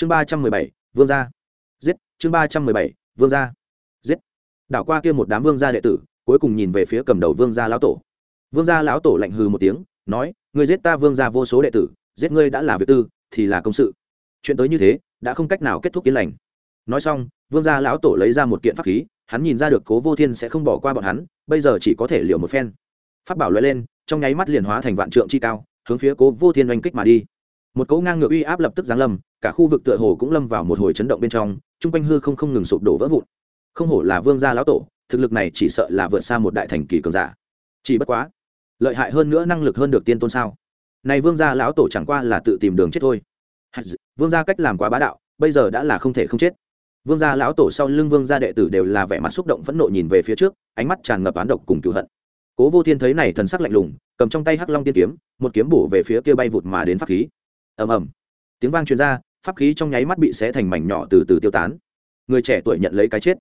chương ba trăm mười bảy, vương gia. Giết, chương ba trăm mười bảy, vương gia. Giết. Đảo qua kia một đám vương gia đệ tử, cuối cùng nhìn về phía cầm đầu vương gia lão tổ. Vương gia lão tổ lạnh hừ một tiếng, nói người giết ta vương gia vô số đệ tử, giết ngươi đã là việc tư, thì là công sự. Chuyện tới như thế, đã không cách nào kết thúc yên lành. Nói xong, vương gia lão tổ lấy ra một kiện pháp khí, hắn nhìn ra được cố vô thiên sẽ không bỏ qua bọn hắn, bây giờ chỉ có thể liều một phen. Pháp bảo loại lên, trong nháy mắt liền hóa thành vạn trượng chi cao, hướng phía cố vô thiên oanh kích mà đi. Một cỗ ngang ngược uy áp lập tức giáng lâm cả khu vực tựa hồ cũng lâm vào một hồi chấn động bên trong, chung quanh hư không không ngừng sụp đổ vỡ vụn. Không hổ là vương gia lão tổ, thực lực này chỉ sợ là vượt xa một đại thành kỳ cường giả. Chỉ bất quá, lợi hại hơn nữa năng lực hơn được tiên tôn sao? Này vương gia lão tổ chẳng qua là tự tìm đường chết thôi. Vương gia cách làm quá bá đạo, bây giờ đã là không thể không chết. Vương gia lão tổ sau lưng vương gia đệ tử đều là vẻ mặt xúc động phẫn nộ nhìn về phía trước, ánh mắt tràn ngập oán độc cùng cựu hận. Cố vô thiên thấy này thần sắc lạnh lùng, cầm trong tay hắc long tiên kiếm, một kiếm bổ về phía kia bay vụt mà đến pháp khí. Ầm ầm tiếng vang truyền ra, pháp khí trong nháy mắt bị xé thành mảnh nhỏ từ từ tiêu tán. Người trẻ tuổi nhận lấy cái chết.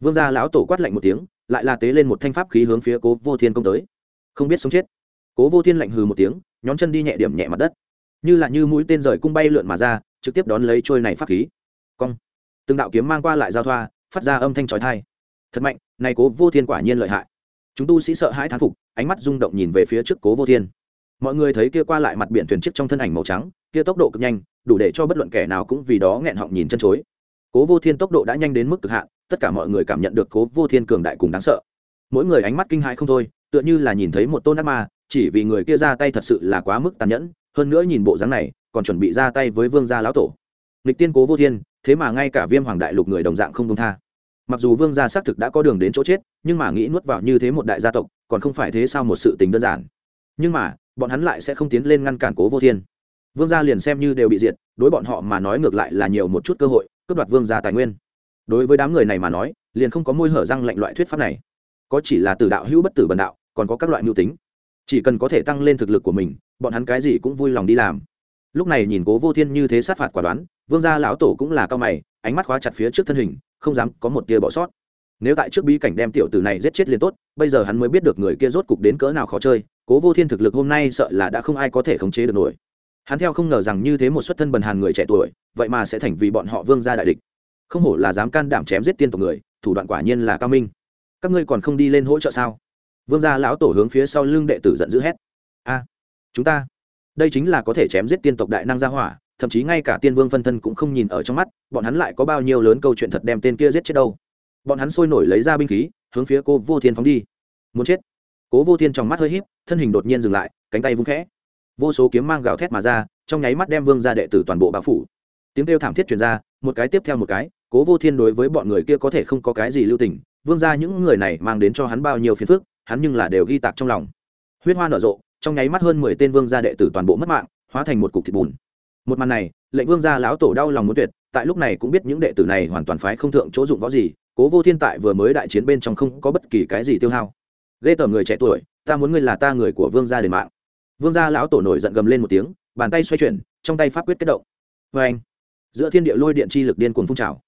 Vương gia lão tổ quát lạnh một tiếng, lại là tế lên một thanh pháp khí hướng phía cố vô thiên công tới. Không biết sống chết. Cố vô thiên lạnh hừ một tiếng, nhón chân đi nhẹ điểm nhẹ mặt đất. Như là như mũi tên rời cung bay lượn mà ra, trực tiếp đón lấy trôi này pháp khí. Cong. Từng đạo kiếm mang qua lại giao thoa, phát ra âm thanh trói thai thật mạnh, này cố vô thiên quả nhiên lợi hại. Chúng tu sĩ sợ hãi thán phục, ánh mắt rung động nhìn về phía trước cố vô thiên. Mọi người thấy kia qua lại mặt biển thuyền chiếc trong thân ảnh màu trắng kia tốc độ cực nhanh, đủ để cho bất luận kẻ nào cũng vì đó nghẹn họng nhìn chân chối. Cố vô thiên tốc độ đã nhanh đến mức cực hạn, tất cả mọi người cảm nhận được cố vô thiên cường đại cùng đáng sợ. Mỗi người ánh mắt kinh hãi không thôi, tựa như là nhìn thấy một tôn ác ma, chỉ vì người kia ra tay thật sự là quá mức tàn nhẫn, hơn nữa nhìn bộ dáng này, còn chuẩn bị ra tay với vương gia lão tổ. Lịch tiên cố vô thiên, thế mà ngay cả viêm hoàng đại lục người đồng dạng không công tha. Mặc dù vương gia xác thực đã có đường đến chỗ chết, nhưng mà nghĩ nuốt vào như thế một đại gia tộc, còn không phải thế sao một sự tình đơn giản. Nhưng mà, bọn hắn lại sẽ không tiến lên ngăn cản cố vô thiên vương gia liền xem như đều bị diệt, đối bọn họ mà nói ngược lại là nhiều một chút cơ hội, cướp đoạt vương gia tài nguyên. Đối với đám người này mà nói, liền không có môi hở răng lạnh loại thuyết pháp này. Có chỉ là từ đạo hữu bất tử bần đạo, còn có các loại mưu tính. Chỉ cần có thể tăng lên thực lực của mình, bọn hắn cái gì cũng vui lòng đi làm. Lúc này nhìn cố vô thiên như thế sát phạt quả đoán, vương gia lão tổ cũng là cao mày, ánh mắt khóa chặt phía trước thân hình, không dám có một tia bỏ sót. Nếu tại trước bí cảnh đem tiểu tử này giết chết liền tốt, bây giờ hắn mới biết được người kia rốt cục đến cỡ nào khó chơi, cố vô thiên thực lực hôm nay sợ là đã không ai có thể khống chế được nổi hắn theo không ngờ rằng như thế một xuất thân bần hàn người trẻ tuổi, vậy mà sẽ thành vì bọn họ vương gia đại địch. Không hổ là dám can đảm chém giết tiên tộc người, thủ đoạn quả nhiên là cao minh. Các ngươi còn không đi lên hỗ trợ sao? Vương gia lão tổ hướng phía sau lưng đệ tử giận dữ hét. A, chúng ta, đây chính là có thể chém giết tiên tộc đại năng gia hỏa, thậm chí ngay cả tiên vương phân thân cũng không nhìn ở trong mắt, bọn hắn lại có bao nhiêu lớn câu chuyện thật đem tên kia giết chết đâu. Bọn hắn sôi nổi lấy ra binh khí, hướng phía cô vô thiên phóng đi. Muốn chết. Cố vô thiên trong mắt hơi h í p thân hình đột nhiên dừng lại, cánh tay vung khẽ vô số kiếm mang gào thét mà ra, trong nháy mắt đem vương ra đệ tử toàn bộ bao phủ. Tiếng kêu thảm thiết truyền ra, một cái tiếp theo một cái, cố vô thiên đối với bọn người kia có thể không có cái gì lưu tình, vương ra những người này mang đến cho hắn bao nhiêu phiền phức, hắn nhưng là đều ghi tạc trong lòng. Huyết hoa nở rộ, trong nháy mắt hơn mười tên vương gia đệ tử toàn bộ mất mạng, hóa thành một cục thịt bùn. Một màn này, lệnh vương gia lão tổ đau lòng muốn tuyệt, tại lúc này cũng biết những đệ tử này hoàn toàn phái không thượng chỗ dụng võ gì, cố vô thiên tại vừa mới đại chiến bên trong không có bất kỳ cái gì tiêu hao. Ghê tởm người trẻ tuổi, ta muốn ngươi là ta người của vương gia đền mạng vương gia lão tổ nổi giận gầm lên một tiếng, bàn tay xoay chuyển, trong tay pháp quyết kết động. Vê anh, giữa thiên địa lôi điện chi lực điên cuồng phun trào.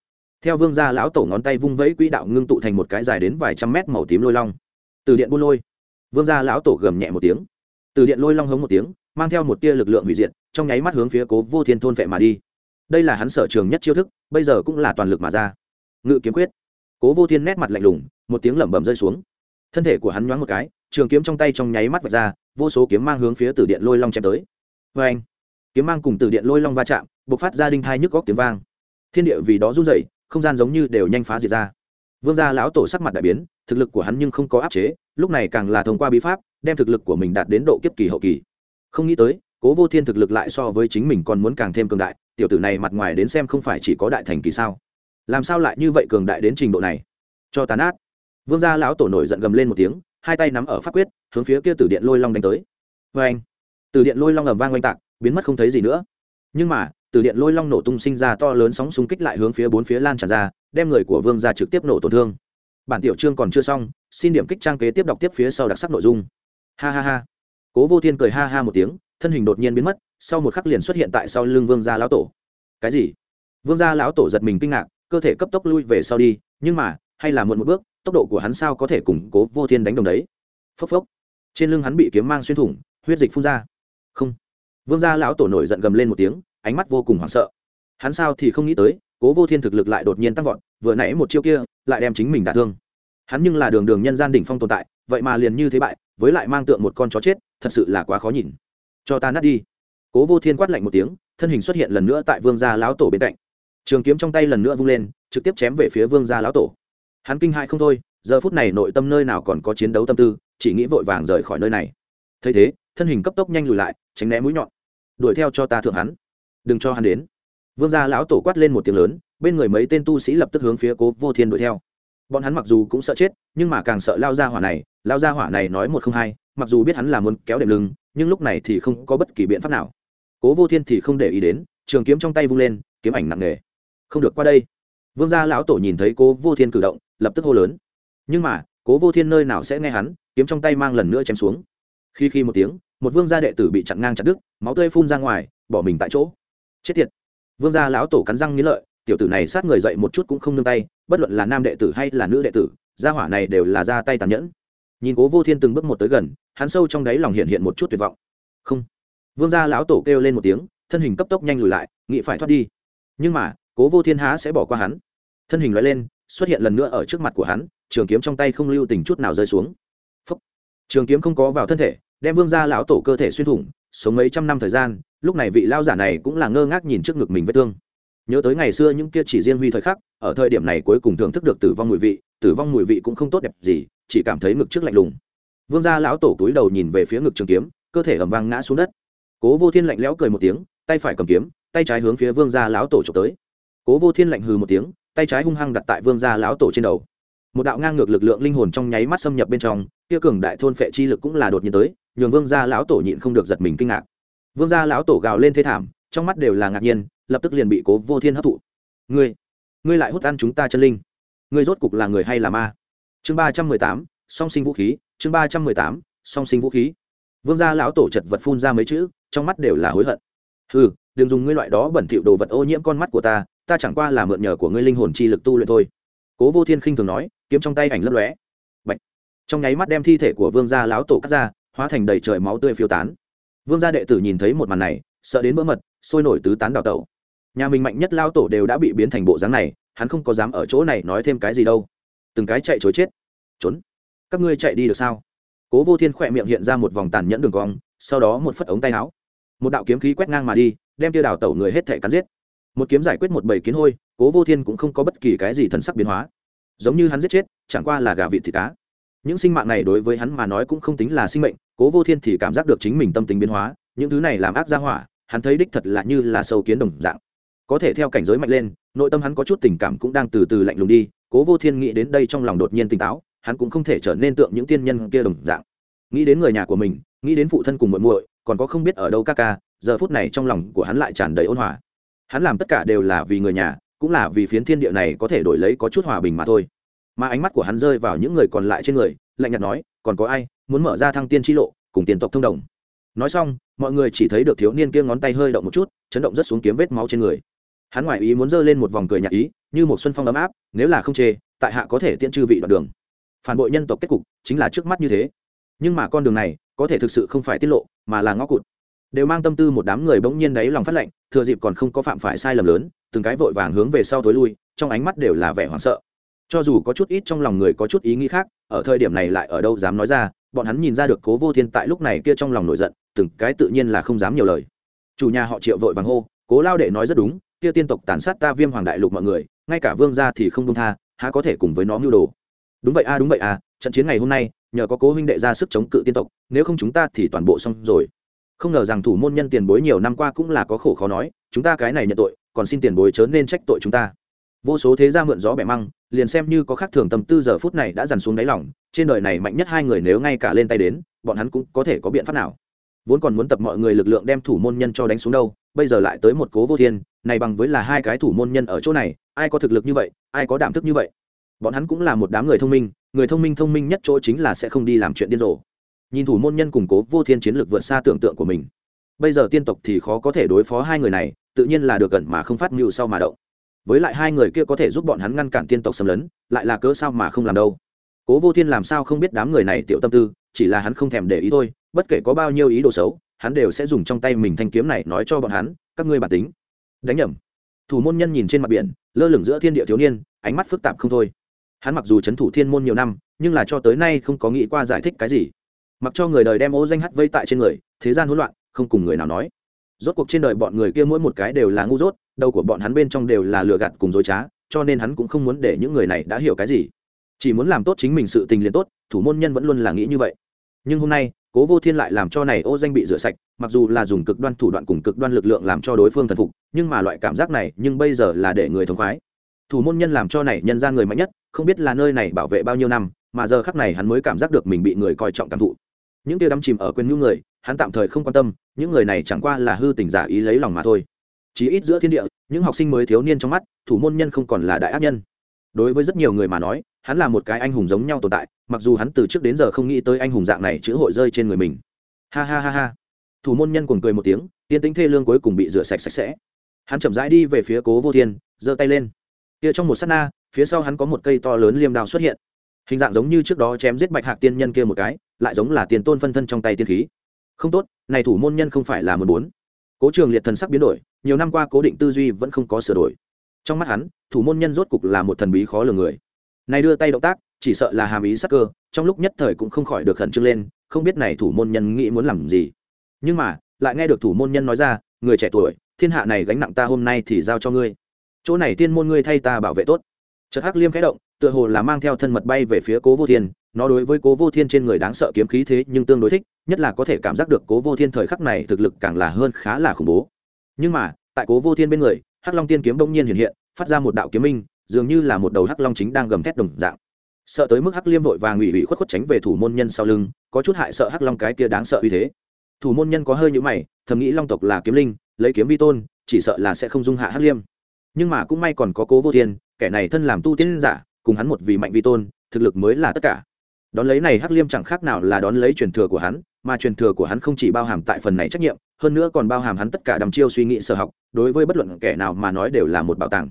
Theo vương gia lão tổ ngón tay vung vẫy quỹ đạo ngưng tụ thành một cái dài đến vài trăm mét màu tím lôi long. Từ điện buôn lôi, vương gia lão tổ gầm nhẹ một tiếng. Từ điện lôi long hống một tiếng, mang theo một tia lực lượng hủy diệt, trong nháy mắt hướng phía cố vô thiên thôn vệ mà đi. Đây là hắn sở trường nhất chiêu thức, bây giờ cũng là toàn lực mà ra. Ngự kiếm quyết. Cố vô thiên nét mặt lạnh lùng, một tiếng lẩm bẩm rơi xuống. Thân thể của hắn nhoáng một cái, trường kiếm trong tay trong nháy mắt vạch ra vô số kiếm mang hướng phía tử điện lôi long chém tới. Vê anh, kiếm mang cùng tử điện lôi long va chạm b ộ c phát ra đinh thai nhức góc tiếng vang. Thiên địa vì đó run dậy không gian giống như đều nhanh phá diệt ra. Vương gia lão tổ sắc mặt đại biến, thực lực của hắn nhưng không có áp chế, lúc này càng là thông qua bí pháp, đem thực lực của mình đạt đến độ kiếp kỳ hậu kỳ. Không nghĩ tới, cố vô thiên thực lực lại so với chính mình còn muốn càng thêm cường đại, tiểu tử này mặt ngoài đến xem không phải chỉ có đại thành kỳ sao. Làm sao lại như vậy cường đại đến trình độ này? Cho tàn át vương gia lão tổ nổi giận gầm lên một tiếng hai tay nắm ở pháp quyết, hướng phía kia từ điện lôi long đánh tới. Vê anh từ điện lôi long ầm vang oanh tạc, biến mất không thấy gì nữa. Nhưng mà từ điện lôi long nổ tung sinh ra to lớn sóng xung kích lại hướng phía bốn phía lan tràn ra, đem người của vương gia trực tiếp nổ tổn thương. Bản tiểu chương còn chưa xong, xin điểm kích trang kế tiếp đọc tiếp phía sau đặc sắc nội dung. Ha ha ha. Cố vô thiên cười ha ha một tiếng, thân hình đột nhiên biến mất, sau một khắc liền xuất hiện tại sau lưng vương gia lão tổ. Cái gì? Vương gia lão tổ giật mình kinh ngạc, cơ thể cấp tốc lui về sau đi, nhưng mà, hay là muộn một bước tốc độ của hắn sao có thể củng cố vô thiên đánh đồng đấy? Phốc phốc. Trên lưng hắn bị kiếm mang xuyên thủng, huyết dịch phun ra. Không. Vương gia lão tổ nổi giận gầm lên một tiếng, ánh mắt vô cùng hoảng sợ. Hắn sao thì không nghĩ tới, cố vô thiên thực lực lại đột nhiên tăng vọt, vừa nãy một chiêu kia, lại đem chính mình đả thương. Hắn nhưng là đường đường nhân gian đỉnh phong tồn tại, vậy mà liền như thế bại, với lại mang tượng một con chó chết, thật sự là quá khó nhìn. Cho ta nát đi. Cố vô thiên quát lạnh một tiếng, thân hình xuất hiện lần nữa tại vương gia lão tổ bên cạnh. Trường kiếm trong tay lần nữa vung lên, trực tiếp chém về phía vương gia lão tổ hắn kinh hại không thôi, giờ phút này nội tâm nơi nào còn có chiến đấu tâm tư, chỉ nghĩ vội vàng rời khỏi nơi này. Thấy thế, thân hình cấp tốc nhanh lùi lại, tránh né mũi nhọn. Đuổi theo cho ta thượng hắn. Đừng cho hắn đến. Vương gia lão tổ quát lên một tiếng lớn, bên người mấy tên tu sĩ lập tức hướng phía cố vô thiên đuổi theo. Bọn hắn mặc dù cũng sợ chết, nhưng mà càng sợ lao ra hỏa này, lao ra hỏa này nói một không hai, mặc dù biết hắn là muốn kéo đệm lưng, nhưng lúc này thì không có bất kỳ biện pháp nào. Cố vô thiên thì không để ý đến, trường kiếm trong tay vung lên, kiếm ảnh nặng nề. Không được qua đây. Vương gia lão tổ nhìn thấy cố vô thiên cử động lập tức hô lớn. Nhưng mà, cố vô thiên nơi nào sẽ nghe hắn, kiếm trong tay mang lần nữa chém xuống. Khi khi một tiếng, một vương gia đệ tử bị chặn ngang chặt đứt, máu tươi phun ra ngoài, bỏ mình tại chỗ. Chết tiệt. Vương gia lão tổ cắn răng nghĩ lợi, tiểu tử này sát người dậy một chút cũng không nương tay, bất luận là nam đệ tử hay là nữ đệ tử, gia hỏa này đều là ra tay tàn nhẫn. Nhìn cố vô thiên từng bước một tới gần, hắn sâu trong đáy lòng hiện hiện một chút tuyệt vọng. Không. Vương gia lão tổ kêu lên một tiếng, thân hình cấp tốc nhanh lùi lại, nghĩ phải thoát đi. Nhưng mà, cố vô thiên há sẽ bỏ qua hắn. Thân hình loại lên xuất hiện lần nữa ở trước mặt của hắn, trường kiếm trong tay không lưu tình chút nào rơi xuống. Phúc. trường kiếm không có vào thân thể, đem vương gia lão tổ cơ thể xuyên thủng, sống mấy trăm năm thời gian, lúc này vị lao giả này cũng là ngơ ngác nhìn trước ngực mình vết thương. Nhớ tới ngày xưa những kia chỉ riêng huy thời khắc, ở thời điểm này cuối cùng thưởng thức được tử vong mùi vị, tử vong mùi vị cũng không tốt đẹp gì, chỉ cảm thấy ngực trước lạnh lùng. Vương gia lão tổ túi đầu nhìn về phía ngực trường kiếm, cơ thể ầm vang ngã xuống đất. Cố vô thiên lạnh lẽo cười một tiếng, tay phải cầm kiếm, tay trái hướng phía vương gia lão tổ trộm tới. Cố vô thiên lạnh hừ một tiếng tay trái hung hăng đặt tại vương gia lão tổ trên đầu. Một đạo ngang ngược lực lượng linh hồn trong nháy mắt xâm nhập bên trong, kia cường đại thôn phệ chi lực cũng là đột nhiên tới, nhường vương gia lão tổ nhịn không được giật mình kinh ngạc. Vương gia lão tổ gào lên thê thảm, trong mắt đều là ngạc nhiên, lập tức liền bị cố vô thiên hấp thụ. Ngươi ngươi lại hút ăn chúng ta chân linh. Ngươi rốt cục là người hay là ma? Chương ba trăm mười tám, song sinh vũ khí, chương ba trăm mười tám, song sinh vũ khí. Vương gia lão tổ chật vật phun ra mấy chữ, trong mắt đều là hối hận. Ừ đừng dùng ngươi loại đó bẩn thỉu đồ vật ô nhiễm con mắt của ta ta chẳng qua là mượn nhờ của ngươi linh hồn chi lực tu luyện thôi. Cố vô thiên khinh thường nói, kiếm trong tay ảnh lấp lóe. Bạch. trong nháy mắt đem thi thể của vương gia lão tổ cắt ra, hóa thành đầy trời máu tươi phiêu tán. Vương gia đệ tử nhìn thấy một màn này, sợ đến vỡ mật, sôi nổi tứ tán đào tẩu. Nhà mình mạnh nhất lao tổ đều đã bị biến thành bộ dáng này, hắn không có dám ở chỗ này nói thêm cái gì đâu. Từng cái chạy chối chết. Trốn. Các ngươi chạy đi được sao? Cố vô thiên khỏe miệng hiện ra một vòng tàn nhẫn đường cong, sau đó một phất ống tay áo. Một đạo kiếm khí quét ngang mà đi, đem tiêu đào tẩu người hết thể cắn giết một kiếm giải quyết một bầy kiến hôi, cố vô thiên cũng không có bất kỳ cái gì thần sắc biến hóa. Giống như hắn giết chết, chẳng qua là gà vịt thịt cá. Những sinh mạng này đối với hắn mà nói cũng không tính là sinh mệnh, cố vô thiên thì cảm giác được chính mình tâm tính biến hóa, những thứ này làm ác ra hỏa, hắn thấy đích thật là như là sâu kiến đồng dạng. Có thể theo cảnh giới mạnh lên, nội tâm hắn có chút tình cảm cũng đang từ từ lạnh lùng đi, cố vô thiên nghĩ đến đây trong lòng đột nhiên tỉnh táo, hắn cũng không thể trở nên tượng những tiên nhân kia đồng dạng. Nghĩ đến người nhà của mình, nghĩ đến phụ thân cùng muội muội, còn có không biết ở đâu ca ca, giờ phút này trong lòng của hắn lại tràn đầy ôn hòa hắn làm tất cả đều là vì người nhà, cũng là vì phiến thiên địa này có thể đổi lấy có chút hòa bình mà thôi. Mà ánh mắt của hắn rơi vào những người còn lại trên người, lạnh nhạt nói, còn có ai muốn mở ra thăng tiên tri lộ, cùng tiền tộc thông đồng? Nói xong, mọi người chỉ thấy được thiếu niên kia ngón tay hơi động một chút, chấn động rất xuống kiếm vết máu trên người. Hắn ngoại ý muốn giơ lên một vòng cười nhạt ý, như một xuân phong ấm áp, nếu là không chê, tại hạ có thể tiễn chư vị đoạn đường. Phản bội nhân tộc kết cục chính là trước mắt như thế. Nhưng mà con đường này có thể thực sự không phải tiết lộ, mà là ngõ cụt đều mang tâm tư một đám người bỗng nhiên đáy lòng phát lệnh, thừa dịp còn không có phạm phải sai lầm lớn, từng cái vội vàng hướng về sau tối lui, trong ánh mắt đều là vẻ hoảng sợ. Cho dù có chút ít trong lòng người có chút ý nghĩ khác, ở thời điểm này lại ở đâu dám nói ra, bọn hắn nhìn ra được cố vô thiên tại lúc này kia trong lòng nổi giận, từng cái tự nhiên là không dám nhiều lời. Chủ nhà họ triệu vội vàng hô, cố lao đệ nói rất đúng, kia tiên tộc tàn sát ta viêm hoàng đại lục mọi người, ngay cả vương gia thì không đông tha, há có thể cùng với nó mưu đồ? Đúng vậy a, đúng vậy a, trận chiến ngày hôm nay, nhờ có cố huynh đệ ra sức chống cự tiên tộc, nếu không chúng ta thì toàn bộ xong rồi không ngờ rằng thủ môn nhân tiền bối nhiều năm qua cũng là có khổ khó nói, chúng ta cái này nhận tội, còn xin tiền bối chớ nên trách tội chúng ta. Vô số thế gia mượn gió bẻ măng, liền xem như có khác thường tầm tư giờ phút này đã dằn xuống đáy lòng, trên đời này mạnh nhất hai người nếu ngay cả lên tay đến, bọn hắn cũng có thể có biện pháp nào. Vốn còn muốn tập mọi người lực lượng đem thủ môn nhân cho đánh xuống đâu, bây giờ lại tới một cố vô thiên, này bằng với là hai cái thủ môn nhân ở chỗ này, ai có thực lực như vậy, ai có đảm thức như vậy. Bọn hắn cũng là một đám người thông minh, người thông minh thông minh nhất chỗ chính là sẽ không đi làm chuyện điên rồ nhìn thủ môn nhân củng cố vô thiên chiến lược vượt xa tưởng tượng của mình. Bây giờ tiên tộc thì khó có thể đối phó hai người này, tự nhiên là được gần mà không phát mưu sau mà động. Với lại hai người kia có thể giúp bọn hắn ngăn cản tiên tộc xâm lấn, lại là cớ sao mà không làm đâu. Cố vô thiên làm sao không biết đám người này tiểu tâm tư, chỉ là hắn không thèm để ý thôi, bất kể có bao nhiêu ý đồ xấu, hắn đều sẽ dùng trong tay mình thanh kiếm này nói cho bọn hắn, các ngươi bản tính. Đánh nhầm. Thủ môn nhân nhìn trên mặt biển, lơ lửng giữa thiên địa thiếu niên, ánh mắt phức tạp không thôi. Hắn mặc dù c h ấ n thủ thiên môn nhiều năm, nhưng là cho tới nay không có nghĩ qua giải thích cái gì mặc cho người đời đem ô danh hắt vây tại trên người, thế gian hỗn loạn, không cùng người nào nói. Rốt cuộc trên đời bọn người kia mỗi một cái đều là ngu dốt, đầu của bọn hắn bên trong đều là lừa gạt cùng dối trá, cho nên hắn cũng không muốn để những người này đã hiểu cái gì. Chỉ muốn làm tốt chính mình sự tình liền tốt, thủ môn nhân vẫn luôn là nghĩ như vậy. Nhưng hôm nay, cố vô thiên lại làm cho này ô danh bị rửa sạch, mặc dù là dùng cực đoan thủ đoạn cùng cực đoan lực lượng làm cho đối phương thần phục, nhưng mà loại cảm giác này, nhưng bây giờ là để người thống khoái. Thủ môn nhân làm cho này nhân ra người mạnh nhất, không biết là nơi này bảo vệ bao nhiêu năm, mà giờ khắc này hắn mới cảm giác được mình bị người coi trọng cảm thụ những tiêu đắm chìm ở quên nhu người, hắn tạm thời không quan tâm, những người này chẳng qua là hư tình giả ý lấy lòng mà thôi. Chỉ ít giữa thiên địa, những học sinh mới thiếu niên trong mắt, thủ môn nhân không còn là đại ác nhân. Đối với rất nhiều người mà nói, hắn là một cái anh hùng giống nhau tồn tại, mặc dù hắn từ trước đến giờ không nghĩ tới anh hùng dạng này chữ hội rơi trên người mình. Ha ha ha ha. Thủ môn nhân cuồng cười một tiếng yên tính thê lương cuối cùng bị rửa sạch sạch sẽ. Hắn chậm rãi đi về phía cố vô thiên, giơ tay lên. Kia trong một s á t na, phía sau hắn có một cây to lớn liêm đao xuất hiện. Hình dạng giống như trước đó chém giết bạch hạc tiên nhân kia một cái lại giống là tiền tôn phân thân trong tay tiên khí. Không tốt, này thủ môn nhân không phải là một bốn cố trường liệt thần sắc biến đổi, nhiều năm qua cố định tư duy vẫn không có sửa đổi. Trong mắt hắn, thủ môn nhân rốt cục là một thần bí khó lường người. Này đưa tay động tác, chỉ sợ là hàm ý sắc cơ, trong lúc nhất thời cũng không khỏi được khẩn trương lên, không biết này thủ môn nhân nghĩ muốn làm gì. Nhưng mà, lại nghe được thủ môn nhân nói ra, người trẻ tuổi, thiên hạ này gánh nặng ta hôm nay thì giao cho ngươi. Chỗ này tiên môn ngươi thay ta bảo vệ tốt. Chợt hắc liêm khẽ động, tựa hồ là mang theo thân mật bay về phía cố vô thiên nó đối với cố vô thiên trên người đáng sợ kiếm khí thế nhưng tương đối thích, nhất là có thể cảm giác được cố vô thiên thời khắc này thực lực càng là hơn khá là khủng bố. Nhưng mà, tại cố vô thiên bên người, hắc long tiên kiếm đông nhiên hiện hiện, phát ra một đạo kiếm minh, dường như là một đầu hắc long chính đang gầm thét đồng dạng. Sợ tới mức hắc liêm vội vàng ủy ủy khuất khuất tránh về thủ môn nhân sau lưng, có chút hại sợ hắc long cái kia đáng sợ uy thế. Thủ môn nhân có hơi nhũ mày, thầm nghĩ long tộc là kiếm linh, lấy kiếm vi tôn, chỉ sợ là sẽ không dung hạ hắc liêm. Nhưng mà cũng may còn có cố vô thiên, kẻ này thân làm tu tiên giả, cùng hắn một vì mạnh vi tôn, thực lực mới là tất cả đón lấy này hắc liêm chẳng khác nào là đón lấy truyền thừa của hắn, mà truyền thừa của hắn không chỉ bao hàm tại phần này trách nhiệm, hơn nữa còn bao hàm hắn tất cả đầm chiêu suy nghĩ sở học, đối với bất luận kẻ nào mà nói đều là một bảo tàng.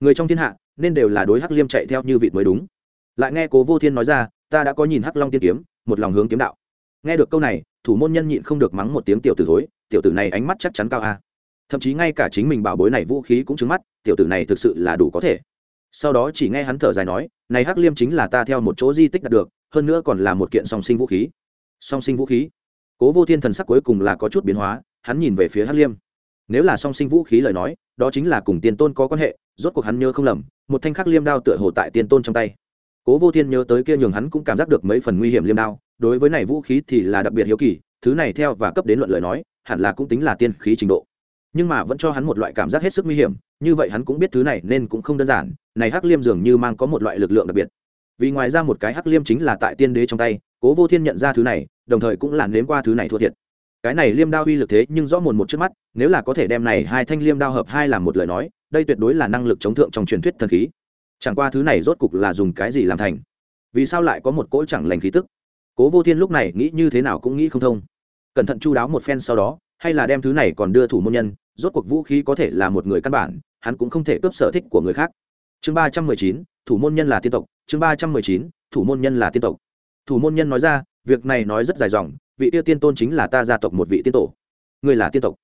Người trong thiên hạ, nên đều là đối hắc liêm chạy theo như vịt mới đúng. Lại nghe cố vô thiên nói ra, ta đã có nhìn hắc long tiên kiếm, một lòng hướng kiếm đạo. Nghe được câu này, thủ môn nhân nhịn không được mắng một tiếng tiểu tử thối, tiểu tử này ánh mắt chắc chắn cao a. Thậm chí ngay cả chính mình bảo bối này vũ khí cũng trứng mắt, tiểu tử này thực sự là đủ có thể. Sau đó chỉ nghe hắn thở dài nói, này hắc liêm chính là ta theo một chỗ di tích đạt được hơn nữa còn là một kiện song sinh vũ khí. Song sinh vũ khí? Cố vô thiên thần sắc cuối cùng là có chút biến hóa, hắn nhìn về phía hắc liêm. Nếu là song sinh vũ khí lời nói, đó chính là cùng tiền tôn có quan hệ, rốt cuộc hắn nhớ không lầm, một thanh khắc liêm đao tựa hồ tại tiền tôn trong tay. Cố vô thiên nhớ tới kia nhường hắn cũng cảm giác được mấy phần nguy hiểm liêm đao, đối với này vũ khí thì là đặc biệt hiếu kỳ, thứ này theo và cấp đến luận lời nói, hẳn là cũng tính là tiên khí trình độ. Nhưng mà vẫn cho hắn một loại cảm giác hết sức nguy hiểm, như vậy hắn cũng biết thứ này nên cũng không đơn giản, này hắc liêm dường như mang có một loại lực lượng đặc biệt vì ngoài ra một cái hắc liêm chính là tại tiên đế trong tay, cố vô thiên nhận ra thứ này, đồng thời cũng làn nếm qua thứ này thua thiệt. Cái này liêm đao uy lực thế nhưng rõ mồn một trước mắt, nếu là có thể đem này hai thanh liêm đao hợp hai làm một lời nói, đây tuyệt đối là năng lực chống thượng trong truyền thuyết thần khí. Chẳng qua thứ này rốt cục là dùng cái gì làm thành? Vì sao lại có một cỗ chẳng lành khí tức? Cố vô thiên lúc này nghĩ như thế nào cũng nghĩ không thông. Cẩn thận chu đáo một phen sau đó, hay là đem thứ này còn đưa thủ môn nhân, rốt cuộc vũ khí có thể là một người căn bản, hắn cũng không thể cướp sở thích của người khác. Chương ba trăm mười chín, thủ môn nhân là tiên tộc chương ba trăm mười chín thủ môn nhân là tiên tộc. Thủ môn nhân nói ra việc này nói rất dài dòng vị tiêu tiên tôn chính là ta gia tộc một vị tiên tổ. Người là tiên tộc.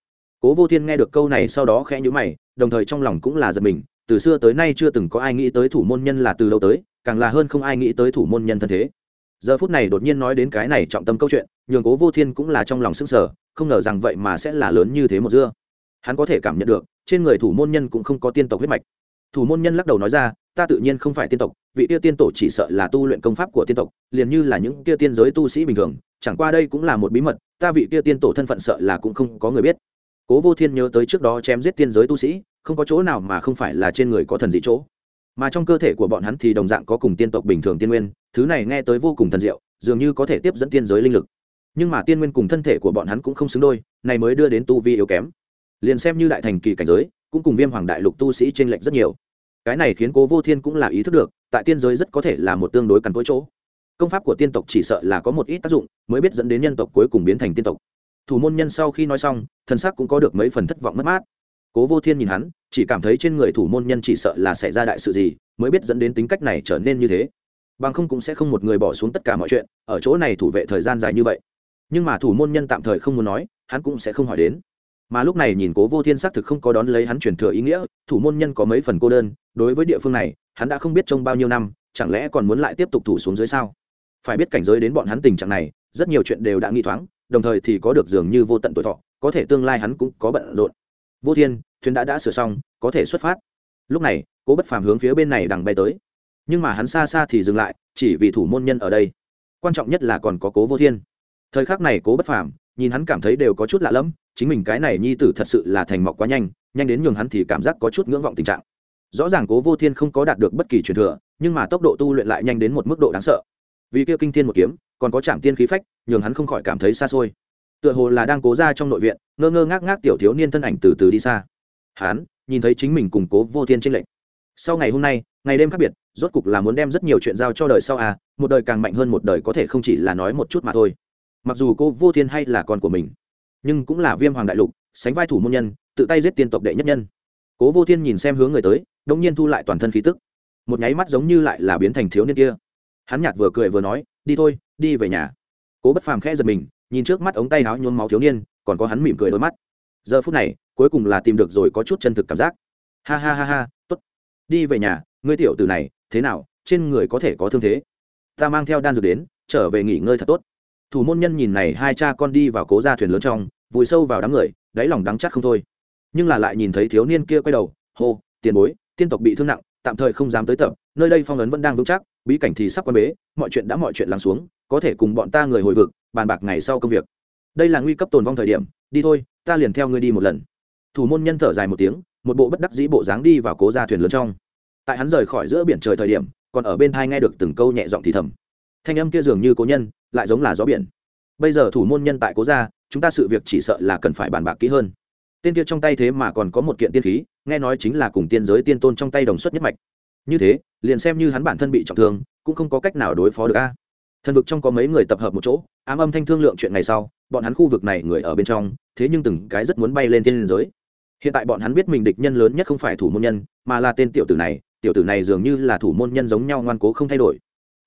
Cố vô thiên nghe được câu này sau đó khẽ nhữ mày đồng thời trong lòng cũng là giật mình từ xưa tới nay chưa từng có ai nghĩ tới thủ môn nhân là từ lâu tới càng là hơn không ai nghĩ tới thủ môn nhân thân thế. Giờ phút này đột nhiên nói đến cái này trọng tâm câu chuyện nhường cố vô thiên cũng là trong lòng sững sờ, không ngờ rằng vậy mà sẽ là lớn như thế một dưa. Hắn có thể cảm nhận được trên người thủ môn nhân cũng không có tiên tộc huyết mạch. Thủ môn nhân lắc đầu nói ra ta tự nhiên không phải tiên tộc, vị kia tiên tổ chỉ sợ là tu luyện công pháp của tiên tộc, liền như là những kia tiên giới tu sĩ bình thường, chẳng qua đây cũng là một bí mật, ta vị kia tiên tổ thân phận sợ là cũng không có người biết. Cố vô thiên nhớ tới trước đó chém giết tiên giới tu sĩ, không có chỗ nào mà không phải là trên người có thần dị chỗ. Mà trong cơ thể của bọn hắn thì đồng dạng có cùng tiên tộc bình thường tiên nguyên, thứ này nghe tới vô cùng thần diệu, dường như có thể tiếp dẫn tiên giới linh lực. Nhưng mà tiên nguyên cùng thân thể của bọn hắn cũng không xứng đôi, này mới đưa đến tu vi yếu kém. Liền xem như đại thành kỳ cảnh giới, cũng cùng viêm hoàng đại lục tu sĩ t r ê n lệch rất nhiều cái này khiến cố vô thiên cũng là ý thức được, tại tiên giới rất có thể là một tương đối cằn cỗi chỗ. Công pháp của tiên tộc chỉ sợ là có một ít tác dụng, mới biết dẫn đến nhân tộc cuối cùng biến thành tiên tộc. Thủ môn nhân sau khi nói xong, thần sắc cũng có được mấy phần thất vọng mất mát. Cố vô thiên nhìn hắn, chỉ cảm thấy trên người thủ môn nhân chỉ sợ là xảy ra đại sự gì, mới biết dẫn đến tính cách này trở nên như thế. Bằng không cũng sẽ không một người bỏ xuống tất cả mọi chuyện, ở chỗ này thủ vệ thời gian dài như vậy. Nhưng mà thủ môn nhân tạm thời không muốn nói, hắn cũng sẽ không hỏi đến mà lúc này nhìn cố vô thiên xác thực không có đón lấy hắn truyền thừa ý nghĩa, thủ môn nhân có mấy phần cô đơn, đối với địa phương này, hắn đã không biết trong bao nhiêu năm, chẳng lẽ còn muốn lại tiếp tục thủ xuống dưới sao? Phải biết cảnh giới đến bọn hắn tình trạng này, rất nhiều chuyện đều đã nghi thoáng, đồng thời thì có được dường như vô tận tuổi thọ, có thể tương lai hắn cũng có bận rộn. Vô thiên, thuyền đã đã sửa xong, có thể xuất phát. Lúc này, cố bất phàm hướng phía bên này đằng bay tới. Nhưng mà hắn xa xa thì dừng lại, chỉ vì thủ môn nhân ở đây. Quan trọng nhất là còn có cố vô thiên. Thời khắc này cố bất phàm, nhìn hắn cảm thấy đều có chút lạ lẫm chính mình cái này nhi tử thật sự là thành mọc quá nhanh nhanh đến nhường hắn thì cảm giác có chút ngưỡng vọng tình trạng. Rõ ràng cố vô thiên không có đạt được bất kỳ truyền thừa, nhưng mà tốc độ tu luyện lại nhanh đến một mức độ đáng sợ. Vì kia kinh thiên một kiếm, còn có trạm tiên khí phách, nhường hắn không khỏi cảm thấy xa xôi. Tựa hồ là đang cố ra trong nội viện, ngơ ngơ ngác ngác tiểu thiếu niên thân ảnh từ từ đi xa. Hắn nhìn thấy chính mình củng cố vô thiên trên lệnh sau ngày hôm nay, ngày đêm khác biệt, rốt cục là muốn đem rất nhiều chuyện giao cho đời sau à một đời càng mạnh hơn một đời có thể không chỉ là nói một chút mà thôi. Mặc dù cô vô thiên hay là con của mình nhưng cũng là viêm hoàng đại lục, sánh vai thủ môn nhân, tự tay giết tiên tộc đệ nhất nhân. Cố vô thiên nhìn xem hướng người tới đông nhiên thu lại toàn thân khí tức. Một nháy mắt giống như lại là biến thành thiếu niên kia. Hắn nhạt vừa cười vừa nói, đi thôi, đi về nhà. Cố bất phàm khẽ giật mình, nhìn trước mắt ống tay áo nhuốm máu thiếu niên, còn có hắn mỉm cười đôi mắt. Giờ phút này, cuối cùng là tìm được rồi có chút chân thực cảm giác. Ha ha ha ha, tốt. Đi về nhà, ngươi tiểu từ này, thế nào, trên người có thể có thương thế? Ta mang theo đan dược đến, trở về nghỉ ngơi thật tốt. Thủ môn nhân nhìn này hai cha con đi vào cố ra thuyền lớn trong vùi sâu vào đám người, đáy lòng đắng chắc không thôi. Nhưng là lại nhìn thấy thiếu niên kia quay đầu, hô, tiền bối, tiên tộc bị thương nặng, tạm thời không dám tới tập, nơi đây phong ấn vẫn đang vững chắc, bí cảnh thì sắp quan bế, mọi chuyện đã mọi chuyện lắng xuống, có thể cùng bọn ta người hồi vực, bàn bạc ngày sau công việc. Đây là nguy cấp tồn vong thời điểm, đi thôi, ta liền theo ngươi đi một lần. Thủ môn nhân thở dài một tiếng, một bộ bất đắc dĩ bộ dáng đi vào cố ra thuyền lớn trong. Tại hắn rời khỏi giữa biển trời thời điểm, còn ở bên thai nghe được từng câu nhẹ giọng thì thầm. Thanh âm kia dường như cố nhân, lại giống là gió biển. Bây giờ thủ môn nhân tại cố gia chúng ta sự việc chỉ sợ là cần phải bàn bạc kỹ hơn. Tên kia trong tay thế mà còn có một kiện tiên khí, nghe nói chính là cùng tiên giới tiên tôn trong tay đồng xuất nhất mạch. Như thế, liền xem như hắn bản thân bị trọng thương, cũng không có cách nào đối phó được a. Thần vực trong có mấy người tập hợp một chỗ, ám âm thanh thương lượng chuyện ngày sau, bọn hắn khu vực này người ở bên trong, thế nhưng từng cái rất muốn bay lên tiên giới. Hiện tại bọn hắn biết mình địch nhân lớn nhất không phải thủ môn nhân, mà là tên tiểu tử này, tiểu tử này dường như là thủ môn nhân giống nhau ngoan cố không thay đổi.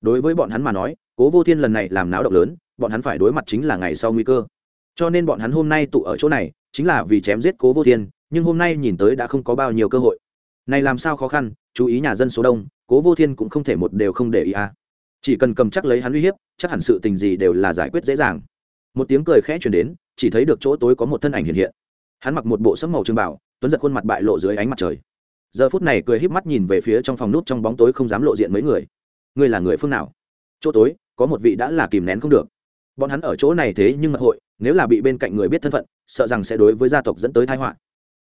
Đối với bọn hắn mà nói, cố vô thiên lần này làm náo động lớn, bọn hắn phải đối mặt chính là ngày sau nguy cơ cho nên bọn hắn hôm nay tụ ở chỗ này, chính là vì chém giết cố vô thiên, nhưng hôm nay nhìn tới đã không có bao nhiêu cơ hội. Này làm sao khó khăn, chú ý nhà dân số đông, cố vô thiên cũng không thể một đều không để ý à. Chỉ cần cầm chắc lấy hắn uy hiếp, chắc hẳn sự tình gì đều là giải quyết dễ dàng. Một tiếng cười khẽ chuyển đến, chỉ thấy được chỗ tối có một thân ảnh hiện hiện. Hắn mặc một bộ sấm màu trưng bảo, tuấn giật khuôn mặt bại lộ dưới ánh mặt trời. Giờ phút này cười híp mắt nhìn về phía trong phòng nút trong bóng tối không dám lộ diện mấy người. Ngươi là người phương nào? Chỗ tối, có một vị đã là kìm nén không được. Bọn hắn ở chỗ này thế nhưng mật hội nếu là bị bên cạnh người biết thân phận, sợ rằng sẽ đối với gia tộc dẫn tới thái họa.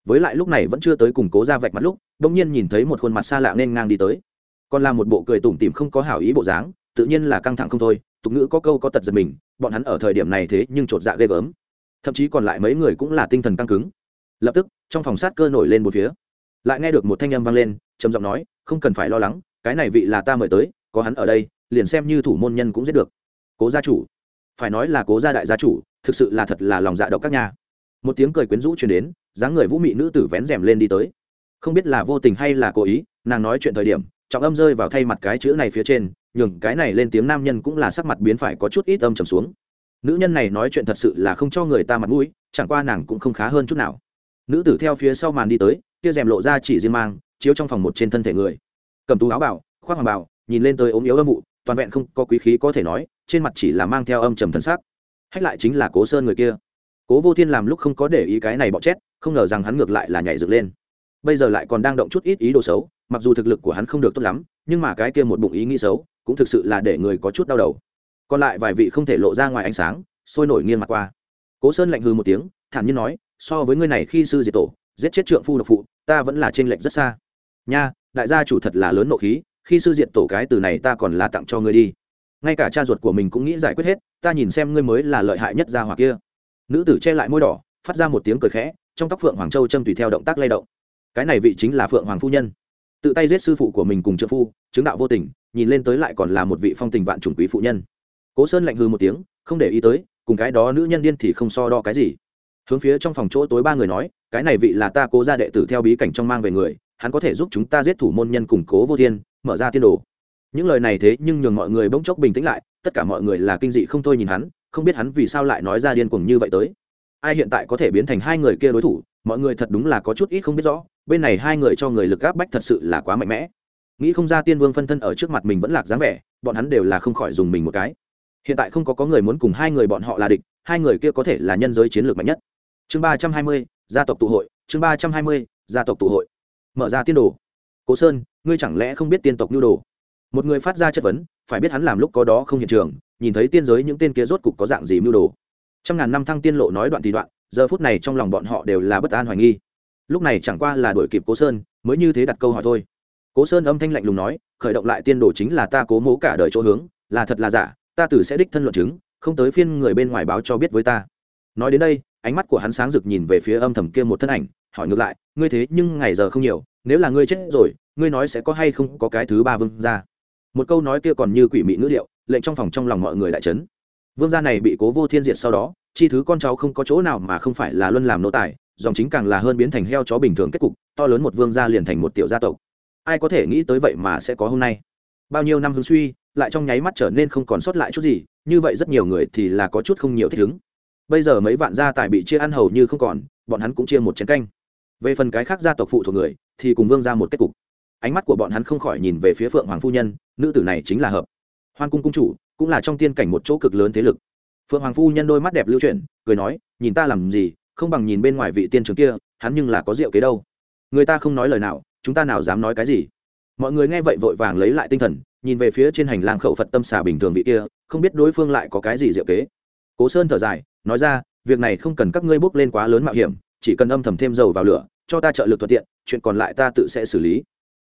Với lại lúc này vẫn chưa tới củng cố ra vạch mặt lúc, đông nhiên nhìn thấy một khuôn mặt xa lạ nên ngang đi tới. Còn là một bộ cười tủm tỉm không có hảo ý bộ dáng, tự nhiên là căng thẳng không thôi, tục ngữ có câu có tật giật mình, bọn hắn ở thời điểm này thế nhưng chột dạ ghê gớm. Thậm chí còn lại mấy người cũng là tinh thần căng cứng. Lập tức, trong phòng sát cơ nổi lên một phía. Lại nghe được một thanh âm vang lên, trầm giọng nói, không cần phải lo lắng, cái này vị là ta mời tới, có hắn ở đây, liền xem như thủ môn nhân cũng giết được. Cố gia chủ. Phải nói là cố gia đại gia chủ thực sự là thật là lòng dạ độc các nhà một tiếng cười quyến rũ truyền đến, dáng người vũ mị nữ tử vén rèm lên đi tới. Không biết là vô tình hay là cố ý, nàng nói chuyện thời điểm, trọng âm rơi vào thay mặt cái chữ này phía trên, nhường cái này lên tiếng nam nhân cũng là sắc mặt biến phải có chút ít âm trầm xuống. Nữ nhân này nói chuyện thật sự là không cho người ta mặt mũi, chẳng qua nàng cũng không khá hơn chút nào. Nữ tử theo phía sau màn đi tới, kia rèm lộ ra chỉ riêng mang, chiếu trong phòng một trên thân thể người. Cầm tú áo bảo, khoác hoàng bảo, nhìn lên tới ốm yếu âm vụ, toàn vẹn không có quý khí có thể nói, trên mặt chỉ là mang theo âm trầm thân xác hách lại chính là cố sơn người kia. Cố vô thiên làm lúc không có để ý cái này bọ chét không ngờ rằng hắn ngược lại là nhảy dựng lên. Bây giờ lại còn đang động chút ít ý đồ xấu, mặc dù thực lực của hắn không được tốt lắm, nhưng mà cái kia một bụng ý nghĩ xấu, cũng thực sự là để người có chút đau đầu. Còn lại vài vị không thể lộ ra ngoài ánh sáng, sôi nổi nghiêng mặt qua. Cố sơn lạnh hư một tiếng, thản nhiên nói, so với ngươi này khi sư diệt tổ, giết chết trượng phu độc phụ, ta vẫn là trên lệnh rất xa. Nha, đại gia chủ thật là lớn nộ khí, khi sư diệt tổ cái từ này ta còn là tặng cho ngươi đi ngay cả cha ruột của mình cũng nghĩ giải quyết hết, ta nhìn xem ngươi mới là lợi hại nhất gia hỏa kia. Nữ tử che lại môi đỏ, phát ra một tiếng cười khẽ, trong tóc phượng hoàng châu châm tùy theo động tác lay động. Cái này vị chính là phượng hoàng phu nhân. Tự tay giết sư phụ của mình cùng trợ phu, chứng đạo vô tình, nhìn lên tới lại còn là một vị phong tình vạn chủng quý phụ nhân. Cố sơn lạnh hư một tiếng, không để ý tới, cùng cái đó nữ nhân điên thì không so đo cái gì. Hướng phía trong phòng chỗ tối ba người nói, cái này vị là ta cố ra đệ tử theo bí cảnh trong mang về người, hắn có thể giúp chúng ta giết thủ môn nhân củng cố vô thiên, mở ra tiên đồ những lời này thế nhưng nhường mọi người bỗng chốc bình tĩnh lại, tất cả mọi người là kinh dị không thôi nhìn hắn, không biết hắn vì sao lại nói ra điên cuồng như vậy tới. Ai hiện tại có thể biến thành hai người kia đối thủ, mọi người thật đúng là có chút ít không biết rõ, bên này hai người cho người lực áp bách thật sự là quá mạnh mẽ. Nghĩ không ra tiên vương phân thân ở trước mặt mình vẫn lạc dáng vẻ, bọn hắn đều là không khỏi dùng mình một cái. Hiện tại không có có người muốn cùng hai người bọn họ là địch, hai người kia có thể là nhân giới chiến lược mạnh nhất. Chương ba trăm hai mươi, gia tộc tụ hội, chương ba trăm hai mươi, gia tộc tụ hội. Mở ra tiên đồ. Cố sơn, ngươi chẳng lẽ không biết tiên tộc nhu đồ? Một người phát ra chất vấn, phải biết hắn làm lúc có đó không hiện trường, nhìn thấy tiên giới những tên kia rốt cục có dạng gì mưu đồ. Trăm ngàn năm thăng tiên lộ nói đoạn thì đoạn, giờ phút này trong lòng bọn họ đều là bất an hoài nghi. Lúc này chẳng qua là đuổi kịp cố sơn, mới như thế đặt câu hỏi thôi. Cố sơn âm thanh lạnh lùng nói, khởi động lại tiên đồ chính là ta cố mố cả đời chỗ hướng, là thật là giả, ta tử sẽ đích thân luận chứng, không tới phiên người bên ngoài báo cho biết với ta. Nói đến đây, ánh mắt của hắn sáng rực nhìn về phía âm thầm kia một thân ảnh, hỏi ngược lại, ngươi thế nhưng ngày giờ không nhiều, nếu là ngươi chết rồi, ngươi nói sẽ có hay không có cái thứ ba vương ra một câu nói kia còn như quỷ mị ngữ liệu lệnh trong phòng trong lòng mọi người đại trấn vương gia này bị cố vô thiên diệt sau đó, chi thứ con cháu không có chỗ nào mà không phải là luân làm nô tài, dòng chính càng là hơn biến thành heo chó bình thường kết cục, to lớn một vương gia liền thành một tiểu gia tộc. Ai có thể nghĩ tới vậy mà sẽ có hôm nay. Bao nhiêu năm hứng suy, lại trong nháy mắt trở nên không còn sót lại chút gì, như vậy rất nhiều người thì là có chút không nhiều thích ứng. Bây giờ mấy vạn gia tài bị chia ăn hầu như không còn, bọn hắn cũng chia một chén canh. Về phần cái khác gia tộc phụ thuộc người, thì cùng vương ra một kết cục ánh mắt của bọn hắn không khỏi nhìn về phía phượng hoàng phu nhân, nữ tử này chính là hợp. Hoan cung cung chủ, cũng là trong tiên cảnh một chỗ cực lớn thế lực. Phượng hoàng phu nhân đôi mắt đẹp lưu chuyển, cười nói, nhìn ta làm gì, không bằng nhìn bên ngoài vị tiên trường kia, hắn nhưng là có rượu kế đâu. Người ta không nói lời nào, chúng ta nào dám nói cái gì. Mọi người nghe vậy vội vàng lấy lại tinh thần, nhìn về phía trên hành lang khẩu phật tâm xà bình thường vị kia, không biết đối phương lại có cái gì diệu kế. Cố sơn thở dài, nói ra, việc này không cần các ngươi bước lên quá lớn mạo hiểm, chỉ cần âm thầm thêm dầu vào lửa, cho ta trợ lực thuận tiện, chuyện còn lại ta tự sẽ xử lý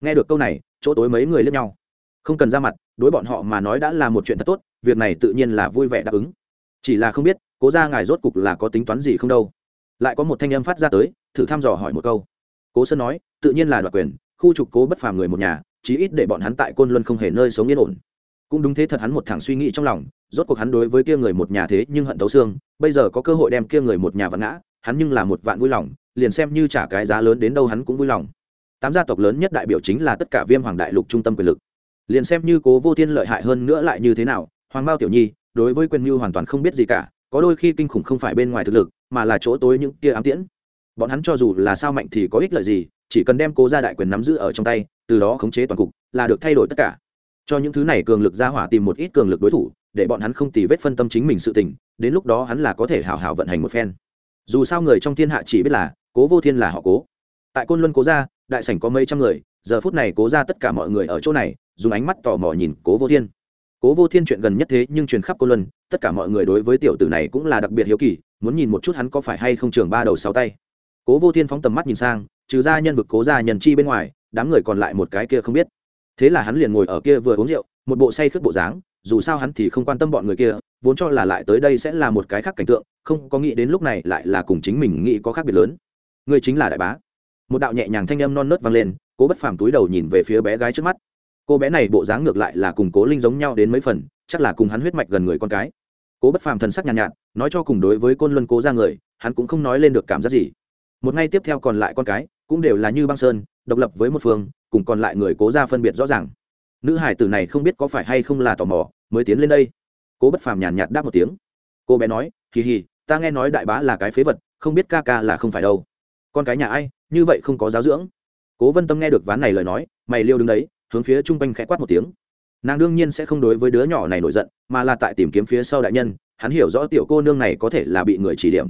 nghe được câu này, chỗ tối mấy người lướt nhau. Không cần ra mặt, đối bọn họ mà nói đã là một chuyện thật tốt, việc này tự nhiên là vui vẻ đáp ứng. Chỉ là không biết, cố ra ngài rốt cục là có tính toán gì không đâu. Lại có một thanh âm phát ra tới, thử thăm dò hỏi một câu. Cố sơn nói, tự nhiên là đoạt quyền, khu trục cố bất phàm người một nhà, chí ít để bọn hắn tại côn luân không hề nơi sống yên ổn. Cũng đúng thế thật hắn một thằng suy nghĩ trong lòng, rốt cuộc hắn đối với kia người một nhà thế nhưng hận thấu xương, bây giờ có cơ hội đem kia người một nhà vặn ngã, hắn nhưng là một vạn vui lòng, liền xem như trả cái giá lớn đến đâu hắn cũng vui lòng tám gia tộc lớn nhất đại biểu chính là tất cả viêm hoàng đại lục trung tâm quyền lực. Liền xem như cố vô thiên lợi hại hơn nữa lại như thế nào, hoàng bao tiểu nhi, đối với quyền mưu hoàn toàn không biết gì cả, có đôi khi kinh khủng không phải bên ngoài thực lực, mà là chỗ tối những kia ám tiễn. Bọn hắn cho dù là sao mạnh thì có ích lợi gì, chỉ cần đem cố gia đại quyền nắm giữ ở trong tay, từ đó khống chế toàn cục, là được thay đổi tất cả. Cho những thứ này cường lực ra hỏa tìm một ít cường lực đối thủ, để bọn hắn không tì vết phân tâm chính mình sự tình, đến lúc đó hắn là có thể hào hào vận hành một phen. Dù sao người trong thiên hạ chỉ biết là, cố vô thiên là họ cố. Tại côn luân cố gia đại sảnh có mấy trăm người, giờ phút này cố ra tất cả mọi người ở chỗ này, dùng ánh mắt tò mò nhìn cố vô thiên. Cố vô thiên chuyện gần nhất thế nhưng truyền khắp côn luân, tất cả mọi người đối với tiểu tử này cũng là đặc biệt hiếu kỳ, muốn nhìn một chút hắn có phải hay không trường ba đầu sáu tay. Cố vô thiên phóng tầm mắt nhìn sang, trừ ra nhân vực cố gia nhân chi bên ngoài, đám người còn lại một cái kia không biết. Thế là hắn liền ngồi ở kia vừa uống rượu, một bộ say khướt bộ dáng, dù sao hắn thì không quan tâm bọn người kia, vốn cho là lại tới đây sẽ là một cái khác cảnh tượng, không có nghĩ đến lúc này lại là cùng chính mình nghĩ có khác biệt lớn. Người chính là đại bá một đạo nhẹ nhàng thanh âm non nớt vang lên cố bất phàm túi đầu nhìn về phía bé gái trước mắt. Cô bé này bộ dáng ngược lại là cùng cố linh giống nhau đến mấy phần chắc là cùng hắn huyết mạch gần người con cái. Cố bất phàm thần sắc nhàn nhạt, nhạt nói cho cùng đối với côn luân cố ra người hắn cũng không nói lên được cảm giác gì. Một ngày tiếp theo còn lại con cái cũng đều là như băng sơn độc lập với một phương cùng còn lại người cố ra phân biệt rõ ràng. Nữ hải tử này không biết có phải hay không là tò mò mới tiến lên đây. Cố bất phàm nhàn nhạt đáp một tiếng. Cô bé nói kỳ hì ta nghe nói đại bá là cái phế vật không biết ca ca là không phải đâu. Con cái nhà ai như vậy không có giáo dưỡng. Cố vân tâm nghe được ván này lời nói, mày liêu đứng đấy, hướng phía chung quanh khẽ quát một tiếng. Nàng đương nhiên sẽ không đối với đứa nhỏ này nổi giận, mà là tại tìm kiếm phía sau đại nhân, hắn hiểu rõ tiểu cô nương này có thể là bị người chỉ điểm.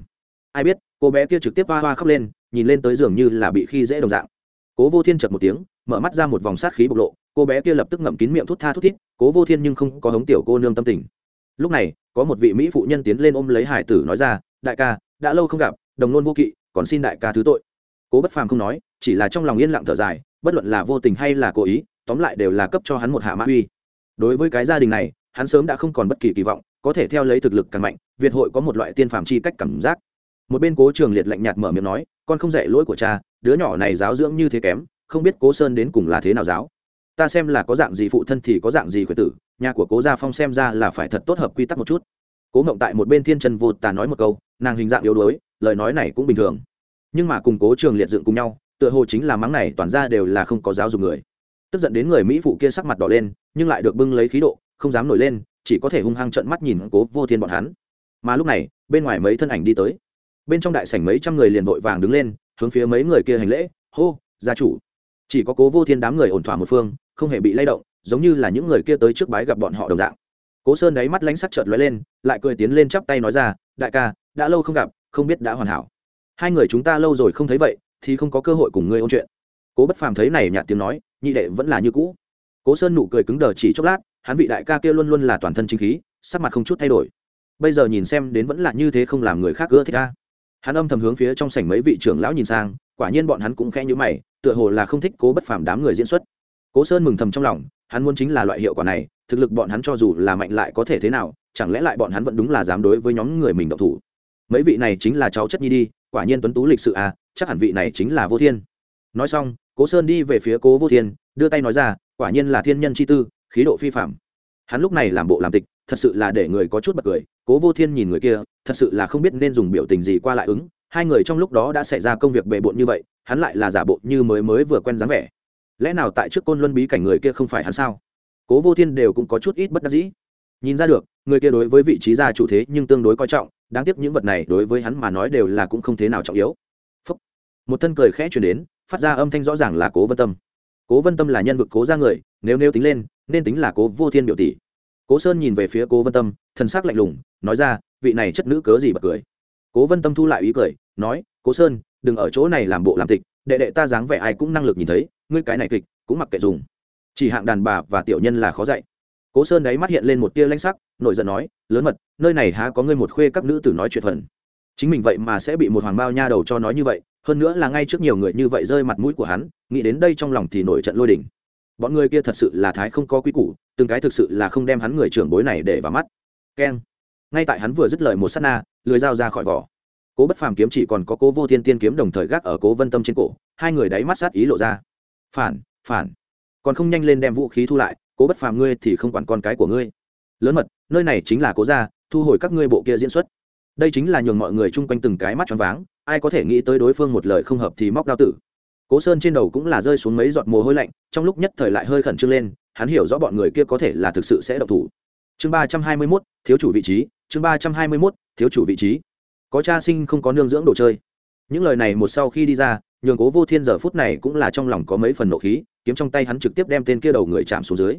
Ai biết, cô bé kia trực tiếp hoa hoa khóc lên, nhìn lên tới giường như là bị khi dễ đồng dạng. Cố vô thiên chật một tiếng, mở mắt ra một vòng sát khí bộc lộ, cô bé kia lập tức ngậm kín miệng thút tha thút thít, cố vô thiên nhưng không có hống tiểu cô nương tâm tình. Lúc này, có một vị mỹ phụ nhân tiến lên ôm lấy hải tử nói ra, đại ca, đã lâu không gặp, đồng nôn vô kỵ, còn xin đại ca thứ tội cố bất phàm không nói, chỉ là trong lòng yên lặng thở dài, bất luận là vô tình hay là cố ý, tóm lại đều là cấp cho hắn một hạ mã uy. Đối với cái gia đình này, hắn sớm đã không còn bất kỳ kỳ vọng, có thể theo lấy thực lực càng mạnh, việt hội có một loại tiên phàm chi cách cảm giác. Một bên cố trường liệt lạnh nhạt mở miệng nói, con không dạy lỗi của cha, đứa nhỏ này giáo dưỡng như thế kém, không biết cố sơn đến cùng là thế nào giáo. Ta xem là có dạng gì phụ thân thì có dạng gì khuyết tử, nhà của cố gia phong xem ra là phải thật tốt hợp quy tắc một chút. Cố mộng tại một bên thiên trần vô tà nói một câu, nàng hình dạng yếu đuối, lời nói này cũng bình thường nhưng mà cùng cố trường liệt dựng cùng nhau, tựa hồ chính là mắng này toàn ra đều là không có giáo dục người. Tức giận đến người mỹ phụ kia sắc mặt đỏ lên, nhưng lại được bưng lấy khí độ, không dám nổi lên, chỉ có thể hung hăng trợn mắt nhìn cố vô thiên bọn hắn. Mà lúc này, bên ngoài mấy thân ảnh đi tới. Bên trong đại sảnh mấy trăm người liền vội vàng đứng lên, hướng phía mấy người kia hành lễ, hô, gia chủ. Chỉ có cố vô thiên đám người ổn thỏa một phương, không hề bị lay động, giống như là những người kia tới trước bái gặp bọn họ đồng dạng. Cố sơn đáy mắt lánh sắc trợt lóe lên, lại cười tiến lên chắp tay nói ra, đại ca, đã lâu không gặp, không biết đã hoàn hảo hai người chúng ta lâu rồi không thấy vậy, thì không có cơ hội cùng ngươi ôn chuyện. Cố bất phàm thấy này nhạt tiếng nói, nhị đệ vẫn là như cũ. Cố sơn nụ cười cứng đờ chỉ chốc lát, hắn vị đại ca kia luôn luôn là toàn thân chính khí, sắc mặt không chút thay đổi. Bây giờ nhìn xem đến vẫn là như thế không làm người khác ưa thích ca hắn âm thầm hướng phía trong sảnh mấy vị trưởng lão nhìn sang, quả nhiên bọn hắn cũng khẽ nhữ mày, tựa hồ là không thích cố bất phàm đám người diễn xuất. Cố sơn mừng thầm trong lòng, hắn muốn chính là loại hiệu quả này, thực lực bọn hắn cho dù là mạnh lại có thể thế nào, chẳng lẽ lại bọn hắn vẫn đúng là dám đối với nhóm người mình độc thủ. Mấy vị này chính là cháu chất nhi đi quả nhiên tuấn tú lịch sự à chắc hẳn vị này chính là vô thiên. Nói xong, cố sơn đi về phía cố vô thiên, đưa tay nói ra, quả nhiên là thiên nhân chi tư, khí độ phi phạm hắn lúc này làm bộ làm tịch, thật sự là để người có chút bật cười, cố vô thiên nhìn người kia, thật sự là không biết nên dùng biểu tình gì qua lại ứng, hai người trong lúc đó đã xảy ra công việc bề bộn như vậy, hắn lại là giả bộ như mới mới vừa quen dáng vẻ. Lẽ nào tại trước côn luân bí cảnh người kia không phải hắn sao? Cố vô thiên đều cũng có chút ít bất đắc dĩ. Nhìn ra được, người kia đối với vị trí gia chủ thế nhưng tương đối coi trọng đáng tiếc những vật này đối với hắn mà nói đều là cũng không thế nào trọng yếu. Phúc. một thân cười khẽ chuyển đến, phát ra âm thanh rõ ràng là cố vân tâm. Cố vân tâm là nhân vực cố ra người, nếu nếu tính lên, nên tính là cố vô thiên biểu tỷ. Cố sơn nhìn về phía cố vân tâm thân xác lạnh lùng, nói ra, vị này chất nữ cớ gì bật cười. Cố vân tâm thu lại ý cười, nói, cố sơn, đừng ở chỗ này làm bộ làm tịch, đệ đệ ta dáng vẻ ai cũng năng lực nhìn thấy, ngươi cái này kịch, cũng mặc kệ dùng. Chỉ hạng đàn bà và tiểu nhân là khó dạy cố sơn đáy mắt hiện lên một tia lanh sắc, nổi giận nói, lớn mật, nơi này há có ngươi một khuê các nữ tử nói chuyện phần. Chính mình vậy mà sẽ bị một hoàng bao nha đầu cho nói như vậy, hơn nữa là ngay trước nhiều người như vậy rơi mặt mũi của hắn, nghĩ đến đây trong lòng thì nổi trận lôi đỉnh bọn người kia thật sự là thái không có quy củ, từng cái thực sự là không đem hắn người trưởng bối này để vào mắt. Keng. Ngay tại hắn vừa dứt lời một s á t na lười dao ra khỏi vỏ. Cố bất phàm kiếm chỉ còn có cố vô thiên tiên kiếm đồng thời gác ở cố vân tâm trên cổ, hai người đáy mắt sát ý lộ ra. Phản phản. Còn không nhanh lên đem vũ khí thu lại cố bất phàm ngươi thì không quản con cái của ngươi. Lớn mật, nơi này chính là cố gia, thu hồi các ngươi bộ kia diễn xuất. Đây chính là nhường mọi người chung quanh từng cái mắt choáng váng, ai có thể nghĩ tới đối phương một lời không hợp thì móc đao tử. Cố sơn trên đầu cũng là rơi xuống mấy giọt mồ hôi lạnh, trong lúc nhất thời lại hơi khẩn trương lên, hắn hiểu rõ bọn người kia có thể là thực sự sẽ độc thủ. Chương ba trăm hai mươi mốt, thiếu chủ vị trí, chương ba trăm hai mươi mốt, thiếu chủ vị trí. Có cha sinh không có nương dưỡng đồ chơi. Những lời này một sau khi đi ra, nhường cố vô thiên giờ phút này cũng là trong lòng có mấy phần nộ khí kiếm trong tay hắn trực tiếp đem tên kia đầu người chạm xuống dưới.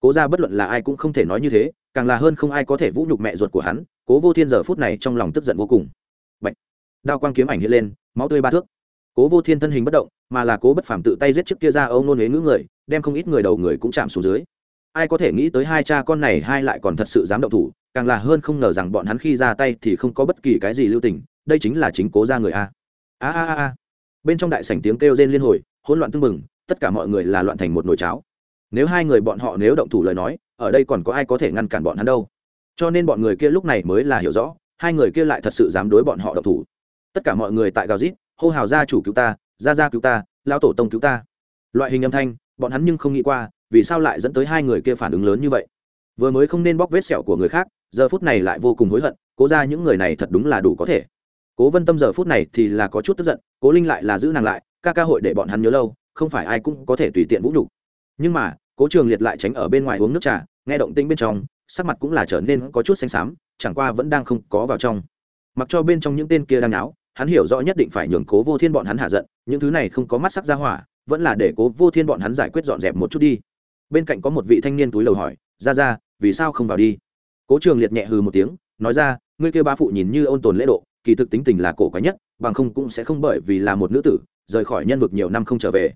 Cố ra bất luận là ai cũng không thể nói như thế, càng là hơn không ai có thể vũ nhục mẹ ruột của hắn, cố vô thiên giờ phút này trong lòng tức giận vô cùng. Bạch. đao quang kiếm ảnh hiện lên, máu tươi ba thước. Cố vô thiên thân hình bất động, mà là cố bất phàm tự tay giết trước kia ra âu nôn huế ngữ người, đem không ít người đầu người cũng chạm xuống dưới. Ai có thể nghĩ tới hai cha con này hai lại còn thật sự dám động thủ, càng là hơn không ngờ rằng bọn hắn khi ra tay thì không có bất kỳ cái gì lưu tình, đây chính là chính cố ra người a a a a. Bên trong đại sảnh tiếng kêu rên liên hồi, hỗn loạn tưng bừng tất cả mọi người là loạn thành một nồi cháo. Nếu hai người bọn họ nếu động thủ lời nói, ở đây còn có ai có thể ngăn cản bọn hắn đâu? Cho nên bọn người kia lúc này mới là hiểu rõ, hai người kia lại thật sự dám đối bọn họ động thủ. Tất cả mọi người tại gào rít, hô hào gia chủ cứu ta, gia gia cứu ta lao tổ tông cứu ta. Loại hình âm thanh, bọn hắn nhưng không nghĩ qua, vì sao lại dẫn tới hai người kia phản ứng lớn như vậy? Vừa mới không nên bóc vết sẹo của người khác, giờ phút này lại vô cùng hối hận, cố ra những người này thật đúng là đủ có thể. Cố vân tâm giờ phút này thì là có chút tức giận, cố linh lại là giữ nàng lại, ca ca hội để bọn hắn nhớ lâu không phải ai cũng có thể tùy tiện vũ nhục. Nhưng mà, cố trường liệt lại tránh ở bên ngoài uống nước trà, nghe động tĩnh bên trong, sắc mặt cũng là trở nên có chút xanh xám, chẳng qua vẫn đang không có vào trong. Mặc cho bên trong những tên kia đang náo, hắn hiểu rõ nhất định phải nhường cố vô thiên bọn hắn hạ giận, những thứ này không có mắt sắc ra hỏa, vẫn là để cố vô thiên bọn hắn giải quyết dọn dẹp một chút đi. Bên cạnh có một vị thanh niên túi lầu hỏi, ra ra, vì sao không vào đi? Cố trường liệt nhẹ hừ một tiếng, nói ra, ngươi kêu ba phụ nhìn như ôn tồn lễ độ, kỳ thực tính tình là cổ quái nhất, bằng không cũng sẽ không bởi vì là một nữ tử, rời khỏi nhân vực nhiều năm không trở về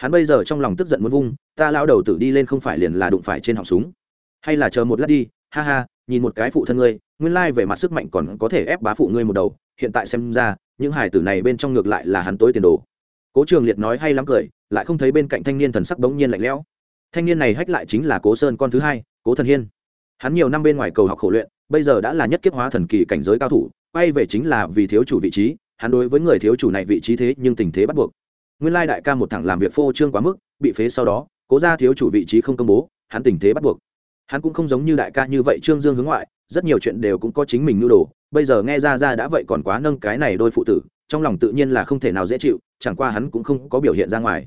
hắn bây giờ trong lòng tức giận muốn vung, ta lao đầu tử đi lên không phải liền là đụng phải trên họng súng. Hay là chờ một lát đi, ha ha, nhìn một cái phụ thân ngươi, nguyên lai về mặt sức mạnh còn có thể ép bá phụ ngươi một đầu, hiện tại xem ra, những hải tử này bên trong ngược lại là hắn tối tiền đồ. Cố trường liệt nói hay lắm cười, lại không thấy bên cạnh thanh niên thần sắc bỗng nhiên lạnh lẽo. Thanh niên này hách lại chính là cố sơn con thứ hai, cố thần hiên. Hắn nhiều năm bên ngoài cầu học khổ luyện, bây giờ đã là nhất kiếp hóa thần kỳ cảnh giới cao thủ, quay về chính là vì thiếu chủ vị trí, hắn đối với người thiếu chủ này vị trí thế nhưng tình thế bắt buộc nguyên lai đại ca một thẳng làm việc phô trương quá mức, bị phế sau đó, cố ra thiếu chủ vị trí không công bố, hắn tình thế bắt buộc. Hắn cũng không giống như đại ca như vậy trương dương hướng ngoại, rất nhiều chuyện đều cũng có chính mình nhu đồ, bây giờ nghe ra ra đã vậy còn quá nâng cái này đôi phụ tử, trong lòng tự nhiên là không thể nào dễ chịu, chẳng qua hắn cũng không có biểu hiện ra ngoài.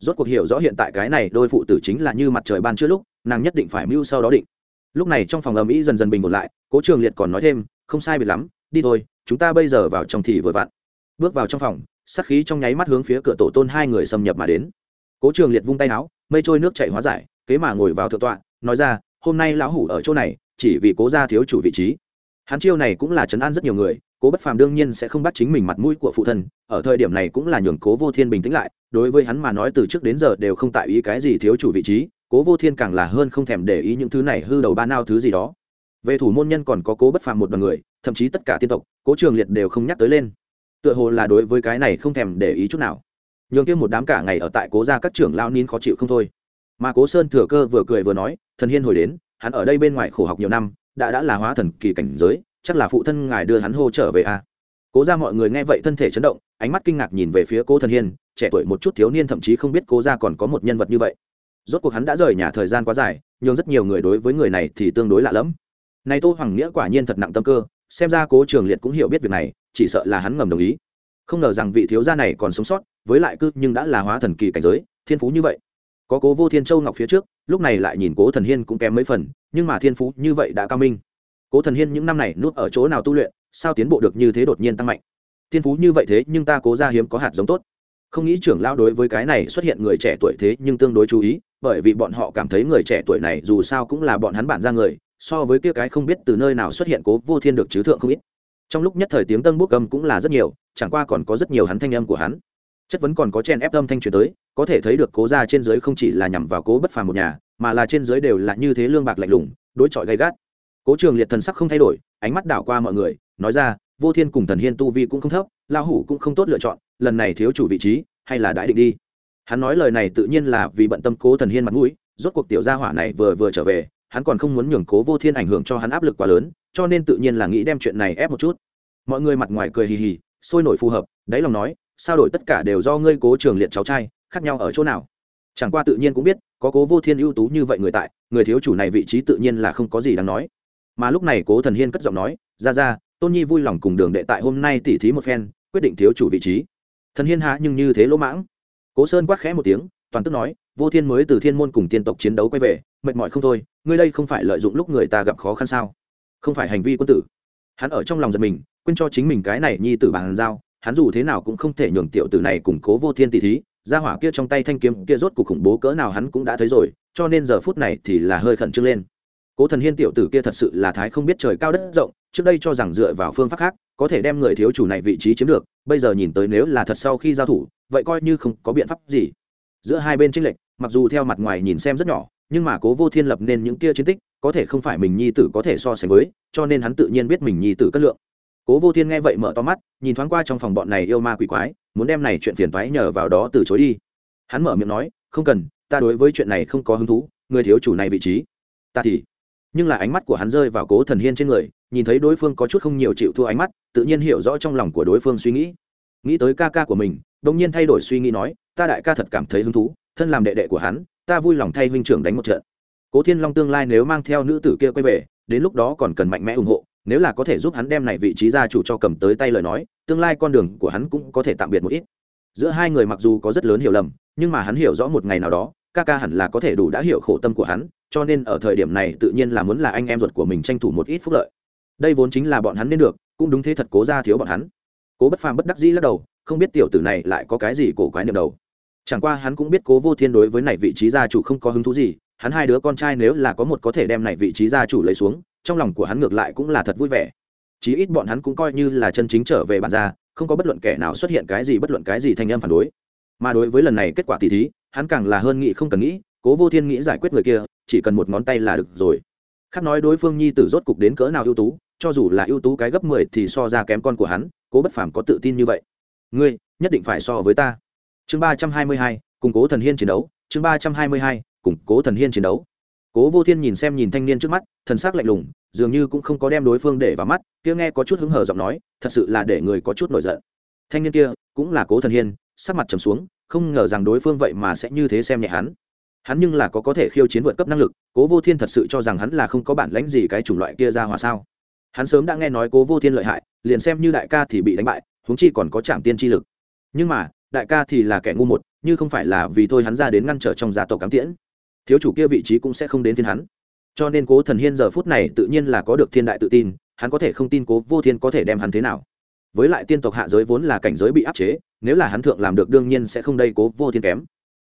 Rốt cuộc hiểu rõ hiện tại cái này đôi phụ tử chính là như mặt trời ban trước lúc, nàng nhất định phải mưu sau đó định. Lúc này trong phòng ầm ĩ dần dần bình ổn lại, cố trường liệt còn nói thêm, không sai biệt lắm, đi thôi, chúng ta bây giờ vào trong thì vừa vặn. Bước vào trong phòng sắc khí trong nháy mắt hướng phía cửa tổ tôn hai người xâm nhập mà đến. Cố trường liệt vung tay áo, mây trôi nước chảy hóa giải, kế mà ngồi vào thượng tọa, nói ra, hôm nay lão hủ ở chỗ này, chỉ vì cố gia thiếu chủ vị trí. Hắn chiêu này cũng là chấn an rất nhiều người, cố bất phàm đương nhiên sẽ không bắt chính mình mặt mũi của phụ thân, ở thời điểm này cũng là nhường cố vô thiên bình tĩnh lại, đối với hắn mà nói từ trước đến giờ đều không tại ý cái gì thiếu chủ vị trí, cố vô thiên càng là hơn không thèm để ý những thứ này hư đầu ba nao thứ gì đó. Về thủ môn nhân còn có cố bất phàm một đ o n người, thậm chí tất cả tiên tộc, cố trường liệt đều không nhắc tới lên tựa hồ là đối với cái này không thèm để ý chút nào. Nhường kia một đám cả ngày ở tại cố gia các trưởng lao nín khó chịu không thôi. Mà cố sơn thừa cơ vừa cười vừa nói, thần hiên hồi đến, hắn ở đây bên ngoài khổ học nhiều năm, đã đã là hóa thần kỳ cảnh giới, chắc là phụ thân ngài đưa hắn hô trở về à. cố ra mọi người nghe vậy thân thể chấn động, ánh mắt kinh ngạc nhìn về phía cố thần hiên, trẻ tuổi một chút thiếu niên thậm chí không biết cố ra còn có một nhân vật như vậy. Rốt cuộc hắn đã rời nhà thời gian quá dài nhưng rất nhiều người đối với người này thì tương đối lạ lẫm. Nay tô hoàng nghĩa quả nhiên thật nặng tâm cơ, xem ra cố trường liệt cũng hiểu biết việc này chỉ sợ là hắn ngầm đồng ý. Không ngờ rằng vị thiếu gia này còn sống sót, với lại cư nhưng đã là hóa thần kỳ cảnh giới, thiên phú như vậy. Có cố vô thiên châu ngọc phía trước, lúc này lại nhìn cố thần hiên cũng kém mấy phần, nhưng mà thiên phú như vậy đã cao minh. Cố thần hiên những năm này núp ở chỗ nào tu luyện, sao tiến bộ được như thế đột nhiên tăng mạnh? Thiên phú như vậy thế, nhưng ta cố ra hiếm có hạt giống tốt. Không nghĩ trưởng lao đối với cái này xuất hiện người trẻ tuổi thế nhưng tương đối chú ý, bởi vì bọn họ cảm thấy người trẻ tuổi này dù sao cũng là bọn hắn bản ra người, so với kia cái không biết từ nơi nào xuất hiện cố vô thiên được chứ thượng không ít trong lúc nhất thời tiếng tân bút cầm cũng là rất nhiều, chẳng qua còn có rất nhiều hắn thanh âm của hắn. Chất vấn còn có chen ép âm thanh truyền tới, có thể thấy được cố ra trên dưới không chỉ là nhằm vào cố bất phàm một nhà, mà là trên dưới đều là như thế lương bạc lạnh lùng, đối chọi gay gắt. Cố trường liệt thần sắc không thay đổi, ánh mắt đảo qua mọi người, nói ra, vô thiên cùng thần hiên tu vi cũng không thấp lao hủ cũng không tốt lựa chọn, lần này thiếu chủ vị trí, hay là đãi định đi. Hắn nói lời này tự nhiên là vì bận tâm cố thần hiên mặt mũi, rốt cuộc tiểu gia hỏa này vừa vừa trở về hắn còn không muốn nhường cố vô thiên ảnh hưởng cho hắn áp lực quá lớn, cho nên tự nhiên là nghĩ đem chuyện này ép một chút. Mọi người mặt ngoài cười hì hì, sôi nổi phù hợp, đáy lòng nói, sao đổi tất cả đều do ngươi cố trường liệt cháu trai, khác nhau ở chỗ nào? Chẳng qua tự nhiên cũng biết, có cố vô thiên ưu tú như vậy người tại, người thiếu chủ này vị trí tự nhiên là không có gì đáng nói. Mà lúc này cố thần hiên cất giọng nói, ra ra, tôn nhi vui lòng cùng đường đệ tại hôm nay tỉ thí một phen, quyết định thiếu chủ vị trí. Thần hiên hạ nhưng như thế lỗ mãng. Cố sơn quát khẽ một tiếng, toàn tức nói, vô thiên mới từ thiên môn cùng tiên tộc chiến đấu quay về mệt mỏi không thôi, ngươi đây không phải lợi dụng lúc người ta gặp khó khăn sao? Không phải hành vi quân tử. Hắn ở trong lòng giật mình, quên cho chính mình cái này nhi tử bàn giao, hắn dù thế nào cũng không thể nhường tiểu tử này củng cố vô thiên tỷ thí ra hỏa kia trong tay thanh kiếm kia rốt cuộc khủng bố cỡ nào hắn cũng đã thấy rồi, cho nên giờ phút này thì là hơi khẩn trương lên. Cố thần hiên tiểu tử kia thật sự là thái không biết trời cao đất rộng, trước đây cho rằng dựa vào phương pháp khác, có thể đem người thiếu chủ này vị trí chiếm được, bây giờ nhìn tới nếu là thật sau khi giao thủ, vậy coi như không có biện pháp gì. Giữa hai bên tranh lệch, mặc dù theo mặt ngoài nhìn xem rất nhỏ nhưng mà cố vô thiên lập nên những kia chiến tích, có thể không phải mình nhi tử có thể so sánh với, cho nên hắn tự nhiên biết mình nhi tử cất lượng. Cố vô thiên nghe vậy mở to mắt, nhìn thoáng qua trong phòng bọn này yêu ma quỷ quái, muốn đem này chuyện phiền toái nhờ vào đó từ chối đi. Hắn mở miệng nói, không cần, ta đối với chuyện này không có hứng thú, người thiếu chủ này vị trí. Ta thì, nhưng là ánh mắt của hắn rơi vào cố thần hiên trên người, nhìn thấy đối phương có chút không nhiều chịu thua ánh mắt, tự nhiên hiểu rõ trong lòng của đối phương suy nghĩ. Nghĩ tới ca ca của mình đông nhiên thay đổi suy nghĩ nói, ta đại ca thật cảm thấy hứng thú, thân làm đệ đệ của hắn ta vui lòng thay huynh trưởng đánh một trận. Cố thiên long tương lai nếu mang theo nữ tử kia quay về, đến lúc đó còn cần mạnh mẽ ủng hộ, nếu là có thể giúp hắn đem này vị trí gia chủ cho cầm tới tay lời nói, tương lai con đường của hắn cũng có thể tạm biệt một ít. Giữa hai người mặc dù có rất lớn hiểu lầm, nhưng mà hắn hiểu rõ một ngày nào đó, ca ca hẳn là có thể đủ đã hiểu khổ tâm của hắn, cho nên ở thời điểm này tự nhiên là muốn là anh em ruột của mình tranh thủ một ít phúc lợi. Đây vốn chính là bọn hắn nên được, cũng đúng thế thật cố ra thiếu bọn hắn. Cố bất phàm bất đắc dĩ lắc đầu, không biết tiểu tử này lại có cái gì cổ quái niệm đầu chẳng qua hắn cũng biết cố vô thiên đối với này vị trí gia chủ không có hứng thú gì, hắn hai đứa con trai nếu là có một có thể đem này vị trí gia chủ lấy xuống, trong lòng của hắn ngược lại cũng là thật vui vẻ. Chí ít bọn hắn cũng coi như là chân chính trở về bản gia, không có bất luận kẻ nào xuất hiện cái gì bất luận cái gì thanh âm phản đối. Mà đối với lần này kết quả tỷ thí, hắn càng là hơn nghị không cần nghĩ, cố vô thiên nghĩ giải quyết người kia, chỉ cần một ngón tay là được rồi. Khác nói đối phương nhi tử rốt cục đến cỡ nào ưu tú, cho dù là ưu tú cái gấp mười thì so ra kém con của hắn, cố bất phàm có tự tin như vậy. Ngươi, nhất định phải so với ta chương ba trăm hai mươi hai, củng cố thần hiên chiến đấu. Chương ba trăm hai mươi hai, củng cố thần hiên chiến đấu. Cố vô thiên nhìn xem nhìn thanh niên trước mắt, thần s ắ c lạnh lùng, dường như cũng không có đem đối phương để vào mắt, kia nghe có chút hứng hở giọng nói, thật sự là để người có chút nổi giận. Thanh niên kia cũng là cố thần hiên, sắc mặt trầm xuống, không ngờ rằng đối phương vậy mà sẽ như thế xem nhẹ hắn. Hắn nhưng là có có thể khiêu chiến vượt cấp năng lực, cố vô thiên thật sự cho rằng hắn là không có bản lãnh gì cái chủng loại kia ra hòa sao. Hắn sớm đã nghe nói cố vô thiên lợi hại, liền xem như đại ca thì bị đánh bại, huống chi còn có trạm tiên tri lực. Nhưng mà đại ca thì là kẻ ngu một, như không phải là vì thôi hắn ra đến ngăn trở trong gia tộc cám tiễn. Thiếu chủ kia vị trí cũng sẽ không đến thiên hắn. Cho nên cố thần hiên giờ phút này tự nhiên là có được thiên đại tự tin, hắn có thể không tin cố vô thiên có thể đem hắn thế nào. Với lại tiên tộc hạ giới vốn là cảnh giới bị áp chế, nếu là hắn thượng làm được đương nhiên sẽ không đây cố vô thiên kém.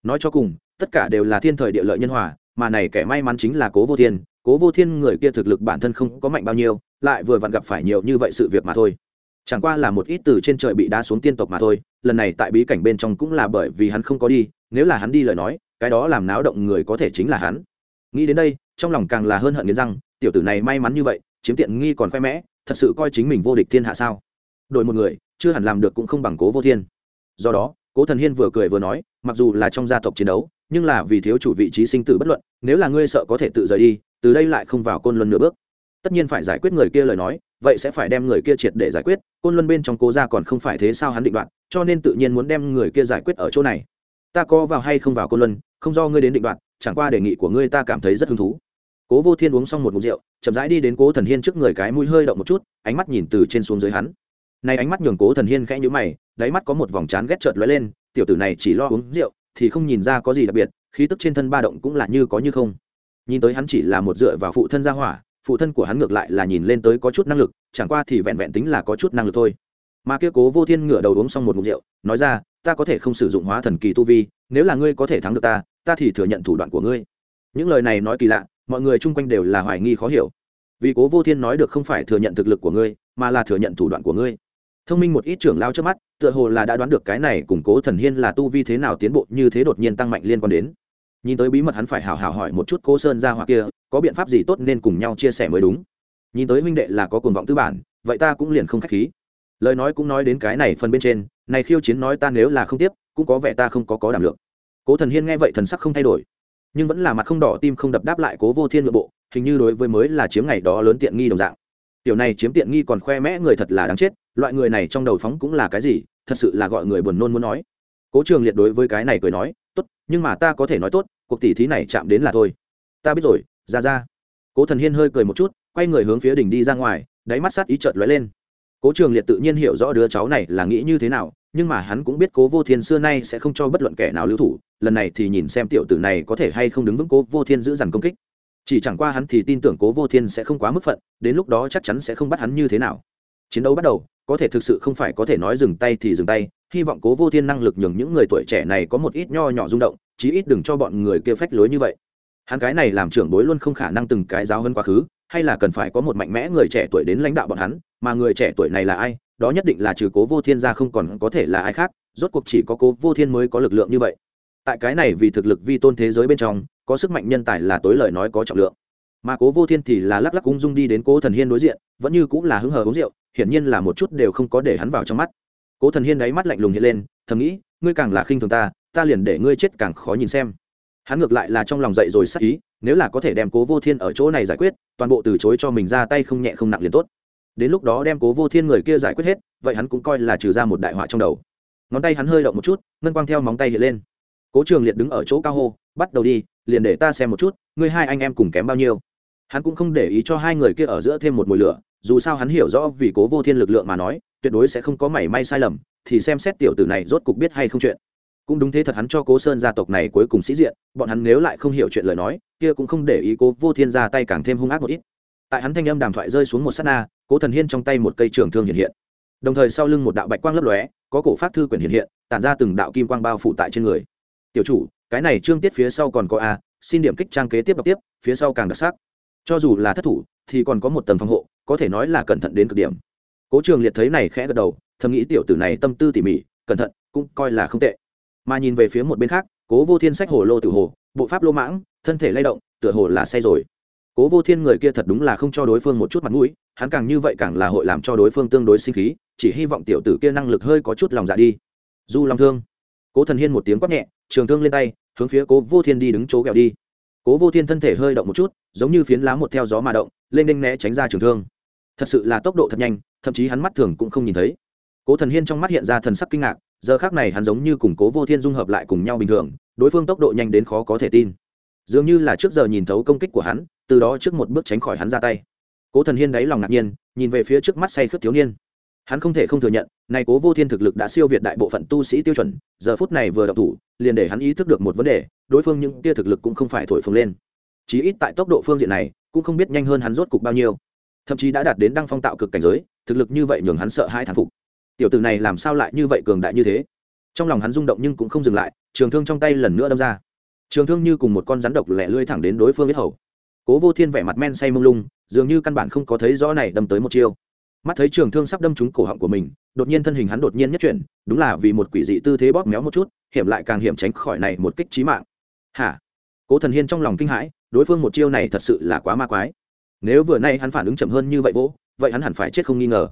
Nói cho cùng, tất cả đều là thiên thời địa lợi nhân hòa, mà này kẻ may mắn chính là cố vô thiên, cố vô thiên người kia thực lực bản thân không có mạnh bao nhiêu, lại vừa vặn gặp phải nhiều như vậy sự việc mà thôi chẳng qua là một ít từ trên trời bị đá xuống tiên tộc mà thôi, lần này tại bí cảnh bên trong cũng là bởi vì hắn không có đi, nếu là hắn đi lời nói, cái đó làm náo động người có thể chính là hắn. Nghĩ đến đây, trong lòng càng là hơn hận nghiến răng, tiểu tử này may mắn như vậy, chiếm tiện nghi còn khoe mẽ, thật sự coi chính mình vô địch thiên hạ sao? Đổi một người, chưa hẳn làm được cũng không bằng cố vô thiên. Do đó, cố thần hiên vừa cười vừa nói, mặc dù là trong gia tộc chiến đấu, nhưng là vì thiếu chủ vị trí sinh tử bất luận, nếu là ngươi sợ có thể tự rời đi, từ đây lại không vào côn luân nửa bước. Tất nhiên phải giải quyết người kia lời nói vậy sẽ phải đem người kia triệt để giải quyết, côn luân bên trong cố ra còn không phải thế sao hắn định đoạt, cho nên tự nhiên muốn đem người kia giải quyết ở chỗ này. Ta có vào hay không vào côn luân, không do ngươi đến định đoạt, chẳng qua đề nghị của ngươi ta cảm thấy rất hứng thú. Cố vô thiên uống xong một ngụm rượu, chậm rãi đi đến cố thần hiên trước người cái mũi hơi động một chút, ánh mắt nhìn từ trên xuống dưới hắn. Này ánh mắt nhường cố thần hiên khẽ nhữ mày, đáy mắt có một vòng chán ghét trợt lóe lên, tiểu tử này chỉ lo uống rượu, thì không nhìn ra có gì đặc biệt, khí tức trên thân ba động cũng là như có như không. Nhìn tới hắn chỉ là một dựa vào phụ thân gia hỏa phụ thân của hắn ngược lại là nhìn lên tới có chút năng lực, chẳng qua thì vẹn vẹn tính là có chút năng lực thôi. Mà kia cố vô thiên ngửa đầu uống xong một ngụm rượu, nói ra, ta có thể không sử dụng hóa thần kỳ tu vi, nếu là ngươi có thể thắng được ta ta thì thừa nhận thủ đoạn của ngươi. Những lời này nói kỳ lạ, mọi người chung quanh đều là hoài nghi khó hiểu. Vì cố vô thiên nói được không phải thừa nhận thực lực của ngươi, mà là thừa nhận thủ đoạn của ngươi. Thông minh một ít trưởng lao trước mắt, tựa hồ là đã đoán được cái này củng cố thần hiên là tu vi thế nào tiến bộ như thế đột nhiên tăng mạnh liên quan đến nhìn tới bí mật hắn phải hào hào hỏi một chút cô sơn ra hoặc kia, có biện pháp gì tốt nên cùng nhau chia sẻ mới đúng. Nhìn tới huynh đệ là có cuồng vọng tư bản, vậy ta cũng liền không k h á c h khí. Lời nói cũng nói đến cái này phần bên trên, này khiêu chiến nói ta nếu là không tiếp, cũng có vẻ ta không có có đảm lượng. Cố thần hiên nghe vậy thần sắc không thay đổi, nhưng vẫn là mặt không đỏ tim không đập đáp lại cố vô thiên nội bộ, hình như đối với mới là chiếm ngày đó lớn tiện nghi đồng dạng. Tiểu này chiếm tiện nghi còn khoe mẽ người thật là đáng chết, loại người này trong đầu phóng cũng là cái gì, thật sự là gọi người buồn nôn muốn nói. Cố trường liệt đối với cái này cười nói nhưng mà ta có thể nói tốt, cuộc tỷ thí này chạm đến là thôi. Ta biết rồi, ra ra. Cố thần hiên hơi cười một chút, quay người hướng phía đỉnh đi ra ngoài, đáy mắt sát ý trợt lóe lên. Cố trường liệt tự nhiên hiểu rõ đứa cháu này là nghĩ như thế nào, nhưng mà hắn cũng biết cố vô thiên xưa nay sẽ không cho bất luận kẻ nào lưu thủ, lần này thì nhìn xem tiểu tử này có thể hay không đứng vững cố vô thiên giữ dằn công kích. Chỉ chẳng qua hắn thì tin tưởng cố vô thiên sẽ không quá mức phận, đến lúc đó chắc chắn sẽ không bắt hắn như thế nào. Chiến đấu bắt đầu có thể thực sự không phải có thể nói dừng tay thì dừng tay, hy vọng cố vô thiên năng lực nhường những người tuổi trẻ này có một ít nho nhỏ rung động, chí ít đừng cho bọn người kia phách lối như vậy. Hắn cái này làm trưởng bối luôn không khả năng từng cái giáo hơn quá khứ, hay là cần phải có một mạnh mẽ người trẻ tuổi đến lãnh đạo bọn hắn, mà người trẻ tuổi này là ai, đó nhất định là trừ cố vô thiên ra không còn có thể là ai khác, rốt cuộc chỉ có cố vô thiên mới có lực lượng như vậy. Tại cái này vì thực lực vi tôn thế giới bên trong, có sức mạnh nhân tài là tối lời nói có trọng lượng. Mà cố vô thiên thì là lắc lắc ung dung đi đến cố thần hiên đối diện, vẫn như cũng là hứng hờ uống rượu hiển nhiên là một chút đều không có để hắn vào trong mắt. Cố thần hiên đáy mắt lạnh lùng hiện lên, thầm nghĩ, ngươi càng là khinh thường ta ta liền để ngươi chết càng khó nhìn xem. Hắn ngược lại là trong lòng dậy rồi sắc ý, nếu là có thể đem cố vô thiên ở chỗ này giải quyết, toàn bộ từ chối cho mình ra tay không nhẹ không nặng liền tốt. Đến lúc đó đem cố vô thiên người kia giải quyết hết, vậy hắn cũng coi là trừ ra một đại họa trong đầu. Ngón tay hắn hơi động một chút, ngân quang theo móng tay hiện lên. Cố trường liệt đứng ở chỗ cao hô, bắt đầu đi, liền để ta xem một chút, ngươi hai anh em cùng kém bao nhiêu. Hắn cũng không để ý cho hai người kia ở giữa thêm một mùi lửa dù sao hắn hiểu rõ vì cố vô thiên lực lượng mà nói, tuyệt đối sẽ không có mảy may sai lầm, thì xem xét tiểu tử này rốt cục biết hay không chuyện. Cũng đúng thế thật hắn cho cố sơn gia tộc này cuối cùng sĩ diện, bọn hắn nếu lại không hiểu chuyện lời nói, kia cũng không để ý cố vô thiên ra tay càng thêm hung ác một ít. Tại hắn thanh âm đàm thoại rơi xuống một s á t na, cố thần hiên trong tay một cây trường thương hiện hiện. Đồng thời sau lưng một đạo bạch quang lấp lóe, có cổ phát thư quyển hiện hiện, tản ra từng đạo kim quang bao phủ tại trên người. Tiểu chủ, cái này trương tiết phía sau còn có a, xin điểm kích trang kế tiếp đọc tiếp, phía sau càng đặc sắc cho dù là thất thủ, thì còn có một tầng phòng hộ, có thể nói là cẩn thận đến cực điểm. Cố trường liệt thấy này khẽ gật đầu, thầm nghĩ tiểu tử này tâm tư tỉ mỉ, cẩn thận, cũng coi là không tệ. Mà nhìn về phía một bên khác, cố vô thiên sách hồ lô tự hồ, bộ pháp lô mãng, thân thể lay động, tựa hồ là say rồi. Cố vô thiên người kia thật đúng là không cho đối phương một chút mặt mũi, hắn càng như vậy càng là hội làm cho đối phương tương đối sinh khí, chỉ hy vọng tiểu tử kia năng lực hơi có chút lòng dạ đi. Du long thương. Cố thần hiên một tiếng quát nhẹ, trường thương lên tay, hướng phía cố vô thiên đi đứng chỗ kẹo đi cố vô thiên thân thể hơi động một chút, giống như phiến lá một theo gió mà động, lên đinh né tránh ra trường thương. Thật sự là tốc độ thật nhanh, thậm chí hắn mắt thường cũng không nhìn thấy. Cố thần hiên trong mắt hiện ra thần sắc kinh ngạc, giờ khác này hắn giống như cùng cố vô thiên dung hợp lại cùng nhau bình thường, đối phương tốc độ nhanh đến khó có thể tin. Dường như là trước giờ nhìn thấu công kích của hắn, từ đó trước một bước tránh khỏi hắn ra tay. Cố thần hiên đáy lòng ngạc nhiên, nhìn về phía trước mắt say khướt thiếu niên hắn không thể không thừa nhận, nay cố vô thiên thực lực đã siêu việt đại bộ phận tu sĩ tiêu chuẩn, giờ phút này vừa đọc thủ, liền để hắn ý thức được một vấn đề, đối phương những tia thực lực cũng không phải thổi phồng lên. Chí ít tại tốc độ phương diện này, cũng không biết nhanh hơn hắn rốt cục bao nhiêu. Thậm chí đã đạt đến đăng phong tạo cực cảnh giới, thực lực như vậy nhường hắn sợ hai thản phục. Tiểu tử này làm sao lại như vậy cường đại như thế? Trong lòng hắn rung động nhưng cũng không dừng lại, trường thương trong tay lần nữa đâm ra. Trường thương như cùng một con rắn độc lẻ lươi thẳng đến đối phương biết hầu. Cố vô thiên vẻ mặt men say mông lung, dường như căn bản không có thấy rõ này đâm tới một chiêu mắt thấy trường thương sắp đâm trúng cổ họng của mình, đột nhiên thân hình hắn đột nhiên nhất chuyển, đúng là vì một quỷ dị tư thế bóp méo một chút, hiểm lại càng hiểm tránh khỏi này một kích trí mạng. Hả? Cố thần hiên trong lòng kinh hãi, đối phương một chiêu này thật sự là quá ma quái. Nếu vừa nay hắn phản ứng chậm hơn như vậy vỗ, vậy hắn hẳn phải chết không nghi ngờ.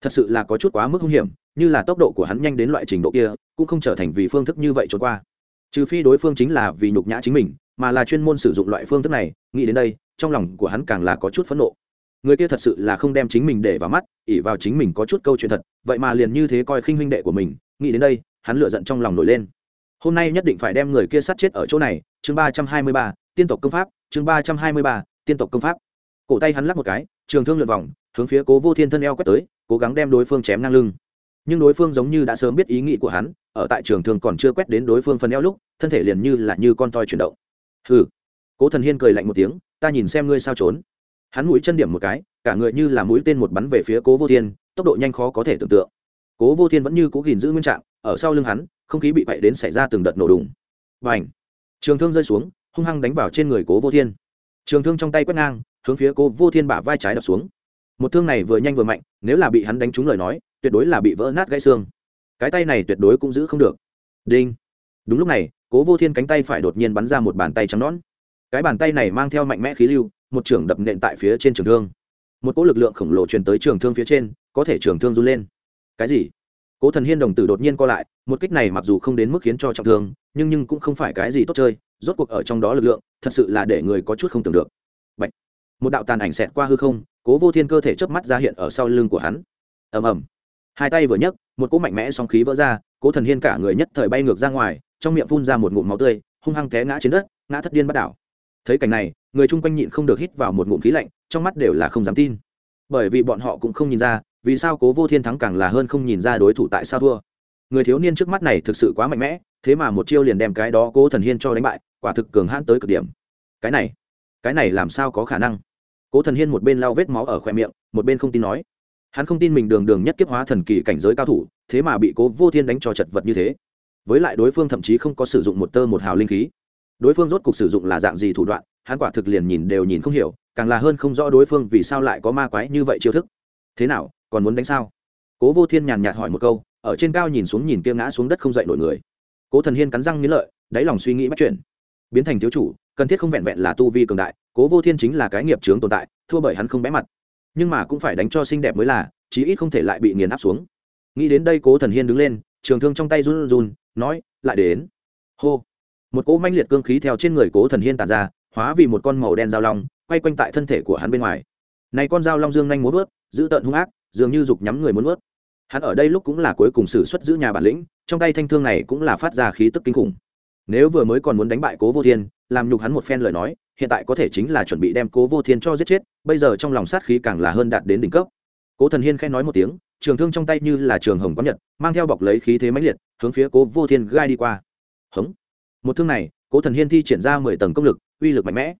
Thật sự là có chút quá mức hung hiểm, như là tốc độ của hắn nhanh đến loại trình độ kia, cũng không trở thành vì phương thức như vậy trốn qua. Trừ phi đối phương chính là vì nhục nhã chính mình, mà là chuyên môn sử dụng loại phương thức này, nghĩ đến đây, trong lòng của hắn càng là có chút phẫn nộ người kia thật sự là không đem chính mình để vào mắt ỉ vào chính mình có chút câu chuyện thật, vậy mà liền như thế coi khinh huynh đệ của mình, nghĩ đến đây, hắn lựa giận trong lòng nổi lên. Hôm nay nhất định phải đem người kia sát chết ở chỗ này, chương ba trăm hai mươi ba, tiên tộc công pháp, chương ba trăm hai mươi ba, tiên tộc công pháp. Cổ tay hắn lắc một cái, trường thương lượt vòng, hướng phía cố vô thiên thân eo quét tới, cố gắng đem đối phương chém ngang lưng. Nhưng đối phương giống như đã sớm biết ý nghĩ của hắn, ở tại trường thương còn chưa quét đến đối phương phần eo lúc, thân thể liền như là như con toi chuyển động. Hừ. Cố thần hiên cười lạnh một tiếng, ta nhìn xem ngươi sao trốn hắn mũi chân điểm một cái, cả người như là mũi tên một bắn về phía cố vô thiên, tốc độ nhanh khó có thể tưởng tượng. Cố vô thiên vẫn như cố gìn giữ nguyên trạng, ở sau lưng hắn, không khí bị bậy đến xảy ra từng đợt nổ đùng. Và ảnh trường thương rơi xuống, hung hăng đánh vào trên người cố vô thiên. Trường thương trong tay quét ngang, hướng phía cố vô thiên bả vai trái đập xuống. Một thương này vừa nhanh vừa mạnh, nếu là bị hắn đánh trúng lời nói, tuyệt đối là bị vỡ nát gãy xương. Cái tay này tuyệt đối cũng giữ không được. Đinh! Đúng lúc này, cố vô thiên cánh tay phải đột nhiên bắn ra một bàn tay trắng nón cái bàn tay này mang theo mạnh mẽ khí lưu một trường đập nện tại phía trên trường thương. Một cỗ lực lượng khổng lồ truyền tới trường thương phía trên, có thể trường thương run lên. Cái gì? Cố thần hiên đồng tử đột nhiên co lại, một kích này mặc dù không đến mức khiến cho trọng thương, nhưng nhưng cũng không phải cái gì tốt chơi, rốt cuộc ở trong đó lực lượng, thật sự là để người có chút không tưởng được. Bạch. một đạo tàn ảnh xẹt qua hư không, cố vô thiên cơ thể chớp mắt ra hiện ở sau lưng của hắn. Ầm ầm. Hai tay vừa nhấc, một cỗ mạnh mẽ song khí vỡ ra, cố thần hiên cả người nhất thời bay ngược ra ngoài, trong miệng phun ra một ngụm máu tươi, hung hăng té ngã trên đất, ngã thất điên bắt đảo thấy cảnh này, người chung quanh nhịn không được hít vào một ngụm khí lạnh, trong mắt đều là không dám tin. Bởi vì bọn họ cũng không nhìn ra, vì sao cố vô thiên thắng càng là hơn không nhìn ra đối thủ tại sao thua. Người thiếu niên trước mắt này thực sự quá mạnh mẽ, thế mà một chiêu liền đem cái đó cố thần hiên cho đánh bại, quả thực cường hãn tới cực điểm. Cái này cái này làm sao có khả năng? Cố thần hiên một bên lau vết máu ở khoe miệng, một bên không tin nói. Hắn không tin mình đường đường nhất kiếp hóa thần kỳ cảnh giới cao thủ, thế mà bị cố vô thiên đánh cho chật vật như thế. Với lại đối phương thậm chí không có sử dụng một tơ một hào linh khí đối phương rốt cục sử dụng là dạng gì thủ đoạn, hắn quả thực liền nhìn đều nhìn không hiểu, càng là hơn không rõ đối phương vì sao lại có ma quái như vậy chiêu thức. Thế nào, còn muốn đánh sao? Cố vô thiên nhàn nhạt hỏi một câu, ở trên cao nhìn xuống nhìn kia ngã xuống đất không dậy nổi người. Cố thần hiên cắn răng nghĩ lợi, đáy lòng suy nghĩ bắt chuyển biến thành thiếu chủ, cần thiết không vẹn vẹn là tu vi cường đại, cố vô thiên chính là cái nghiệp trướng tồn tại, thua bởi hắn không bé mặt. Nhưng mà cũng phải đánh cho xinh đẹp mới là, chí ít không thể lại bị nghiền áp xuống. Nghĩ đến đây cố thần hiên đứng lên, trường thương trong tay run run, nói, lại đến. Hô một cỗ manh liệt cương khí theo trên người cố thần hiên tàn ra, hóa vì một con màu đen dao long, quay quanh tại thân thể của hắn bên ngoài. Này con dao long dương nhanh muốn vớt, giữ tợn hung ác, dường như dục nhắm người muốn vớt. Hắn ở đây lúc cũng là cuối cùng xử xuất giữ nhà bản lĩnh, trong tay thanh thương này cũng là phát ra khí tức kinh khủng. Nếu vừa mới còn muốn đánh bại cố vô thiên, làm nhục hắn một phen lời nói, hiện tại có thể chính là chuẩn bị đem cố vô thiên cho giết chết, bây giờ trong lòng sát khí càng là hơn đạt đến đỉnh cấp. Cố thần hiên khẽ nói một tiếng, trường thương trong tay như là trường hồng có nhật, mang theo bọc lấy khí thế mãnh liệt, hướng phía cố vô thiên gai đi qua. Hống một thương này, cố thần hiên thi triển ra mười tầng công lực, uy lực mạnh mẽ.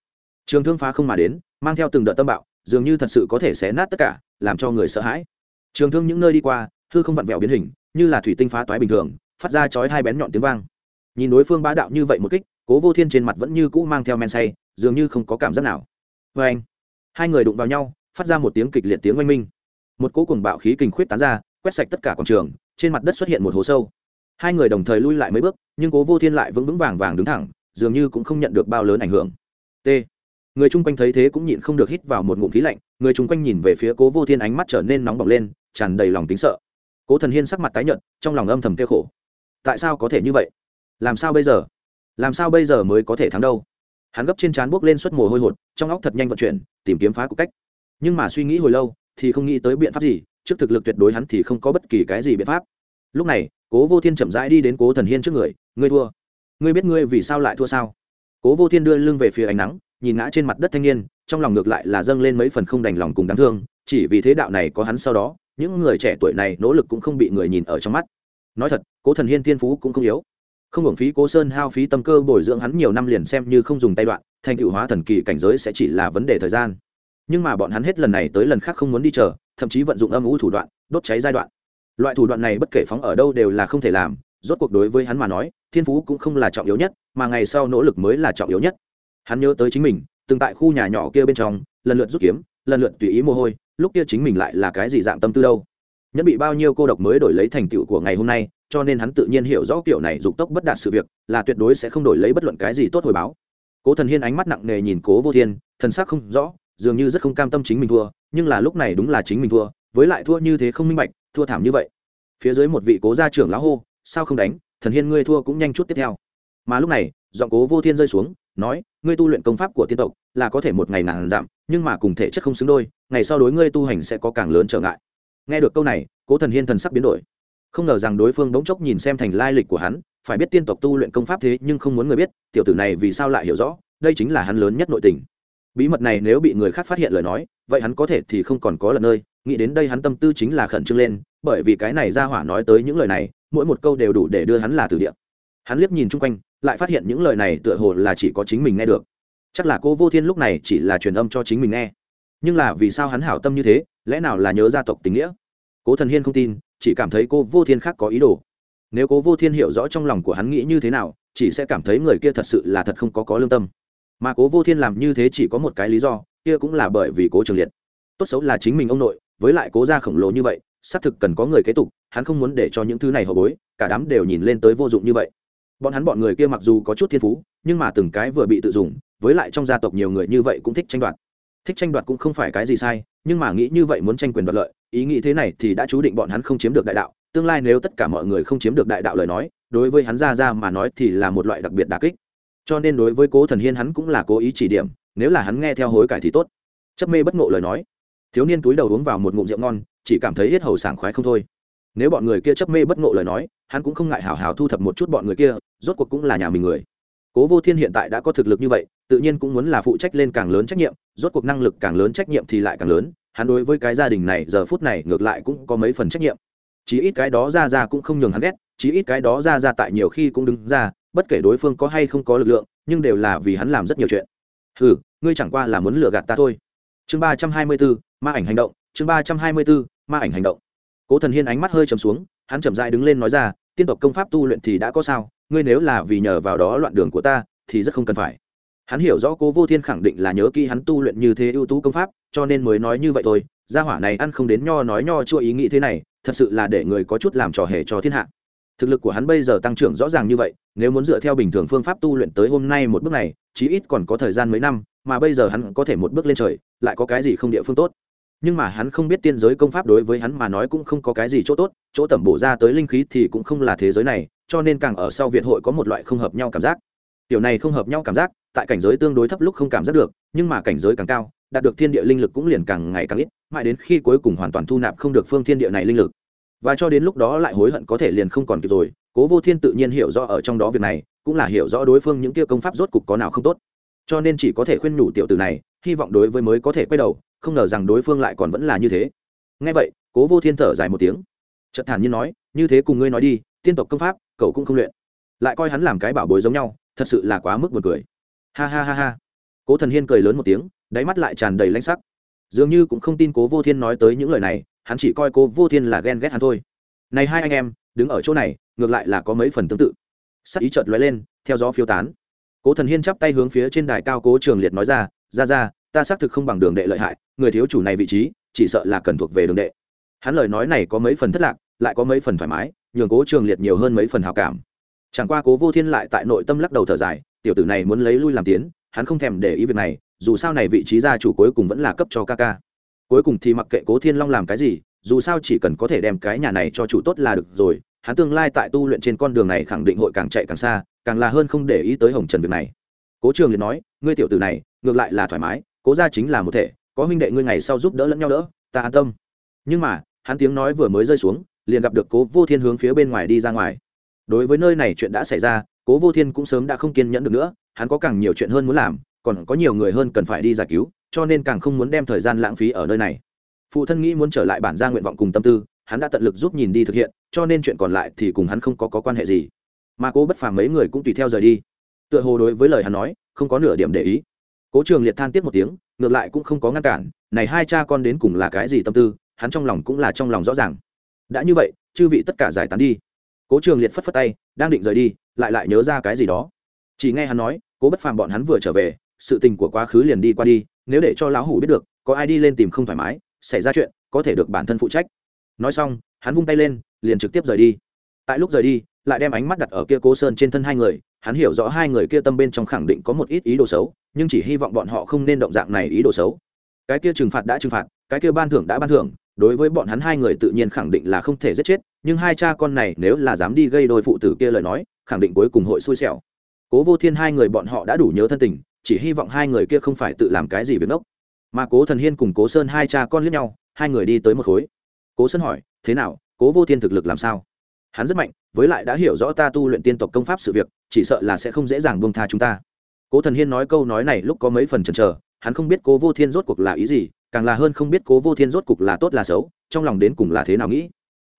Trường thương phá không mà đến, mang theo từng đợt tâm bạo, dường như thật sự có thể xé nát tất cả, làm cho người sợ hãi. Trường thương những nơi đi qua, hư không vặn vẹo biến hình, như là thủy tinh phá toái bình thường, phát ra chói hai bén nhọn tiếng vang. Nhìn đối phương bá đạo như vậy một kích, cố vô thiên trên mặt vẫn như cũ mang theo men say, dường như không có cảm giác nào. Vê anh, hai người đụng vào nhau, phát ra một tiếng kịch liệt tiếng oanh minh. Một cỗ cùng bạo khí kinh khuyết tán ra, quét sạch tất cả quảng trường, trên mặt đất xuất hiện một hố sâu hai người đồng thời lui lại mấy bước, nhưng cố vô thiên lại vững vững vàng vàng đứng thẳng, dường như cũng không nhận được bao lớn ảnh hưởng. T. Người chung quanh thấy thế cũng nhịn không được hít vào một ngụm khí lạnh, người chung quanh nhìn về phía cố vô thiên ánh mắt trở nên nóng bỏng lên, tràn đầy lòng tính sợ. Cố thần hiên sắc mặt tái nhợt, trong lòng âm thầm kêu khổ. Tại sao có thể như vậy? Làm sao bây giờ? Làm sao bây giờ mới có thể thắng đâu? Hắn gấp trên trán buốc lên suất mồ hôi hột, trong óc thật nhanh vận chuyển, tìm kiếm phá của cách. Nhưng mà suy nghĩ hồi lâu, thì không nghĩ tới biện pháp gì, trước thực lực tuyệt đối hắn thì không có bất kỳ cái gì biện pháp. Lúc này cố vô thiên chậm rãi đi đến cố thần hiên trước người, ngươi thua. Ngươi biết ngươi vì sao lại thua sao? Cố vô thiên đưa lưng về phía ánh nắng, nhìn ngã trên mặt đất thanh niên, trong lòng ngược lại là dâng lên mấy phần không đành lòng cùng đáng thương, chỉ vì thế đạo này có hắn sau đó, những người trẻ tuổi này nỗ lực cũng không bị người nhìn ở trong mắt. Nói thật, cố thần hiên thiên phú cũng không yếu. Không hưởng phí cố sơn hao phí tâm cơ bồi dưỡng hắn nhiều năm liền xem như không dùng tay đoạn, thành cựu hóa thần kỳ cảnh giới sẽ chỉ là vấn đề thời gian. Nhưng mà bọn hắn hết lần này tới lần khác không muốn đi chờ, thậm chí vận dụng âm u thủ đoạn, đốt cháy giai đoạn loại thủ đoạn này bất kể phóng ở đâu đều là không thể làm, rốt cuộc đối với hắn mà nói, thiên phú cũng không là trọng yếu nhất, mà ngày sau nỗ lực mới là trọng yếu nhất. Hắn nhớ tới chính mình, từng tại khu nhà nhỏ kia bên trong, lần lượt rút kiếm, lần lượt tùy ý mồ hôi, lúc kia chính mình lại là cái gì dạng tâm tư đâu? Nhất bị bao nhiêu cô độc mới đổi lấy thành tựu của ngày hôm nay, cho nên hắn tự nhiên hiểu rõ kiểu này dục tốc bất đạt sự việc, là tuyệt đối sẽ không đổi lấy bất luận cái gì tốt hồi báo. Cố thần hiên ánh mắt nặng nề nhìn cố vô thiên, thần sắc không rõ dường như rất không cam tâm chính mình thua, nhưng là lúc này đúng là chính mình thua, với lại thua như thế không minh bạch, thua thảm như vậy. Phía dưới một vị cố gia trưởng lão hô, sao không đánh, thần hiên ngươi thua cũng nhanh chút tiếp theo. Mà lúc này, giọng cố vô thiên rơi xuống, nói, ngươi tu luyện công pháp của tiên tộc, là có thể một ngày nàng giảm, nhưng mà cùng thể chất không xứng đôi, ngày sau đối ngươi tu hành sẽ có càng lớn trở ngại. Nghe được câu này, cố thần hiên thần sắc biến đổi. Không ngờ rằng đối phương bỗng chốc nhìn xem thành lai lịch của hắn, phải biết tiên tộc tu luyện công pháp thế nhưng không muốn người biết, tiểu tử này vì sao lại hiểu rõ, đây chính là hắn lớn nhất nội tình bí mật này nếu bị người khác phát hiện lời nói, vậy hắn có thể thì không còn có lần nơi. Nghĩ đến đây hắn tâm tư chính là khẩn trương lên, bởi vì cái này ra hỏa nói tới những lời này, mỗi một câu đều đủ để đưa hắn là từ địa hắn liếc nhìn chung quanh, lại phát hiện những lời này tựa hồ là chỉ có chính mình nghe được. Chắc là cô vô thiên lúc này chỉ là truyền âm cho chính mình nghe. Nhưng là vì sao hắn hảo tâm như thế, lẽ nào là nhớ gia tộc tình nghĩa? Cố thần hiên không tin, chỉ cảm thấy cô vô thiên khác có ý đồ. Nếu cố vô thiên hiểu rõ trong lòng của hắn nghĩ như thế nào, chỉ sẽ cảm thấy người kia thật sự là thật không có có lương tâm mà cố vô thiên làm như thế chỉ có một cái lý do, kia cũng là bởi vì cố trường liệt. Tốt xấu là chính mình ông nội, với lại cố gia khổng lồ như vậy, xác thực cần có người kế tục, hắn không muốn để cho những thứ này hậu bối, cả đám đều nhìn lên tới vô dụng như vậy. Bọn hắn bọn người kia mặc dù có chút thiên phú, nhưng mà từng cái vừa bị tự dùng, với lại trong gia tộc nhiều người như vậy cũng thích tranh đoạt. Thích tranh đoạt cũng không phải cái gì sai, nhưng mà nghĩ như vậy muốn tranh quyền đoạt lợi, ý nghĩ thế này thì đã chú định bọn hắn không chiếm được đại đạo, tương lai nếu tất cả mọi người không chiếm được đại đạo lời nói, đối với hắn ra ra mà nói thì là một loại đặc biệt đà kích cho nên đối với cố thần hiên hắn cũng là cố ý chỉ điểm, nếu là hắn nghe theo hối cải thì tốt. Chấp mê bất ngộ lời nói. Thiếu niên túi đầu uống vào một ngụm rượu ngon, chỉ cảm thấy hết hầu sảng khoái không thôi. Nếu bọn người kia chấp mê bất ngộ lời nói, hắn cũng không ngại hào hào thu thập một chút bọn người kia, rốt cuộc cũng là nhà mình người. Cố vô thiên hiện tại đã có thực lực như vậy, tự nhiên cũng muốn là phụ trách lên càng lớn trách nhiệm, rốt cuộc năng lực càng lớn trách nhiệm thì lại càng lớn, hắn đối với cái gia đình này giờ phút này ngược lại cũng có mấy phần trách nhiệm. Chí ít cái đó ra ra cũng không nhường hắn ghét, chí ít cái đó ra ra tại nhiều khi cũng đứng ra bất kể đối phương có hay không có lực lượng, nhưng đều là vì hắn làm rất nhiều chuyện. Ừ ngươi chẳng qua là muốn lừa gạt ta thôi. Chương ba trăm hai mươi bốn, ma ảnh hành động, chương ba trăm hai mươi bốn, ma ảnh hành động. Cố thần hiên ánh mắt hơi trầm xuống, hắn chậm dại đứng lên nói ra, tiên tộc công pháp tu luyện thì đã có sao, ngươi nếu là vì nhờ vào đó loạn đường của ta, thì rất không cần phải. Hắn hiểu rõ cố vô thiên khẳng định là nhớ kỹ hắn tu luyện như thế ưu tú công pháp, cho nên mới nói như vậy thôi. Gia hỏa này ăn không đến nho nói nho chua ý nghĩ thế này, thật sự là để người có chút làm trò hề cho thiên hạ thực lực của hắn bây giờ tăng trưởng rõ ràng như vậy, nếu muốn dựa theo bình thường phương pháp tu luyện tới hôm nay một bước này, chí ít còn có thời gian mấy năm, mà bây giờ hắn có thể một bước lên trời, lại có cái gì không địa phương tốt. Nhưng mà hắn không biết tiên giới công pháp đối với hắn mà nói cũng không có cái gì chỗ tốt, chỗ tẩm bổ ra tới linh khí thì cũng không là thế giới này, cho nên càng ở sau việt hội có một loại không hợp nhau cảm giác. Tiểu này không hợp nhau cảm giác, tại cảnh giới tương đối thấp lúc không cảm giác được, nhưng mà cảnh giới càng cao, đạt được thiên địa linh lực cũng liền càng ngày càng ít, mãi đến khi cuối cùng hoàn toàn thu nạp không được phương thiên địa này linh lực và cho đến lúc đó lại hối hận có thể liền không còn kịp rồi, cố vô thiên tự nhiên hiểu rõ ở trong đó việc này, cũng là hiểu rõ đối phương những kia công pháp rốt cục có nào không tốt. Cho nên chỉ có thể khuyên nhủ tiểu tử này, hy vọng đối với mới có thể quay đầu, không ngờ rằng đối phương lại còn vẫn là như thế. Ngay vậy, cố vô thiên thở dài một tiếng. Chợt thản nhiên nói, như thế cùng ngươi nói đi, tiên tộc công pháp, cậu cũng không luyện. Lại coi hắn làm cái bảo bối giống nhau, thật sự là quá mức buồn cười. Ha ha ha ha. Cố thần hiên cười lớn một tiếng, đáy mắt lại tràn đầy lãnh sắc. Dường như cũng không tin cố vô thiên nói tới những lời này hắn chỉ coi cố vô thiên là ghen ghét hắn thôi. Này hai anh em, đứng ở chỗ này, ngược lại là có mấy phần tương tự. Sắc ý chợt lóe lên, theo gió phiêu tán. Cố thần hiên chắp tay hướng phía trên đài cao cố trường liệt nói ra ra ra, ta xác thực không bằng đường đệ lợi hại, người thiếu chủ này vị trí, chỉ sợ là cần thuộc về đường đệ. Hắn lời nói này có mấy phần thất lạc, lại có mấy phần thoải mái, nhường cố trường liệt nhiều hơn mấy phần hào cảm. Chẳng qua cố vô thiên lại tại nội tâm lắc đầu thở dài, tiểu tử này muốn lấy lui làm tiến, hắn không thèm để ý việc này, dù sao này vị trí gia chủ cuối cùng vẫn là cấp cho ca ca cuối cùng thì mặc kệ cố thiên long làm cái gì, dù sao chỉ cần có thể đem cái nhà này cho chủ tốt là được rồi, hắn tương lai tại tu luyện trên con đường này khẳng định hội càng chạy càng xa, càng là hơn không để ý tới hồng trần việc này. Cố trường liền nói, ngươi tiểu tử này, ngược lại là thoải mái, cố gia chính là một thể, có huynh đệ ngươi ngày sau giúp đỡ lẫn nhau đỡ, ta an tâm. Nhưng mà, hắn tiếng nói vừa mới rơi xuống, liền gặp được cố vô thiên hướng phía bên ngoài đi ra ngoài. Đối với nơi này chuyện đã xảy ra, cố vô thiên cũng sớm đã không kiên nhẫn được nữa, hắn có càng nhiều chuyện hơn muốn làm, còn có nhiều người hơn cần phải đi giải cứu cho nên càng không muốn đem thời gian lãng phí ở nơi này. Phụ thân nghĩ muốn trở lại bản gia nguyện vọng cùng tâm tư hắn đã tận lực giúp nhìn đi thực hiện cho nên chuyện còn lại thì cùng hắn không có, có quan hệ gì. Mà cố bất phàm mấy người cũng tùy theo rời đi. Tựa hồ đối với lời hắn nói không có nửa điểm để ý. Cố trường liệt than tiếc một tiếng ngược lại cũng không có ngăn cản này hai cha con đến cùng là cái gì tâm tư hắn trong lòng cũng là trong lòng rõ ràng. Đã như vậy chư vị tất cả giải tán đi. Cố trường liệt phất phất tay đang định rời đi lại lại nhớ ra cái gì đó. Chỉ nghe hắn nói cố bất phàm bọn hắn vừa trở về sự tình của quá khứ liền đi qua đi nếu để cho lão hủ biết được, có ai đi lên tìm không thoải mái, xảy ra chuyện, có thể được bản thân phụ trách. Nói xong, hắn vung tay lên, liền trực tiếp rời đi. Tại lúc rời đi, lại đem ánh mắt đặt ở kia cố sơn trên thân hai người, hắn hiểu rõ hai người kia tâm bên trong khẳng định có một ít ý đồ xấu, nhưng chỉ hy vọng bọn họ không nên động dạng này ý đồ xấu. Cái kia trừng phạt đã trừng phạt, cái kia ban thưởng đã ban thưởng, đối với bọn hắn hai người tự nhiên khẳng định là không thể giết chết, nhưng hai cha con này nếu là dám đi gây đôi phụ tử kia lời nói, khẳng định cuối cùng hội xui xẻo. Cố vô thiên hai người bọn họ đã đủ nhớ thân tình chỉ hy vọng hai người kia không phải tự làm cái gì việc nốc. Mà cố thần hiên cùng cố sơn hai cha con liếc nhau, hai người đi tới một khối. Cố sơn hỏi, thế nào, cố vô thiên thực lực làm sao? Hắn rất mạnh, với lại đã hiểu rõ ta tu luyện tiên tộc công pháp sự việc, chỉ sợ là sẽ không dễ dàng buông tha chúng ta. Cố thần hiên nói câu nói này lúc có mấy phần chần chờ, hắn không biết cố vô thiên rốt cuộc là ý gì, càng là hơn không biết cố vô thiên rốt cuộc là tốt là xấu, trong lòng đến cùng là thế nào nghĩ.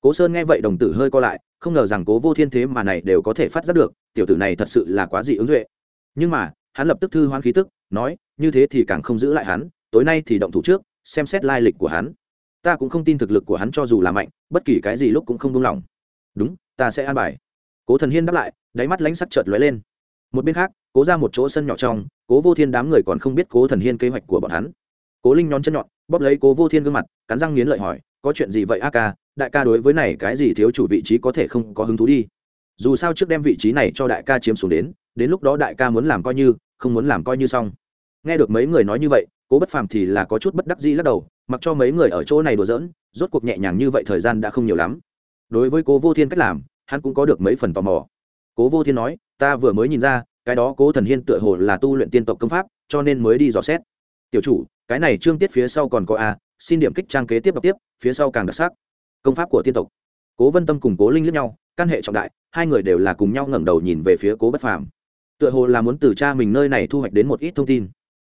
Cố sơn nghe vậy đồng tử hơi co lại, không ngờ rằng cố vô thiên thế mà này đều có thể phát giác được, tiểu tử này thật sự là quá dị ứng duệ. Nhưng mà hắn lập tức thư hoán khí tức, nói, như thế thì càng không giữ lại hắn, tối nay thì động thủ trước, xem xét lai lịch của hắn. Ta cũng không tin thực lực của hắn cho dù là mạnh, bất kỳ cái gì lúc cũng không buông lỏng. Đúng, ta sẽ an bài. Cố thần hiên đáp lại, đáy mắt lánh sắc chợt lóe lên. Một bên khác, cố ra một chỗ sân nhỏ trong, cố vô thiên đám người còn không biết cố thần hiên kế hoạch của bọn hắn. Cố linh nhón chân nhọn, bóp lấy cố vô thiên gương mặt, cắn răng nghiến lợi hỏi, có chuyện gì vậy a ca? Đại ca đối với này cái gì thiếu chủ vị trí có thể không có hứng thú đi? Dù sao trước đem vị trí này cho đại ca chiếm xuống đến đến lúc đó đại ca muốn làm coi như, không muốn làm coi như xong. Nghe được mấy người nói như vậy, cố bất phàm thì là có chút bất đắc dĩ lắc đầu, mặc cho mấy người ở chỗ này đùa giỡn, rốt cuộc nhẹ nhàng như vậy thời gian đã không nhiều lắm. Đối với cố vô thiên cách làm, hắn cũng có được mấy phần tò mò. Cố vô thiên nói, ta vừa mới nhìn ra, cái đó cố thần hiên tựa hồ là tu luyện tiên tộc công pháp, cho nên mới đi dò xét. Tiểu chủ, cái này trương tiết phía sau còn có a, xin điểm kích trang kế tiếp đọc tiếp, phía sau càng đặc sắc. Công pháp của tiên tộc. Cố vân tâm cùng cố linh lướt nhau, căn hệ trọng đại, hai người đều là cùng nhau ngẩng đầu nhìn về phía cố bất phàm tựa hồ là muốn từ cha mình nơi này thu hoạch đến một ít thông tin.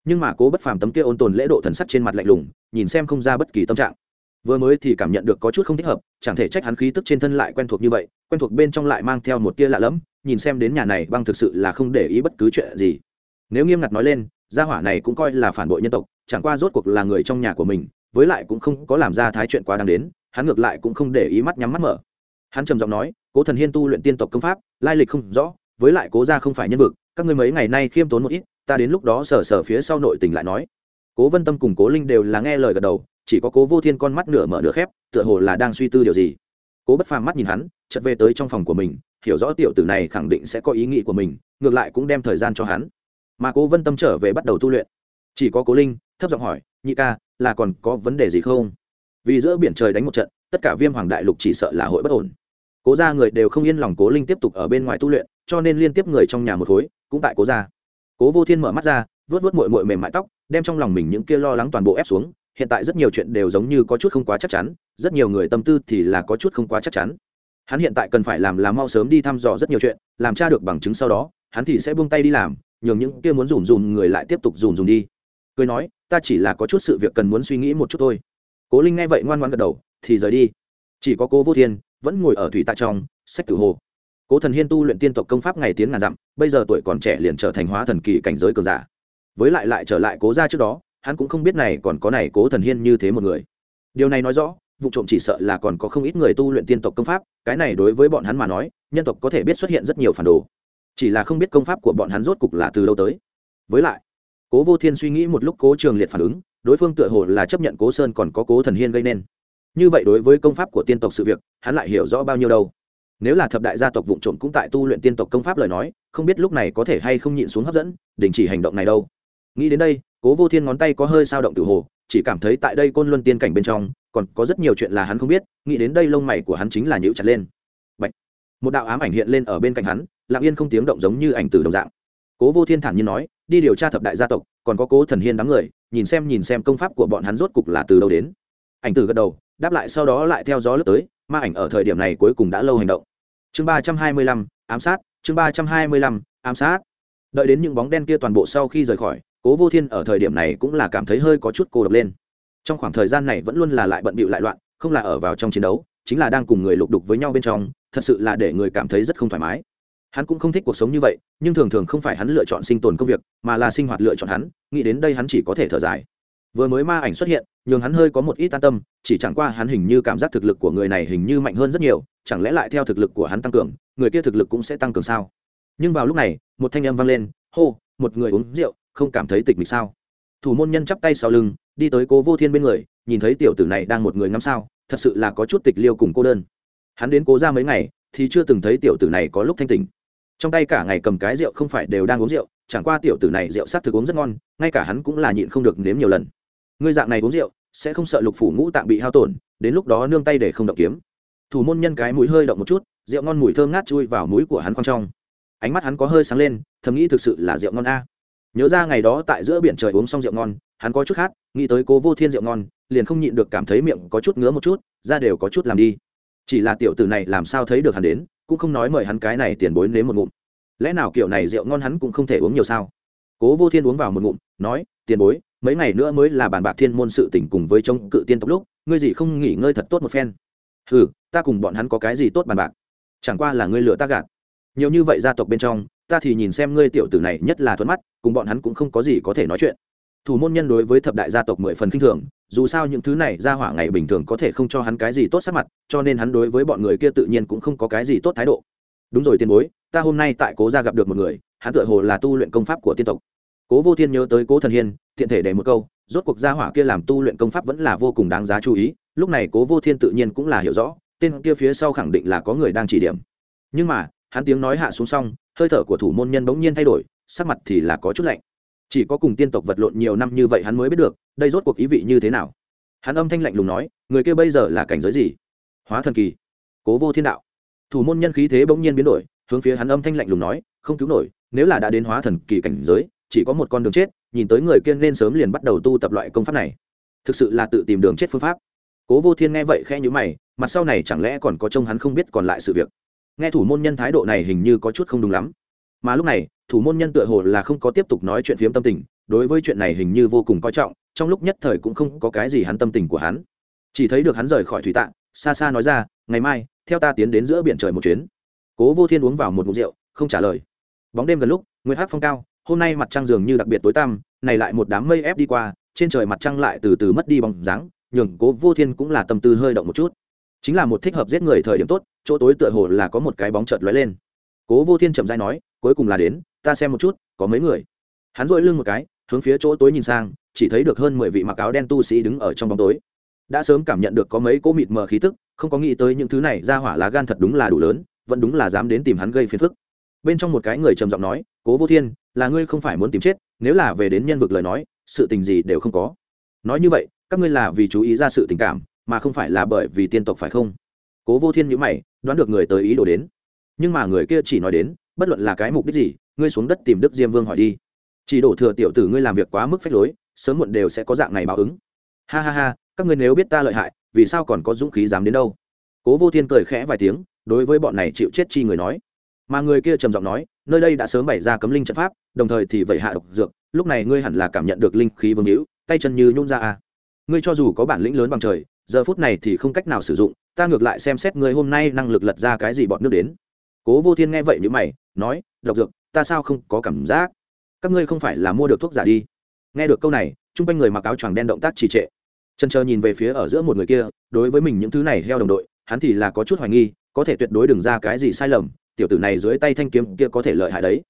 Nhưng mà cố bất phàm tấm kia ôn tồn lễ độ thần sắc trên mặt lạnh lùng, nhìn xem không ra bất kỳ tâm trạng. Vừa mới thì cảm nhận được có chút không thích hợp, chẳng thể trách hắn khí tức trên thân lại quen thuộc như vậy, quen thuộc bên trong lại mang theo một tia lạ lẫm, nhìn xem đến nhà này băng thực sự là không để ý bất cứ chuyện gì. Nếu nghiêm ngặt nói lên, gia hỏa này cũng coi là phản bội nhân tộc, chẳng qua rốt cuộc là người trong nhà của mình, với lại cũng không có làm ra thái chuyện quá đáng đến, hắn ngược lại cũng không để ý mắt nhắm mắt mở. Hắn trầm giọng nói, cố thần hiên tu luyện tiên tộc công pháp, lai lịch không rõ với lại cố gia không phải nhân vực, các ngươi mấy ngày nay khiêm tốn một ít, ta đến lúc đó sờ sờ phía sau nội tình lại nói. Cố vân tâm cùng cố linh đều là nghe lời gật đầu, chỉ có cố vô thiên con mắt nửa mở nửa khép, tựa hồ là đang suy tư điều gì. Cố bất phàm mắt nhìn hắn, chợt về tới trong phòng của mình, hiểu rõ tiểu tử này khẳng định sẽ có ý nghĩ của mình, ngược lại cũng đem thời gian cho hắn. Mà cố vân tâm trở về bắt đầu tu luyện. Chỉ có cố linh, thấp giọng hỏi, nhị ca, là còn có vấn đề gì không? Vì giữa biển trời đánh một trận, tất cả viêm hoàng đại lục chỉ sợ là hội bất ổn cố ra người đều không yên lòng cố linh tiếp tục ở bên ngoài tu luyện, cho nên liên tiếp người trong nhà một khối, cũng tại cố ra cố vô thiên mở mắt ra vớt vớt mội mội mềm mại tóc, đem trong lòng mình những kia lo lắng toàn bộ ép xuống, hiện tại rất nhiều chuyện đều giống như có chút không quá chắc chắn, rất nhiều người tâm tư thì là có chút không quá chắc chắn. Hắn hiện tại cần phải làm là mau sớm đi thăm dò rất nhiều chuyện, làm tra được bằng chứng sau đó, hắn thì sẽ buông tay đi làm, nhường những kia muốn dùm dùm người lại tiếp tục dùm dùm đi. Cười nói, ta chỉ là có chút sự việc cần muốn suy nghĩ một chút thôi. Cố linh nghe vậy ngoan ngoan gật đầu, thì rời đi. Chỉ có cố vô thiên vẫn ngồi ở thủy tạ trong, sách tử hồ. Cố thần hiên tu luyện tiên tộc công pháp ngày tiến ngàn dặm, bây giờ tuổi còn trẻ liền trở thành hóa thần kỳ cảnh giới cường giả. Với lại lại trở lại cố ra trước đó, hắn cũng không biết này còn có này cố thần hiên như thế một người. Điều này nói rõ, vụ trộm chỉ sợ là còn có không ít người tu luyện tiên tộc công pháp, cái này đối với bọn hắn mà nói, nhân tộc có thể biết xuất hiện rất nhiều phản đồ. Chỉ là không biết công pháp của bọn hắn rốt cục là từ đâu tới. Với lại, cố vô thiên suy nghĩ một lúc cố trường liệt phản ứng, đối phương tựa hồ là chấp nhận cố sơn còn có cố thần hiên gây nên như vậy đối với công pháp của tiên tộc sự việc, hắn lại hiểu rõ bao nhiêu đâu. Nếu là thập đại gia tộc vụ trộm cũng tại tu luyện tiên tộc công pháp lời nói, không biết lúc này có thể hay không nhịn xuống hấp dẫn, đình chỉ hành động này đâu. Nghĩ đến đây, cố vô thiên ngón tay có hơi sao động tự hồ, chỉ cảm thấy tại đây côn luân tiên cảnh bên trong, còn có rất nhiều chuyện là hắn không biết, nghĩ đến đây lông mày của hắn chính là nhíu chặt lên. Bạch. một đạo ám ảnh hiện lên ở bên cạnh hắn, lặng yên không tiếng động giống như ảnh từ đồng dạng. Cố vô thiên thản nhiên nói, đi điều tra thập đại gia tộc, còn có cố thần hiên đám người, nhìn xem nhìn xem công pháp của bọn hắn rốt cục là từ đâu đến. Ảnh từ gật đầu đáp lại sau đó lại theo gió lướt tới, ma ảnh ở thời điểm này cuối cùng đã lâu hành động. Chương ba trăm hai mươi lăm, ám sát, chương ba trăm hai mươi lăm, ám sát. Đợi đến những bóng đen kia toàn bộ sau khi rời khỏi, cố vô thiên ở thời điểm này cũng là cảm thấy hơi có chút cô độc lên. Trong khoảng thời gian này vẫn luôn là lại bận bịu lại loạn, không là ở vào trong chiến đấu, chính là đang cùng người lục đục với nhau bên trong, thật sự là để người cảm thấy rất không thoải mái. Hắn cũng không thích cuộc sống như vậy, nhưng thường thường không phải hắn lựa chọn sinh tồn công việc, mà là sinh hoạt lựa chọn hắn, nghĩ đến đây hắn chỉ có thể thở dài vừa mới ma ảnh xuất hiện, nhường hắn hơi có một ít an tâm, chỉ chẳng qua hắn hình như cảm giác thực lực của người này hình như mạnh hơn rất nhiều, chẳng lẽ lại theo thực lực của hắn tăng cường, người kia thực lực cũng sẽ tăng cường sao? Nhưng vào lúc này, một thanh âm vang lên, hô, một người uống rượu, không cảm thấy tịch mịch sao? Thủ môn nhân chắp tay sau lưng, đi tới cố vô thiên bên người, nhìn thấy tiểu tử này đang một người ngắm sao, thật sự là có chút tịch liêu cùng cô đơn. Hắn đến cố ra mấy ngày, thì chưa từng thấy tiểu tử này có lúc thanh tình trong tay cả ngày cầm cái rượu không phải đều đang uống rượu, chẳng qua tiểu tử này rượu s á t thực uống rất ngon, ngay cả hắn cũng là nhịn không được nếm nhiều lần ngươi dạng này uống rượu, sẽ không sợ lục phủ ngũ tạng bị hao tổn, đến lúc đó nương tay để không động kiếm. Thủ môn nhân cái mũi hơi động một chút, rượu ngon mùi thơm ngát chui vào mũi của hắn khoang trong. Ánh mắt hắn có hơi sáng lên, thầm nghĩ thực sự là rượu ngon a. Nhớ ra ngày đó tại giữa biển trời uống xong rượu ngon, hắn có chút khát, nghĩ tới cố vô thiên rượu ngon, liền không nhịn được cảm thấy miệng có chút ngứa một chút ra đều có chút làm đi. Chỉ là tiểu tử này làm sao thấy được hắn đến, cũng không nói mời hắn cái này tiền bối nếm một ngụm. Lẽ nào kiểu này rượu ngon hắn cũng không thể uống nhiều sao? Cố vô thiên uống vào một ngụm, nói, tiền bối mấy ngày nữa mới là bàn bạc thiên môn sự tỉnh cùng với chống cự tiên tộc lúc, ngươi gì không nghỉ ngơi thật tốt một phen. Ừ ta cùng bọn hắn có cái gì tốt bàn bạc? Chẳng qua là ngươi lựa ta gạt. Nhiều như vậy gia tộc bên trong, ta thì nhìn xem ngươi tiểu tử này nhất là thuận mắt, cùng bọn hắn cũng không có gì có thể nói chuyện. Thủ môn nhân đối với thập đại gia tộc mười phần k i n h thường, dù sao những thứ này ra hỏa ngày bình thường có thể không cho hắn cái gì tốt sắc mặt, cho nên hắn đối với bọn người kia tự nhiên cũng không có cái gì tốt thái độ. Đúng rồi tiền bối, ta hôm nay tại cố gia gặp được một người, hắn tựa hồ là tu luyện công pháp của tiên tộc. Cố vô thiên nhớ tới cố thần hiên tiện thể để một câu, rốt cuộc gia hỏa kia làm tu luyện công pháp vẫn là vô cùng đáng giá chú ý, lúc này cố vô thiên tự nhiên cũng là hiểu rõ, tên kia phía sau khẳng định là có người đang chỉ điểm. Nhưng mà, hắn tiếng nói hạ xuống xong, hơi thở của thủ môn nhân bỗng nhiên thay đổi, sắc mặt thì là có chút lạnh. Chỉ có cùng tiên tộc vật lộn nhiều năm như vậy hắn mới biết được, đây rốt cuộc ý vị như thế nào. Hắn âm thanh lạnh lùng nói, người kia bây giờ là cảnh giới gì? Hóa thần kỳ. Cố vô thiên đạo. Thủ môn nhân khí thế bỗng nhiên biến đổi, hướng phía hắn âm thanh lạnh lùng nói, không cứu nổi, nếu là đã đến hóa thần kỳ cảnh giới, chỉ có một con đường chết nhìn tới người kia nên sớm liền bắt đầu tu tập loại công pháp này. Thực sự là tự tìm đường chết phương pháp. Cố vô thiên nghe vậy khẽ nhữ mày, mặt sau này chẳng lẽ còn có trông hắn không biết còn lại sự việc? Nghe thủ môn nhân thái độ này hình như có chút không đúng lắm. Mà lúc này, thủ môn nhân tựa hồ là không có tiếp tục nói chuyện phiếm tâm tình, đối với chuyện này hình như vô cùng coi trọng, trong lúc nhất thời cũng không có cái gì hắn tâm tình của hắn. Chỉ thấy được hắn rời khỏi thủy tạng, xa xa nói ra, ngày mai, theo ta tiến đến giữa biển trời một chuyến. Cố vô thiên uống vào một mục rượu, không trả lời. Bóng đêm gần lúc, nguyệt hát phong cao hôm nay mặt trăng dường như đặc biệt tối tăm, này lại một đám mây ép đi qua, trên trời mặt trăng lại từ từ mất đi bóng dáng, nhường cố vô thiên cũng là tâm tư hơi động một chút. Chính là một thích hợp giết người thời điểm tốt, chỗ tối tựa hồ là có một cái bóng chợt lóe lên. Cố vô thiên chậm dai nói, cuối cùng là đến, ta xem một chút, có mấy người? Hắn dội lưng một cái, hướng phía chỗ tối nhìn sang, chỉ thấy được hơn mười vị mặc áo đen tu sĩ đứng ở trong bóng tối. Đã sớm cảm nhận được có mấy cỗ mịt mờ khí tức, không có nghĩ tới những thứ này ra hỏa lá gan thật đúng là đủ lớn, vẫn đúng là dám đến tìm hắn gây phiền phức bên trong một cái người trầm giọng nói, cố vô thiên, là ngươi không phải muốn tìm chết, nếu là về đến nhân vực lời nói, sự tình gì đều không có. Nói như vậy, các ngươi là vì chú ý ra sự tình cảm, mà không phải là bởi vì tiên tộc phải không? Cố vô thiên nhữ mày, đoán được người tới ý đồ đến. Nhưng mà người kia chỉ nói đến, bất luận là cái mục đích gì, ngươi xuống đất tìm đức diêm vương hỏi đi. Chỉ đổ thừa tiểu tử ngươi làm việc quá mức phách lối, sớm muộn đều sẽ có dạng này báo ứng. Ha ha ha, các ngươi nếu biết ta lợi hại, vì sao còn có dũng khí dám đến đâu? Cố vô thiên cười khẽ vài tiếng, đối với bọn này chịu chết chi người nói mà người kia trầm giọng nói, nơi đây đã sớm bày ra cấm linh trận pháp, đồng thời thì vậy hạ độc dược, lúc này ngươi hẳn là cảm nhận được linh khí vương hữu, tay chân như nhún ra à. ngươi cho dù có bản lĩnh lớn bằng trời, giờ phút này thì không cách nào sử dụng, ta ngược lại xem xét ngươi hôm nay năng lực lật ra cái gì bọn nước đến. Cố vô thiên nghe vậy như mày, nói, độc dược, ta sao không có cảm giác? Các ngươi không phải là mua được thuốc giả đi. Nghe được câu này, chung quanh người mặc áo choàng đen động tác trì trệ. Trần trờ nhìn về phía ở giữa một người kia, đối với mình những thứ này heo đồng đội, hắn thì là có chút hoài nghi, có thể tuyệt đối đừng ra cái gì sai lầm tiểu tử này dưới tay thanh kiếm kia có thể lợi hại đấy.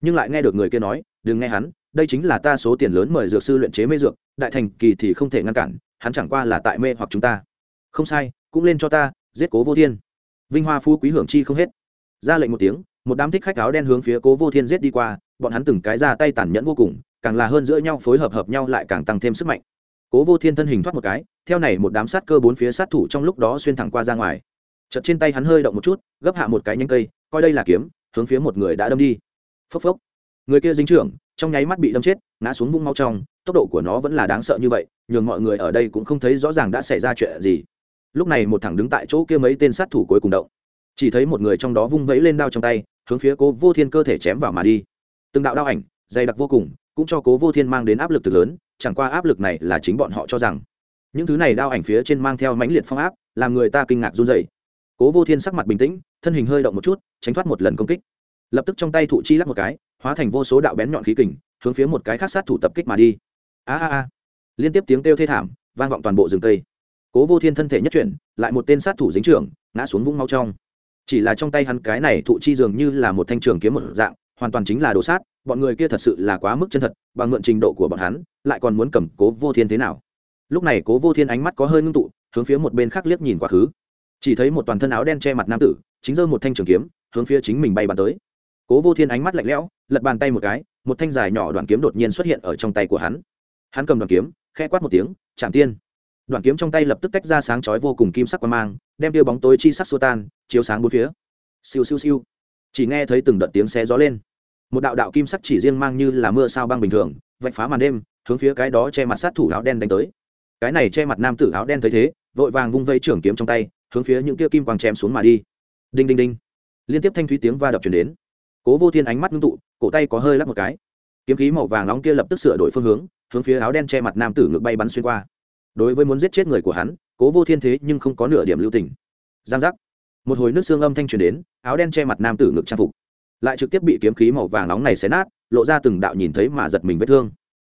Nhưng lại nghe được người kia nói, đừng nghe hắn, đây chính là ta số tiền lớn mời dược sư luyện chế mê dược, đại thành kỳ thì không thể ngăn cản, hắn chẳng qua là tại mê hoặc chúng ta. Không sai, cũng lên cho ta, giết cố vô thiên. Vinh hoa phú quý hưởng chi không hết. Ra lệnh một tiếng, một đám thích khách áo đen hướng phía cố vô thiên giết đi qua, bọn hắn từng cái ra tay tàn nhẫn vô cùng, càng là hơn giữa nhau phối hợp hợp nhau lại càng tăng thêm sức mạnh. Cố vô thiên thân hình thoát một cái, theo này một đám sát cơ bốn phía sát thủ trong lúc đó xuyên thẳng qua ra ngoài. Chật trên tay hắn hơi động một chút, gấp hạ một cái nhanh cây coi đây là kiếm, hướng phía một người đã đâm đi. Phốc phốc. Người kia dính trưởng, trong nháy mắt bị đâm chết, ngã xuống vung mau trong, tốc độ của nó vẫn là đáng sợ như vậy, nhường mọi người ở đây cũng không thấy rõ ràng đã xảy ra chuyện gì. Lúc này một thằng đứng tại chỗ kia mấy tên sát thủ cuối cùng động. Chỉ thấy một người trong đó vung vẫy lên đao trong tay, hướng phía cố vô thiên cơ thể chém vào mà đi. Từng đạo đao ảnh, dày đặc vô cùng, cũng cho cố vô thiên mang đến áp lực từ lớn, chẳng qua áp lực này là chính bọn họ cho rằng. Những thứ này đao ảnh phía trên mang theo mãnh liệt phong áp, làm người ta kinh ngạc run dày cố vô thiên sắc mặt bình tĩnh, thân hình hơi động một chút, tránh thoát một lần công kích. Lập tức trong tay thụ chi lắc một cái, hóa thành vô số đạo bén nhọn khí kình, hướng phía một cái khác sát thủ tập kích mà đi. A a a. Liên tiếp tiếng kêu thê thảm, vang vọng toàn bộ rừng cây. Cố vô thiên thân thể nhất chuyển, lại một tên sát thủ dính trưởng, ngã xuống vũng mau trong. Chỉ là trong tay hắn cái này thụ chi dường như là một thanh trường kiếm một dạng, hoàn toàn chính là đồ sát, bọn người kia thật sự là quá mức chân thật, bằng mượn trình độ của bọn hắn, lại còn muốn cầm cố vô thiên thế nào? Lúc này cố vô thiên ánh mắt có hơi ngưng tụ, hướng phía một bên khác liếc nhìn quá khứ chỉ thấy một toàn thân áo đen che mặt nam tử, chính giơ một thanh trường kiếm, hướng phía chính mình bay bắn tới. Cố vô thiên ánh mắt lạnh lẽo, lật bàn tay một cái, một thanh dài nhỏ đoạn kiếm đột nhiên xuất hiện ở trong tay của hắn. Hắn cầm đoạn kiếm khe quát một tiếng chạm tiên. Đoạn kiếm trong tay lập tức tách ra sáng chói vô cùng kim sắc qua mang, đem tiêu bóng tối chi sắc xô tan, chiếu sáng bốn phía. Siêu siêu siêu. Chỉ nghe thấy từng đợt tiếng xé gió lên. Một đạo đạo kim sắc chỉ riêng mang như là mưa sao băng bình thường, vạch phá màn đêm, hướng phía cái đó che mặt sát thủ áo đen đánh tới. Cái này che mặt nam tử áo đen thấy thế, vội vàng vung vây trưởng kiếm trong tay hướng phía những kia kim quang chém xuống mà đi. Đinh đinh đinh. Liên tiếp thanh thúy tiếng va đập chuyển đến. Cố vô thiên ánh mắt ngưng tụ, cổ tay có hơi lắc một cái. Kiếm khí màu vàng nóng kia lập tức sửa đổi phương hướng hướng phía áo đen che mặt nam tử ngược bay bắn xuyên qua. Đối với muốn giết chết người của hắn, cố vô thiên thế nhưng không có nửa điểm lưu tình. Giang giác. Một hồi nước xương âm thanh truyền đến, áo đen che mặt nam tử ngực trang phục. Lại trực tiếp bị kiếm khí màu vàng nóng này xé nát, lộ ra từng đạo nhìn thấy mà giật mình vết thương.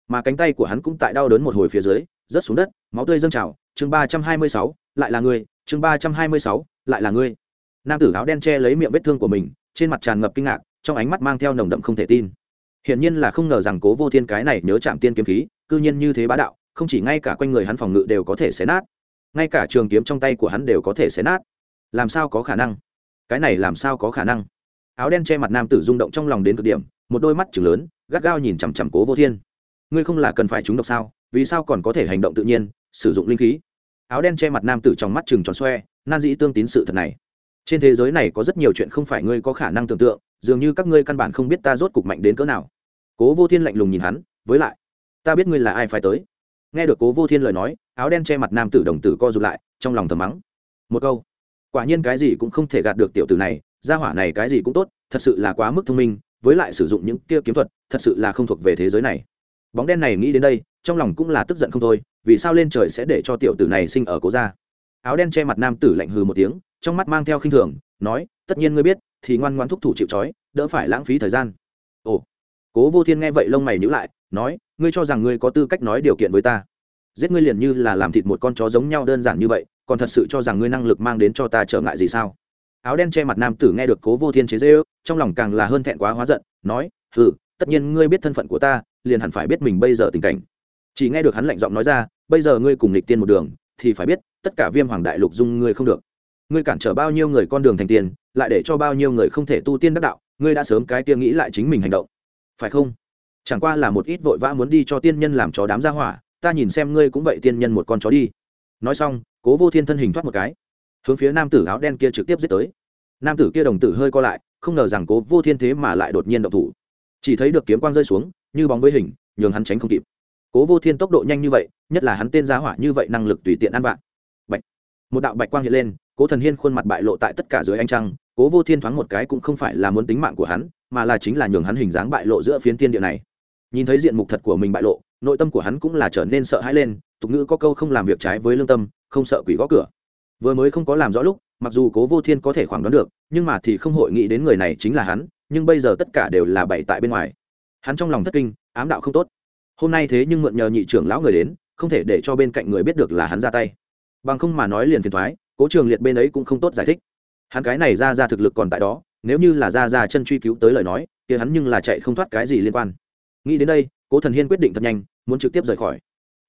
Mà cánh tay của hắn cũng tại đau đớn một hồi phía dưới, rớt xuống đất, máu tươi dâng trào. Chương ba trăm hai mươi sáu, lại là ngươi chương ba trăm hai mươi sáu, lại là ngươi. Nam tử áo đen che lấy miệng vết thương của mình, trên mặt tràn ngập kinh ngạc, trong ánh mắt mang theo nồng đậm không thể tin. Hiển nhiên là không ngờ rằng cố vô thiên cái này nhớ chạm tiên kiếm khí, cư nhiên như thế bá đạo, không chỉ ngay cả quanh người hắn phòng ngự đều có thể xé nát, ngay cả trường kiếm trong tay của hắn đều có thể xé nát. Làm sao có khả năng? Cái này làm sao có khả năng? Áo đen che mặt nam tử rung động trong lòng đến cực điểm, một đôi mắt chừng lớn, gắt gao nhìn chằm chằm cố vô thiên. Ngươi không là cần phải trúng độc sao? Vì sao còn có thể hành động tự nhiên, sử dụng linh khí? Áo đen che mặt nam tử trong mắt chừng tròn xoe, nan dĩ tương tín sự thật này. Trên thế giới này có rất nhiều chuyện không phải ngươi có khả năng tưởng tượng, dường như các ngươi căn bản không biết ta rốt cục mạnh đến cỡ nào. Cố vô thiên lạnh lùng nhìn hắn, với lại, ta biết ngươi là ai phải tới. Nghe được cố vô thiên lời nói, áo đen che mặt nam tử đồng tử co rụt lại, trong lòng thầm mắng. Một câu, quả nhiên cái gì cũng không thể gạt được tiểu tử này, gia hỏa này cái gì cũng tốt, thật sự là quá mức thông minh, với lại sử dụng những kia kiếm thuật, thật sự là không thuộc về thế giới này. Bóng đen này nghĩ đến đây, trong lòng cũng là tức giận không thôi vì sao lên trời sẽ để cho tiểu tử này sinh ở cố gia? Áo đen che mặt nam tử lạnh hừ một tiếng trong mắt mang theo khinh thường nói tất nhiên ngươi biết thì ngoan ngoan thúc thủ chịu trói đỡ phải lãng phí thời gian. Ồ. Cố vô thiên nghe vậy lông mày nhữ lại nói ngươi cho rằng ngươi có tư cách nói điều kiện với ta? Giết ngươi liền như là làm thịt một con chó giống nhau đơn giản như vậy còn thật sự cho rằng ngươi năng lực mang đến cho ta trở ngại gì sao? Áo đen che mặt nam tử nghe được cố vô thiên chế dễ, ư trong lòng càng là hơn thẹn quá hóa giận nói hừ tất nhiên ngươi biết thân phận của ta liền hẳn phải biết mình bây giờ tình cảnh chỉ nghe được hắn lạnh giọng nói ra, bây giờ ngươi cùng lịch tiên một đường, thì phải biết, tất cả viêm hoàng đại lục dung ngươi không được. Ngươi cản trở bao nhiêu người con đường thành tiền lại để cho bao nhiêu người không thể tu tiên đắc đạo, ngươi đã sớm cái tiên nghĩ lại chính mình hành động. Phải không? Chẳng qua là một ít vội vã muốn đi cho tiên nhân làm chó đám ra hỏa, ta nhìn xem ngươi cũng vậy tiên nhân một con chó đi. Nói xong, cố vô thiên thân hình thoát một cái, hướng phía nam tử áo đen kia trực tiếp giết tới. Nam tử kia đồng tử hơi co lại, không ngờ rằng cố vô thiên thế mà lại đột nhiên động thủ. Chỉ thấy được kiếm quang rơi xuống, như bóng với hình, nhường hắn tránh không kịp cố vô thiên tốc độ nhanh như vậy, nhất là hắn tên giá hỏa như vậy năng lực tùy tiện ăn vạn bạch. Một đạo bạch quang hiện lên, cố thần hiên khuôn mặt bại lộ tại tất cả dưới ánh trăng, cố vô thiên thoáng một cái cũng không phải là muốn tính mạng của hắn, mà là chính là nhường hắn hình dáng bại lộ giữa phiến tiên địa này. Nhìn thấy diện mục thật của mình bại lộ, nội tâm của hắn cũng là trở nên sợ hãi lên, tục ngữ có câu không làm việc trái với lương tâm, không sợ quỷ gõ cửa. Vừa mới không có làm rõ lúc, mặc dù cố vô thiên có thể khoảng đoán được, nhưng mà thì không hội nghĩ đến người này chính là hắn, nhưng bây giờ tất cả đều là bậy tại bên ngoài. Hắn trong lòng thất kinh, ám đạo không tốt hôm nay thế nhưng mượn nhờ nhị trưởng lão người đến, không thể để cho bên cạnh người biết được là hắn ra tay. Bằng không mà nói liền phiền thoái, cố trường liệt bên ấy cũng không tốt giải thích. Hắn cái này ra ra thực lực còn tại đó, nếu như là ra ra chân truy cứu tới lời nói thì hắn nhưng là chạy không thoát cái gì liên quan. Nghĩ đến đây, cố thần hiên quyết định thật nhanh, muốn trực tiếp rời khỏi.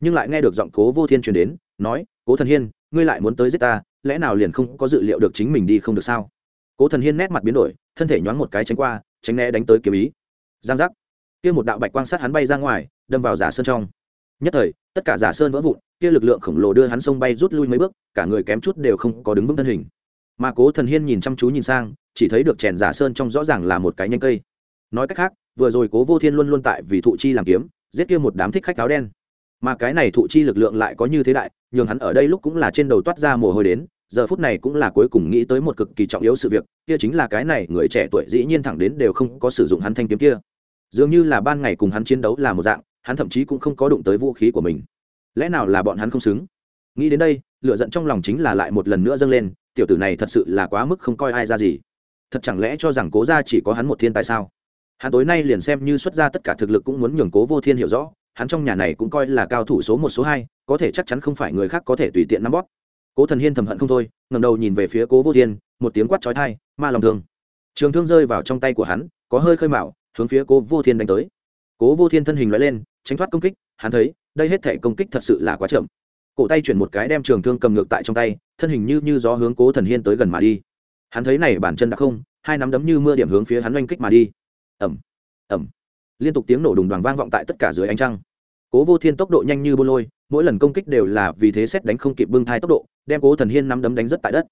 Nhưng lại nghe được giọng cố vô thiên truyền đến, nói, cố thần hiên, ngươi lại muốn tới giết ta, lẽ nào liền không có dự liệu được chính mình đi không được sao? Cố thần hiên nét mặt biến đổi, thân thể nhoáng một cái tránh qua, tránh né đánh tới kiếm ý. Giang giác kia một đạo bạch quang sát hắn bay ra ngoài, đâm vào giả sơn trong. Nhất thời, tất cả giả sơn vỡ vụn, kia lực lượng khổng lồ đưa hắn sông bay rút lui mấy bước, cả người kém chút đều không có đứng vững thân hình. Mà cố thần hiên nhìn chăm chú nhìn sang, chỉ thấy được chèn giả sơn trong rõ ràng là một cái nhanh cây. Nói cách khác, vừa rồi cố vô thiên luôn luôn tại vì thụ chi làm kiếm, giết kia một đám thích khách áo đen. Mà cái này thụ chi lực lượng lại có như thế đại, nhường hắn ở đây lúc cũng là trên đầu toát ra mồ hôi đến, giờ phút này cũng là cuối cùng nghĩ tới một cực kỳ trọng yếu sự việc, kia chính là cái này người trẻ tuổi dĩ nhiên thẳng đến đều không có sử dụng hắn thanh kiếm kia dường như là ban ngày cùng hắn chiến đấu là một dạng, hắn thậm chí cũng không có đụng tới vũ khí của mình. Lẽ nào là bọn hắn không xứng? Nghĩ đến đây lựa giận trong lòng chính là lại một lần nữa dâng lên, tiểu tử này thật sự là quá mức không coi ai ra gì. Thật chẳng lẽ cho rằng cố ra chỉ có hắn một thiên tài sao? Hắn tối nay liền xem như xuất ra tất cả thực lực cũng muốn nhường cố vô thiên hiểu rõ, hắn trong nhà này cũng coi là cao thủ số một, số hai, có thể chắc chắn không phải người khác có thể tùy tiện nắm bóp. Cố thần hiên thầm hận không thôi ngầm đầu nhìn về phía cố vô thiên, một tiếng quát trói thai ma lòng thương. Trường thương rơi vào trong tay của hắn, có hơi khơi mạo hướng phía cố vô thiên đánh tới. Cố vô thiên thân hình loại lên, tránh thoát công kích, hắn thấy, đây hết thể công kích thật sự là quá chậm. Cổ tay chuyển một cái đem trường thương cầm ngược tại trong tay, thân hình như như gió hướng cố thần hiên tới gần mà đi. Hắn thấy này bản chân đã không, hai nắm đấm như mưa điểm hướng phía hắn oanh kích mà đi. Ẩm ẩm liên tục tiếng nổ đùng đoàn vang vọng tại tất cả dưới ánh trăng. Cố vô thiên tốc độ nhanh như bô lôi, mỗi lần công kích đều là vì thế xét đánh không kịp bưng thai tốc độ, đem cố thần hiên nắm đấm đánh rất tại đất.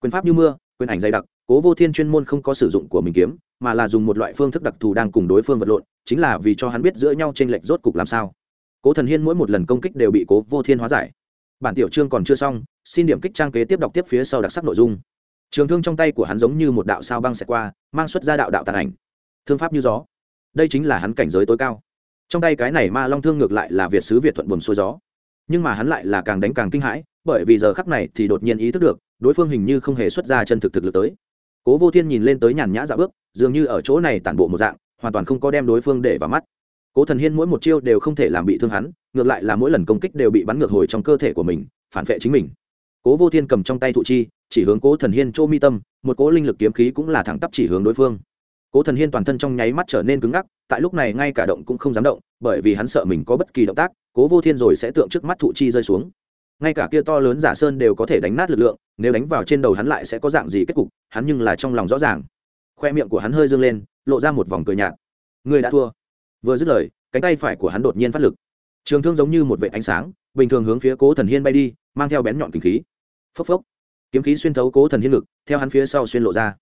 Quyền pháp như mưa, quyền ảnh dày đặc, cố vô thiên chuyên môn không có sử dụng của mình kiếm mà là dùng một loại phương thức đặc thù đang cùng đối phương vật lộn, chính là vì cho hắn biết giữa nhau t r ê n lệch rốt cục làm sao. Cố thần hiên mỗi một lần công kích đều bị cố vô thiên hóa giải. Bản tiểu chương còn chưa xong, xin điểm kích trang kế tiếp đọc tiếp phía sau đặc sắc nội dung. Trường thương trong tay của hắn giống như một đạo sao băng xẹt qua, mang xuất ra đạo đạo tàn ảnh. Thương pháp như gió. Đây chính là hắn cảnh giới tối cao. Trong tay cái này ma long thương ngược lại là việt sứ việt thuận buồm xuôi gió. Nhưng mà hắn lại là càng đánh càng kinh hãi, bởi vì giờ khắc này thì đột nhiên ý thức được, đối phương hình như không hề xuất ra chân thực thực lực tới cố vô thiên nhìn lên tới nhàn nhã dạ bước, dường như ở chỗ này tản bộ một dạng, hoàn toàn không có đem đối phương để vào mắt. Cố thần hiên mỗi một chiêu đều không thể làm bị thương hắn, ngược lại là mỗi lần công kích đều bị bắn ngược hồi trong cơ thể của mình, phản vệ chính mình. Cố vô thiên cầm trong tay thụ chi, chỉ hướng cố thần hiên chỗ mi tâm, một cố linh lực kiếm khí cũng là thẳng tắp chỉ hướng đối phương. Cố thần hiên toàn thân trong nháy mắt trở nên cứng ngắc, tại lúc này ngay cả động cũng không dám động, bởi vì hắn sợ mình có bất kỳ động tác, cố vô thiên rồi sẽ tượng trước mắt thụ chi rơi xuống. Ngay cả kia to lớn giả sơn đều có thể đánh nát lực lượng, nếu đánh vào trên đầu hắn lại sẽ có dạng gì kết cục? Hắn nhưng là trong lòng rõ ràng. Khoe miệng của hắn hơi dâng lên, lộ ra một vòng cười nhạt. Người đã thua. Vừa dứt lời, cánh tay phải của hắn đột nhiên phát lực. Trường thương giống như một vệ ánh sáng, bình thường hướng phía cố thần hiên bay đi, mang theo bén nhọn kinh khí. Phốc phốc. Kiếm khí xuyên thấu cố thần hiên lực, theo hắn phía sau xuyên lộ ra.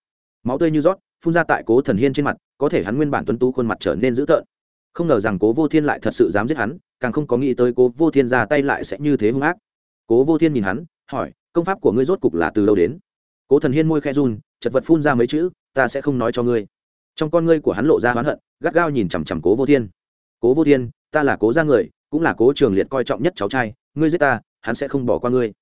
Máu tươi như rót, phun ra tại cố thần hiên trên mặt, có thể hắn nguyên bản tuân tú khuôn mặt trở nên dữ tợn. Không ngờ rằng cố vô thiên lại thật sự dám giết hắn, càng không có nghĩ tới cố vô thiên ra tay lại sẽ như thế hung ác. Cố vô thiên nhìn hắn, hỏi, công pháp của ngươi rốt cục là từ đâu đến? Cố thần hiên môi khe run, chật vật phun ra mấy chữ, ta sẽ không nói cho ngươi. Trong con ngươi của hắn lộ ra oán hận, gắt gao nhìn chằm chằm cố vô thiên. Cố vô thiên, ta là cố ra người, cũng là cố trường liệt coi trọng nhất cháu trai, ngươi giết ta, hắn sẽ không bỏ qua ngươi.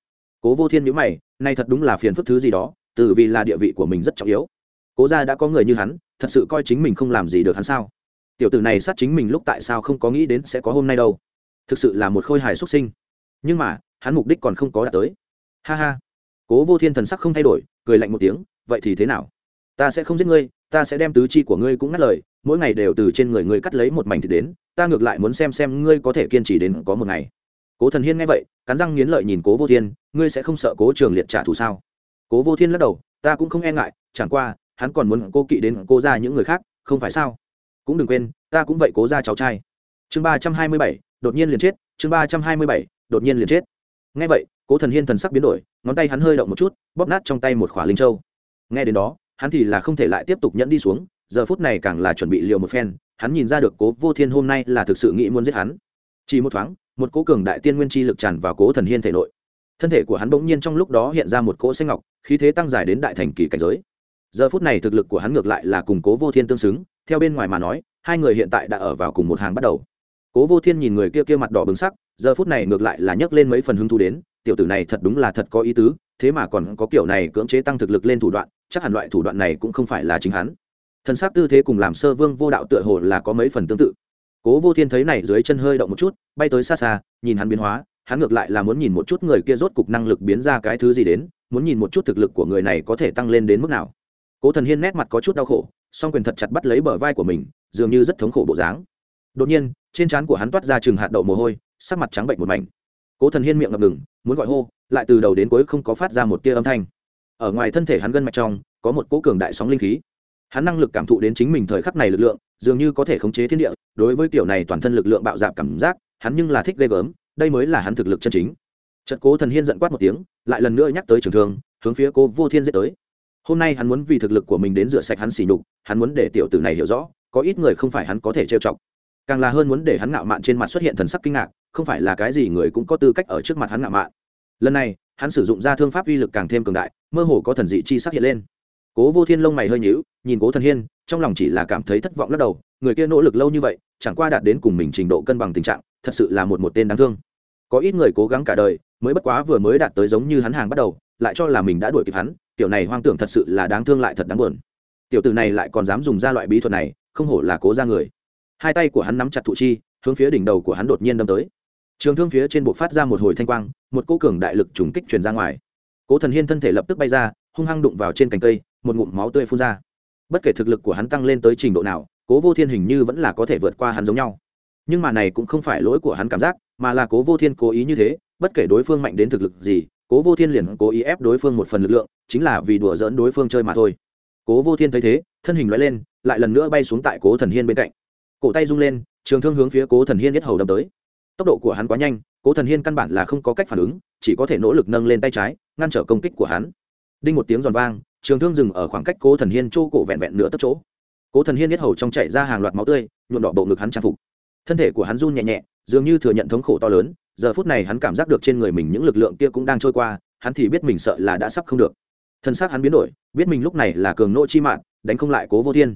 Cố vô thiên nhữ mày, nay thật đúng là phiền phức thứ gì đó, từ vì là địa vị của mình rất trọng yếu. Cố ra đã có người như hắn, thật sự coi chính mình không làm gì được hắn sao? Tiểu tử này sát chính mình lúc tại sao không có nghĩ đến sẽ có hôm nay đâu? Thực sự là một khôi hài xuất sinh. Nhưng mà, hắn mục đích còn không có đạt tới. Ha ha. Cố vô thiên thần sắc không thay đổi cười lạnh một tiếng, vậy thì thế nào? Ta sẽ không giết ngươi, ta sẽ đem tứ chi của ngươi cũng ngắt lời, mỗi ngày đều từ trên người ngươi cắt lấy một mảnh thịt đến, ta ngược lại muốn xem xem ngươi có thể kiên trì đến có một ngày. Cố thần hiên nghe vậy, cắn răng nghiến lợi nhìn cố vô thiên, ngươi sẽ không sợ cố trường liệt trả thù sao? Cố vô thiên lắc đầu, ta cũng không e ngại, chẳng qua, hắn còn muốn cô kỵ đến cô ra những người khác, không phải sao? Cũng đừng quên, ta cũng vậy cố ra cháu trai. Chương ba trăm hai mươi bảy, đột nhiên liền chết, chương ba trăm hai mươi bảy, đột nhiên liền chết. Nghe vậy cố thần hiên thần sắc biến đổi, ngón tay hắn hơi động một chút, bóp nát trong tay một khỏa linh châu. Nghe đến đó, hắn thì là không thể lại tiếp tục nhẫn đi xuống, giờ phút này càng là chuẩn bị liều một phen, hắn nhìn ra được cố vô thiên hôm nay là thực sự nghĩ muốn giết hắn. Chỉ một thoáng, một cố cường đại tiên nguyên chi lực tràn vào cố thần hiên thể nội. Thân thể của hắn bỗng nhiên trong lúc đó hiện ra một cỗ xanh ngọc, khí thế tăng dài đến đại thành kỳ cảnh giới. Giờ phút này thực lực của hắn ngược lại là cùng cố vô thiên tương xứng, theo bên ngoài mà nói, hai người hiện tại đã ở vào cùng một hàng bắt đầu. Cố vô thiên nhìn người kia kia mặt đỏ bừng sắc, giờ phút này ngược lại là nhấc lên mấy phần hứng thú đến tiểu tử này thật đúng là thật có ý tứ, thế mà còn có kiểu này cưỡng chế tăng thực lực lên thủ đoạn, chắc hẳn loại thủ đoạn này cũng không phải là chính hắn. Thân xác tư thế cùng làm sơ vương vô đạo tựa hồ là có mấy phần tương tự. Cố vô thiên thấy này dưới chân hơi động một chút, bay tới xa xa, nhìn hắn biến hóa, hắn ngược lại là muốn nhìn một chút người kia rốt cục năng lực biến ra cái thứ gì đến, muốn nhìn một chút thực lực của người này có thể tăng lên đến mức nào. Cố thần hiên nét mặt có chút đau khổ, song quyền thật chặt bắt lấy bờ vai của mình, dường như rất thống khổ bộ dáng. Đột nhiên, trên trán của hắn toát ra chừng hạt đậu mồ hôi, sắc mặt trắng bệnh một mảnh cố thần hiên miệng ngập ngừng, muốn gọi hô, lại từ đầu đến cuối không có phát ra một tia âm thanh. Ở ngoài thân thể hắn gân mạch trong, có một cỗ cường đại sóng linh khí. Hắn năng lực cảm thụ đến chính mình thời khắc này lực lượng, dường như có thể khống chế thiên địa, đối với kiểu này toàn thân lực lượng bạo dạp cảm giác, hắn nhưng là thích ghê gớm, đây mới là hắn thực lực chân chính. Trận cố thần hiên giận quát một tiếng, lại lần nữa nhắc tới trường thương, hướng phía cô vô thiên giết tới. Hôm nay hắn muốn vì thực lực của mình đến rửa sạch hắn xỉ nhục, hắn muốn để tiểu tử này hiểu rõ, có ít người không phải hắn có thể trêu chọc càng là hơn muốn để hắn ngạo mạn trên mặt xuất hiện thần sắc kinh ngạc, không phải là cái gì người cũng có tư cách ở trước mặt hắn ngạo mạn. Lần này, hắn sử dụng ra thương pháp uy lực càng thêm cường đại, mơ hồ có thần dị chi sắc hiện lên. Cố vô thiên lông mày hơi nhíu, nhìn cố thần hiên, trong lòng chỉ là cảm thấy thất vọng lắc đầu, người kia nỗ lực lâu như vậy, chẳng qua đạt đến cùng mình trình độ cân bằng tình trạng, thật sự là một một tên đáng thương. Có ít người cố gắng cả đời, mới bất quá vừa mới đạt tới giống như hắn hàng bắt đầu, lại cho là mình đã đuổi kịp hắn tiểu này hoang tưởng thật sự là đáng thương lại thật đáng buồn. Tiểu tử này lại còn dám dùng ra loại bí thuật này, không hổ là cố ra người hai tay của hắn nắm chặt thụ chi, hướng phía đỉnh đầu của hắn đột nhiên đâm tới. Trường thương phía trên buộc phát ra một hồi thanh quang, một cô cường đại lực trùng kích truyền ra ngoài. Cố thần hiên thân thể lập tức bay ra, hung hăng đụng vào trên cành cây, một ngụm máu tươi phun ra. Bất kể thực lực của hắn tăng lên tới trình độ nào, cố vô thiên hình như vẫn là có thể vượt qua hắn giống nhau. Nhưng mà này cũng không phải lỗi của hắn cảm giác, mà là cố vô thiên cố ý như thế, bất kể đối phương mạnh đến thực lực gì, cố vô thiên liền cố ý ép đối phương một phần lực lượng, chính là vì đùa dỡn đối phương chơi mà thôi. Cố vô thiên thấy thế, thân hình loại lên, lại lần nữa bay xuống tại cố thần hiên bên cạnh cổ tay rung lên, trường thương hướng phía cố thần hiên nhất hầu đâm tới. Tốc độ của hắn quá nhanh, cố thần hiên căn bản là không có cách phản ứng, chỉ có thể nỗ lực nâng lên tay trái, ngăn trở công kích của hắn. Đinh một tiếng giòn vang, trường thương dừng ở khoảng cách cố thần hiên chỗ cổ vẹn vẹn nửa tấc chỗ. Cố thần hiên nhất hầu trong chạy ra hàng loạt máu tươi nhuộn đỏ bộ ngực hắn trang phục. Thân thể của hắn run nhẹ nhẹ, dường như thừa nhận thống khổ to lớn, giờ phút này hắn cảm giác được trên người mình những lực lượng kia cũng đang trôi qua, hắn thì biết mình sợ là đã sắp không được. Thân xác hắn biến đổi, biết mình lúc này là cường nộ chi mạng, đánh không lại cố vô thiên.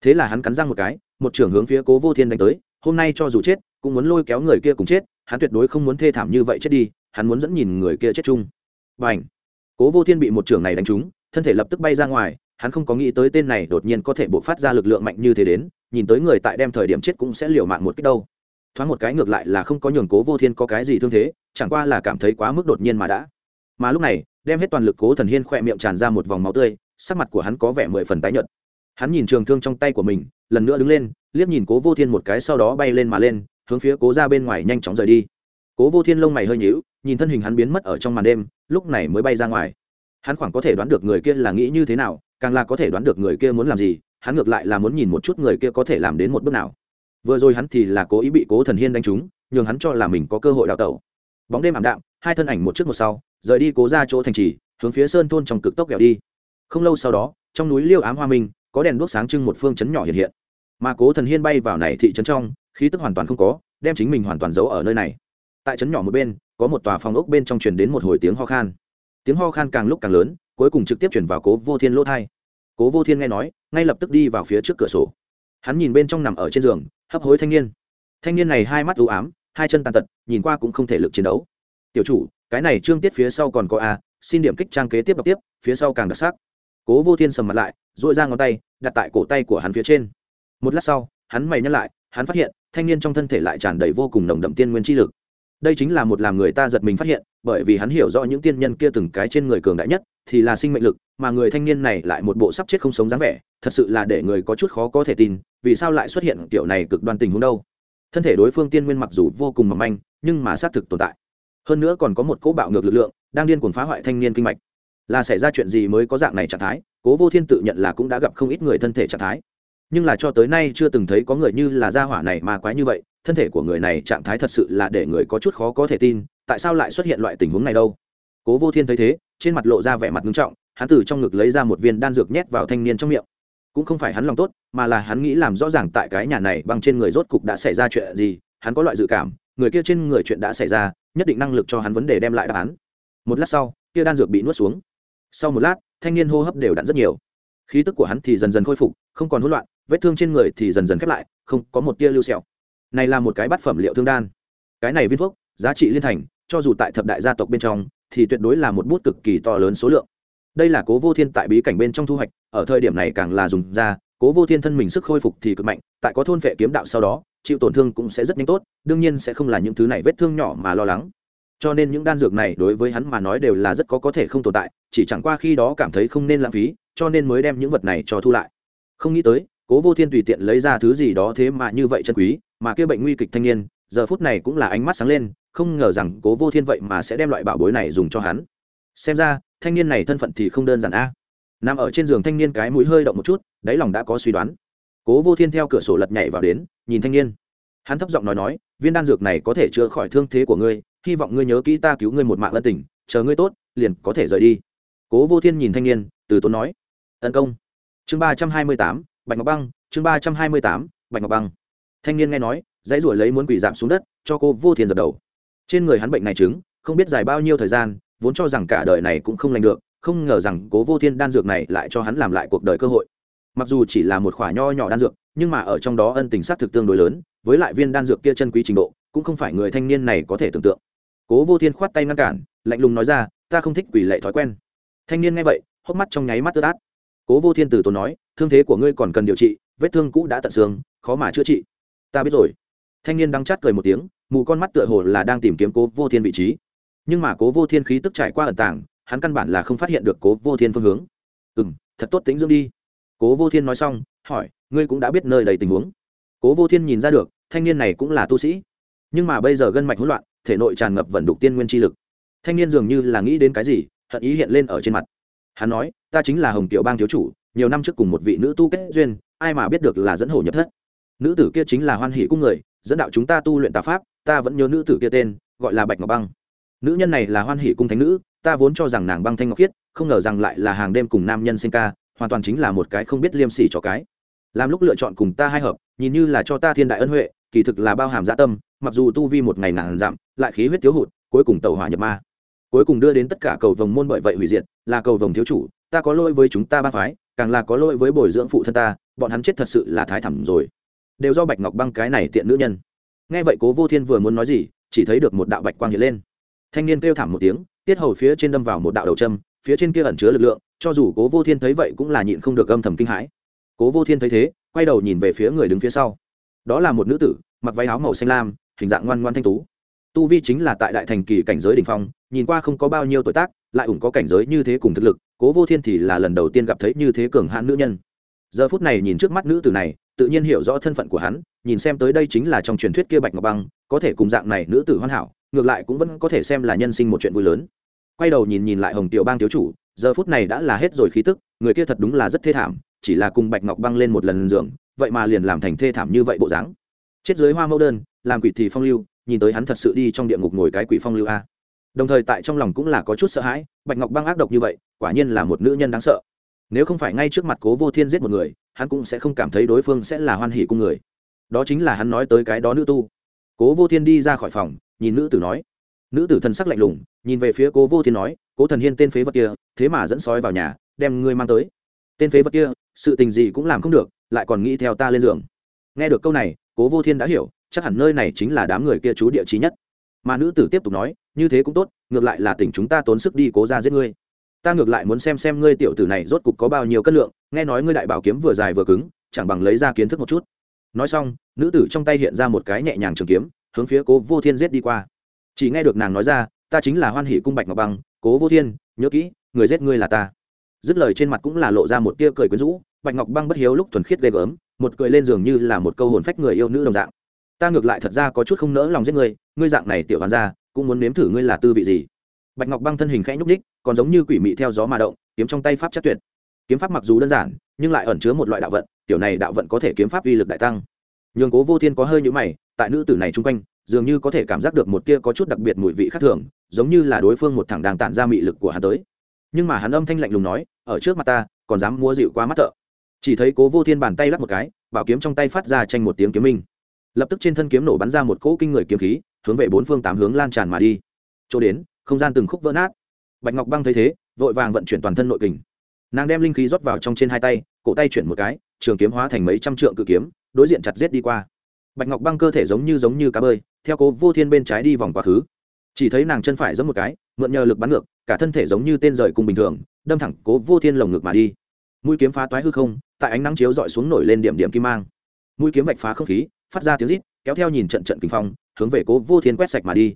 Thế là hắn cắn răng một cái một trưởng hướng phía cố vô thiên đánh tới, hôm nay cho dù chết, cũng muốn lôi kéo người kia cùng chết, hắn tuyệt đối không muốn thê thảm như vậy chết đi, hắn muốn dẫn nhìn người kia chết chung. Và ảnh cố vô thiên bị một trưởng này đánh trúng, thân thể lập tức bay ra ngoài, hắn không có nghĩ tới tên này đột nhiên có thể buộc phát ra lực lượng mạnh như thế đến, nhìn tới người tại đem thời điểm chết cũng sẽ liều mạng một cách đâu. Thoáng một cái ngược lại là không có nhường cố vô thiên có cái gì thương thế, chẳng qua là cảm thấy quá mức đột nhiên mà đã. Mà lúc này, đem hết toàn lực cố thần hiên khỏe miệng tràn ra một vòng máu tươi, sắc mặt của hắn có vẻ mười phần tái nhợt hắn nhìn trường thương trong tay của mình, lần nữa đứng lên, liếc nhìn cố vô thiên một cái sau đó bay lên mà lên, hướng phía cố ra bên ngoài nhanh chóng rời đi. Cố vô thiên lông mày hơi nhíu, nhìn thân hình hắn biến mất ở trong màn đêm, lúc này mới bay ra ngoài. Hắn khoảng có thể đoán được người kia là nghĩ như thế nào, càng là có thể đoán được người kia muốn làm gì, hắn ngược lại là muốn nhìn một chút người kia có thể làm đến một bước nào. Vừa rồi hắn thì là cố ý bị cố thần hiên đánh trúng, nhường hắn cho là mình có cơ hội đào tẩu. Bóng đêm ảm đạm, hai thân ảnh một trước một sau, rời đi cố ra chỗ thành trì, hướng phía sơn thôn trong cực tốc kẹo đi. Không lâu sau đó, trong núi liêu ám hoa minh có đèn đuốc sáng trưng một phương chấn nhỏ hiện hiện. Mà cố thần hiên bay vào này thị trấn trong, khí tức hoàn toàn không có, đem chính mình hoàn toàn giấu ở nơi này. Tại trấn nhỏ một bên, có một tòa phòng ốc bên trong truyền đến một hồi tiếng ho khan. Tiếng ho khan càng lúc càng lớn, cuối cùng trực tiếp chuyển vào cố vô thiên lỗ thai. Cố vô thiên nghe nói, ngay lập tức đi vào phía trước cửa sổ. Hắn nhìn bên trong nằm ở trên giường, hấp hối thanh niên. Thanh niên này hai mắt ưu ám, hai chân tàn tật, nhìn qua cũng không thể lực chiến đấu. Tiểu chủ, cái này trương tiết phía sau còn có a, xin điểm kích trang kế tiếp đọc tiếp, phía sau càng đặc sắc. Cố vô thiên sầm mặt lại dội ra ngón tay đặt tại cổ tay của hắn phía trên. Một lát sau, hắn mày nhắc lại, hắn phát hiện, thanh niên trong thân thể lại tràn đầy vô cùng nồng đậm tiên nguyên chi lực. Đây chính là một làm người ta giật mình phát hiện, bởi vì hắn hiểu rõ những tiên nhân kia từng cái trên người cường đại nhất, thì là sinh mệnh lực, mà người thanh niên này lại một bộ sắp chết không sống dáng vẻ, thật sự là để người có chút khó có thể tin, vì sao lại xuất hiện kiểu này cực đoan tình huống đâu. Thân thể đối phương tiên nguyên mặc dù vô cùng mỏng manh, nhưng mà xác thực tồn tại. Hơn nữa còn có một cỗ bạo ngược lực lượng, đang điên cuồng phá hoại thanh niên kinh mạch là xảy ra chuyện gì mới có dạng này trạng thái, cố vô thiên tự nhận là cũng đã gặp không ít người thân thể trạng thái. Nhưng là cho tới nay chưa từng thấy có người như là gia hỏa này mà quái như vậy, thân thể của người này trạng thái thật sự là để người có chút khó có thể tin, tại sao lại xuất hiện loại tình huống này đâu? Cố vô thiên thấy thế, trên mặt lộ ra vẻ mặt nghiêm trọng, hắn từ trong ngực lấy ra một viên đan dược nhét vào thanh niên trong miệng. Cũng không phải hắn lòng tốt, mà là hắn nghĩ làm rõ ràng tại cái nhà này bằng trên người rốt cục đã xảy ra chuyện gì, hắn có loại dự cảm, người kia trên người chuyện đã xảy ra, nhất định năng lực cho hắn vấn đề đem lại đáp án. Một lát sau, kia đan dược bị nuốt xuống sau một lát, thanh niên hô hấp đều đặn rất nhiều. Khí tức của hắn thì dần dần khôi phục, không còn hỗn loạn, vết thương trên người thì dần dần khép lại, không có một tia lưu sẹo. Này là một cái bát phẩm liệu thương đan. Cái này viên thuốc, giá trị liên thành, cho dù tại thập đại gia tộc bên trong, thì tuyệt đối là một bút cực kỳ to lớn số lượng. Đây là cố vô thiên tại bí cảnh bên trong thu hoạch, ở thời điểm này càng là dùng ra, cố vô thiên thân mình sức khôi phục thì cực mạnh, tại có thôn vệ kiếm đạo sau đó, chịu tổn thương cũng sẽ rất nhanh tốt, đương nhiên sẽ không là những thứ này vết thương nhỏ mà lo lắng cho nên những đan dược này đối với hắn mà nói đều là rất có có thể không tồn tại, chỉ chẳng qua khi đó cảm thấy không nên lãng phí, cho nên mới đem những vật này cho thu lại. Không nghĩ tới, cố vô thiên tùy tiện lấy ra thứ gì đó thế mà như vậy chân quý, mà kia bệnh nguy kịch thanh niên, giờ phút này cũng là ánh mắt sáng lên, không ngờ rằng cố vô thiên vậy mà sẽ đem loại bảo bối này dùng cho hắn. Xem ra, thanh niên này thân phận thì không đơn giản a. Nằm ở trên giường thanh niên cái mũi hơi động một chút, đáy lòng đã có suy đoán. Cố vô thiên theo cửa sổ lật nhảy vào đến, nhìn thanh niên. Hắn thấp giọng nói nói, viên đan dược này có thể chữa khỏi thương thế của ngươi hy vọng ngươi nhớ kỹ ta cứu ngươi một mạng ân tình, chờ ngươi tốt, liền có thể rời đi. Cố vô thiên nhìn thanh niên, từ tốn nói tấn công. Chương ba trăm hai mươi tám, bạch ngọc băng, chương ba trăm hai mươi tám, bạch ngọc băng. Thanh niên nghe nói, dãy ruổi lấy muốn quỷ giảm xuống đất, cho cô vô thiên dập đầu. Trên người hắn bệnh này chứng, không biết dài bao nhiêu thời gian, vốn cho rằng cả đời này cũng không lành được, không ngờ rằng cố vô thiên đan dược này lại cho hắn làm lại cuộc đời cơ hội. Mặc dù chỉ là một khoả nho nhỏ đan dược, nhưng mà ở trong đó ân tình sát thực tương đối lớn, với lại viên đan dược kia chân quý trình độ, cũng không phải người thanh niên này có thể tưởng tượng cố vô thiên khoát tay ngăn cản, lạnh lùng nói ra, ta không thích quỷ lệ thói quen. Thanh niên nghe vậy, hốc mắt trong nháy mắt tơ át cố vô thiên từ tốn nói, thương thế của ngươi còn cần điều trị, vết thương cũ đã tận xương, khó mà chữa trị. Ta biết rồi. Thanh niên đang chát cười một tiếng, mù con mắt tựa hồ là đang tìm kiếm cố vô thiên vị trí. Nhưng mà cố vô thiên khí tức trải qua ẩn tảng hắn căn bản là không phát hiện được cố vô thiên phương hướng. Ừ m thật tốt tính dưỡng đi. Cố vô thiên nói xong, hỏi, ngươi cũng đã biết nơi đầy tình huống? Cố vô thiên nhìn ra được, thanh niên này cũng là tu sĩ. Nhưng mà bây giờ gân mạch hỗn loạn thể nội tràn ngập vận đục tiên nguyên chi lực. Thanh niên dường như là nghĩ đến cái gì, hận ý hiện lên ở trên mặt. Hắn nói, ta chính là hồng tiểu bang thiếu chủ, nhiều năm trước cùng một vị nữ tu kết duyên, ai mà biết được là dẫn hổ nhập thất. Nữ tử kia chính là hoan hỷ cung người, dẫn đạo chúng ta tu luyện tà pháp, ta vẫn nhớ nữ tử kia tên, gọi là bạch ngọc băng. Nữ nhân này là hoan hỷ cung thánh nữ, ta vốn cho rằng nàng băng thanh ngọc khiết, không ngờ rằng lại là hàng đêm cùng nam nhân sinh ca, hoàn toàn chính là một cái không biết liêm sỉ cho cái. Làm lúc lựa chọn cùng ta hai hợp, nhìn như là cho ta thiên đại ân huệ, kỳ thực là bao hàm dã tâm mặc dù tu vi một ngày nàng giảm, lại khí huyết thiếu hụt, cuối cùng tàu hỏa nhập ma. Cuối cùng đưa đến tất cả cầu vồng môn bởi vậy hủy diệt, là cầu vồng thiếu chủ, ta có lỗi với chúng ta ba phái, càng là có lỗi với bồi dưỡng phụ thân ta, bọn hắn chết thật sự là thái thẳm rồi. Đều do bạch ngọc băng cái này tiện nữ nhân. Nghe vậy cố vô thiên vừa muốn nói gì, chỉ thấy được một đạo bạch quang hiện lên. Thanh niên kêu thảm một tiếng, tiết hầu phía trên đâm vào một đạo đầu châm, phía trên kia ẩn chứa lực lượng, cho dù cố vô thiên thấy vậy cũng là nhịn không được âm thầm kinh hãi. Cố vô thiên thấy thế, quay đầu nhìn về phía người đứng phía sau. Đó là một nữ tử, mặc váy áo màu xanh lam hình dạng ngoan ngoan thanh tú. Tu vi chính là tại đại thành kỳ cảnh giới đ ỉ n h phong, nhìn qua không có bao nhiêu tuổi tác, lại ủng có cảnh giới như thế cùng thực lực, cố vô thiên thì là lần đầu tiên gặp thấy như thế cường hãn nữ nhân. Giờ phút này nhìn trước mắt nữ tử này, tự nhiên hiểu rõ thân phận của hắn, nhìn xem tới đây chính là trong truyền thuyết kia bạch ngọc băng, có thể cùng dạng này nữ tử hoàn hảo, ngược lại cũng vẫn có thể xem là nhân sinh một chuyện vui lớn. Quay đầu nhìn nhìn lại hồng tiểu bang thiếu chủ, giờ phút này đã là hết rồi khí tức, người kia thật đúng là rất thê thảm, chỉ là cùng bạch ngọc băng lên một lần giường, vậy mà liền làm thành thê thảm như vậy bộ dáng. Chết dưới hoa mẫu đơn làm quỷ thì phong lưu, nhìn tới hắn thật sự đi trong địa ngục ngồi cái quỷ phong lưu a. Đồng thời tại trong lòng cũng là có chút sợ hãi, bạch ngọc băng ác độc như vậy, quả nhiên là một nữ nhân đáng sợ. Nếu không phải ngay trước mặt cố vô thiên giết một người, hắn cũng sẽ không cảm thấy đối phương sẽ là hoan hỷ cung người. Đó chính là hắn nói tới cái đó nữ tu. Cố vô thiên đi ra khỏi phòng, nhìn nữ tử nói. Nữ tử thần sắc lạnh lùng, nhìn về phía cố vô thiên nói, cố thần hiên tên phế vật kia, thế mà dẫn sói vào nhà, đem ngươi mang tới. Tên phế vật kia, sự tình gì cũng làm không được, lại còn nghĩ theo ta lên giường. Nghe được câu này, cố vô thiên đã hiểu chắc hẳn nơi này chính là đám người kia chú địa trí nhất. Mà nữ tử tiếp tục nói, như thế cũng tốt, ngược lại là tỉnh chúng ta tốn sức đi cố ra giết ngươi. Ta ngược lại muốn xem xem ngươi tiểu tử này rốt cục có bao nhiêu cân lượng, nghe nói ngươi đại bảo kiếm vừa dài vừa cứng, chẳng bằng lấy ra kiến thức một chút. Nói xong, nữ tử trong tay hiện ra một cái nhẹ nhàng trường kiếm, hướng phía cố vô thiên giết đi qua. Chỉ nghe được nàng nói ra, ta chính là hoan hỷ cung bạch ngọc băng, cố vô thiên, nhớ kỹ, người giết ngươi là ta. Dứt lời trên mặt cũng là lộ ra một tia cười quyến rũ, bạch ngọc băng bất hiếu lúc thuần khiết ghê gớm, một cười lên giường như là một câu hồn phách người yêu nữ đồng dạng ta ngược lại thật ra có chút không nỡ lòng giết ngươi ngươi dạng này tiểu hoàn ra cũng muốn nếm thử ngươi là tư vị gì. Bạch ngọc băng thân hình khẽ nhúc ních còn giống như quỷ mị theo gió mà động, kiếm trong tay pháp chắc tuyệt. Kiếm pháp mặc dù đơn giản, nhưng lại ẩn chứa một loại đạo vận, tiểu này đạo vận có thể kiếm pháp uy lực đại tăng. Nhường cố vô thiên có hơi nhũ mày, tại nữ tử này chung quanh, dường như có thể cảm giác được một tia có chút đặc biệt mùi vị khác thường, giống như là đối phương một thẳng đang tản ra mị lực của hắn tới. Nhưng mà hắn âm thanh lạnh lùng nói, ở trước mặt ta, còn dám mua dịu qua mắt thợ. Chỉ thấy cố vô thiên bàn tay lắp một cái, bảo kiếm trong tay phát ra tranh một tiếng kiếm minh lập tức trên thân kiếm nổ bắn ra một cỗ kinh người kiếm khí, hướng về bốn phương tám hướng lan tràn mà đi. Chỗ đến, không gian từng khúc vỡ nát. Bạch ngọc băng thấy thế, vội vàng vận chuyển toàn thân nội kình. Nàng đem linh khí rót vào trong trên hai tay, cổ tay chuyển một cái, trường kiếm hóa thành mấy trăm trượng cự kiếm, đối diện chặt giết đi qua. Bạch ngọc băng cơ thể giống như giống như cá bơi, theo cố vô thiên bên trái đi vòng quá khứ. Chỉ thấy nàng chân phải giẫm một cái, mượn nhờ lực bắn ngược, cả thân thể giống như tên rời cùng bình thường, đâm thẳng cố vô thiên lồng ngực mà đi. Mũi kiếm phá toái hư không, tại ánh nắng chiếu dọi xuống nổi lên điểm điểm kim mang. Mũi kiếm vạch phá không khí phát ra tiếng rít, kéo theo nhìn trận trận kinh phong, hướng về cố vô thiên quét sạch mà đi.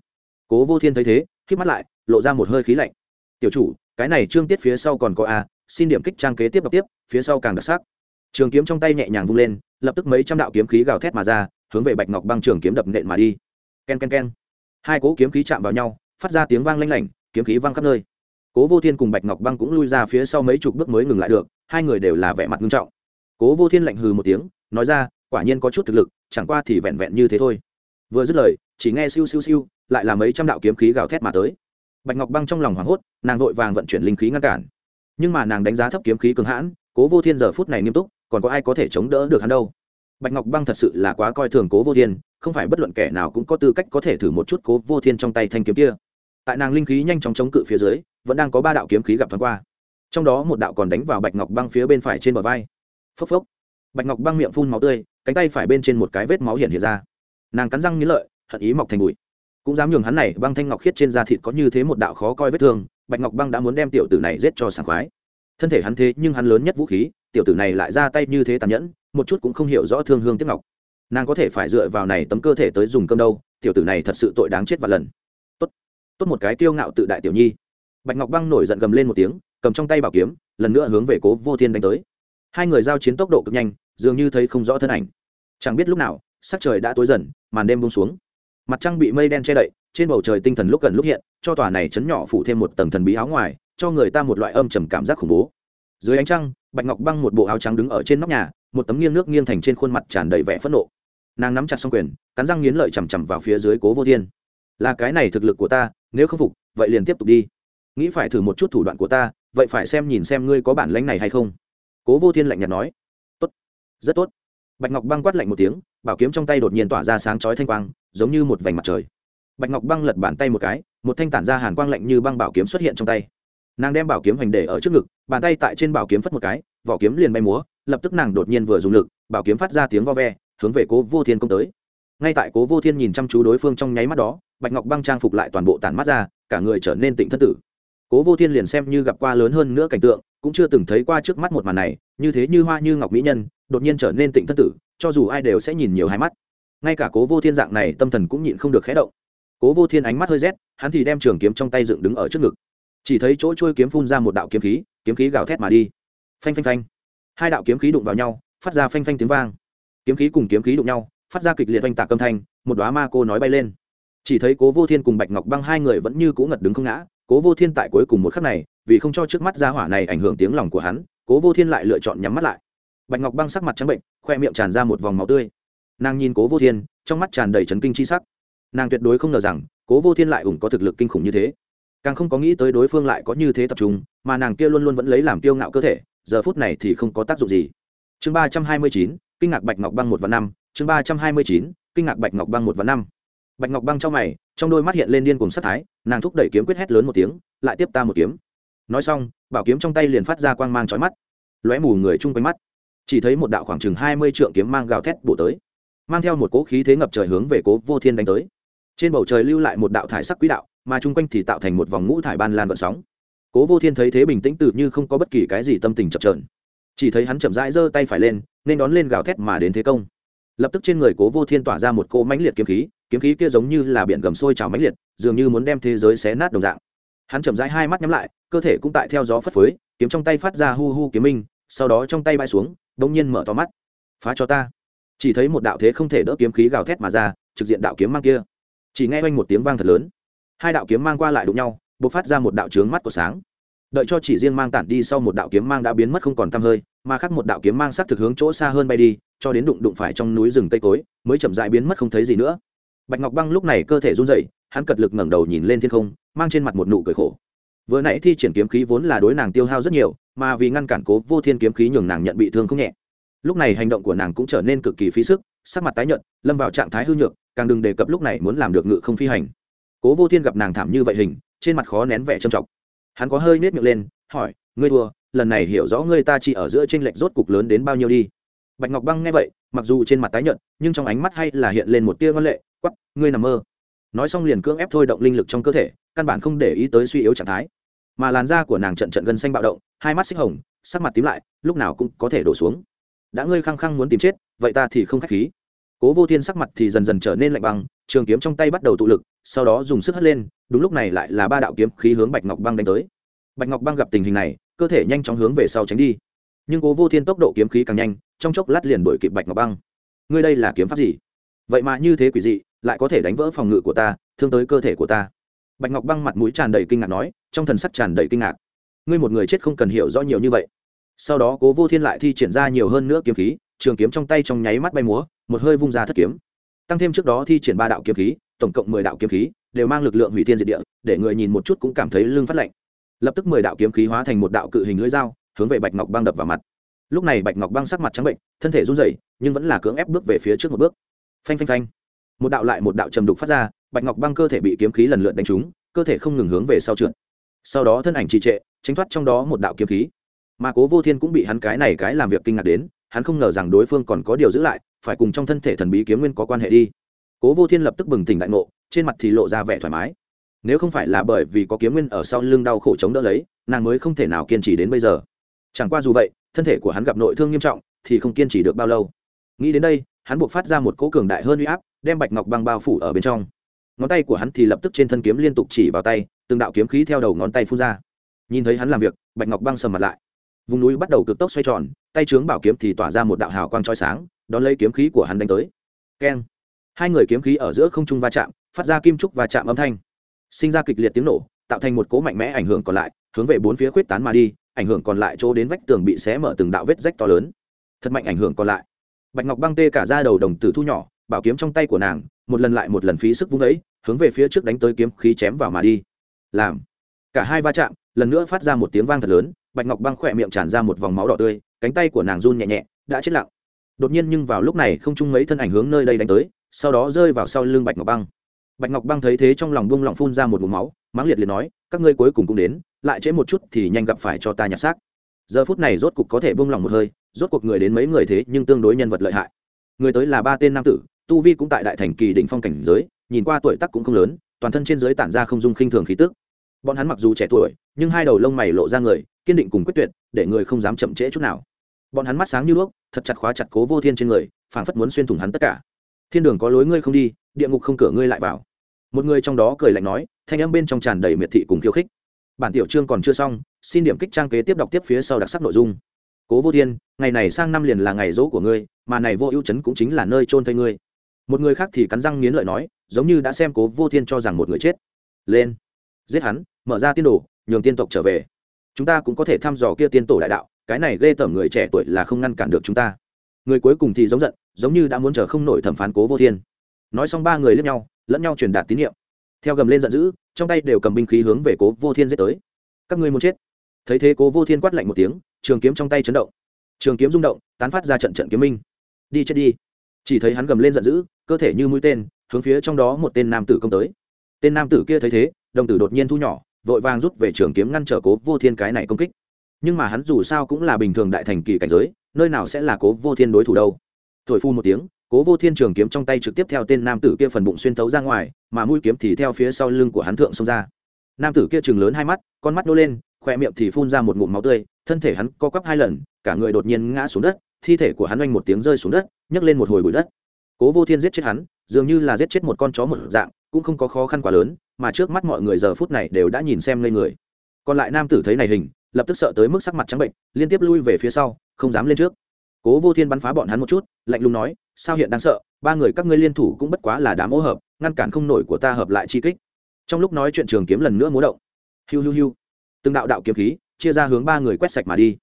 Cố vô thiên thấy thế k mắt lại, lộ ra một hơi khí lạnh. Tiểu chủ, cái này trương tiết phía sau còn có a, xin điểm kích trang kế tiếp đọc tiếp, phía sau càng đặc sắc. Trường kiếm trong tay nhẹ nhàng vung lên, lập tức mấy trăm đạo kiếm khí gào thét mà ra, hướng về bạch ngọc băng trường kiếm đập nện mà đi. K e n k e n k e n hai cố kiếm khí chạm vào nhau, phát ra tiếng vang lanh lảnh, kiếm khí văng khắp nơi. Cố vô thiên cùng bạch ngọc băng cũng lui ra phía sau mấy chục bước mới ngừng lại được, hai người đều là vẻ mặt nghiêm trọng. Cố vô thiên lạnh hừ một tiếng, nói ra quả nhiên có chút thực lực, chẳng qua thì vẹn vẹn như thế thôi. Vừa dứt lời, chỉ nghe siêu siêu siêu, lại là mấy trăm đạo kiếm khí gào thét mà tới. Bạch ngọc băng trong lòng hoảng hốt, nàng vội vàng vận chuyển linh khí ngăn cản. Nhưng mà nàng đánh giá thấp kiếm khí cường hãn, cố vô thiên giờ phút này nghiêm túc, còn có ai có thể chống đỡ được hắn đâu? Bạch ngọc băng thật sự là quá coi thường cố vô thiên, không phải bất luận kẻ nào cũng có tư cách có thể thử một chút cố vô thiên trong tay thanh kiếm kia. Tại nàng linh khí nhanh chóng chống cự phía dưới, vẫn đang có ba đạo kiếm khí gặp thoáng qua. Trong đó một đạo còn đánh vào bạch ngọc băng phía bên phải trên bờ vai. Phốc phốc. Bạch ngọc băng miệng phun máu tươi cánh tay phải bên trên một cái vết máu hiện hiện ra. Nàng cắn răng nghĩ lợi, hận ý mọc thành bụi. Cũng dám nhường hắn này băng thanh ngọc khiết trên da thịt có như thế một đạo khó coi vết thương, bạch ngọc băng đã muốn đem tiểu tử này giết cho sảng khoái. Thân thể hắn thế nhưng hắn lớn nhất vũ khí, tiểu tử này lại ra tay như thế tàn nhẫn, một chút cũng không hiểu rõ thương hương tiếc ngọc. Nàng có thể phải dựa vào này tấm cơ thể tới dùng cơm đâu, tiểu tử này thật sự tội đáng chết và lần. Tốt tốt một cái tiêu ngạo tự đại tiểu nhi. Bạch ngọc băng nổi giận gầm lên một tiếng, cầm trong tay bảo kiếm, lần nữa hướng về cố vô thiên đánh tới. Hai người giao chiến tốc độ cực nhanh dường như thấy không rõ thân ảnh. Chẳng biết lúc nào, sắc trời đã tối dần, màn đêm buông xuống. Mặt trăng bị mây đen che đậy, trên bầu trời tinh thần lúc gần lúc hiện, cho tòa này chấn nhỏ phủ thêm một tầng thần bí áo ngoài, cho người ta một loại âm trầm cảm giác khủng bố. Dưới ánh trăng, bạch ngọc băng một bộ áo trắng đứng ở trên nóc nhà, một tấm nghiêng nước nghiêng thành trên khuôn mặt tràn đầy vẻ phẫn nộ. Nàng nắm chặt song quyền, cắn răng nghiến lợi chằm chằm vào phía dưới cố vô thiên. Là cái này thực lực của ta, nếu không phục, vậy liền tiếp tục đi. Nghĩ phải thử một chút thủ đoạn của ta, vậy phải xem nhìn xem ngươi có bản lãnh này hay không. Cố vô thiên lạnh nhạt nói rất tốt. Bạch ngọc băng quát lạnh một tiếng, bảo kiếm trong tay đột nhiên tỏa ra sáng chói thanh quang, giống như một vành mặt trời. Bạch ngọc băng lật bàn tay một cái, một thanh tản ra hàn quang lạnh như băng bảo kiếm xuất hiện trong tay. Nàng đem bảo kiếm hoành để ở trước ngực, bàn tay tại trên bảo kiếm phất một cái, vỏ kiếm liền bay múa, lập tức nàng đột nhiên vừa dùng lực, bảo kiếm phát ra tiếng vo ve, hướng về cố vô thiên công tới. Ngay tại cố vô thiên nhìn chăm chú đối phương trong nháy mắt đó, bạch ngọc băng trang phục lại toàn bộ tản mắt ra, cả người trở nên tịnh thân tử. Cố vô thiên liền xem như gặp qua lớn hơn nữa cảnh tượng cũng chưa từng thấy qua trước mắt một màn này, như thế như hoa như ngọc mỹ nhân, đột nhiên trở nên tịnh thân tử, cho dù ai đều sẽ nhìn nhiều hai mắt. Ngay cả cố vô thiên dạng này tâm thần cũng nhịn không được khẽ động. Cố vô thiên ánh mắt hơi rét, hắn thì đem trường kiếm trong tay dựng đứng ở trước ngực. Chỉ thấy chỗ trôi kiếm phun ra một đạo kiếm khí kiếm khí gào thét mà đi. Phanh phanh phanh. Hai đạo kiếm khí đụng vào nhau, phát ra phanh phanh tiếng vang. Kiếm khí cùng kiếm khí đụng nhau, phát ra kịch liệt oanh tạc âm thanh, một đoá ma cô nói bay lên. Chỉ thấy cố vô thiên cùng bạch ngọc băng hai người vẫn như cũ ngật đứng không ngã, cố vô thiên tại cuối cùng một khắc này vì không cho trước mắt ra hỏa này ảnh hưởng tiếng lòng của hắn, cố vô thiên lại lựa chọn nhắm mắt lại. Bạch ngọc băng sắc mặt trắng bệnh, khoe miệng tràn ra một vòng máu tươi. Nàng nhìn cố vô thiên, trong mắt tràn đầy trấn kinh c h i sắc. Nàng tuyệt đối không ngờ rằng, cố vô thiên lại ủng có thực lực kinh khủng như thế. Càng không có nghĩ tới đối phương lại có như thế tập trung, mà nàng kia luôn luôn vẫn lấy làm kiêu ngạo cơ thể, giờ phút này thì không có tác dụng gì. Chương ba trăm hai mươi chín, kinh ngạc bạch ngọc băng một và năm. Chương ba trăm hai mươi chín, kinh ngạc bạch ngọc băng một và năm. Bạch ngọc băng trong mày, trong đôi mắt hiện lên điên cùng sắc thái, nàng thúc đẩy kiếm quyết hét lớn một tiếng, lại tiếp ta một kiếm nói xong, bảo kiếm trong tay liền phát ra quang mang trói mắt. Lóe mù người chung quanh mắt. Chỉ thấy một đạo khoảng chừng hai mươi trượng kiếm mang gào thét bổ tới, mang theo một cỗ khí thế ngập trời hướng về cố vô thiên đánh tới. Trên bầu trời lưu lại một đạo thải sắc quỹ đạo, mà chung quanh thì tạo thành một vòng ngũ thải ban lan vận sóng. Cố vô thiên thấy thế bình tĩnh tự như không có bất kỳ cái gì tâm tình chập trờn chỉ thấy hắn chậm rãi giơ tay phải lên, nên đón lên gào thét mà đến thế công. Lập tức trên người cố vô thiên tỏa ra một cỗ mãnh liệt kiếm khí kiếm khí kia giống như là biển gầm sôi trào mãnh liệt, dường như muốn đem thế giới xé nát đồng dạng hắn chậm rãi hai mắt nhắm lại, cơ thể cũng tại theo gió phất phới, kiếm trong tay phát ra hu hu kiếm minh, sau đó trong tay bay xuống bỗng nhiên mở to mắt. Phá cho ta. Chỉ thấy một đạo thế không thể đỡ kiếm khí gào thét mà ra, trực diện đạo kiếm mang kia. Chỉ nghe oanh một tiếng vang thật lớn. Hai đạo kiếm mang qua lại đụng nhau b ộ c phát ra một đạo trướng mắt của sáng. Đợi cho chỉ riêng mang tản đi sau một đạo kiếm mang đã biến mất không còn t hơi, mà khác một đạo kiếm mang s thực hướng chỗ xa hơn bay đi, cho đến đụng đụng phải trong núi rừng tây cối, mới chậm dại biến mất không thấy gì nữa. Bạch ngọc băng lúc này cơ thể run dậy hắn cật lực ngẩng đầu nhìn lên thiên không mang trên mặt một nụ cười khổ. Vừa nãy thi triển kiếm khí vốn là đối nàng tiêu hao rất nhiều, mà vì ngăn cản cố vô thiên kiếm khí nhường nàng nhận bị thương không nhẹ. Lúc này hành động của nàng cũng trở nên cực kỳ phí sức, sắc mặt tái nhợt, lâm vào trạng thái hư nhược, càng đừng đề cập lúc này muốn làm được ngự không phi hành. Cố vô thiên gặp nàng thảm như vậy hình, trên mặt khó nén vẻ trầm trọng. Hắn có hơi nết miệng lên, hỏi, ngươi thua, lần này hiểu rõ ngươi ta chỉ ở giữa tranh lệch rốt cục lớn đến bao nhiêu đi? Bạch ngọc băng nghe vậy, mặc dù trên mặt tái nhợt, nhưng trong ánh mắt hay là hiện lên một tia ngân lệ quắp ngươi nằm mơ nói xong liền cưỡng ép thôi động linh lực trong cơ thể, căn bản không để ý tới suy yếu trạng thái. Mà làn da của nàng trận trận gân xanh bạo động, hai mắt xích hồng, sắc mặt tím lại, lúc nào cũng có thể đổ xuống. Đã ngươi khăng khăng muốn tìm chết, vậy ta thì không k h á c h khí. Cố vô thiên sắc mặt thì dần dần trở nên lạnh băng, trường kiếm trong tay bắt đầu tụ lực, sau đó dùng sức hất lên, đúng lúc này lại là ba đạo kiếm khí hướng bạch ngọc băng đánh tới. Bạch ngọc băng gặp tình hình này, cơ thể nhanh chóng hướng về sau tránh đi. Nhưng cố vô thiên tốc độ kiếm khí càng nhanh, trong chốc lát liền đổi kịp bạch ngọc băng. Ngươi đây là kiếm pháp gì? Vậy mà như thế quỷ dị lại có thể đánh vỡ phòng ngự của ta, thương tới cơ thể của ta. Bạch ngọc băng mặt mũi tràn đầy kinh ngạc nói, trong thần sắc tràn đầy kinh ngạc. Ngươi một người chết không cần hiểu rõ nhiều như vậy. Sau đó cố vô thiên lại thi triển ra nhiều hơn nữa kiếm khí, trường kiếm trong tay trong nháy mắt bay múa, một hơi vung ra thất kiếm. Tăng thêm trước đó thi triển ba đạo kiếm khí, tổng cộng mười đạo kiếm khí, đều mang lực lượng hủy thiên diệt địa, để người nhìn một chút cũng cảm thấy lưng phát lạnh. Lập tức mười đạo kiếm khí hóa thành một đạo cự hình lưỡi dao, hướng về bạch ngọc băng đập vào mặt. Lúc này bạch ngọc băng sắc mặt trắng bệnh, thân thể run rẩy, nhưng vẫn là cưỡng ép bước về phía trước một bước. Phanh phanh phanh một đạo lại một đạo trầm đục phát ra, bạch ngọc băng cơ thể bị kiếm khí lần lượt đánh trúng, cơ thể không ngừng hướng về sau trượt. Sau đó thân ảnh trì trệ, tránh thoát trong đó một đạo kiếm khí. Mà cố vô thiên cũng bị hắn cái này cái làm việc kinh ngạc đến, hắn không ngờ rằng đối phương còn có điều giữ lại, phải cùng trong thân thể thần bí kiếm nguyên có quan hệ đi. Cố vô thiên lập tức bừng tỉnh đại ngộ, trên mặt thì lộ ra vẻ thoải mái. Nếu không phải là bởi vì có kiếm nguyên ở sau lưng đau khổ chống đỡ lấy, nàng mới không thể nào kiên trì đến bây giờ. Chẳng qua dù vậy, thân thể của hắn gặp nội thương nghiêm trọng, thì không kiên trì được bao lâu nghĩ đến đây, hắn buộc phát ra một cỗ cường đại hơn uy áp, đem bạch ngọc băng bao phủ ở bên trong. Ngón tay của hắn thì lập tức trên thân kiếm liên tục chỉ vào tay, từng đạo kiếm khí theo đầu ngón tay phun ra. Nhìn thấy hắn làm việc, bạch ngọc băng sầm mặt lại. Vùng núi bắt đầu cực tốc xoay tròn, tay trướng bảo kiếm thì tỏa ra một đạo hào quang trói sáng, đón lấy kiếm khí của hắn đánh tới. Keng! Hai người kiếm khí ở giữa không trung va chạm, phát ra kim trúc và chạm âm thanh. Sinh ra kịch liệt tiếng nổ, tạo thành một cỗ mạnh mẽ ảnh hưởng còn lại, hướng về bốn phía khuyết tán mà đi, ảnh hưởng còn lại chỗ đến vách tường bị xé mở từng đạo vết rách to lớn. Thật mạnh ảnh hưởng còn lại bạch ngọc băng tê cả ra đầu đồng tử thu nhỏ, bảo kiếm trong tay của nàng, một lần lại một lần phí sức vung ấy, hướng về phía trước đánh tới kiếm khí chém vào mà đi. Làm. Cả hai va chạm, lần nữa phát ra một tiếng vang thật lớn, bạch ngọc băng khỏe miệng tràn ra một vòng máu đỏ tươi, cánh tay của nàng run nhẹ nhẹ, đã chết lặng. Đột nhiên nhưng vào lúc này không chung mấy thân ảnh hướng nơi đây đánh tới, sau đó rơi vào sau lưng bạch ngọc băng. Bạch ngọc băng thấy thế trong lòng buông lỏng phun ra một mụm máu, mắng liệt liệt nói, các ngươi cuối cùng cũng đến, lại trễ một chút thì nhanh gặp phải cho ta nhặt xác. Giờ phút này rốt cục có thể buông lỏng một hơi rốt cuộc người đến mấy người thế nhưng tương đối nhân vật lợi hại. Người tới là ba tên nam tử, tu vi cũng tại đại thành kỳ đỉnh phong cảnh giới, nhìn qua tuổi tác cũng không lớn, toàn thân trên giới tản ra không dung khinh thường khí tức. Bọn hắn mặc dù trẻ tuổi, nhưng hai đầu lông mày lộ ra người, kiên định cùng quyết tuyệt, để người không dám chậm trễ chút nào. Bọn hắn mắt sáng như đuốc, thật chặt khóa chặt cố vô thiên trên người, phảng phất muốn xuyên thủng hắn tất cả. Thiên đường có lối ngươi không đi, địa ngục không cửa ngươi lại vào. Một người trong đó cười lạnh nói, thanh âm bên trong tràn đầy miệt thị cùng khiêu khích. Bản tiểu chương còn chưa xong, xin điểm kích trang kế tiếp đọc tiếp phía sau đặc sắc nội dung cố vô thiên, ngày này sang năm liền là ngày dỗ của ngươi, mà này vô ưu chấn cũng chính là nơi trôn thây ngươi. Một người khác thì cắn răng nghiến lợi nói, giống như đã xem cố vô thiên cho rằng một người chết. Lên, giết hắn, mở ra tiên đồ, nhường tiên tộc trở về. Chúng ta cũng có thể thăm dò kia tiên tổ đại đạo, cái này ghê tởm người trẻ tuổi là không ngăn cản được chúng ta. Người cuối cùng thì giống giận, giống như đã muốn chờ không nổi thẩm phán cố vô thiên. Nói xong ba người lẫn nhau lẫn nhau truyền đạt tín nhiệm theo gầm lên giận dữ, trong tay đều cầm binh khí hướng về cố vô thiên giết tới. Các ngươi muốn chết. Thấy thế cố vô thiên quát lạnh một tiếng trường kiếm trong tay chấn động. Trường kiếm rung động, tán phát ra trận trận kiếm minh. Đi chết đi. Chỉ thấy hắn gầm lên giận dữ, cơ thể như mũi tên, hướng phía trong đó một tên nam tử công tới. Tên nam tử kia thấy thế, đồng tử đột nhiên thu nhỏ, vội vàng rút về trường kiếm ngăn trở cố vô thiên cái này công kích. Nhưng mà hắn dù sao cũng là bình thường đại thành kỳ cảnh giới, nơi nào sẽ là cố vô thiên đối thủ đâu. Thổi phu một tiếng, cố vô thiên trường kiếm trong tay trực tiếp theo tên nam tử kia phần bụng xuyên tấu ra ngoài, mà mũi kiếm thì theo phía sau lưng của hắn thượng xông ra. Nam tử kia chừng lớn hai mắt, con mắt nô lên khoe miệng thì phun ra một ngụm máu tươi, thân thể hắn co quắp hai lần, cả người đột nhiên ngã xuống đất, thi thể của hắn oanh một tiếng rơi xuống đất, nhấc lên một hồi bụi đất. Cố vô thiên giết chết hắn, dường như là giết chết một con chó một dạng, cũng không có khó khăn quá lớn, mà trước mắt mọi người giờ phút này đều đã nhìn xem lên người. Còn lại nam tử thấy này hình, lập tức sợ tới mức sắc mặt trắng bệnh, liên tiếp lui về phía sau, không dám lên trước. Cố vô thiên bắn phá bọn hắn một chút, lạnh lùng nói, sao hiện đang sợ? Ba người các ngươi liên thủ cũng bất quá là đám ô hợp, ngăn cản không nổi của ta hợp lại chi kích. Trong lúc nói chuyện trường kiếm lần nữa múa động. Hiu hiu hiu từng đạo đạo kiếm khí chia ra hướng ba người quét sạch mà đi.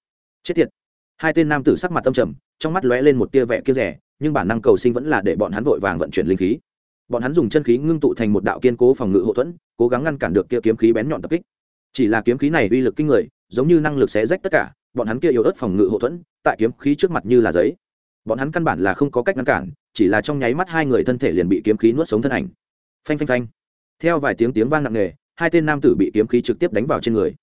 Chết tiệt. Hai tên nam tử sắc mặt tâm trầm, trong mắt lóe lên một tia vẻ kia rẻ, nhưng bản năng cầu sinh vẫn là để bọn hắn vội vàng vận chuyển linh khí. Bọn hắn dùng chân khí ngưng tụ thành một đạo kiên cố phòng ngự hậu thuẫn, cố gắng ngăn cản được kia kiếm khí bén nhọn tập kích. Chỉ là kiếm khí này uy lực kinh người, giống như năng lực xé rách tất cả, bọn hắn kia yếu ớt phòng ngự hậu thuẫn, tại kiếm khí trước mặt như là giấy. Bọn hắn căn bản là không có cách ngăn cản, chỉ là trong nháy mắt hai người thân thể liền bị kiếm khí nuốt sống thân ảnh. Phanh phanh phanh. Theo vài tiếng tiếng vang nặng nề, hai tên nam tử bị kiếm khí trực tiếp đánh vào trên người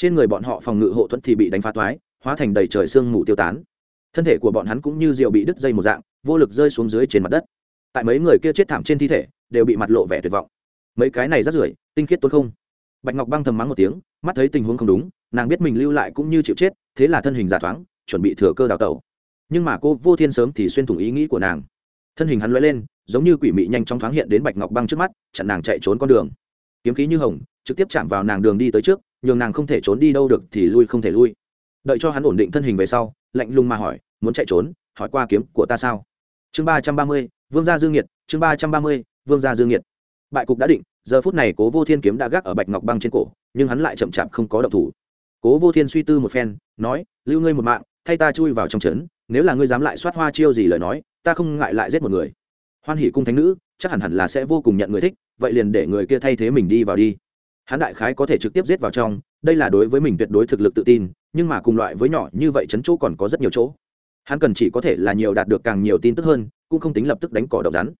trên người bọn họ phòng ngự hộ thuẫn thì bị đánh phá toái, hóa thành đầy trời sương mù tiêu tán. Thân thể của bọn hắn cũng như rượu bị đứt dây một dạng, vô lực rơi xuống dưới trên mặt đất. Tại mấy người kia chết thảm trên thi thể, đều bị mặt lộ vẻ tuyệt vọng. Mấy cái này rất rưởi, tinh khiết tốt không. Bạch ngọc băng thầm mắng một tiếng, mắt thấy tình huống không đúng, nàng biết mình lưu lại cũng như chịu chết, thế là thân hình giả thoáng, chuẩn bị thừa cơ đào tẩu. Nhưng mà cô vô thiên sớm thì xuyên thủng ý nghĩ của nàng. Thân hình hắn l lên, giống như quỷ mị nhanh chóng thoáng hiện đến bạch ngọc băng trước mắt, chặn nàng chạy trốn con đường. Kiếm khí như hồng, trực tiếp chạm vào nàng đường đi tới trước nhường nàng không thể trốn đi đâu được thì lui không thể lui. Đợi cho hắn ổn định thân hình về sau, lạnh lùng mà hỏi, muốn chạy trốn? Hỏi qua kiếm của ta sao? Chương ba trăm ba mươi, vương gia dương nhiệt chương ba trăm ba mươi, vương gia dương nhiệt bại cục đã định, giờ phút này cố vô thiên kiếm đã gác ở bạch ngọc băng trên cổ, nhưng hắn lại chậm chạp không có động thủ. Cố vô thiên suy tư một phen, nói, lưu ngươi một mạng, thay ta chui vào trong trấn, nếu là ngươi dám lại soát hoa chiêu gì lời nói, ta không ngại lại giết một người. Hoan hỷ cung thánh nữ, chắc hẳn hẳn là sẽ vô cùng nhận người thích, vậy liền để người kia thay thế mình đi vào đi hắn đại khái có thể trực tiếp giết vào trong, đây là đối với mình tuyệt đối thực lực tự tin, nhưng mà cùng loại với nhỏ như vậy chấn chỗ còn có rất nhiều chỗ. Hắn cần chỉ có thể là nhiều đạt được càng nhiều tin tức hơn, cũng không tính lập tức đánh cỏ độc rắn.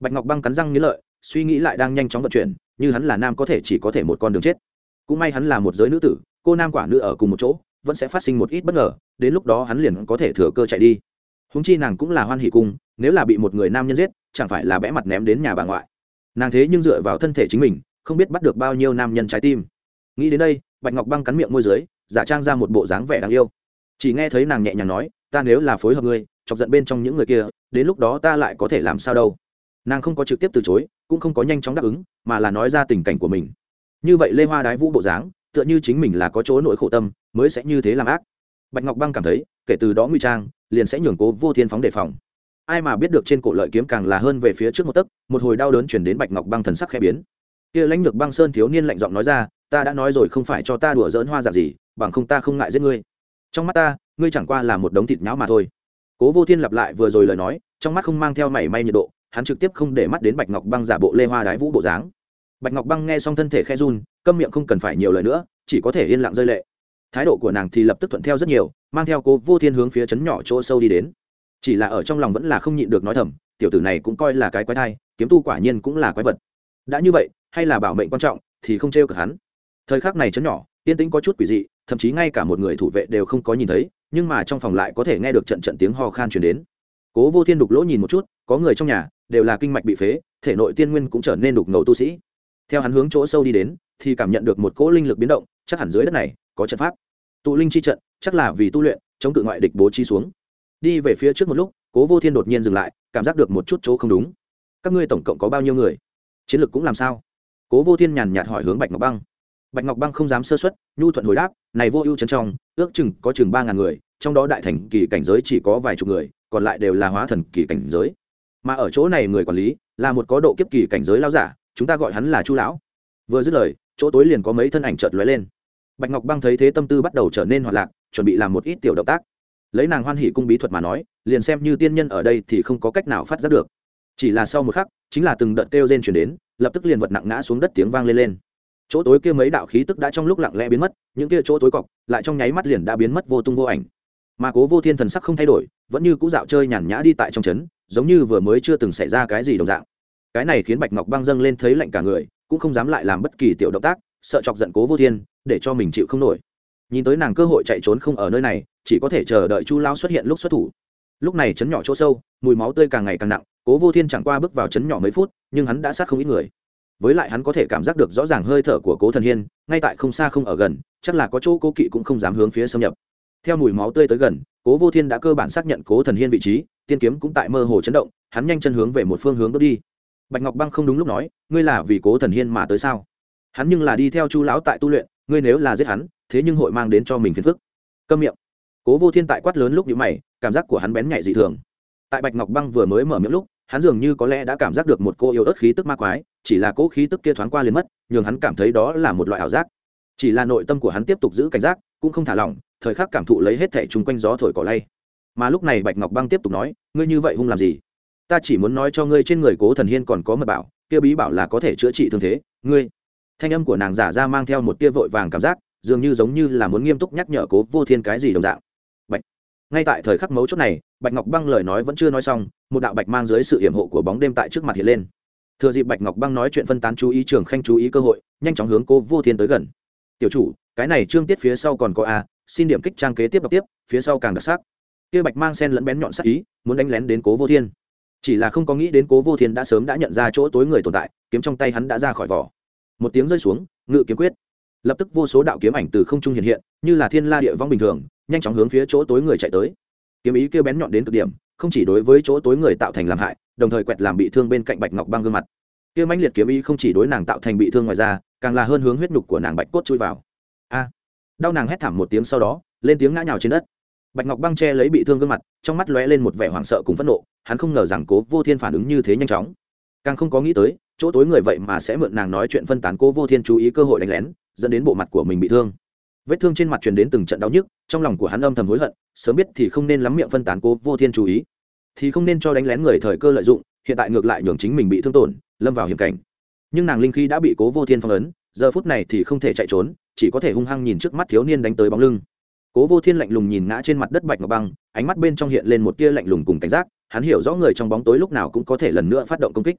Bạch ngọc băng cắn răng nghĩ lợi, suy nghĩ lại đang nhanh chóng vận chuyển, như hắn là nam có thể chỉ có thể một con đường chết. Cũng may hắn là một giới nữ tử, cô nam quả nữ ở cùng một chỗ, vẫn sẽ phát sinh một ít bất ngờ, đến lúc đó hắn liền có thể thừa cơ chạy đi. Húng chi nàng cũng là hoan hỷ cung, nếu là bị một người nam nhân giết, chẳng phải là bẽ mặt ném đến nhà bà ngoại. Nàng thế nhưng dựa vào thân thể chính mình không biết bắt được bao nhiêu nam nhân trái tim. Nghĩ đến đây, bạch ngọc băng cắn miệng môi dưới, giả trang ra một bộ dáng vẻ đáng yêu. Chỉ nghe thấy nàng nhẹ nhàng nói, ta nếu là phối hợp ngươi, chọc giận bên trong những người kia, đến lúc đó ta lại có thể làm sao đâu. Nàng không có trực tiếp từ chối, cũng không có nhanh chóng đáp ứng, mà là nói ra tình cảnh của mình. Như vậy lê hoa đái vũ bộ dáng, tựa như chính mình là có chỗ nỗi khổ tâm, mới sẽ như thế làm ác. Bạch ngọc băng cảm thấy, kể từ đó nguy trang, liền sẽ nhường cố vô thiên phóng đề phòng. Ai mà biết được trên cổ lợi kiếm càng là hơn về phía trước một tấc, một hồi đau đớn chuyển đến bạch ngọc băng thần sắc khẽ biến kia lãnh lược băng sơn thiếu niên lạnh giọng nói ra, ta đã nói rồi, không phải cho ta đùa dỡn hoa giả gì, bằng không ta không ngại giết ngươi. Trong mắt ta, ngươi chẳng qua là một đống thịt nháo mà thôi. Cố vô thiên lặp lại vừa rồi lời nói, trong mắt không mang theo mảy may nhiệt độ, hắn trực tiếp không để mắt đến bạch ngọc băng giả bộ lê hoa đái vũ bộ dáng. Bạch ngọc băng nghe xong thân thể khe run, câm miệng không cần phải nhiều lời nữa, chỉ có thể yên lặng rơi lệ. Thái độ của nàng thì lập tức thuận theo rất nhiều, mang theo cố vô thiên hướng phía trấn nhỏ chỗ sâu đi đến. Chỉ là ở trong lòng vẫn là không nhịn được nói thầm, tiểu tử này cũng coi là cái quái thai, kiếm tu quả nhiên cũng là quái vật. Đã như vậy hay là bảo mệnh quan trọng thì không trêu cực hắn. Thời khắc này chấn nhỏ, yên tĩnh có chút quỷ dị, thậm chí ngay cả một người thủ vệ đều không có nhìn thấy, nhưng mà trong phòng lại có thể nghe được trận trận tiếng ho khan chuyển đến. Cố vô thiên đục lỗ nhìn một chút, có người trong nhà, đều là kinh mạch bị phế, thể nội tiên nguyên cũng trở nên đục ngầu tu sĩ. Theo hắn hướng chỗ sâu đi đến, thì cảm nhận được một cỗ linh lực biến động, chắc hẳn dưới đất này, có trận pháp. Tụ linh chi trận, chắc là vì tu luyện, chống cự ngoại địch bố trí xuống. Đi về phía trước một lúc, cố vô thiên đột nhiên dừng lại, cảm giác được một chút chỗ không đúng. Các ngươi tổng cộng có bao nhiêu người? Chiến lược cũng làm sao? Cố vô thiên nhàn nhạt hỏi hướng bạch ngọc băng. Bạch ngọc băng không dám sơ xuất nhu thuận hồi đáp, này vô ưu trấn trong, ước chừng có chừng ba ngàn người, trong đó đại thành kỳ cảnh giới chỉ có vài chục người, còn lại đều là hóa thần kỳ cảnh giới. Mà ở chỗ này người quản lý, là một có độ kiếp kỳ cảnh giới lao giả, chúng ta gọi hắn là chu lão. Vừa dứt lời, chỗ tối liền có mấy thân ảnh chợt lóe lên. Bạch ngọc băng thấy thế tâm tư bắt đầu trở nên hoạt lạc, chuẩn bị làm một ít tiểu động tác. Lấy nàng hoan hỷ cung bí thuật mà nói, liền xem như tiên nhân ở đây thì không có cách nào phát giác được. Chỉ là sau một khắc, chính là từng đợt kêu gen chuyển đến lập tức liền vật nặng ngã xuống đất tiếng vang lên lên. Chỗ tối kia mấy đạo khí tức đã trong lúc lặng lẽ biến mất, những kia chỗ tối cọc, lại trong nháy mắt liền đã biến mất vô tung vô ảnh. Mà cố vô thiên thần sắc không thay đổi, vẫn như cũ dạo chơi nhàn nhã đi tại trong trấn, giống như vừa mới chưa từng xảy ra cái gì đồng dạng. Cái này khiến bạch ngọc băng dâng lên thấy lạnh cả người, cũng không dám lại làm bất kỳ tiểu động tác, sợ chọc giận cố vô thiên, để cho mình chịu không nổi. Nhìn tới nàng cơ hội chạy trốn không ở nơi này, chỉ có thể chờ đợi chu lao xuất hiện lúc xuất thủ. Lúc này chấn nhỏ chỗ sâu, mùi máu tươi càng ngày càng nặng cố vô thiên chẳng qua bước vào chấn nhỏ mấy phút, nhưng hắn đã sát không ít người. Với lại hắn có thể cảm giác được rõ ràng hơi thở của cố thần hiên, ngay tại không xa không ở gần, chắc là có chỗ cố kỵ cũng không dám hướng phía xâm nhập. Theo mùi máu tươi tới gần, cố vô thiên đã cơ bản xác nhận cố thần hiên vị trí, tiên kiếm cũng tại mơ hồ chấn động, hắn nhanh chân hướng về một phương hướng bước đi. Bạch ngọc băng không đúng lúc nói, ngươi là vì cố thần hiên mà tới sao? Hắn nhưng là đi theo chu lão tại tu luyện, ngươi nếu là giết hắn, thế nhưng hội mang đến cho mình phiền phức. Câm miệng. Cố vô thiên tại quát lớn lúc nhữ mày, cảm giác của hắn bén nhạy dị thường. Tại bạch ngọc băng vừa mới mở miệng lúc hắn dường như có lẽ đã cảm giác được một cô yêu ớt khí tức ma quái, chỉ là cỗ khí tức kia thoáng qua liền mất, nhường hắn cảm thấy đó là một loại ảo giác. Chỉ là nội tâm của hắn tiếp tục giữ cảnh giác, cũng không thả lỏng, thời khắc cảm thụ lấy hết thẻ chung quanh gió thổi cỏ lay. Mà lúc này bạch ngọc băng tiếp tục nói, ngươi như vậy hung làm gì? Ta chỉ muốn nói cho ngươi trên người cố thần hiên còn có mật bảo, kia bí bảo là có thể chữa trị thương thế, ngươi. Thanh âm của nàng giả ra mang theo một tia vội vàng cảm giác, dường như giống như là muốn nghiêm túc nhắc nhở cố vô thiên cái gì đồng dạng. Bạch, ngay tại thời khắc mấu chốt này bạch ngọc băng lời nói vẫn chưa nói xong, một đạo bạch mang dưới sự hiểm hộ của bóng đêm tại trước mặt hiện lên. Thừa dịp bạch ngọc băng nói chuyện phân tán chú ý, trường khanh chú ý cơ hội, nhanh chóng hướng cô vô thiên tới gần. Tiểu chủ, cái này trương tiết phía sau còn có a, xin điểm kích trang kế tiếp đọc tiếp, phía sau càng đặc sắc. Kia bạch mang sen lẫn bén nhọn sắc ý, muốn đánh lén đến cố vô thiên. Chỉ là không có nghĩ đến cố vô thiên đã sớm đã nhận ra chỗ tối người tồn tại, kiếm trong tay hắn đã ra khỏi vỏ. Một tiếng rơi xuống, ngự kiếm quyết. Lập tức vô số đạo kiếm ảnh từ không trung hiện hiện, như là thiên la địa vong bình thường, nhanh chóng hướng phía chỗ tối người chạy tới kiếm ý kêu bén nhọn đến cực điểm, không chỉ đối với chỗ tối người tạo thành làm hại, đồng thời quẹt làm bị thương bên cạnh bạch ngọc băng gương mặt. Kia mãnh liệt kiếm ý không chỉ đối nàng tạo thành bị thương ngoài ra càng là hơn hướng huyết nhục của nàng bạch cốt chui vào. A! Đau nàng hét thảm một tiếng sau đó, lên tiếng ngã nhào trên đất. Bạch ngọc băng che lấy bị thương gương mặt, trong mắt lóe lên một vẻ hoảng sợ cùng phẫn nộ, hắn không ngờ rằng cố vô thiên phản ứng như thế nhanh chóng. Càng không có nghĩ tới, chỗ tối người vậy mà sẽ mượn nàng nói chuyện phân tán cố vô thiên chú ý cơ hội đánh lén, dẫn đến bộ mặt của mình bị thương vết thương trên mặt truyền đến từng trận đau nhức, trong lòng của hắn âm thầm hối hận, sớm biết thì không nên lắm miệng phân tán cố vô thiên chú ý. Thì không nên cho đánh lén người thời cơ lợi dụng, hiện tại ngược lại nhường chính mình bị thương tổn, lâm vào hiểm cảnh. Nhưng nàng linh khí đã bị cố vô thiên phong ấn, giờ phút này thì không thể chạy trốn, chỉ có thể hung hăng nhìn trước mắt thiếu niên đánh tới bóng lưng. Cố vô thiên lạnh lùng nhìn ngã trên mặt đất bạch ngọc băng, ánh mắt bên trong hiện lên một tia lạnh lùng cùng cảnh giác, hắn hiểu rõ người trong bóng tối lúc nào cũng có thể lần nữa phát động công kích.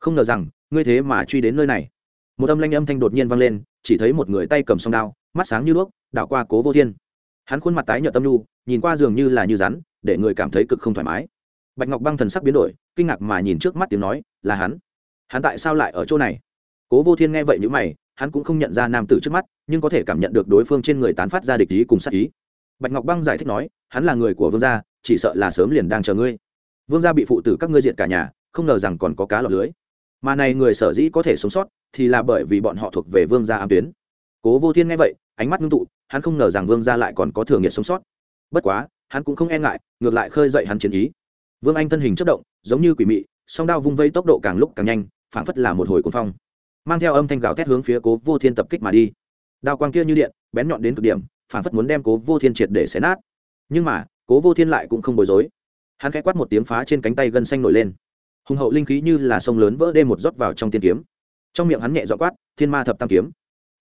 Không ngờ rằng, ngươi thế mà truy đến nơi này. Một âm lanh âm thanh đột nhiên vang lên, chỉ thấy một người tay cầm song đao mắt sáng như đuốc, đảo qua cố vô thiên. Hắn khuôn mặt tái nhợt tâm nhu, nhìn qua dường như là như rắn, để người cảm thấy cực không thoải mái. Bạch ngọc băng thần sắc biến đổi, kinh ngạc mà nhìn trước mắt tiếng nói, là hắn. Hắn tại sao lại ở chỗ này? Cố vô thiên nghe vậy nhữ mày, hắn cũng không nhận ra nam tử trước mắt, nhưng có thể cảm nhận được đối phương trên người tán phát ra địch ý cùng sát ý. Bạch ngọc băng giải thích nói, hắn là người của vương gia, chỉ sợ là sớm liền đang chờ ngươi. Vương gia bị phụ tử các ngươi diệt cả nhà, không ngờ rằng còn có cá lọt lưới. Mà này người sở dĩ có thể sống sót, thì là bởi vì bọn họ thuộc về vương gia ám tuyến cố vô thiên nghe vậy, ánh mắt ngưng tụ, hắn không ngờ rằng vương gia lại còn có thường nghiệt sống sót. Bất quá, hắn cũng không e ngại, ngược lại khơi dậy hắn chiến ý. Vương anh thân hình chất động, giống như quỷ mị, song đao vung vây tốc độ càng lúc càng nhanh, phảng phất là một hồi cuồng phong. Mang theo âm thanh gào thét hướng phía cố vô thiên tập kích mà đi. Đao quang kia như điện, bén nhọn đến cực điểm, phảng phất muốn đem cố vô thiên triệt để xé nát. Nhưng mà, cố vô thiên lại cũng không bối rối. Hắn khẽ quát một tiếng phá trên cánh tay gân xanh nổi lên. Hùng hậu linh khí như là sông lớn vỡ đê một rót vào trong tiên kiếm. Trong miệng hắn nhẹ dọ quát, thiên ma thập tam kiếm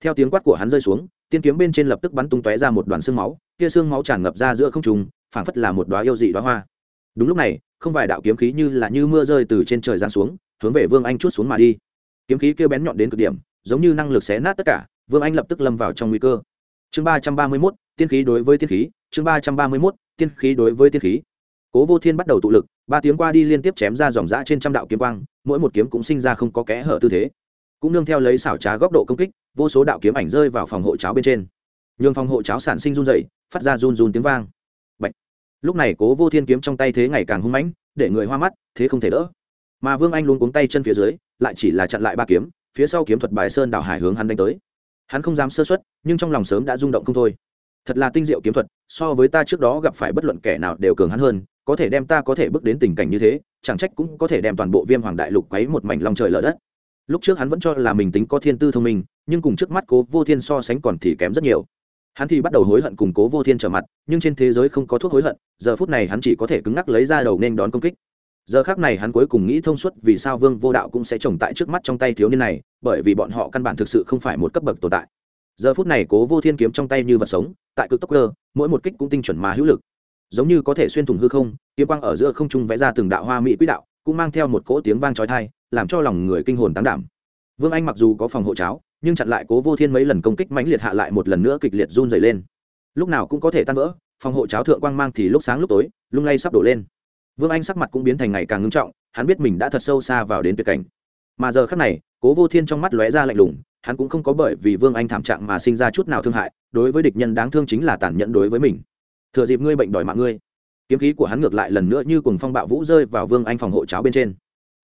theo tiếng quát của hắn rơi xuống, tiên kiếm bên trên lập tức bắn tung tóe ra một đoàn xương máu, kia xương máu tràn ngập ra giữa không trùng phảng phất là một đoá yêu dị đoá hoa. Đúng lúc này, không vài đạo kiếm khí như là như mưa rơi từ trên trời giáng xuống, hướng về vương anh chút xuống mà đi. Kiếm khí kêu bén nhọn đến cực điểm, giống như năng lực xé nát tất cả, vương anh lập tức lâm vào trong nguy cơ. Chương ba trăm ba mươi mốt, tiên khí đối với tiên khí, chương ba trăm ba mươi mốt, tiên khí đối với tiên khí. Cố vô thiên bắt đầu tụ lực, ba tiếng qua đi liên tiếp chém ra dòng dã trên trăm đạo kiếm quang, mỗi một kiếm cũng sinh ra không có kẽ hở tư thế. Cũng nương theo lấy xảo trá góc độ công kích vô số đạo kiếm ảnh rơi vào phòng hộ cháo bên trên. Nhường phòng hộ cháo sản sinh run dày phát ra run run tiếng vang. Bạch. lúc này cố vô thiên kiếm trong tay thế ngày càng hung mãnh, để người hoa mắt, thế không thể đỡ. Mà vương anh luôn cuống tay chân phía dưới, lại chỉ là chặn lại ba kiếm, phía sau kiếm thuật bài sơn đảo hải hướng hắn đánh tới. Hắn không dám sơ xuất nhưng trong lòng sớm đã rung động không thôi. Thật là tinh diệu kiếm thuật, so với ta trước đó gặp phải bất luận kẻ nào đều cường hắn hơn, có thể đem ta có thể bước đến tình cảnh như thế, chẳng trách cũng có thể đem toàn bộ viêm hoàng đại lục quấy một mảnh long trời lở đất lúc trước hắn vẫn cho là mình tính có thiên tư thông minh, nhưng cùng trước mắt cố vô thiên so sánh còn thì kém rất nhiều. Hắn thì bắt đầu hối hận cùng cố vô thiên trở mặt, nhưng trên thế giới không có thuốc hối hận, giờ phút này hắn chỉ có thể cứng ngắc lấy ra đầu nên đón công kích. Giờ khác này hắn cuối cùng nghĩ thông suốt vì sao vương vô đạo cũng sẽ trồng tại trước mắt trong tay thiếu niên này, bởi vì bọn họ căn bản thực sự không phải một cấp bậc tồn tại. Giờ phút này cố vô thiên kiếm trong tay như vật sống, tại cực tốc cơ, mỗi một kích cũng tinh chuẩn mà hữu lực. Giống như có thể xuyên thủng hư không, kiếm quang ở giữa không trung vẽ ra từng đạo hoa mỹ quỹ đạo, cũng mang theo một cỗ tiếng vang trói thai làm cho lòng người kinh hồn tán đảm. Vương anh mặc dù có phòng hộ cháo, nhưng chặn lại cố vô thiên mấy lần công kích mãnh liệt hạ lại một lần nữa kịch liệt run dày lên. Lúc nào cũng có thể tan vỡ, phòng hộ cháo thượng quang mang thì lúc sáng lúc tối, lung lay sắp đổ lên. Vương anh sắc mặt cũng biến thành ngày càng ngưng trọng, hắn biết mình đã thật sâu xa vào đến tuyệt cảnh. Mà giờ khác này, cố vô thiên trong mắt lóe ra lạnh lùng, hắn cũng không có bởi vì vương anh thảm trạng mà sinh ra chút nào thương hại, đối với địch nhân đáng thương chính là tàn nhẫn đối với mình. Thừa dịp ngươi bệnh đòi mạng ngươi, kiếm khí của hắn ngược lại lần nữa như cùng phong bạo vũ rơi vào vương anh phòng hộ cháo bên trên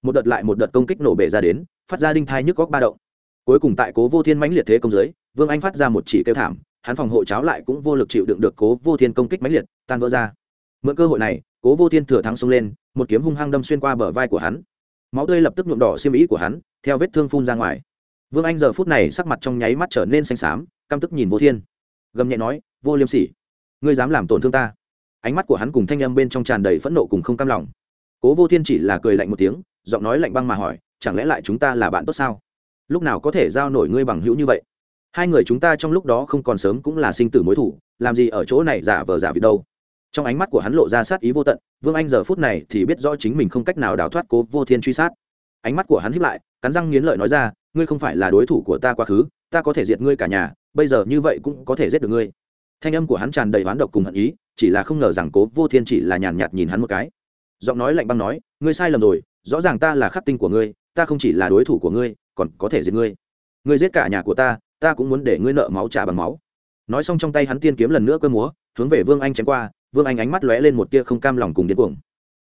một đợt lại một đợt công kích nổ bể ra đến, phát ra đinh thai nhức góc ba động. Cuối cùng tại cố vô thiên mãnh liệt thế công giới vương anh phát ra một chỉ kêu thảm, hắn phòng hộ cháo lại cũng vô lực chịu đựng được cố vô thiên công kích mãnh liệt, tan vỡ ra. Mượn cơ hội này, cố vô thiên thừa thắng xông lên, một kiếm hung hăng đâm xuyên qua bờ vai của hắn. Máu tươi lập tức nhuộm đỏ xiêm ý của hắn, theo vết thương phun ra ngoài. Vương anh giờ phút này sắc mặt trong nháy mắt trở nên xanh xám, căm tức nhìn vô thiên. Gầm nhẹ nói, vô liêm sỉ, ngươi dám làm tổn thương ta? Ánh mắt của hắn cùng thanh âm bên trong tràn đầy phẫn nộ cùng không cam lòng. Cố vô thiên chỉ là cười lạnh một tiếng giọng nói lạnh băng mà hỏi, chẳng lẽ lại chúng ta là bạn tốt sao? Lúc nào có thể giao nổi ngươi bằng hữu như vậy? Hai người chúng ta trong lúc đó không còn sớm cũng là sinh tử mối thủ, làm gì ở chỗ này giả vờ giả vị đâu? Trong ánh mắt của hắn lộ ra sát ý vô tận, vương anh giờ phút này thì biết rõ chính mình không cách nào đào thoát cố vô thiên truy sát. Ánh mắt của hắn hiếp lại, cắn răng nghiến lợi nói ra, ngươi không phải là đối thủ của ta quá khứ, ta có thể diệt ngươi cả nhà, bây giờ như vậy cũng có thể giết được ngươi. Thanh âm của hắn tràn đầy oán độc cùng hận ý, chỉ là không ngờ rằng cố vô thiên chỉ là nhàn nhạt nhìn hắn một cái giọng nói lạnh băng nói, ngươi sai lầm rồi, rõ ràng ta là khắc tinh của ngươi, ta không chỉ là đối thủ của ngươi, còn có thể giết ngươi. Ngươi giết cả nhà của ta ta cũng muốn để ngươi nợ máu trả bằng máu. Nói xong trong tay hắn tiên kiếm lần nữa cơ múa, hướng về vương anh chém qua, vương anh ánh mắt lóe lên một tia không cam lòng cùng điên cuồng.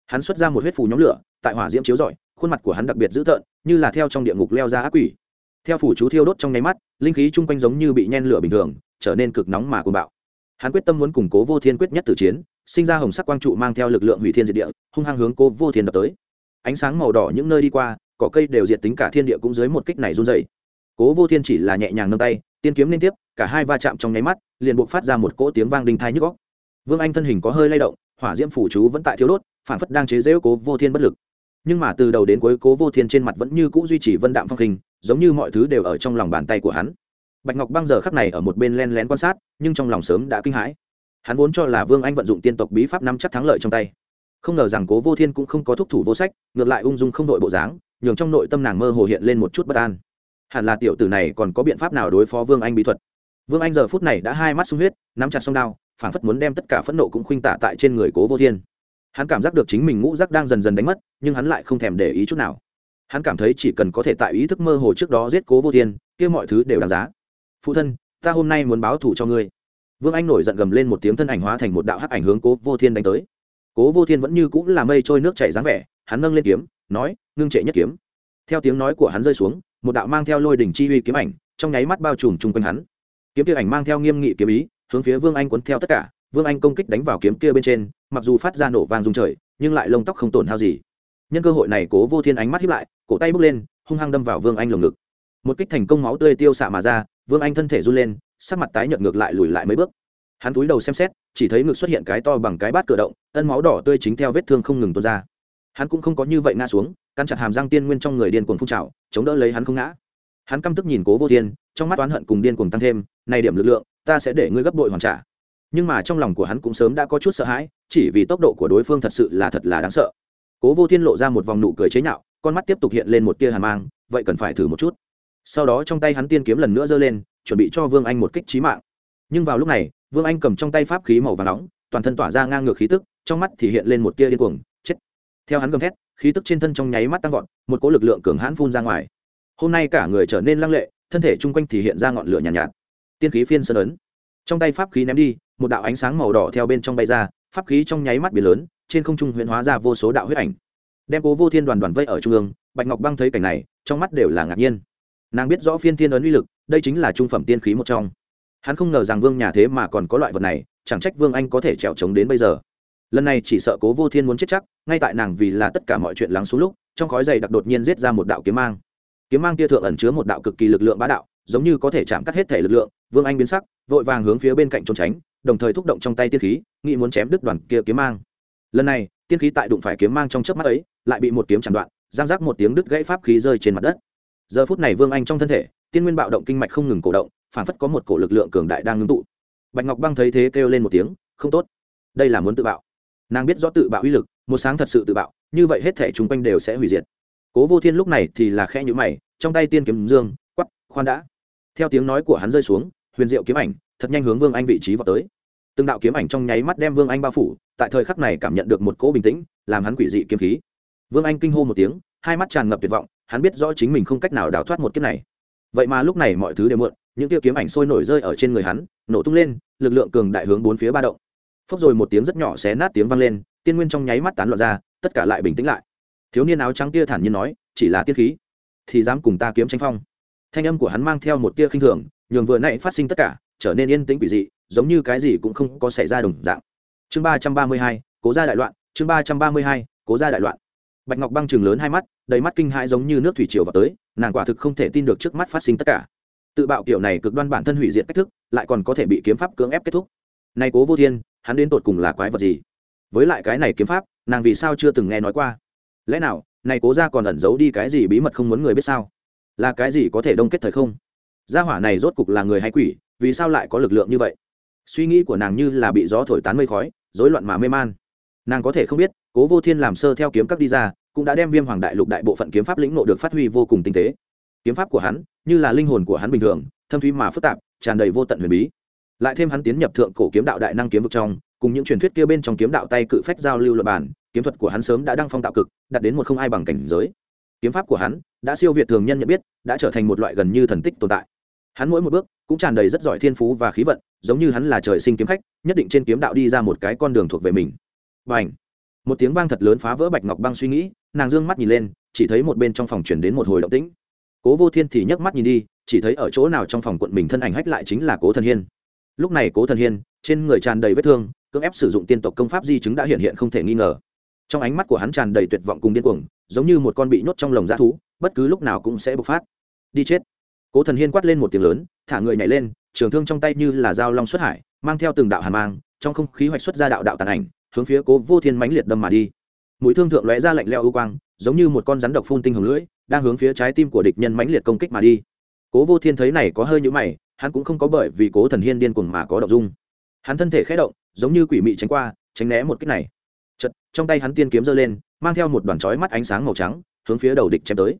Hắn xuất ra một huyết phù nhóm lửa, tại hỏa diễm chiếu rọi, khuôn mặt của hắn đặc biệt dữ tợn, như là theo trong địa ngục leo ra ác quỷ. Theo phủ chú thiêu đốt trong nháy mắt, linh khí chung quanh giống như bị nhen lửa bình thường, trở nên cực nóng mà cuồng bạo. Hắn quyết tâm muốn củng cố vô thiên quyết nhất tử chiến sinh ra hồng sắc quang trụ mang theo lực lượng hủy thiên diệt địa, hung hăng hướng cố vô thiên đập tới. Ánh sáng màu đỏ những nơi đi qua, cỏ cây đều diệt tính cả thiên địa cũng dưới một kích này run dày cố vô thiên chỉ là nhẹ nhàng nâng tay, tiên kiếm liên tiếp, cả hai va chạm trong nháy mắt, liền buộc phát ra một cỗ tiếng vang đinh thai nhức góc vương anh thân hình có hơi lay động, hỏa diễm phủ chú vẫn tại thiếu đốt, phản phất đang chế giễu cố vô thiên bất lực. Nhưng mà từ đầu đến cuối cố vô thiên trên mặt vẫn như cũ duy trì vân đạm phong hình giống như mọi thứ đều ở trong lòng bàn tay của hắn. Bạch ngọc băng giờ khắc này ở một bên len lén quan sát, nhưng trong lòng sớm đã kinh hãi hắn vốn cho là vương anh vận dụng tiên tộc bí pháp năm chắc thắng lợi trong tay. Không ngờ rằng cố vô thiên cũng không có thúc thủ vô sách, ngược lại ung dung không đội bộ dáng, nhường trong nội tâm nàng mơ hồ hiện lên một chút bất an. Hẳn là tiểu tử này còn có biện pháp nào đối phó vương anh bí thuật? Vương anh giờ phút này đã hai mắt sung huyết, nắm chặt song đao phản phất muốn đem tất cả phẫn nộ cũng khuynh tả tại trên người cố vô thiên. Hắn cảm giác được chính mình ngũ giác đang dần dần đánh mất, nhưng hắn lại không thèm để ý chút nào. Hắn cảm thấy chỉ cần có thể tại ý thức mơ hồ trước đó giết cố vô thiên, kia mọi thứ đều đáng giá. Phụ thân, ta hôm nay muốn báo thù cho ngươi vương anh nổi giận gầm lên một tiếng thân ảnh hóa thành một đạo hắc ảnh hướng cố vô thiên đánh tới. Cố vô thiên vẫn như cũng là mây trôi nước chảy dáng vẻ, hắn nâng lên kiếm, nói, ngưng trệ nhất kiếm. Theo tiếng nói của hắn rơi xuống, một đạo mang theo lôi đỉnh chi uy kiếm ảnh trong nháy mắt bao trùm chung quanh hắn. Kiếm kia ảnh mang theo nghiêm nghị kiếm ý, hướng phía vương anh cuốn theo tất cả. Vương anh công kích đánh vào kiếm kia bên trên, mặc dù phát ra nổ vang rung trời, nhưng lại lông tóc không tổn hao gì. Nhân cơ hội này cố vô thiên ánh mắt hiếp lại, cổ tay bước lên, hung hăng đâm vào vương anh lồng ngực. Một kích thành công máu tươi tiêu xạ mà ra, vương anh thân thể run lên sắc mặt tái nhợt ngược lại lùi lại mấy bước. Hắn túi đầu xem xét, chỉ thấy ngực xuất hiện cái to bằng cái bát cửa động, ân máu đỏ tươi chính theo vết thương không ngừng tuôn ra. Hắn cũng không có như vậy ngã xuống, căn chặt hàm răng tiên nguyên trong người điên cuồng phun trào, chống đỡ lấy hắn không ngã. Hắn căm tức nhìn cố vô thiên, trong mắt oán hận cùng điên cuồng tăng thêm, này điểm lực lượng, ta sẽ để ngươi gấp bội hoàn trả. Nhưng mà trong lòng của hắn cũng sớm đã có chút sợ hãi, chỉ vì tốc độ của đối phương thật sự là thật là đáng sợ. Cố vô thiên lộ ra một vòng nụ cười chế nhạo, con mắt tiếp tục hiện lên một tia hàn mang, vậy cần phải thử một chút. Sau đó trong tay hắn tiên kiếm lần nữa giơ lên chuẩn bị cho vương anh một kích trí mạng. Nhưng vào lúc này vương anh cầm trong tay pháp khí màu và nóng toàn thân tỏa ra ngang ngược khí tức trong mắt thì hiện lên một tia điên cuồng chết. Theo hắn gầm thét khí tức trên thân trong nháy mắt tăng vọt một cỗ lực lượng cường hãn phun ra ngoài. Hôm nay cả người trở nên lăng lệ thân thể chung quanh thì hiện ra ngọn lửa nhàn nhạt, nhạt. Tiên khí phiên sơn ấn. Trong tay pháp khí ném đi một đạo ánh sáng màu đỏ theo bên trong bay ra pháp khí trong nháy mắt biển lớn trên không trung huyễn hóa ra vô số đạo huyết ảnh. Đem cố vô thiên đoàn đoàn vây ở trung ương bạch ngọc băng thấy cảnh này trong mắt đều là ngạc nhiên nàng biết rõ phiên thiên ấn uy lực, đây chính là trung phẩm tiên khí một trong. Hắn không ngờ rằng vương nhà thế mà còn có loại vật này, chẳng trách vương anh có thể trèo trống đến bây giờ. Lần này chỉ sợ cố vô thiên muốn chết chắc, ngay tại nàng vì là tất cả mọi chuyện lắng xuống lúc, trong khói dày đặc đột nhiên giết ra một đạo kiếm mang. Kiếm mang kia thượng ẩn chứa một đạo cực kỳ lực lượng bá đạo, giống như có thể chạm cắt hết thể lực lượng, vương anh biến sắc, vội vàng hướng phía bên cạnh trốn tránh, đồng thời thúc động trong tay tiên khí, nghĩ muốn chém đứt đoàn kia kiếm mang. Lần này, tiên khí tại đụng phải kiếm mang trong chớp mắt ấy, lại bị một kiếm chặn đoạn, giang rác một tiếng đứt gãy pháp khí rơi trên mặt đất giờ phút này vương anh trong thân thể, tiên nguyên bạo động kinh mạch không ngừng cổ động phản phất có một cổ lực lượng cường đại đang ngưng tụ. Bạch ngọc băng thấy thế kêu lên một tiếng, không tốt, đây là muốn tự bạo. Nàng biết rõ tự bạo uy lực, một sáng thật sự tự bạo, như vậy hết thể chúng quanh đều sẽ hủy diệt. Cố vô thiên lúc này thì là khe nhũ mày, trong tay tiên kiếm dương quắp khoan đã. Theo tiếng nói của hắn rơi xuống, huyền diệu kiếm ảnh thật nhanh hướng vương anh vị trí vào tới. Từng đạo kiếm ảnh trong nháy mắt đem vương anh bao phủ, tại thời khắc này cảm nhận được một cỗ bình tĩnh, làm hắn quỷ dị kiếm khí. Vương anh kinh hô một tiếng, hai mắt tràn ngập tuyệt vọng hắn biết rõ chính mình không cách nào đào thoát một kiếp này. Vậy mà lúc này mọi thứ đều muộn, những tiêu kiếm ảnh sôi nổi rơi ở trên người hắn, nổ tung lên, lực lượng cường đại hướng bốn phía ba động. Phốc rồi một tiếng rất nhỏ xé nát tiếng vang lên, tiên nguyên trong nháy mắt tán loạn ra, tất cả lại bình tĩnh lại. Thiếu niên áo trắng kia thản nhiên nói, chỉ là tiên khí, thì dám cùng ta kiếm tranh phong. Thanh âm của hắn mang theo một tia khinh thường, nhường vừa nãy phát sinh tất cả, trở nên yên tĩnh quỷ dị, giống như cái gì cũng không có xảy ra đồng dạng. Chương ba trăm ba mươi hai, cố gia đại loạn, chương ba trăm ba mươi hai, cố gia đại loạn bạch ngọc băng chừng lớn hai mắt, đầy mắt kinh hãi giống như nước thủy triều vào tới, nàng quả thực không thể tin được trước mắt phát sinh tất cả. Tự bạo kiểu này cực đoan bản thân hủy diệt cách thức, lại còn có thể bị kiếm pháp cưỡng ép kết thúc. Này cố vô thiên, hắn đến tột cùng là quái vật gì? Với lại cái này kiếm pháp, nàng vì sao chưa từng nghe nói qua? Lẽ nào, này cố ra còn ẩn giấu đi cái gì bí mật không muốn người biết sao? Là cái gì có thể đông kết thời không? Gia hỏa này rốt cục là người hay quỷ, vì sao lại có lực lượng như vậy? Suy nghĩ của nàng như là bị gió thổi tán mây khói, rối loạn mà mê man nàng có thể không biết, cố vô thiên làm sơ theo kiếm các đi ra, cũng đã đem viêm hoàng đại lục đại bộ phận kiếm pháp lĩnh nộ được phát huy vô cùng tinh tế. Kiếm pháp của hắn, như là linh hồn của hắn bình thường, thâm thúy mà phức tạp, tràn đầy vô tận huyền bí. Lại thêm hắn tiến nhập thượng cổ kiếm đạo đại năng kiếm vực trong, cùng những truyền thuyết kia bên trong kiếm đạo tay cự phách giao lưu luật bản kiếm thuật của hắn sớm đã đăng phong tạo cực, đạt đến một không ai bằng cảnh giới. Kiếm pháp của hắn, đã siêu việt thường nhân nhận biết, đã trở thành một loại gần như thần tích tồn tại. Hắn mỗi một bước, cũng tràn đầy rất giỏi thiên phú và khí vận, giống như hắn là trời sinh kiếm khách, nhất định trên kiếm đạo đi ra một cái con đường thuộc về mình và ảnh. Một tiếng vang thật lớn phá vỡ bạch ngọc băng suy nghĩ, nàng d ư ơ n g mắt nhìn lên, chỉ thấy một bên trong phòng chuyển đến một hồi động tĩnh. Cố vô thiên thì nhấc mắt nhìn đi, chỉ thấy ở chỗ nào trong phòng quận mình thân ảnh hách lại chính là cố thần hiên. Lúc này cố thần hiên, trên người tràn đầy vết thương, cưỡng ép sử dụng tiên tộc công pháp di chứng đã hiện hiện không thể nghi ngờ. Trong ánh mắt của hắn tràn đầy tuyệt vọng cùng điên cuồng, giống như một con bị nhốt trong lồng dã thú, bất cứ lúc nào cũng sẽ bộc phát. Đi chết. Cố thần hiên quát lên một tiếng lớn, thả người nhảy lên, trường thương trong tay như là dao long xuất hải, mang theo từng đạo hàn mang, trong không khí hoạch xuất ra đạo đạo tàn ảnh hướng phía cố vô thiên mãnh liệt đâm mà đi. Mũi thương thượng lóe ra lạnh leo ưu quang, giống như một con rắn độc phun tinh hồng lưỡi, đang hướng phía trái tim của địch nhân mãnh liệt công kích mà đi. Cố vô thiên thấy này có hơi nhũ mày, hắn cũng không có bởi vì cố thần hiên điên cuồng mà có động dung. Hắn thân thể khẽ động, giống như quỷ mị tránh qua, tránh né một kích này. Chật trong tay hắn tiên kiếm giơ lên, mang theo một đoàn chói mắt ánh sáng màu trắng, hướng phía đầu địch chém tới.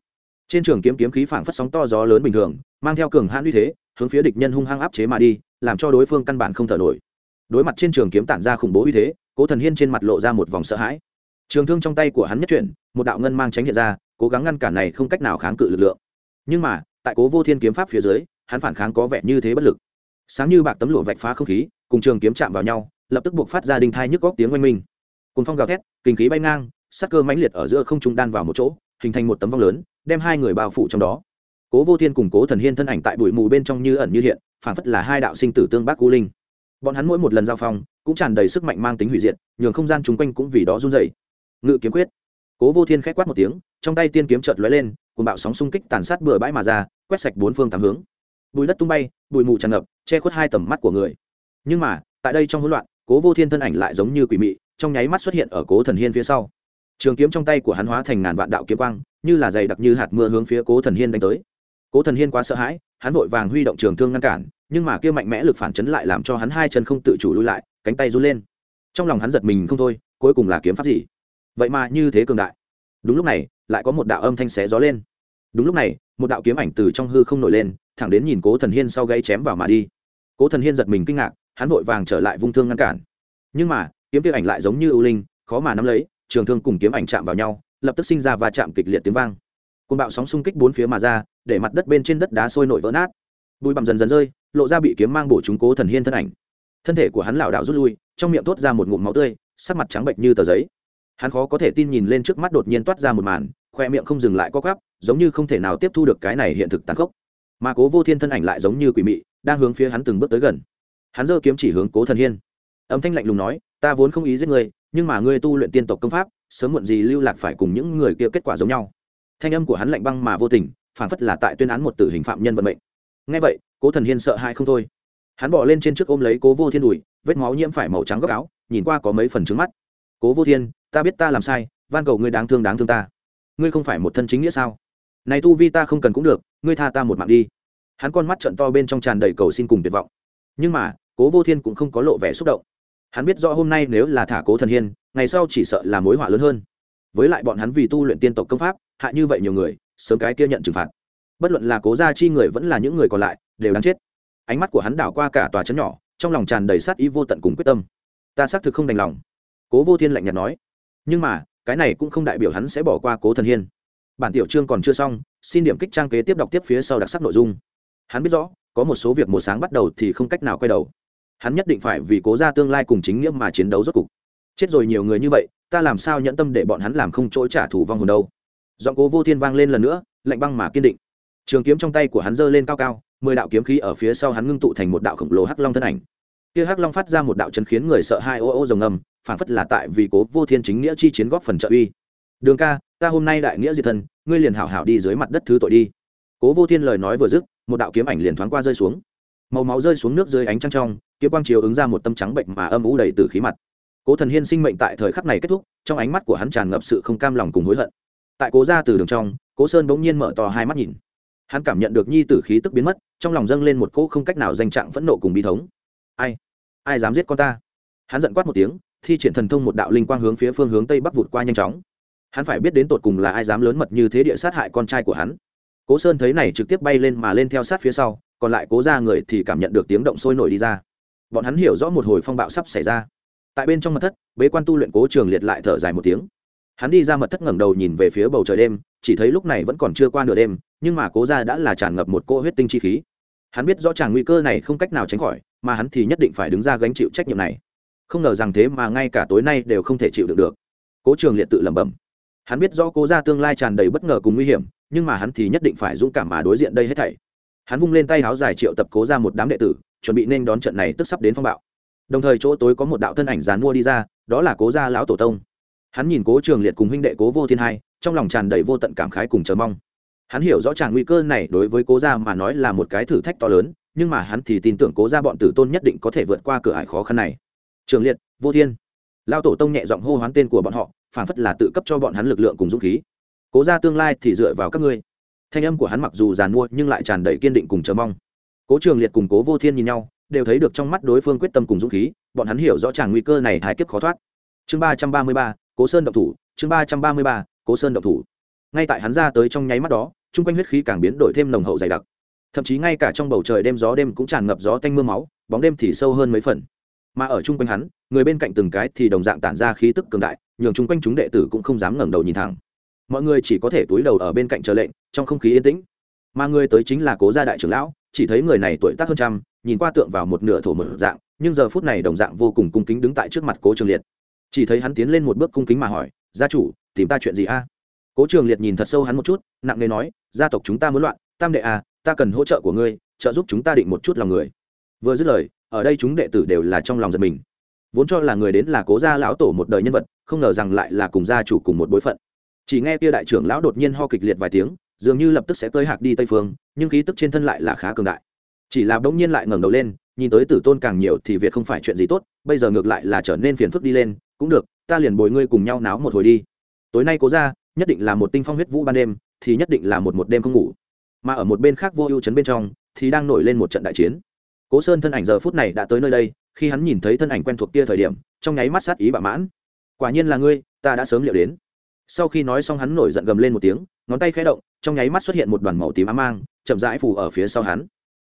Trên trường kiếm kiếm khí phảng phất sóng to gió lớn bình thường, mang theo cường hãn uy thế, hướng phía địch nhân hung hăng áp chế mà đi, làm cho đối phương căn bản không thở nổi. Đối mặt trên trường kiếm tản ra khủng bố uy thế cố thần hiên trên mặt lộ ra một vòng sợ hãi trường thương trong tay của hắn nhất chuyển một đạo ngân mang tránh hiện ra cố gắng ngăn cản này không cách nào kháng cự lực lượng nhưng mà tại cố vô thiên kiếm pháp phía dưới hắn phản kháng có vẻ như thế bất lực sáng như bạc tấm lụa vạch phá không khí cùng trường kiếm chạm vào nhau lập tức buộc phát ra đinh thai nhức góc tiếng oanh minh cùng phong gào thét kinh khí bay ngang sắc cơ mãnh liệt ở giữa không trung đan vào một chỗ hình thành một tấm vong lớn đem hai người bao phủ trong đó cố vô thiên cùng cố thần hiên thân ảnh tại bụi mù bên trong như ẩn như hiện phản phất là hai đạo sinh tử tương bác cú linh bọn hắn mỗi một lần giao phong cũng tràn đầy sức mạnh mang tính hủy diệt, nhường không gian chung quanh cũng vì đó run dày ngự kiếm quyết. Cố vô thiên k h á c quát một tiếng, trong tay tiên kiếm trợt lóe lên cùng bạo sóng xung kích tàn sát bừa bãi mà ra, quét sạch bốn phương tám hướng. Bùi đất tung bay, bụi mù tràn ngập, che khuất hai tầm mắt của người. Nhưng mà, tại đây trong hỗn loạn, cố vô thiên thân ảnh lại giống như quỷ mị, trong nháy mắt xuất hiện ở cố thần hiên phía sau. Trường kiếm trong tay của hắn hóa thành ngàn vạn đạo kiếm quang, như là dày đặc như hạt mưa hướng phía cố thần hiên đánh tới. Cố thần hiên quá sợ hãi, hắn vội vàng huy động trường thương ngăn cản, nhưng mà kia mạnh mẽ lực phản chấn lại làm cho hắn hai chân không tự chủ lui lại cánh tay run lên. Trong lòng hắn giật mình không thôi, cuối cùng là kiếm pháp gì? Vậy mà như thế cường đại. Đúng lúc này, lại có một đạo âm thanh xé gió lên. Đúng lúc này, một đạo kiếm ảnh từ trong hư không nổi lên, thẳng đến nhìn cố thần hiên sau gây chém vào mà đi. Cố thần hiên giật mình kinh ngạc, hắn vội vàng trở lại vung thương ngăn cản. Nhưng mà, kiếm tiêu ảnh lại giống như ưu linh, khó mà nắm lấy, trường thương cùng kiếm ảnh chạm vào nhau, lập tức sinh ra và chạm kịch liệt tiếng vang. Côn bạo sóng xung kích bốn phía mà ra, để mặt đất bên trên đất đá sôi nổi vỡ nát. Bụi bặm dần dần rơi, lộ ra bị kiếm mang bổ chúng cố thần hiên thân ảnh thân thể của hắn lảo đảo rút lui, trong miệng thốt ra một ngụm máu tươi, sắc mặt trắng bệnh như tờ giấy. Hắn khó có thể tin nhìn lên trước mắt đột nhiên toát ra một màn, khoe miệng không dừng lại co quắp, giống như không thể nào tiếp thu được cái này hiện thực tàn khốc. Mà cố vô thiên thân ảnh lại giống như quỷ mị, đang hướng phía hắn từng bước tới gần. Hắn giơ kiếm chỉ hướng cố thần hiên. Âm thanh lạnh lùng nói, ta vốn không ý giết người nhưng mà ngươi tu luyện tiên tộc công pháp, sớm muộn gì lưu lạc phải cùng những người kia kết quả giống nhau. Thanh âm của hắn lạnh băng mà vô tình phản phất là tại tuyên án một tử hình phạm nhân vận mệnh. Ngay vậy, cố thần hiên sợ hãi không thôi hắn bỏ lên trên trước ôm lấy cố vô thiên đùi, vết máu nhiễm phải màu trắng góc áo, nhìn qua có mấy phần trứng mắt. Cố vô thiên, ta biết ta làm sai, van cầu ngươi đáng thương đáng thương ta. Ngươi không phải một thân chính nghĩa sao? Này tu vi ta không cần cũng được, ngươi tha ta một mạng đi. Hắn con mắt trận to bên trong tràn đầy cầu xin cùng tuyệt vọng. Nhưng mà, cố vô thiên cũng không có lộ vẻ xúc động. Hắn biết rõ hôm nay nếu là thả cố thần hiên, ngày sau chỉ sợ là mối họa lớn hơn. Với lại bọn hắn vì tu luyện tiên tộc công pháp, hạ như vậy nhiều người, sớm cái kia nhận trừng phạt. Bất luận là cố gia chi người vẫn là những người còn lại, đều đáng chết ánh mắt của hắn đảo qua cả tòa trấn nhỏ, trong lòng tràn đầy sát ý vô tận cùng quyết tâm. Ta xác thực không đành lòng. Cố vô thiên lạnh nhạt nói. Nhưng mà, cái này cũng không đại biểu hắn sẽ bỏ qua cố thần hiên. Bản tiểu chương còn chưa xong, xin điểm kích trang kế tiếp đọc tiếp phía sau đặc sắc nội dung. Hắn biết rõ, có một số việc một sáng bắt đầu thì không cách nào quay đầu. Hắn nhất định phải vì cố ra tương lai cùng chính nghĩa mà chiến đấu rốt cục. Chết rồi nhiều người như vậy, ta làm sao nhẫn tâm để bọn hắn làm không chỗ trả thù vong hồn đâu? Giọng cố vô thiên vang lên lần nữa, lạnh băng mà kiên định. Trường kiếm trong tay của hắn giơ lên cao cao mười đạo kiếm khí ở phía sau hắn ngưng tụ thành một đạo khổng lồ hắc long thân ảnh. Kia hắc long phát ra một đạo chấn khiến người sợ hai ô ô rồng ngầm, phản phất là tại vì cố vô thiên chính nghĩa chi chiến góp phần trợ uy. Đường ca, ta hôm nay đại nghĩa diệt thân ngươi liền hảo hảo đi dưới mặt đất thứ tội đi. Cố vô thiên lời nói vừa dứt, một đạo kiếm ảnh liền thoáng qua rơi xuống. Màu máu rơi xuống nước dưới ánh trăng trong kiếm quang chiếu ứng ra một tâm trắng bệnh mà âm ú đầy từ khí mặt. Cố thần hiên sinh mệnh tại thời khắc này kết thúc, trong ánh mắt của hắn tràn ngập sự không cam lòng cùng hối hận. Tại cố ra từ đường trong, cố sơn bỗng nhiên mở to hai mắt nhìn hắn cảm nhận được nhi tử khí tức biến mất, trong lòng dâng lên một cỗ không cách nào danh trạng phẫn nộ cùng bi thống. Ai? Ai dám giết con ta? Hắn giận quát một tiếng, thi triển thần thông một đạo linh quang hướng phía phương hướng tây bắc vụt qua nhanh chóng. Hắn phải biết đến tột cùng là ai dám lớn mật như thế địa sát hại con trai của hắn. Cố sơn thấy này trực tiếp bay lên mà lên theo sát phía sau, còn lại cố ra người thì cảm nhận được tiếng động sôi nổi đi ra. Bọn hắn hiểu rõ một hồi phong bạo sắp xảy ra. Tại bên trong mật thất, bế quan tu luyện cố trường liệt lại thở dài một tiếng. Hắn đi ra mật thất ngẩng đầu nhìn về phía bầu trời đêm, chỉ thấy lúc này vẫn còn chưa qua nửa đêm nhưng mà cố ra đã là tràn ngập một cô huyết tinh chi khí. Hắn biết rõ chàng nguy cơ này không cách nào tránh khỏi, mà hắn thì nhất định phải đứng ra gánh chịu trách nhiệm này. Không ngờ rằng thế mà ngay cả tối nay đều không thể chịu được được. Cố trường liệt tự lẩm bẩm. Hắn biết rõ cố ra tương lai tràn đầy bất ngờ cùng nguy hiểm, nhưng mà hắn thì nhất định phải dũng cảm mà đối diện đây hết thảy. Hắn vung lên tay háo dài triệu tập cố ra một đám đệ tử, chuẩn bị nên đón trận này tức sắp đến phong bạo. Đồng thời chỗ tối có một đạo thân ảnh dán mua đi ra, đó là cố gia lão tổ tông. Hắn nhìn cố trường liệt cùng huynh đệ cố vô thiên hai, trong lòng tràn đầy vô tận cảm khái cùng chờ mong hắn hiểu rõ ràng nguy cơ này đối với cố gia mà nói là một cái thử thách to lớn, nhưng mà hắn thì tin tưởng cố gia bọn tử tôn nhất định có thể vượt qua cửa ải khó khăn này. Trường liệt, vô thiên. Lao tổ tông nhẹ giọng hô hoán tên của bọn họ, phản phất là tự cấp cho bọn hắn lực lượng cùng dũng khí. Cố gia tương lai thì dựa vào các ngươi. Thanh âm của hắn mặc dù giàn mua nhưng lại tràn đầy kiên định cùng chờ mong. Cố trường liệt cùng cố vô thiên nhìn nhau, đều thấy được trong mắt đối phương quyết tâm cùng dũng khí, bọn hắn hiểu rõ ràng nguy cơ này thái kiếp khó thoát. Chương ba trăm ba mươi ba, cố sơn độc thủ, chương ba trăm ba mươi ba, cố sơn độc thủ ngay tại hắn ra tới trong nháy mắt đó, chung quanh huyết khí càng biến đổi thêm nồng hậu dày đặc. Thậm chí ngay cả trong bầu trời đêm gió đêm cũng tràn ngập gió tanh m ư a máu, bóng đêm thì sâu hơn mấy phần. Mà ở chung quanh hắn, người bên cạnh từng cái thì đồng dạng tản ra khí tức cường đại, nhường chung quanh chúng đệ tử cũng không dám ngẩng đầu nhìn thẳng. Mọi người chỉ có thể túi đầu ở bên cạnh chờ lệnh, trong không khí yên tĩnh. Mà người tới chính là cố gia đại trưởng lão, chỉ thấy người này tuổi tác hơn trăm, nhìn qua tượng vào một nửa thổ mở dạng, nhưng giờ phút này đồng dạng vô cùng cung kính đứng tại trước mặt cố trường liệt. Chỉ thấy hắn tiến lên một bước cung kính mà hỏi, gia chủ, tìm ta chuyện gì a? Cố trường liệt nhìn thật sâu hắn một chút, nặng nề nói, gia tộc chúng ta muốn loạn, tam đệ à ta cần hỗ trợ của ngươi, trợ giúp chúng ta định một chút lòng người. Vừa dứt lời, ở đây chúng đệ tử đều là trong lòng giật mình. Vốn cho là người đến là cố gia lão tổ một đời nhân vật, không ngờ rằng lại là cùng gia chủ cùng một bối phận. Chỉ nghe kia đại trưởng lão đột nhiên ho kịch liệt vài tiếng, dường như lập tức sẽ cơi hạc đi tây phương, nhưng khí tức trên thân lại là khá cường đại. Chỉ là bỗng nhiên lại ngẩng đầu lên, nhìn tới tử tôn càng nhiều thì việc không phải chuyện gì tốt, bây giờ ngược lại là trở nên phiền phức đi lên, cũng được, ta liền bồi ngươi cùng nhau náo một hồi đi. Tối nay cố ra nhất định là một tinh phong huyết vũ ban đêm, thì nhất định là một một đêm không ngủ. Mà ở một bên khác vô ưu chấn bên trong, thì đang nổi lên một trận đại chiến. Cố sơn thân ảnh giờ phút này đã tới nơi đây, khi hắn nhìn thấy thân ảnh quen thuộc kia thời điểm, trong nháy mắt sát ý bạ mãn. Quả nhiên là ngươi, ta đã sớm liệu đến. Sau khi nói xong hắn nổi giận gầm lên một tiếng, ngón tay khẽ động, trong nháy mắt xuất hiện một đoàn màu tím ám mang, chậm rãi phủ ở phía sau hắn.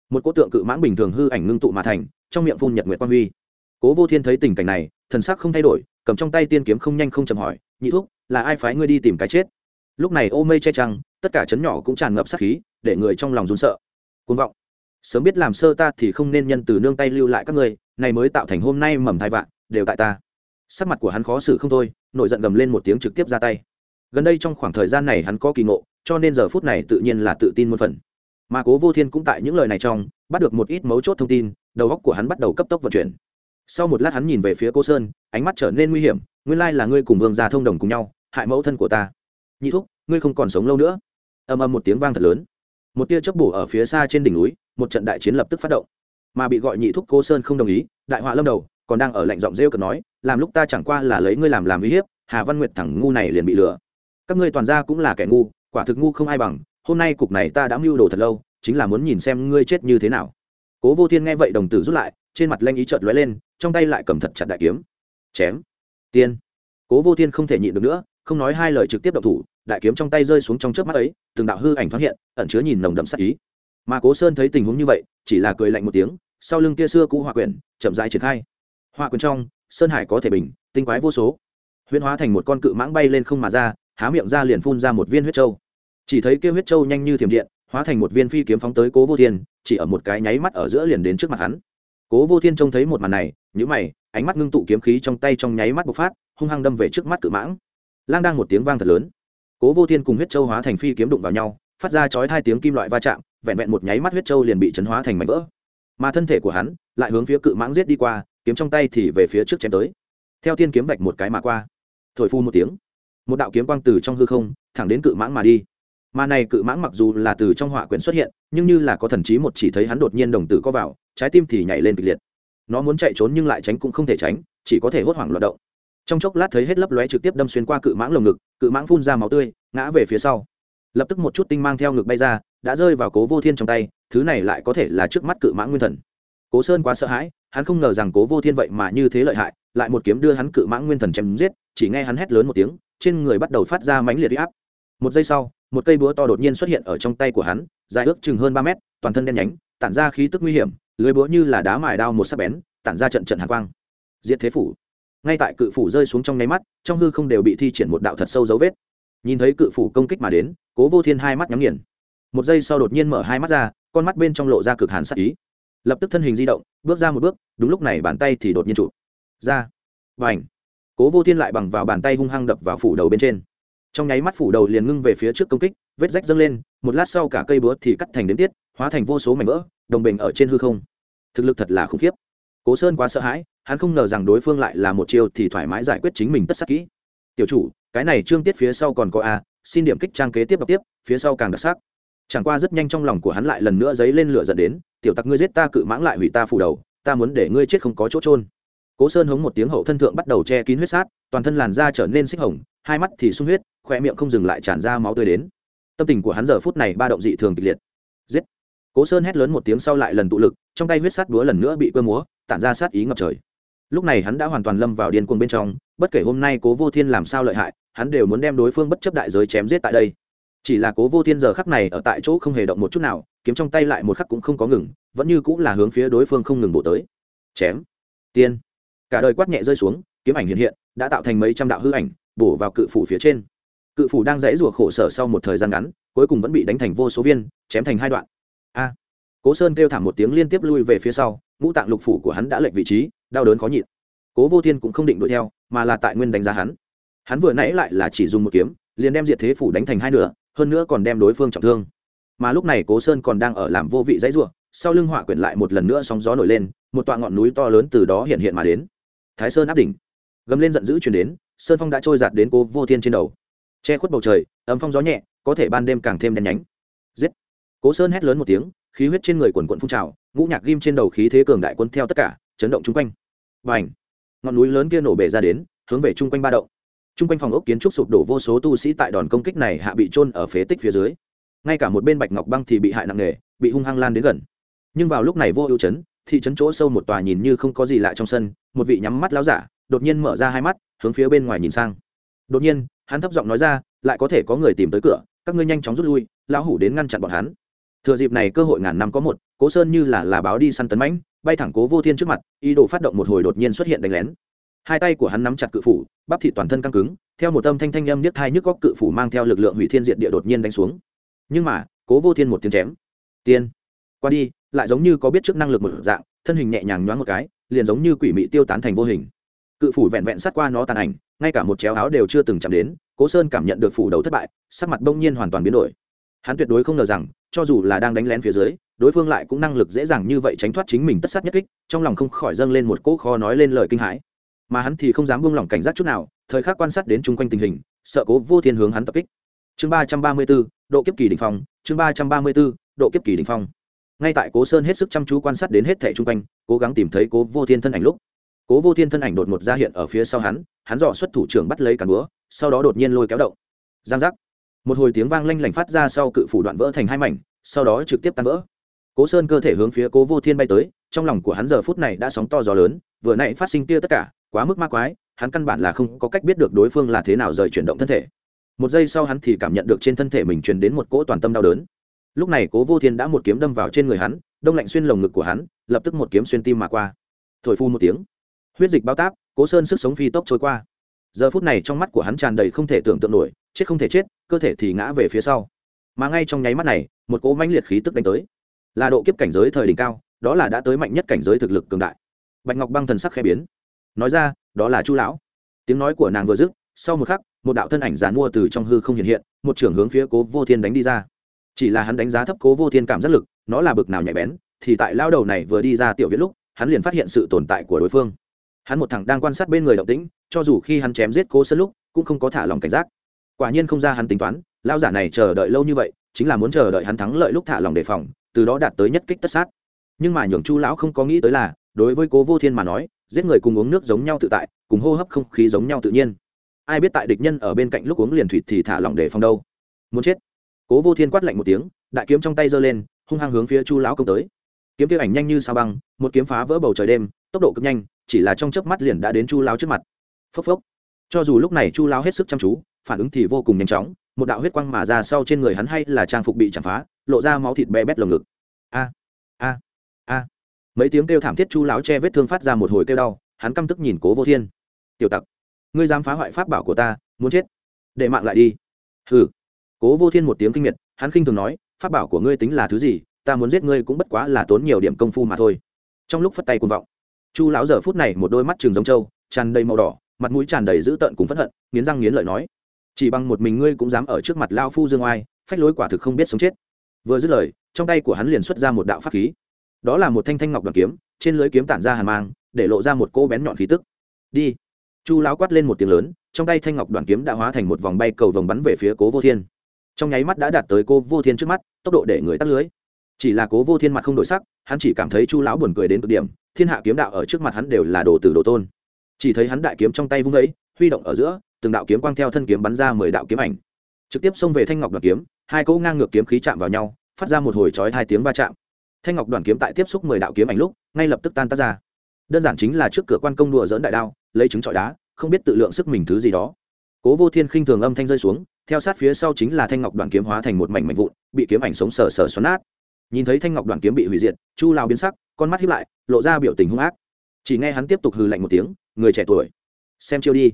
Một cỗ tượng cự mãng bình thường hư ảnh ngưng tụ mà thành, trong miệng phun nhật nguyệt quang huy. Cố vô thiên thấy tình cảnh này, thần sắc không thay đổi, cầm trong tay tiên kiếm không nhanh không chậm hỏi, nhị thúc là ai phái ngươi đi tìm cái chết? Lúc này ô mây che trăng tất cả chấn nhỏ cũng tràn ngập sát khí, để người trong lòng run sợ. Côn vọng. Sớm biết làm sơ ta thì không nên nhân từ nương tay lưu lại các ngươi, này mới tạo thành hôm nay mầm thai vạn, đều tại ta. Sắc mặt của hắn khó xử không thôi, nổi giận gầm lên một tiếng trực tiếp ra tay. Gần đây trong khoảng thời gian này hắn có kỳ ngộ, cho nên giờ phút này tự nhiên là tự tin muôn phần. Mà cố vô thiên cũng tại những lời này trong, bắt được một ít mấu chốt thông tin, đầu óc của hắn bắt đầu cấp tốc vận chuyển. Sau một lát hắn nhìn về phía cô sơn, ánh mắt trở nên nguy hiểm nguyên lai là ngươi cùng vương gia thông đồng cùng nhau, hại mẫu thân của ta. Nhị thúc, ngươi không còn sống lâu nữa. Ầm ầm một tiếng vang thật lớn. Một tia chớp bổ ở phía xa trên đỉnh núi, một trận đại chiến lập tức phát động. Mà bị gọi nhị thúc cô sơn không đồng ý, đại họa lâm đầu, còn đang ở lạnh giọng rêu cợt nói, làm lúc ta chẳng qua là lấy ngươi làm làm uy hiếp, hà văn nguyệt thẳng ngu này liền bị lừa. Các ngươi toàn ra cũng là kẻ ngu, quả thực ngu không ai bằng, hôm nay cục này ta đã mưu đồ thật lâu, chính là muốn nhìn xem ngươi chết như thế nào. Cố vô thiên nghe vậy đồng tử rút lại, trên mặt lanh ý trợt lóe lên, trong tay lại cầm thật chặt đại kiếm. Chém tiên. Cố vô thiên không thể nhịn được nữa, không nói hai lời trực tiếp động thủ, đại kiếm trong tay rơi xuống trong trước mắt ấy, từng đạo hư ảnh thoáng hiện, ẩn chứa nhìn nồng đậm sắc ý. Mà cố sơn thấy tình huống như vậy, chỉ là cười lạnh một tiếng, sau lưng kia xưa cũ hòa quyển, chậm rãi triển khai. Hòa quyển trong, sơn hải có thể bình, tinh quái vô số. Huyễn hóa thành một con cự mãng bay lên không mà ra, há miệng ra liền phun ra một viên huyết trâu chỉ thấy kia huyết trâu nhanh như thiểm điện, hóa thành một viên phi kiếm phóng tới cố vô thiên, chỉ ở một cái nháy mắt ở giữa liền đến trước mặt hắn. Cố vô thiên trông thấy một màn này nhữ mày, ánh mắt ngưng tụ kiếm khí trong tay trong nháy mắt bộc phát, hung hăng đâm về trước mắt cự mãng. Lang đang một tiếng vang thật lớn. Cố vô thiên cùng huyết châu hóa thành phi kiếm đụng vào nhau, phát ra chói hai tiếng kim loại va chạm, vẹn vẹn một nháy mắt huyết châu liền bị chấn hóa thành mảnh vỡ. Mà thân thể của hắn lại hướng phía cự mãng giết đi qua, kiếm trong tay thì về phía trước chém tới. Theo tiên kiếm vạch một cái mà qua. Thổi phu một tiếng. Một đạo kiếm quang từ trong hư không, thẳng đến cự mãng mà đi. Mà này cự mãng mặc dù là từ trong họa quyển xuất hiện, nhưng như là có thần trí một chỉ thấy hắn đột nhiên đồng tử có vào, trái tim thì nhảy lên kịch liệt nó muốn chạy trốn nhưng lại tránh cũng không thể tránh, chỉ có thể hốt hoảng loạt động. Trong chốc lát thấy hết lấp lóe trực tiếp đâm xuyên qua cự mãng lồng ngực, cự mãng phun ra máu tươi, ngã về phía sau. Lập tức một chút tinh mang theo ngực bay ra, đã rơi vào cố vô thiên trong tay, thứ này lại có thể là trước mắt cự mãng nguyên thần. Cố sơn quá sợ hãi, hắn không ngờ rằng cố vô thiên vậy mà như thế lợi hại, lại một kiếm đưa hắn cự mãng nguyên thần chém giết, chỉ nghe hắn hét lớn một tiếng, trên người bắt đầu phát ra mãnh liệt áp. Một giây sau, một cây búa to đột nhiên xuất hiện ở trong tay của hắn, dài ước chừng hơn ba mét, toàn thân đen nhánh, tản ra khí tức nguy hiểm lưới búa như là đá mài đao một sắc bén, tản ra trận trận hàn quang. Diệt thế phủ. Ngay tại cự phủ rơi xuống trong nháy mắt, trong hư không đều bị thi triển một đạo thật sâu dấu vết. Nhìn thấy cự phủ công kích mà đến, cố vô thiên hai mắt nhắm nghiền. Một giây sau đột nhiên mở hai mắt ra, con mắt bên trong lộ ra cực hàn sắc ý. Lập tức thân hình di động, bước ra một bước, đúng lúc này bàn tay thì đột nhiên chụp ra. Và ảnh cố vô thiên lại bằng vào bàn tay hung hăng đập vào phủ đầu bên trên. Trong nháy mắt phủ đầu liền ngưng về phía trước công kích, vết rách dâng lên, một lát sau cả cây búa thì cắt thành đến tiết, hóa thành vô số mảnh vỡ đồng bình ở trên hư không. Thực lực thật là khủng khiếp. Cố sơn quá sợ hãi, hắn không ngờ rằng đối phương lại là một chiêu thì thoải mái giải quyết chính mình tất sắc kỹ. Tiểu chủ, cái này trương tiết phía sau còn có a, xin điểm kích trang kế tiếp đọc tiếp, phía sau càng đặc sắc. Chẳng qua rất nhanh trong lòng của hắn lại lần nữa dấy lên lửa dẫn đến, tiểu tặc ngươi giết ta cự mãng lại hủy ta phủ đầu, ta muốn để ngươi chết không có chỗ trôn cố sơn hống một tiếng hậu thân thượng bắt đầu che kín huyết sát, toàn thân làn da trở nên xích hồng, hai mắt thì sung huyết khoe miệng không dừng lại tràn ra máu tươi đến. Tâm tình của hắn giờ phút này ba động dị thường kịch liệt cố sơn hét lớn một tiếng sau lại lần tụ lực, trong tay huyết sát búa lần nữa bị quơ múa, tản ra sát ý ngập trời. Lúc này hắn đã hoàn toàn lâm vào điên cuồng bên trong, bất kể hôm nay cố vô thiên làm sao lợi hại, hắn đều muốn đem đối phương bất chấp đại giới chém giết tại đây. Chỉ là cố vô thiên giờ khắc này ở tại chỗ không hề động một chút nào, kiếm trong tay lại một khắc cũng không có ngừng, vẫn như cũng là hướng phía đối phương không ngừng bổ tới. Chém. Tiên. Cả đời quát nhẹ rơi xuống, kiếm ảnh hiện hiện, đã tạo thành mấy trăm đạo hư ảnh, bổ vào cự phủ phía trên. Cự phủ đang dãy rủa khổ sở sau một thời gian ngắn, cuối cùng vẫn bị đánh thành vô số viên, chém thành hai đoạn cố sơn kêu thảm một tiếng liên tiếp lui về phía sau, ngũ tạng lục phủ của hắn đã lệch vị trí, đau đớn khó nhịn. Cố vô thiên cũng không định đuổi theo, mà là tại nguyên đánh giá hắn. Hắn vừa nãy lại là chỉ dùng một kiếm, liền đem diệt thế phủ đánh thành hai nửa, hơn nữa còn đem đối phương trọng thương. Mà lúc này cố sơn còn đang ở làm vô vị dãy ruộng sau lưng hỏa quyển lại một lần nữa sóng gió nổi lên, một tọa ngọn núi to lớn từ đó hiện hiện mà đến. Thái sơn áp đỉnh. Gầm lên giận dữ chuyển đến, sơn phong đã trôi giạt đến cố vô thiên trên đầu. Che khuất bầu trời ấm phong gió nhẹ, có thể ban đêm càng thêm đen nhánh. Giết! Cố sơn hét lớn một tiếng khí huyết trên người quần quận phun trào, ngũ nhạc ghim trên đầu khí thế cường đại quân theo tất cả, chấn động chung quanh. Và ảnh ngọn núi lớn kia nổ bể ra đến, hướng về chung quanh ba động. Chung quanh phòng ốc kiến trúc sụp đổ vô số tu sĩ tại đòn công kích này hạ bị trôn ở phế tích phía dưới. Ngay cả một bên bạch ngọc băng thì bị hại nặng nề, bị hung hăng lan đến gần. Nhưng vào lúc này vô ưu chấn, thị trấn chỗ sâu một tòa nhìn như không có gì lạ trong sân, một vị nhắm mắt láo giả, đột nhiên mở ra hai mắt, hướng phía bên ngoài nhìn sang. Đột nhiên, hắn thấp giọng nói ra, lại có thể có người tìm tới cửa, các ngươi nhanh chóng rút lui, lão hủ đến ngăn chặn bọn hắn thừa dịp này cơ hội ngàn năm có một, cố sơn như là là báo đi săn tấn mãnh, bay thẳng cố vô thiên trước mặt, ý đồ phát động một hồi đột nhiên xuất hiện đánh lén. Hai tay của hắn nắm chặt cự phủ, bắp thị toàn thân căng cứng, theo một âm thanh thanh âm niết hai nhức góc cự phủ mang theo lực lượng hủy thiên diện địa đột nhiên đánh xuống. Nhưng mà, cố vô thiên một tiếng chém. Tiên, qua đi, lại giống như có biết trước năng lực một dạng, thân hình nhẹ nhàng nhoáng một cái, liền giống như quỷ mị tiêu tán thành vô hình. Cự phủ vẹn vẹn sát qua nó tàn ảnh, ngay cả một chéo áo đều chưa từng chạm đến, cố sơn cảm nhận được phủ đầu thất bại, sắc mặt bỗng nhiên hoàn toàn biến đổi. Hắn tuyệt đối không ngờ rằng cho dù là đang đánh lén phía dưới, đối phương lại cũng năng lực dễ dàng như vậy tránh thoát chính mình tất sát nhất kích, trong lòng không khỏi dâng lên một cỗ kho nói lên lời kinh hãi. Mà hắn thì không dám buông lỏng cảnh giác chút nào, thời khắc quan sát đến chung quanh tình hình, sợ cố vô thiên hướng hắn tập kích. Chương ba trăm ba mươi b ố độ kiếp kỳ đình phong, chương ba trăm ba mươi b ố độ kiếp kỳ đình phong. Ngay tại cố sơn hết sức chăm chú quan sát đến hết thẻ chung quanh, cố gắng tìm thấy cố vô thiên thân ảnh lúc, cố vô thiên thân ảnh đột ngột ra hiện ở phía sau hắn hắn dò xuất thủ trưởng bắt lấy cản búa, sau đó đột nhiên lôi kéo động. Giang giác một hồi tiếng vang lanh lảnh phát ra sau cự phủ đoạn vỡ thành hai mảnh, sau đó trực tiếp tan vỡ. Cố sơn cơ thể hướng phía cố vô thiên bay tới, trong lòng của hắn giờ phút này đã sóng to gió lớn, vừa nãy phát sinh tia tất cả, quá mức ma quái, hắn căn bản là không có cách biết được đối phương là thế nào rời chuyển động thân thể. Một giây sau hắn thì cảm nhận được trên thân thể mình truyền đến một cỗ toàn tâm đau đớn. Lúc này cố vô thiên đã một kiếm đâm vào trên người hắn, đông lạnh xuyên lồng ngực của hắn, lập tức một kiếm xuyên tim mà qua. Thổi phu một tiếng. Huyết dịch bao táp, cố sơn sức sống phi tốc trôi qua. Giờ phút này trong mắt của hắn tràn đầy không thể tưởng tượng nổi chết không thể chết, cơ thể thì ngã về phía sau. Mà ngay trong nháy mắt này, một cỗ mãnh liệt khí tức đánh tới. Là độ kiếp cảnh giới thời đỉnh cao, đó là đã tới mạnh nhất cảnh giới thực lực cường đại. Bạch ngọc băng thần sắc khẽ biến. Nói ra, đó là chu lão. Tiếng nói của nàng vừa dứt, sau một khắc, một đạo thân ảnh giàn mua từ trong hư không hiện hiện, một trưởng hướng phía cố vô thiên đánh đi ra. Chỉ là hắn đánh giá thấp cố vô thiên cảm giác lực, nó là bực nào nhạy bén, thì tại lao đầu này vừa đi ra tiểu viết lúc, hắn liền phát hiện sự tồn tại của đối phương. Hắn một thằng đang quan sát bên người động tĩnh, cho dù khi hắn chém giết cố sơn lúc, cũng không có thả lòng cảnh giác quả nhiên không ra hắn tính toán lao giả này chờ đợi lâu như vậy, chính là muốn chờ đợi hắn thắng lợi lúc thả lòng đề phòng, từ đó đạt tới nhất kích tất sát. Nhưng mà nhường chu lão không có nghĩ tới là, đối với cố vô thiên mà nói, giết người cùng uống nước giống nhau tự tại, cùng hô hấp không khí giống nhau tự nhiên. Ai biết tại địch nhân ở bên cạnh lúc uống liền thủy thì thả lỏng để phòng đâu. Muốn chết. Cố vô thiên quát lạnh một tiếng, đại kiếm trong tay giơ lên, hung hăng hướng phía chu lão công tới. Kiếm tiêu ảnh nhanh như sao băng, một kiếm phá vỡ bầu trời đêm, tốc độ cực nhanh, chỉ là trong chớp mắt liền đã đến chu lão trước mặt. Phốc phốc. Cho dù lúc này chu lão hết sức chăm chú phản ứng thì vô cùng nhanh chóng, một đạo huyết quang mà ra sau trên người hắn hay là trang phục bị chạm phá, lộ ra máu thịt bé bét lồng ngực. A a a. Mấy tiếng kêu thảm thiết chu lão che vết thương phát ra một hồi kêu đau, hắn căm tức nhìn cố vô thiên. Tiểu tặc, ngươi dám phá hoại pháp bảo của ta, muốn chết? Để mạng lại đi. Hừ. Cố vô thiên một tiếng kinh miệt, hắn khinh thường nói, pháp bảo của ngươi tính là thứ gì? Ta muốn giết ngươi cũng bất quá là tốn nhiều điểm công phu mà thôi. Trong lúc phất tay cuồng vọng, chu lão giờ phút này một đôi mắt trường giống trâu, tràn đầy màu đỏ, mặt mũi tràn đầy dữ tợn cùng phẫn hận, nghiến răng nghiến lợi nói chỉ bằng một mình ngươi cũng dám ở trước mặt lao phu dương oai, phách lối quả thực không biết sống chết. Vừa dứt lời, trong tay của hắn liền xuất ra một đạo pháp khí. Đó là một thanh thanh ngọc đoàn kiếm, trên lưới kiếm tản ra hàn mang, để lộ ra một cô bén nhọn khí tức. Đi. Chu lão quát lên một tiếng lớn, trong tay thanh ngọc đoàn kiếm đã hóa thành một vòng bay cầu vòng bắn về phía cố vô thiên. Trong nháy mắt đã đạt tới cô vô thiên trước mắt, tốc độ để người tắt lưới. Chỉ là cố vô thiên mặt không đổi sắc, hắn chỉ cảm thấy chu lão buồn cười đến cực điểm, thiên hạ kiếm đạo ở trước mặt hắn đều là đồ tử đồ tôn. Chỉ thấy hắn đại kiếm trong tay vung ấy, huy động ở giữa từng đạo kiếm quang theo thân kiếm bắn ra mười đạo kiếm ảnh. Trực tiếp xông về thanh ngọc đoàn kiếm, hai cỗ ngang ngược kiếm khí chạm vào nhau, phát ra một hồi chói hai tiếng va chạm. Thanh ngọc đoàn kiếm tại tiếp xúc mười đạo kiếm ảnh lúc, ngay lập tức tan tác ra. Đơn giản chính là trước cửa quan công đùa dỡn đại đao, lấy trứng trọi đá, không biết tự lượng sức mình thứ gì đó. Cố vô thiên khinh thường âm thanh rơi xuống, theo sát phía sau chính là thanh ngọc đoàn kiếm hóa thành một mảnh mảnh vụn, bị kiếm ảnh sống sờ sờ xoắn nát. Nhìn thấy thanh ngọc đoàn kiếm bị hủy diệt, chu lao biến sắc, con mắt hiếp lại, lộ ra biểu tình hung ác. Chỉ nghe hắn tiếp tục hừ lạnh một tiếng, người trẻ tuổi, xem chiêu đi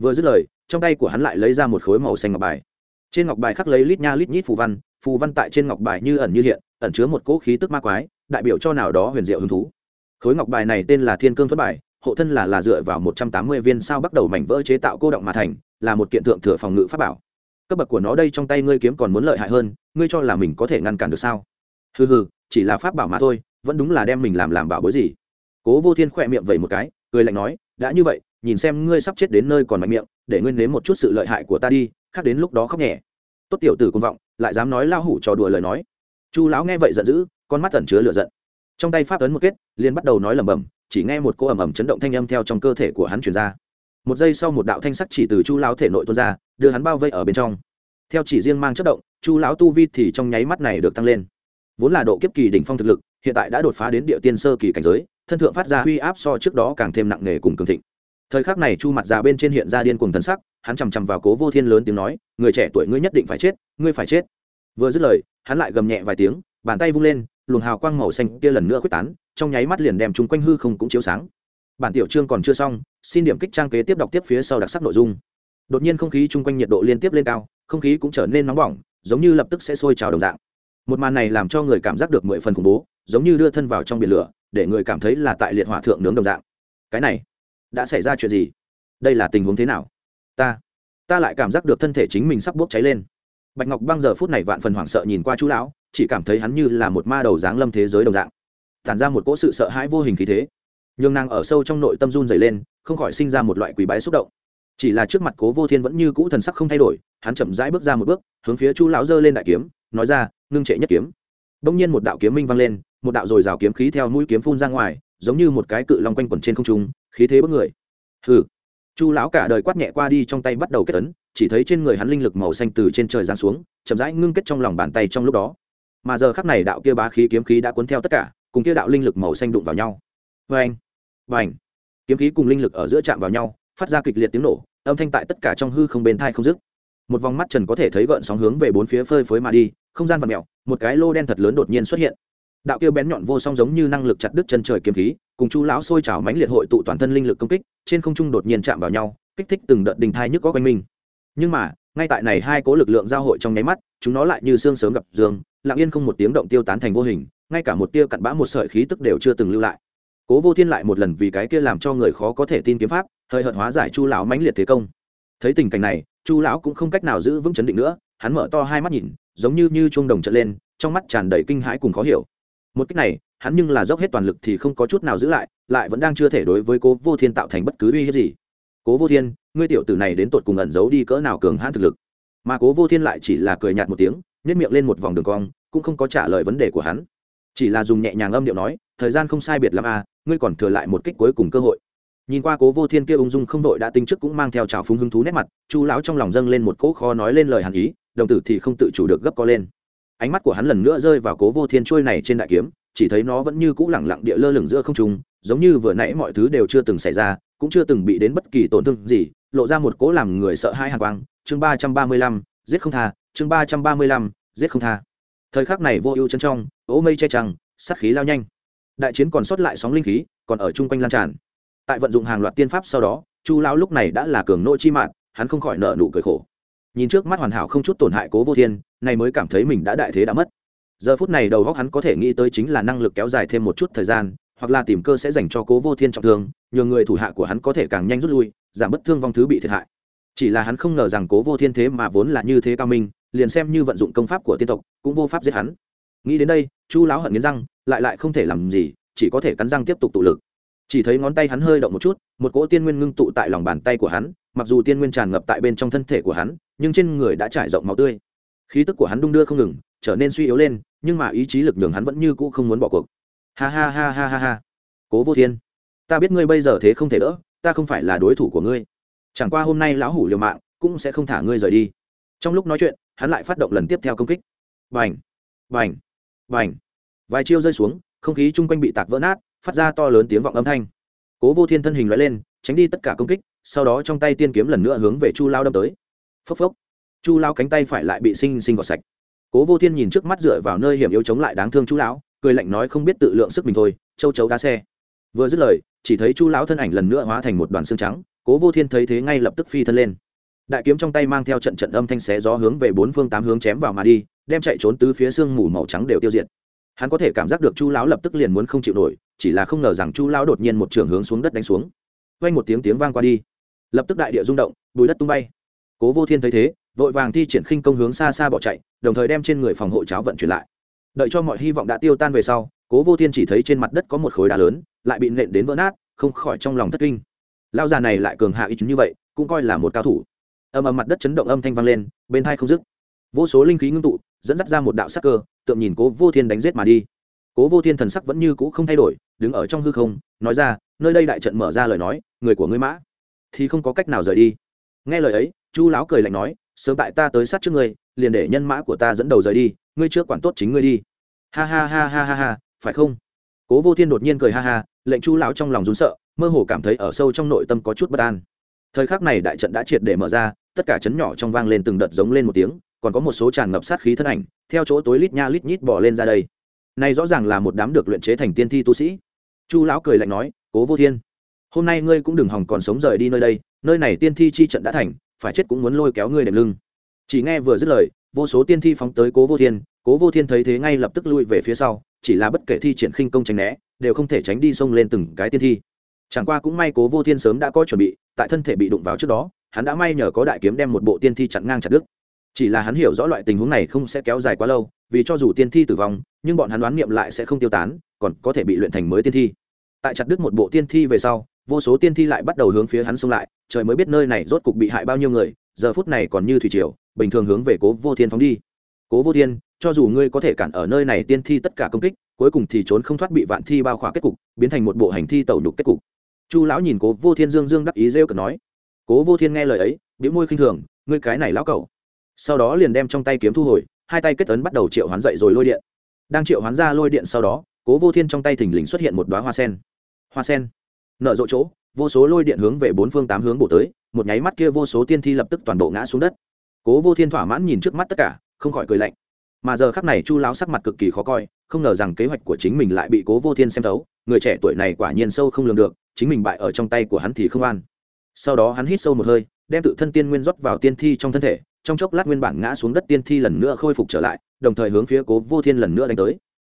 vừa dứt lời, trong tay của hắn lại lấy ra một khối màu xanh ngọc bài. Trên ngọc bài khắc lấy lít nha lít nhít phù văn phù văn tại trên ngọc bài như ẩn như hiện, ẩn chứa một cỗ khí tức ma quái, đại biểu cho nào đó huyền diệu hứng thú. Khối ngọc bài này tên là thiên cương thuật bài, hộ thân là là dựa vào một trăm tám mươi viên sao bắt đầu mảnh vỡ chế tạo cô động mà thành, là một kiện thượng thừa phòng ngự pháp bảo. Cấp bậc của nó đây trong tay ngươi kiếm còn muốn lợi hại hơn, ngươi cho là mình có thể ngăn cản được sao? Hừ hừ, chỉ là pháp bảo mà thôi, vẫn đúng là đem mình làm làm bảo bối gì. Cố vô thiên khỏe miệng vẩy một cái, cười lạnh nói, đã như vậy nhìn xem ngươi sắp chết đến nơi còn mạnh miệng, để ngươi nếm một chút sự lợi hại của ta đi, khác đến lúc đó khóc nhẹ. Tốt tiểu tử công vọng, lại dám nói lao hủ trò đùa lời nói. Chu lão nghe vậy giận dữ, con mắt tẩn chứa lửa giận. Trong tay pháp ấn một kết, liền bắt đầu nói lẩm bẩm, chỉ nghe một cô ầm ầm chấn động thanh âm theo trong cơ thể của hắn truyền ra. Một giây sau một đạo thanh sắc chỉ từ chu lão thể nội tuôn ra, đưa hắn bao vây ở bên trong. Theo chỉ riêng mang chất động, chu lão tu vi thì trong nháy mắt này được tăng lên. Vốn là độ kiếp kỳ đỉnh phong thực lực, hiện tại đã đột phá đến địa tiên sơ kỳ cảnh giới, thân thượng phát ra huy áp so trước đó càng thêm nặng nề cùng cường thịnh thời khắc này chu mặt già bên trên hiện ra điên cuồng thần sắc, hắn chằm chằm vào cố vô thiên lớn tiếng nói, người trẻ tuổi ngươi nhất định phải chết, ngươi phải chết. Vừa dứt lời, hắn lại gầm nhẹ vài tiếng, bàn tay vung lên, luồng hào quang màu xanh kia lần nữa quyết tán, trong nháy mắt liền đem chung quanh hư không cũng chiếu sáng. Bản tiểu chương còn chưa xong, xin điểm kích trang kế tiếp đọc tiếp phía sau đặc sắc nội dung. Đột nhiên không khí chung quanh nhiệt độ liên tiếp lên cao, không khí cũng trở nên nóng bỏng, giống như lập tức sẽ sôi trào đồng dạng. Một màn này làm cho người cảm giác được mười phần khủng bố, giống như đưa thân vào trong biển lửa, để người cảm thấy là tại liệt hỏa thượng nướng đồng dạng. Cái này đã xảy ra chuyện gì? Đây là tình huống thế nào? Ta ta lại cảm giác được thân thể chính mình sắp bốc cháy lên. Bạch ngọc băng giờ phút này vạn phần hoảng sợ nhìn qua chú lão, chỉ cảm thấy hắn như là một ma đầu dáng lâm thế giới đồng dạng. Tản ra một cỗ sự sợ hãi vô hình khí thế. Nhưng nàng ở sâu trong nội tâm run dày lên, không khỏi sinh ra một loại quý bái xúc động. Chỉ là trước mặt cố vô thiên vẫn như cũ thần sắc không thay đổi, hắn chậm rãi bước ra một bước, hướng phía chu lão giơ lên đại kiếm, nói ra, ngưng trệ nhất kiếm. Đông nhiên một đạo kiếm minh vang lên, một đạo dồi dào kiếm khí theo mũi kiếm phun ra ngoài giống như một cái cự long quanh quẩn trên không trung, khí thế bất người. Hừ. Chu lão cả đời quát nhẹ qua đi trong tay bắt đầu kết tấn chỉ thấy trên người hắn linh lực màu xanh từ trên trời giáng xuống, chậm rãi ngưng kết trong lòng bàn tay trong lúc đó. Mà giờ khắc này đạo kia bá khí kiếm khí đã cuốn theo tất cả, cùng kia đạo linh lực màu xanh đụng vào nhau. Vê anh vê anh kiếm khí cùng linh lực ở giữa chạm vào nhau, phát ra kịch liệt tiếng nổ, âm thanh tại tất cả trong hư không bên thai không dứt. Một vòng mắt trần có thể thấy gợn sóng hướng về bốn phía phơi phới mà đi, không gian vật mẹo một cái lô đen thật lớn đột nhiên xuất hiện đạo kia bén nhọn vô song giống như năng lực chặt đứt chân trời kiếm khí, cùng chu lão sôi trào mãnh liệt hội tụ toàn thân linh lực công kích, trên không trung đột nhiên chạm vào nhau, kích thích từng đợt đình thai nhức có quanh mình. Nhưng mà, ngay tại này hai cố lực lượng giao hội trong nháy mắt, chúng nó lại như xương sớm gặp dương, lặng yên không một tiếng động tiêu tán thành vô hình, ngay cả một tia cặn bã một sợi khí tức đều chưa từng lưu lại. Cố vô thiên lại một lần vì cái kia làm cho người khó có thể tin kiếm pháp, hơi hợt hóa giải chu lão mãnh liệt thế công. Thấy tình cảnh này, chu lão cũng không cách nào giữ vững chấn định nữa, hắn mở to hai mắt nhìn, giống như như chuông đồng trận lên, trong mắt tràn đầy kinh hãi cùng khó hiểu một cách này, hắn nhưng là dốc hết toàn lực thì không có chút nào giữ lại lại vẫn đang chưa thể đối với cố vô thiên tạo thành bất cứ uy hiếp gì. Cố vô thiên, ngươi tiểu tử này đến tột cùng ẩn giấu đi cỡ nào cường hãn thực lực? Mà cố vô thiên lại chỉ là cười nhạt một tiếng nhét miệng lên một vòng đường cong, cũng không có trả lời vấn đề của hắn. Chỉ là dùng nhẹ nhàng âm điệu nói, thời gian không sai biệt lắm à ngươi còn thừa lại một kích cuối cùng cơ hội. Nhìn qua cố vô thiên kia ung dung không đội đã tinh chức cũng mang theo trào phúng hứng thú nét mặt, chu lão trong lòng dâng lên một cỗ kho nói lên lời hàn ý, đồng tử thì không tự chủ được gấp co lên ánh mắt của hắn lần nữa rơi vào cố vô thiên trôi này trên đại kiếm, chỉ thấy nó vẫn như cũ lẳng lặng địa lơ lửng giữa không trung, giống như vừa nãy mọi thứ đều chưa từng xảy ra, cũng chưa từng bị đến bất kỳ tổn thương gì, lộ ra một cố làm người sợ hai hàn quang. Chương ba trăm ba mươi lăm, giết không tha, chương ba trăm ba mươi lăm, giết không tha. Thời khắc này vô ưu chân trong, ố mây che trăng, sát khí lao nhanh. Đại chiến còn sót lại sóng linh khí, còn ở chung quanh lan tràn. Tại vận dụng hàng loạt tiên pháp sau đó, chu lão lúc này đã là cường nội chi mạng, hắn không khỏi nợ nụ cười khổ. Nhìn trước mắt hoàn hảo không chút tổn hại cố vô thiên này mới cảm thấy mình đã đại thế đã mất. Giờ phút này đầu góc hắn có thể nghĩ tới chính là năng lực kéo dài thêm một chút thời gian, hoặc là tìm cơ sẽ dành cho cố vô thiên trọng thương, nhờ người thủ hạ của hắn có thể càng nhanh rút lui, giảm bất thương vong thứ bị thiệt hại. Chỉ là hắn không ngờ rằng cố vô thiên thế mà vốn là như thế cao minh, liền xem như vận dụng công pháp của tiên tộc, cũng vô pháp giết hắn. Nghĩ đến đây, chu lão hận nghiến răng, lại lại không thể làm gì, chỉ có thể cắn răng tiếp tục tụ lực. Chỉ thấy ngón tay hắn hơi động một chút, một cỗ tiên nguyên ngưng tụ tại lòng bàn tay của hắn, mặc dù tiên nguyên tràn ngập tại bên trong thân thể của hắn, nhưng trên người đã trải rộng máu tươi khí tức của hắn đung đưa không ngừng, trở nên suy yếu lên, nhưng mà ý chí lực nhường hắn vẫn như cũ không muốn bỏ cuộc. Ha ha ha ha ha ha. Cố vô thiên, ta biết ngươi bây giờ thế không thể đỡ, ta không phải là đối thủ của ngươi. Chẳng qua hôm nay lão hủ liều mạng, cũng sẽ không thả ngươi rời đi. Trong lúc nói chuyện, hắn lại phát động lần tiếp theo công kích. Vành vành vành vài chiêu rơi xuống, không khí chung quanh bị tạc vỡ nát, phát ra to lớn tiếng vọng âm thanh. Cố vô thiên thân hình loại lên, tránh đi tất cả công kích, sau đó trong tay tiên kiếm lần nữa hướng về chu lao đâm tới. Phốc phốc chu lao cánh tay phải lại bị sinh sinh gọt sạch. Cố vô thiên nhìn trước mắt dựa vào nơi hiểm yếu chống lại đáng thương chu lão, cười lạnh nói không biết tự lượng sức mình thôi, châu chấu đá xe. Vừa dứt lời, chỉ thấy chu lão thân ảnh lần nữa hóa thành một đoàn xương trắng, cố vô thiên thấy thế ngay lập tức phi thân lên. Đại kiếm trong tay mang theo trận trận âm thanh xé gió hướng về bốn phương tám hướng chém vào mà đi, đem chạy trốn tứ phía xương mù màu trắng đều tiêu diệt. Hắn có thể cảm giác được chu lão lập tức liền muốn không chịu nổi, chỉ là không ngờ rằng chu lão đột nhiên một trường hướng xuống đất đánh xuống. Vang một tiếng tiếng vang qua đi. Lập tức đại địa rung động, bùi đất tung bay. Cố vô thiên thấy thế vội vàng thi triển khinh công hướng xa xa bỏ chạy, đồng thời đem trên người phòng hộ cháo vận chuyển lại. Đợi cho mọi hy vọng đã tiêu tan về sau, cố vô thiên chỉ thấy trên mặt đất có một khối đá lớn, lại bị nện đến vỡ nát, không khỏi trong lòng thất kinh. Lao già này lại cường hạ ý chứng như vậy, cũng coi là một cao thủ. Âm ầm mặt đất chấn động âm thanh vang lên, bên thai không dứt. Vô số linh khí ngưng tụ, dẫn dắt ra một đạo sắc cơ, tượng nhìn cố vô thiên đánh giết mà đi. Cố vô thiên thần sắc vẫn như cũ không thay đổi, đứng ở trong hư không, nói ra, nơi đây đại trận mở ra lời nói, người của ngươi mã, thì không có cách nào rời đi. Nghe lời ấy, chu lão cười lạnh nói sớm tại ta tới sát trước ngươi, liền để nhân mã của ta dẫn đầu rời đi, ngươi trước quản tốt chính ngươi đi. Ha ha ha ha ha ha, phải không? Cố vô thiên đột nhiên cười ha ha, lệnh chu lão trong lòng rún sợ, mơ hồ cảm thấy ở sâu trong nội tâm có chút bất an. Thời khắc này đại trận đã triệt để mở ra, tất cả chấn nhỏ trong vang lên từng đợt giống lên một tiếng, còn có một số tràn ngập sát khí thân ảnh, theo chỗ tối lít nha lít nhít bỏ lên ra đây. Này rõ ràng là một đám được luyện chế thành tiên thi tu sĩ. Chu lão cười lạnh nói, cố vô thiên, hôm nay ngươi cũng đừng hòng còn sống rời đi nơi đây, nơi này tiên thi chi trận đã thành phải chết cũng muốn lôi kéo ngươi đệm lưng. Chỉ nghe vừa dứt lời, vô số tiên thi phóng tới cố vô thiên, cố vô thiên thấy thế ngay lập tức lui về phía sau, chỉ là bất kể thi triển khinh công tránh né, đều không thể tránh đi xông lên từng cái tiên thi. Chẳng qua cũng may cố vô thiên sớm đã có chuẩn bị, tại thân thể bị đụng vào trước đó, hắn đã may nhờ có đại kiếm đem một bộ tiên thi chặn ngang chặt đứt. Chỉ là hắn hiểu rõ loại tình huống này không sẽ kéo dài quá lâu, vì cho dù tiên thi tử vong, nhưng bọn hắn đoán niệm lại sẽ không tiêu tán, còn có thể bị luyện thành mới tiên thi. Tại chặt đứt một bộ tiên thi về sau vô số tiên thi lại bắt đầu hướng phía hắn xông lại, trời mới biết nơi này rốt cục bị hại bao nhiêu người, giờ phút này còn như thủy triều, bình thường hướng về cố vô thiên phóng đi. Cố vô thiên, cho dù ngươi có thể cản ở nơi này tiên thi tất cả công kích, cuối cùng thì trốn không thoát bị vạn thi bao khỏa kết cục, biến thành một bộ hành thi tẩu nhục kết cục. Chu lão nhìn cố vô thiên dương dương đắc ý rêu cực nói. Cố vô thiên nghe lời ấy biểu môi khinh thường, ngươi cái này lão cẩu. Sau đó liền đem trong tay kiếm thu hồi, hai tay kết tấn bắt đầu triệu hoán dậy rồi lôi điện. Đang triệu hoán ra lôi điện sau đó, cố vô thiên trong tay thình lình xuất hiện một đoá hoa sen. Hoa sen nợ rộ chỗ, vô số lôi điện hướng về bốn phương tám hướng bổ tới, một nháy mắt kia vô số tiên thi lập tức toàn bộ ngã xuống đất. Cố vô thiên thỏa mãn nhìn trước mắt tất cả, không khỏi cười lạnh. Mà giờ khắc này chu lão sắc mặt cực kỳ khó coi, không ngờ rằng kế hoạch của chính mình lại bị cố vô thiên xem thấu, người trẻ tuổi này quả nhiên sâu không lường được, chính mình bại ở trong tay của hắn thì không an. Sau đó hắn hít sâu một hơi, đem tự thân tiên nguyên rót vào tiên thi trong thân thể, trong chốc lát nguyên bản ngã xuống đất tiên thi lần nữa khôi phục trở lại, đồng thời hướng phía cố vô thiên lần nữa đánh tới.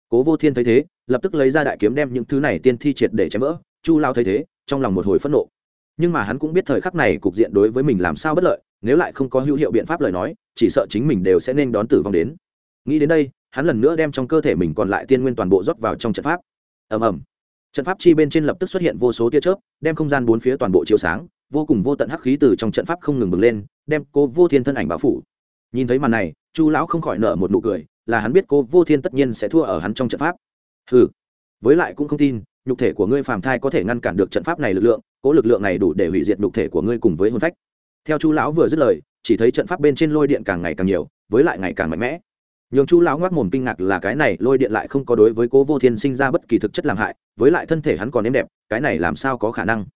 Cố vô thiên thấy thế, lập tức lấy ra đại kiếm đem những thứ này tiên thi triệt để chém vỡ chu lao thấy thế, trong lòng một hồi phẫn nộ. Nhưng mà hắn cũng biết thời khắc này cục diện đối với mình làm sao bất lợi, nếu lại không có hữu hiệu biện pháp lời nói, chỉ sợ chính mình đều sẽ nên đón tử vong đến. Nghĩ đến đây, hắn lần nữa đem trong cơ thể mình còn lại tiên nguyên toàn bộ rót vào trong trận pháp. Ầm ầm. Trận pháp chi bên trên lập tức xuất hiện vô số tia chớp, đem không gian bốn phía toàn bộ chiếu sáng, vô cùng vô tận hắc khí từ trong trận pháp không ngừng bừng lên, đem cô vô thiên thân ảnh bao phủ. Nhìn thấy màn này, chu lão không khỏi nở một nụ cười, là hắn biết cô vô thiên tất nhiên sẽ thua ở hắn trong trận pháp. Ừ với lại cũng không tin nhục thể của ngươi phàm thai có thể ngăn cản được trận pháp này lực lượng, cố lực lượng này đủ để hủy diệt nhục thể của ngươi cùng với hồn phách. Theo chu lão vừa dứt lời, chỉ thấy trận pháp bên trên lôi điện càng ngày càng nhiều, với lại ngày càng mạnh mẽ. Nhường chu lão ngoác mồm kinh ngạc là cái này lôi điện lại không có đối với cố vô thiên sinh ra bất kỳ thực chất làm hại, với lại thân thể hắn còn êm đẹp, cái này làm sao có khả năng?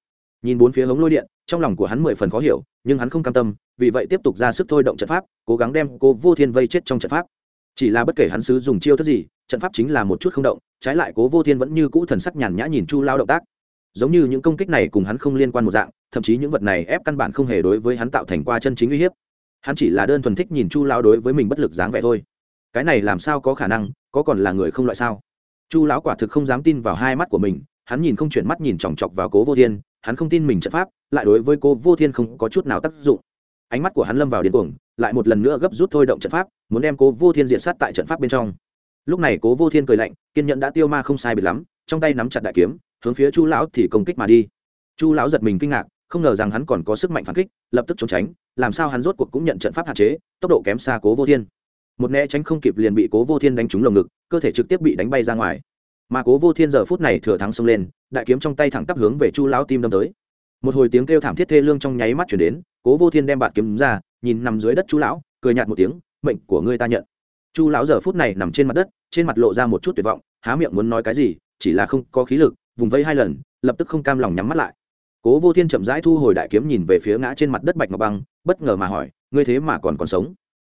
Nhìn bốn phía hống lôi điện, trong lòng của hắn mười phần khó hiểu, nhưng hắn không cam tâm, vì vậy tiếp tục ra sức thôi động trận pháp, cố gắng đem cố vô thiên vây chết trong trận pháp chỉ là bất kể hắn sứ dùng chiêu thức gì, trận pháp chính là một chút không động, trái lại cố vô thiên vẫn như cũ thần sắc nhàn nhã nhìn chu lao động tác. Giống như những công kích này cùng hắn không liên quan một dạng, thậm chí những vật này ép căn bản không hề đối với hắn tạo thành qua chân chính uy hiếp. Hắn chỉ là đơn thuần thích nhìn chu lao đối với mình bất lực dáng vẻ thôi. Cái này làm sao có khả năng, có còn là người không loại sao? Chu lão quả thực không dám tin vào hai mắt của mình, hắn nhìn không chuyển mắt nhìn chòng chọc vào cố vô thiên, hắn không tin mình trận pháp, lại đối với cố vô thiên không có chút nào tác dụng. Ánh mắt của hắn lâm vào điên cuồng lại một lần nữa gấp rút thôi động trận pháp, muốn đem cố vô thiên diệt sát tại trận pháp bên trong. Lúc này cố vô thiên cười lạnh, kiên nhẫn đã tiêu ma không sai biệt lắm, trong tay nắm chặt đại kiếm, hướng phía chu lão thì công kích mà đi. Chu lão giật mình kinh ngạc, không ngờ rằng hắn còn có sức mạnh phản kích, lập tức trốn tránh, làm sao hắn rốt cuộc cũng nhận trận pháp hạn chế, tốc độ kém xa cố vô thiên. Một né tránh không kịp liền bị cố vô thiên đánh trúng lồng ngực, cơ thể trực tiếp bị đánh bay ra ngoài. Mà cố vô thiên giờ phút này thừa thắng xông lên, đại kiếm trong tay thẳng tắp hướng về chu lão tim đâm tới. Một hồi tiếng kêu thảm thiết thê lương trong nháy mắt chuyển đến, cố vô thiên đem bạn kiếm ra nhìn nằm dưới đất chu lão, cười nhạt một tiếng, mệnh của ngươi ta nhận. Chu lão giờ phút này nằm trên mặt đất, trên mặt lộ ra một chút tuyệt vọng, há miệng muốn nói cái gì, chỉ là không có khí lực, vùng vây hai lần, lập tức không cam lòng nhắm mắt lại. Cố vô thiên chậm rãi thu hồi đại kiếm nhìn về phía ngã trên mặt đất bạch ngọc băng, bất ngờ mà hỏi, ngươi thế mà còn còn sống?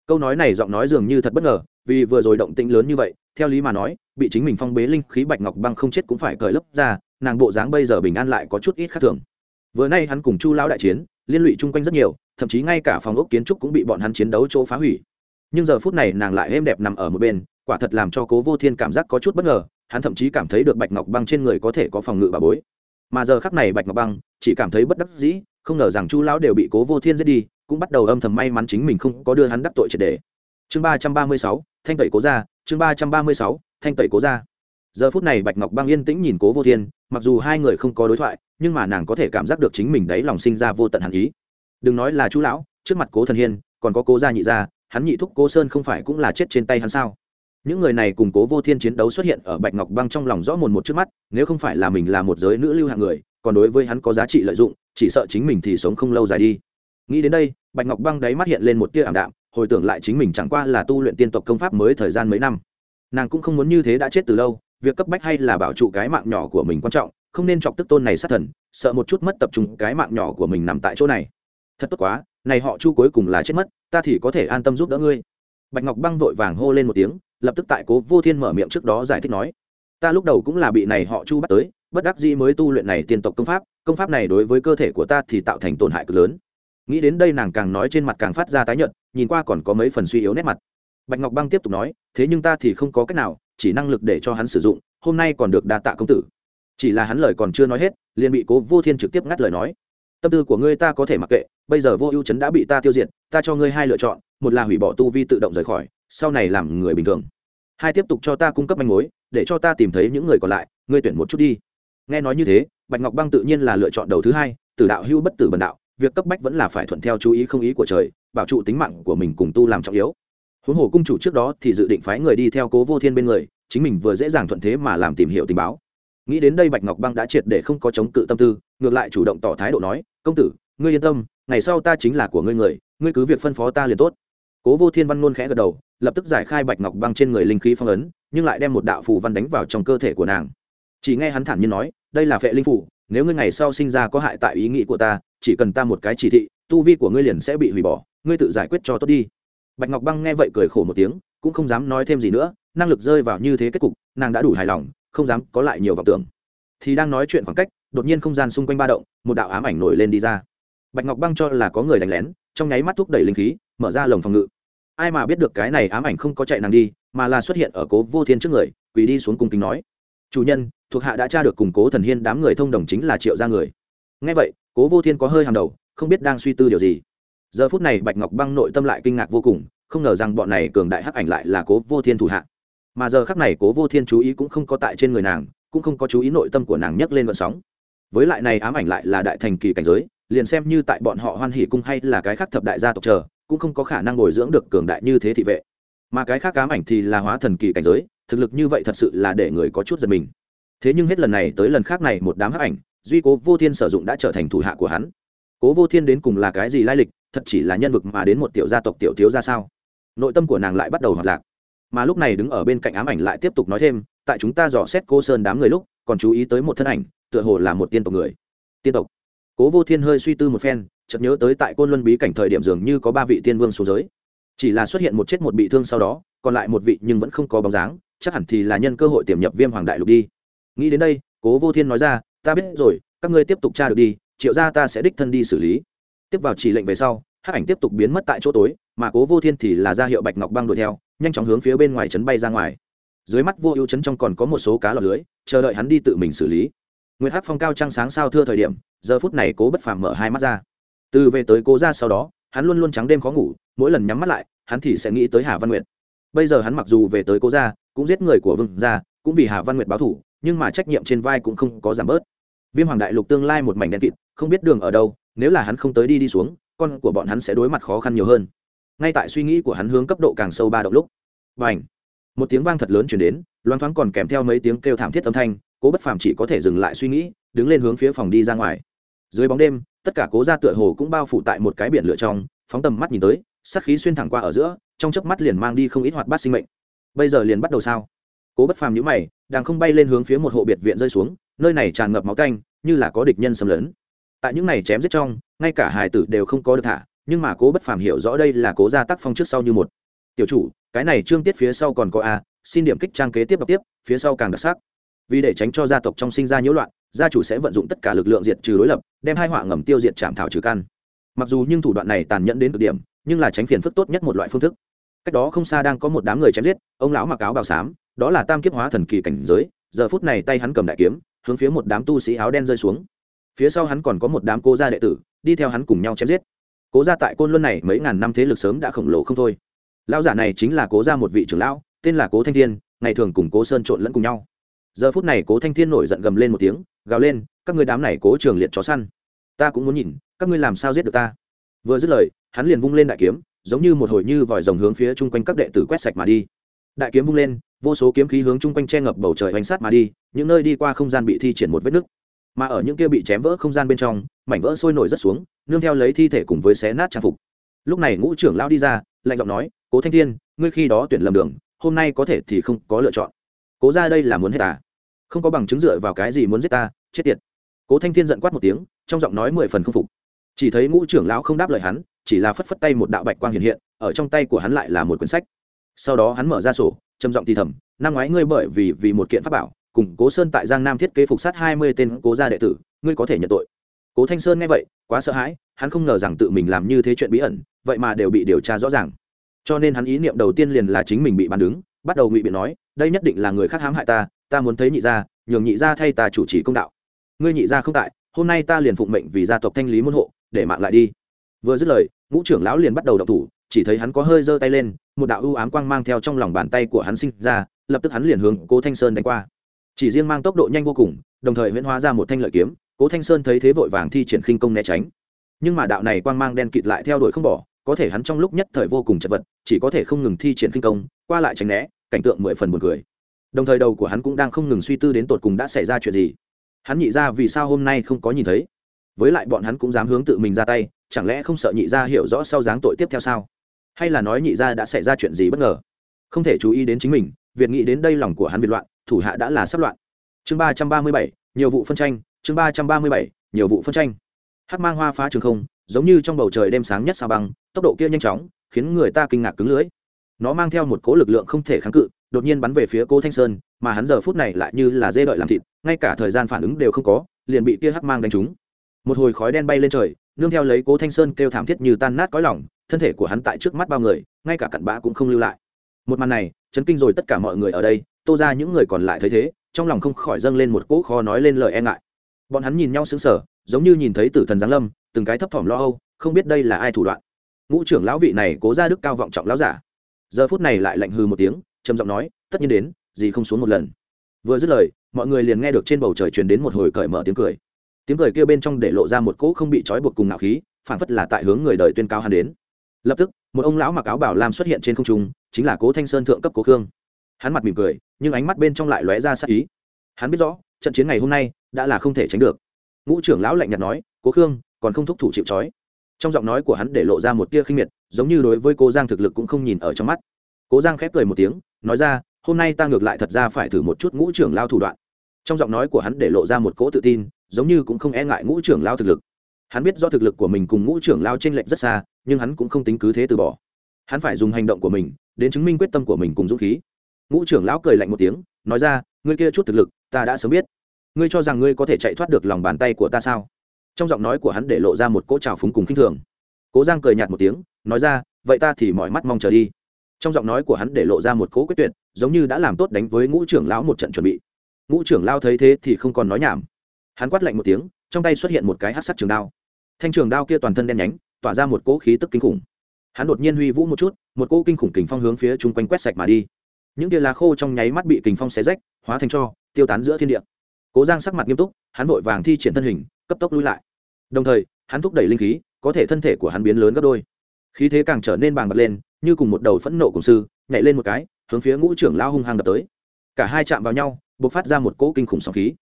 Câu nói này giọng nói dường như thật bất ngờ, vì vừa rồi động tĩnh lớn như vậy, theo lý mà nói, bị chính mình phong bế linh khí bạch ngọc băng không chết cũng phải cởi lấp ra, nàng bộ dáng bây giờ bình an lại có chút ít khác thường. Vừa nay hắn cùng chu lão đại chiến, liên lụy chung quanh rất nhiều thậm chí ngay cả phòng ốc kiến trúc cũng bị bọn hắn chiến đấu chỗ phá hủy. Nhưng giờ phút này nàng lại êm đẹp nằm ở một bên, quả thật làm cho cố vô thiên cảm giác có chút bất ngờ, hắn thậm chí cảm thấy được bạch ngọc băng trên người có thể có phòng ngự bà bối. Mà giờ khắc này bạch ngọc băng chỉ cảm thấy bất đắc dĩ, không ngờ rằng chu lão đều bị cố vô thiên giết đi, cũng bắt đầu âm thầm may mắn chính mình không có đưa hắn đắc tội triệt đề chương ba trăm ba mươi sáu, thanh tẩy cố ra chương ba trăm ba mươi sáu, thanh tẩy cố ra giờ phút này bạch ngọc băng yên tĩnh nhìn cố vô thiên, mặc dù hai người không có đối thoại, nhưng mà nàng có thể cảm giác được chính mình đấy lòng sinh ra vô tận hàn ý đừng nói là chú lão, trước mặt cố thần hiên, còn có cố gia nhị gia, hắn nhị thúc cố sơn không phải cũng là chết trên tay hắn sao? Những người này cùng cố vô thiên chiến đấu xuất hiện ở bạch ngọc băng trong lòng rõ mồn một trước mắt, nếu không phải là mình là một giới nữ lưu hạng người, còn đối với hắn có giá trị lợi dụng, chỉ sợ chính mình thì sống không lâu dài đi. Nghĩ đến đây, bạch ngọc băng đáy mắt hiện lên một tia ảm đạm, hồi tưởng lại chính mình chẳng qua là tu luyện tiên tộc công pháp mới thời gian mấy năm. Nàng cũng không muốn như thế đã chết từ lâu, việc cấp bách hay là bảo trụ cái mạng nhỏ của mình quan trọng, không nên chọc tức tôn này sát thần, sợ một chút mất tập trung cái mạng nhỏ của mình nằm tại chỗ này thật tốt quá, này họ chu cuối cùng là chết mất, ta thì có thể an tâm giúp đỡ ngươi. Bạch ngọc băng vội vàng hô lên một tiếng, lập tức tại cố vô thiên mở miệng trước đó giải thích nói, ta lúc đầu cũng là bị này họ chu bắt tới, bất đắc dĩ mới tu luyện này tiên tộc công pháp công pháp này đối với cơ thể của ta thì tạo thành tổn hại cực lớn. Nghĩ đến đây nàng càng nói trên mặt càng phát ra tái nhợt, nhìn qua còn có mấy phần suy yếu nét mặt. Bạch ngọc băng tiếp tục nói, thế nhưng ta thì không có cách nào, chỉ năng lực để cho hắn sử dụng, hôm nay còn được đa tạ công tử. Chỉ là hắn lời còn chưa nói hết, liền bị cố vô thiên trực tiếp ngắt lời nói tâm tư của ngươi ta có thể mặc kệ, bây giờ vô ưu chấn đã bị ta tiêu diệt, ta cho ngươi hai lựa chọn, một là hủy bỏ tu vi tự động rời khỏi, sau này làm người bình thường. Hai tiếp tục cho ta cung cấp manh mối, để cho ta tìm thấy những người còn lại, ngươi tuyển một chút đi. Nghe nói như thế, bạch ngọc băng tự nhiên là lựa chọn đầu thứ hai tử đạo hưu bất tử bần đạo, việc cấp bách vẫn là phải thuận theo chú ý không ý của trời, bảo trụ tính mạng của mình cùng tu làm trọng yếu. Huống hồ cung chủ trước đó thì dự định phái người đi theo cố vô thiên bên người, chính mình vừa dễ dàng thuận thế mà làm tìm hiểu tình báo. Nghĩ đến đây bạch ngọc băng đã triệt để không có chống cự tâm tư ngược lại chủ động tỏ thái độ nói, công tử, ngươi yên tâm, ngày sau ta chính là của ngươi người, ngươi cứ việc phân phó ta liền tốt. Cố vô thiên văn luôn khẽ gật đầu, lập tức giải khai bạch ngọc băng trên người linh khí phong ấn, nhưng lại đem một đạo phù văn đánh vào trong cơ thể của nàng. Chỉ nghe hắn thản nhiên nói, đây là vệ linh phủ nếu ngươi ngày sau sinh ra có hại tại ý nghĩ của ta, chỉ cần ta một cái chỉ thị, tu vi của ngươi liền sẽ bị hủy bỏ, ngươi tự giải quyết cho tốt đi. Bạch ngọc băng nghe vậy cười khổ một tiếng, cũng không dám nói thêm gì nữa, năng lực rơi vào như thế kết cục, nàng đã đủ hài lòng, không dám có lại nhiều vọng tưởng. Thì đang nói chuyện khoảng cách đột nhiên không gian xung quanh ba động, một đạo ám ảnh nổi lên đi ra. Bạch ngọc băng cho là có người đánh lén, trong nháy mắt thúc đẩy linh khí, mở ra lồng phòng ngự. Ai mà biết được cái này ám ảnh không có chạy nàng đi, mà là xuất hiện ở cố vô thiên trước người, quỳ đi xuống cung kính nói. Chủ nhân, thuộc hạ đã tra được củng cố thần hiên đám người thông đồng chính là triệu gia người. Ngay vậy, cố vô thiên có hơi hàng đầu, không biết đang suy tư điều gì. Giờ phút này bạch ngọc băng nội tâm lại kinh ngạc vô cùng, không ngờ rằng bọn này cường đại hắc ảnh lại là cố vô thiên thủ hạ. Mà giờ khắc này cố vô thiên chú ý cũng không có tại trên người nàng, cũng không có chú ý nội tâm của nàng nhấc lên vận sóng với lại này ám ảnh lại là đại thành kỳ cảnh giới, liền xem như tại bọn họ hoan hỉ cung hay là cái khác thập đại gia tộc chờ, cũng không có khả năng bồi dưỡng được cường đại như thế thị vệ. Mà cái khác ám ảnh thì là hóa thần kỳ cảnh giới, thực lực như vậy thật sự là để người có chút giật mình. Thế nhưng hết lần này tới lần khác này một đám hắc ảnh, duy cố vô thiên sử dụng đã trở thành thủ hạ của hắn. Cố vô thiên đến cùng là cái gì lai lịch, thật chỉ là nhân vực mà đến một tiểu gia tộc tiểu thiếu ra sao? Nội tâm của nàng lại bắt đầu hoạt lạc. Mà lúc này đứng ở bên cạnh ám ảnh lại tiếp tục nói thêm, tại chúng ta dò xét cô sơn đám người lúc, còn chú ý tới một thân ảnh tựa hồ là một tiên tộc người. Tiên tộc. Cố vô thiên hơi suy tư một phen, chợt nhớ tới tại côn luân bí cảnh thời điểm dường như có ba vị tiên vương xuống giới. Chỉ là xuất hiện một chết một bị thương sau đó, còn lại một vị nhưng vẫn không có bóng dáng, chắc hẳn thì là nhân cơ hội tiềm nhập viêm hoàng đại lục đi. Nghĩ đến đây, cố vô thiên nói ra, ta biết rồi, các ngươi tiếp tục tra được đi, triệu ra ta sẽ đích thân đi xử lý. Tiếp vào chỉ lệnh về sau, hắc ảnh tiếp tục biến mất tại chỗ tối, mà cố vô thiên thì là ra hiệu bạch ngọc băng đuổi theo, nhanh chóng hướng phía bên ngoài trấn bay ra ngoài. Dưới mắt vô ưu trấn trong còn có một số cá lọc lưới, chờ đợi hắn đi tự mình xử lý. Nguyệt hắc phong cao trăng sáng sao thưa thời điểm, giờ phút này cố bất phàm mở hai mắt ra. Từ về tới cố ra sau đó, hắn luôn luôn trắng đêm khó ngủ, mỗi lần nhắm mắt lại, hắn thì sẽ nghĩ tới hà văn nguyệt. Bây giờ hắn mặc dù về tới cố ra cũng giết người của vương gia, cũng vì hà văn nguyệt báo thủ, nhưng mà trách nhiệm trên vai cũng không có giảm bớt. Viêm hoàng đại lục tương lai một mảnh đen kịt, không biết đường ở đâu, nếu là hắn không tới đi đi xuống, con của bọn hắn sẽ đối mặt khó khăn nhiều hơn. Ngay tại suy nghĩ của hắn hướng cấp độ càng sâu ba động lúc và ảnh một tiếng vang thật lớn chuyển đến loang thoáng còn kèm theo mấy tiếng kêu thảm thiết âm thanh cố bất phàm chỉ có thể dừng lại suy nghĩ, đứng lên hướng phía phòng đi ra ngoài. Dưới bóng đêm, tất cả cố gia tựa hồ cũng bao phủ tại một cái biển lửa trong, phóng tầm mắt nhìn tới sắc khí xuyên thẳng qua ở giữa, trong chớp mắt liền mang đi không ít hoạt bát sinh mệnh. Bây giờ liền bắt đầu sao? Cố bất phàm nhữ mày, đang không bay lên hướng phía một hộ biệt viện rơi xuống, nơi này tràn ngập máu canh như là có địch nhân xâm lấn. Tại những này chém giết trong, ngay cả hài tử đều không có được thả, nhưng mà cố bất phàm hiểu rõ đây là cố gia tác phong trước sau như một. Tiểu chủ, cái này trương tiết phía sau còn có a, xin điểm kích trang kế tiếp đọc tiếp, phía sau càng đặc sắc vì để tránh cho gia tộc trong sinh ra nhiễu loạn, gia chủ sẽ vận dụng tất cả lực lượng diệt trừ đối lập, đem hai họa ngầm tiêu diệt chạm thảo trừ căn. Mặc dù nhưng thủ đoạn này tàn nhẫn đến cực điểm, nhưng là tránh phiền phức tốt nhất một loại phương thức. Cách đó không xa đang có một đám người chém giết, ông lão mặc áo bào xám, đó là tam kiếp hóa thần kỳ cảnh giới, giờ phút này tay hắn cầm đại kiếm, hướng phía một đám tu sĩ áo đen rơi xuống. Phía sau hắn còn có một đám cố gia đệ tử, đi theo hắn cùng nhau chém giết. Cố gia tại côn luân này mấy ngàn năm thế lực sớm đã khổng lồ không thôi. Lão giả này chính là cố gia một vị trưởng lão, tên là cố thanh thiên, ngày thường cùng cố sơn trộn lẫn cùng nhau giờ phút này cố thanh thiên nổi giận gầm lên một tiếng, gào lên, các ngươi đám này cố trường liệt chó săn, ta cũng muốn nhìn, các ngươi làm sao giết được ta? Vừa dứt lời, hắn liền vung lên đại kiếm, giống như một hồi như vòi rồng hướng phía chung quanh các đệ tử quét sạch mà đi. Đại kiếm vung lên, vô số kiếm khí hướng chung quanh che ngập bầu trời hoành sát mà đi, những nơi đi qua không gian bị thi triển một vết nứt. Mà ở những kia bị chém vỡ không gian bên trong, mảnh vỡ sôi nổi rất xuống, nương theo lấy thi thể cùng với xé nát trang phục. Lúc này ngũ trưởng lao đi ra, lạnh giọng nói, cố thanh thiên, ngươi khi đó tuyển lầm đường, hôm nay có thể thì không có lựa chọn cố ra đây là muốn hết ta, không có bằng chứng dựa vào cái gì muốn giết ta chết tiệt. Cố thanh thiên giận quát một tiếng trong giọng nói mười phần không phục. Chỉ thấy ngũ trưởng lão không đáp lời hắn chỉ là phất phất tay một đạo bạch quang hiện hiện ở trong tay của hắn lại là một quyển sách. Sau đó hắn mở ra sổ trầm giọng thì thầm năm ngoái ngươi bởi vì vì một kiện pháp bảo cùng cố sơn tại giang nam thiết kế phục sát hai mươi tên cố gia đệ tử ngươi có thể nhận tội. Cố thanh sơn nghe vậy quá sợ hãi hắn không ngờ rằng tự mình làm như thế chuyện bí ẩn vậy mà đều bị điều tra rõ ràng. Cho nên hắn ý niệm đầu tiên liền là chính mình bị bắn đứng bắt đầu ngụy biện nói đây nhất định là người khác hãm hại ta ta muốn thấy nhị gia, nhường nhị gia thay ta chủ trì công đạo. Ngươi nhị gia không tại, hôm nay ta liền phụng mệnh vì gia tộc thanh lý môn hộ, để mạng lại đi. Vừa dứt lời, ngũ trưởng lão liền bắt đầu đọc thủ, chỉ thấy hắn có hơi giơ tay lên, một đạo ưu ám quang mang theo trong lòng bàn tay của hắn sinh ra, lập tức hắn liền hướng cố thanh sơn đánh qua. Chỉ riêng mang tốc độ nhanh vô cùng, đồng thời huyễn hóa ra một thanh lợi kiếm, cố thanh sơn thấy thế vội vàng thi triển khinh công né tránh. Nhưng mà đạo này quang mang đen kịt lại theo đuổi không bỏ, có thể hắn trong lúc nhất thời vô cùng chật vật, chỉ có thể không ngừng thi triển khinh công, qua lại tránh né cảnh tượng mười phần buồn cười. Đồng thời đầu của hắn cũng đang không ngừng suy tư đến tột cùng đã xảy ra chuyện gì. Hắn nhị ra vì sao hôm nay không có nhìn thấy? Với lại bọn hắn cũng dám hướng tự mình ra tay, chẳng lẽ không sợ nhị ra hiểu rõ sau dáng tội tiếp theo sao? Hay là nói nhị ra đã xảy ra chuyện gì bất ngờ? Không thể chú ý đến chính mình việc nghĩ đến đây lòng của hắn việt loạn, thủ hạ đã là sắp loạn. Chương ba trăm ba mươi bảy, nhiều vụ phân tranh, chương ba trăm ba mươi bảy, nhiều vụ phân tranh. Hắc mang hoa phá trường không, giống như trong bầu trời đêm sáng nhất sao băng, tốc độ kia nhanh chóng, khiến người ta kinh ngạc cứng lưới nó mang theo một cố lực lượng không thể kháng cự, đột nhiên bắn về phía cố thanh sơn, mà hắn giờ phút này lại như là dê đợi làm thịt, ngay cả thời gian phản ứng đều không có, liền bị kia hắc mang đánh trúng. Một hồi khói đen bay lên trời, nương theo lấy cố thanh sơn kêu thảm thiết như tan nát cõi lỏng thân thể của hắn tại trước mắt bao người, ngay cả cặn bã cũng không lưu lại. Một màn này, chấn kinh rồi tất cả mọi người ở đây, tô ra những người còn lại thấy thế, trong lòng không khỏi dâng lên một cỗ khó nói lên lời e ngại. Bọn hắn nhìn nhau sững sờ, giống như nhìn thấy tử thần giáng lâm, từng cái thấp thỏm lo âu, không biết đây là ai thủ đoạn. Ngũ trưởng lão vị này cố ra đức cao vọng trọng lão giả giờ phút này lại lạnh hư một tiếng, trầm giọng nói, tất nhiên đến, gì không xuống một lần. Vừa dứt lời, mọi người liền nghe được trên bầu trời truyền đến một hồi cởi mở tiếng cười. Tiếng cười kia bên trong để lộ ra một cỗ không bị trói buộc cùng ngạo khí phản phất là tại hướng người đời tuyên cao hắn đến. Lập tức, một ông lão mặc áo bảo lam xuất hiện trên không trung, chính là cố thanh sơn thượng cấp cố khương. Hắn mặt mỉm cười, nhưng ánh mắt bên trong lại lóe ra sắc ý. Hắn biết rõ, trận chiến ngày hôm nay đã là không thể tránh được. Ngũ trưởng lão lạnh nhạt nói, cố khương, còn không thúc thủ chịu trói trong giọng nói của hắn để lộ ra một tia khinh miệt, giống như đối với cô giang thực lực cũng không nhìn ở trong mắt. Cố giang khép cười một tiếng, nói ra, hôm nay ta ngược lại thật ra phải thử một chút ngũ trưởng lao thủ đoạn. Trong giọng nói của hắn để lộ ra một cỗ tự tin, giống như cũng không e ngại ngũ trưởng lao thực lực. Hắn biết do thực lực của mình cùng ngũ trưởng lao t r ê n lệch rất xa, nhưng hắn cũng không tính cứ thế từ bỏ. Hắn phải dùng hành động của mình, đến chứng minh quyết tâm của mình cùng dũng khí. Ngũ trưởng lão cười lạnh một tiếng, nói ra, ngươi kia chút thực lực, ta đã sớm biết. Ngươi cho rằng ngươi có thể chạy thoát được lòng bàn tay của ta sao? Trong giọng nói của hắn để lộ ra một cỗ trào phúng cùng khinh thường. Cố giang cười nhạt một tiếng, nói ra, vậy ta thì mọi mắt mong chờ đi. Trong giọng nói của hắn để lộ ra một cỗ quyết tuyệt, giống như đã làm tốt đánh với ngũ trưởng lão một trận chuẩn bị. Ngũ trưởng lao thấy thế thì không còn nói nhảm. Hắn quát lạnh một tiếng, trong tay xuất hiện một cái hát sắt trường đao. Thanh trường đao kia toàn thân đen nhánh, tỏa ra một cỗ khí tức kinh khủng. Hắn đột nhiên huy vũ một chút, một cỗ kinh khủng kình phong hướng phía chung quanh quét sạch mà đi. Những tia lá khô trong nháy mắt bị kình phong xé rách, hóa thành cho, tiêu tán giữa thiên địa. Cố giang sắc mặt nghiêm túc, hắn vội vàng thi triển thân hình cấp tốc lui lại. Đồng thời, hắn thúc đẩy linh khí, có thể thân thể của hắn biến lớn gấp đôi. Khí thế càng trở nên bàng bật lên, như cùng một đầu phẫn nộ cùng sư, nhảy lên một cái, hướng phía ngũ trưởng lao hung hăng đập tới. Cả hai chạm vào nhau b ộ c phát ra một cỗ kinh khủng sóng khí.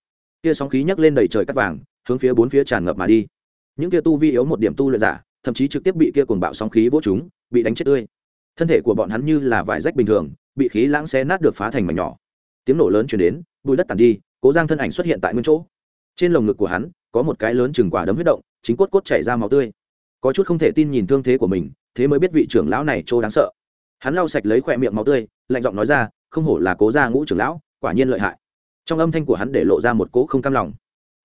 Kia sóng khí nhấc lên đầy trời cắt vàng, hướng phía bốn phía tràn ngập mà đi. Những kia tu vi yếu một điểm tu luyện giả, thậm chí trực tiếp bị kia cuồng bạo sóng khí vỗ chúng, bị đánh chết tươi. Thân thể của bọn hắn như là vải rách bình thường, bị khí lãng xé nát được phá thành mảnh nhỏ. Tiếng nổ lớn chuyển đến, bụi đất tàn đi, cố giang thân ảnh xuất hiện tại nguyên chỗ. Trên lồng ngực của hắn có một cái lớn chừng quả đấm huyết động, chính cốt cốt chảy ra máu tươi. Có chút không thể tin nhìn thương thế của mình, thế mới biết vị trưởng lão này trô đáng sợ. Hắn lau sạch lấy khỏe miệng máu tươi, lạnh giọng nói ra, không hổ là cố gia ngũ trưởng lão, quả nhiên lợi hại. Trong âm thanh của hắn để lộ ra một cố không cam lòng.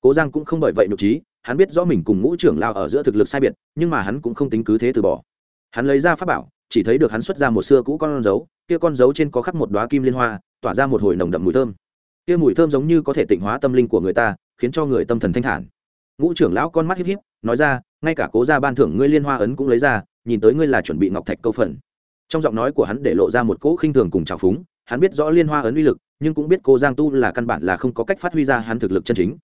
Cố giang cũng không bởi vậy nhục trí, hắn biết rõ mình cùng ngũ trưởng lao ở giữa thực lực sai biệt, nhưng mà hắn cũng không tính cứ thế từ bỏ. Hắn lấy ra pháp bảo, chỉ thấy được hắn xuất ra một xưa cũ con dấu, kia con dấu trên có khắc một đoá kim liên hoa, tỏa ra một hồi nồng đậm mùi thơm. Kia mùi thơm giống như có thể tịnh hóa tâm linh của người ta, khiến cho người tâm thần thanh thản ngũ trưởng lão con mắt híp híp, nói ra, ngay cả cố gia ban thưởng ngươi liên hoa ấn cũng lấy ra, nhìn tới ngươi là chuẩn bị ngọc thạch câu phần. Trong giọng nói của hắn để lộ ra một cỗ khinh thường cùng trào phúng, hắn biết rõ liên hoa ấn uy lực, nhưng cũng biết cô giang tu là căn bản là không có cách phát huy ra hắn thực lực chân chính.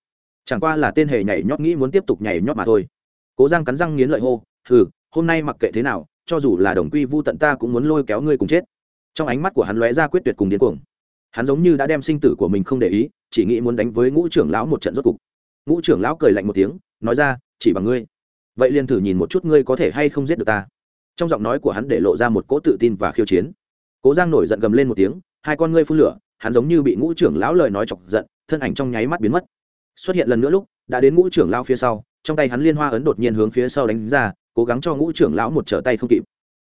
Chẳng qua là tên hề nhảy nhót nghĩ muốn tiếp tục nhảy nhót mà thôi. Cố giang cắn răng nghiến lợi hô, hừ, hôm nay mặc kệ thế nào, cho dù là đồng quy vu tận ta cũng muốn lôi kéo ngươi cùng chết. Trong ánh mắt của hắn lóe ra quyết tuyệt cùng điên cuồng. Hắn giống như đã đem sinh tử của mình không để ý, chỉ nghĩ muốn đánh với ngũ trưởng lão một trận rốt cục ngũ trưởng lão cười lạnh một tiếng, nói ra, chỉ bằng ngươi. Vậy liền thử nhìn một chút ngươi có thể hay không giết được ta. Trong giọng nói của hắn để lộ ra một cỗ tự tin và khiêu chiến. Cố giang nổi giận gầm lên một tiếng, hai con ngươi phun lửa, hắn giống như bị ngũ trưởng lão lời nói chọc giận, thân ảnh trong nháy mắt biến mất. Xuất hiện lần nữa lúc, đã đến ngũ trưởng lão phía sau, trong tay hắn liên hoa ấn đột nhiên hướng phía sau đánh ra, cố gắng cho ngũ trưởng lão một trở tay không kịp.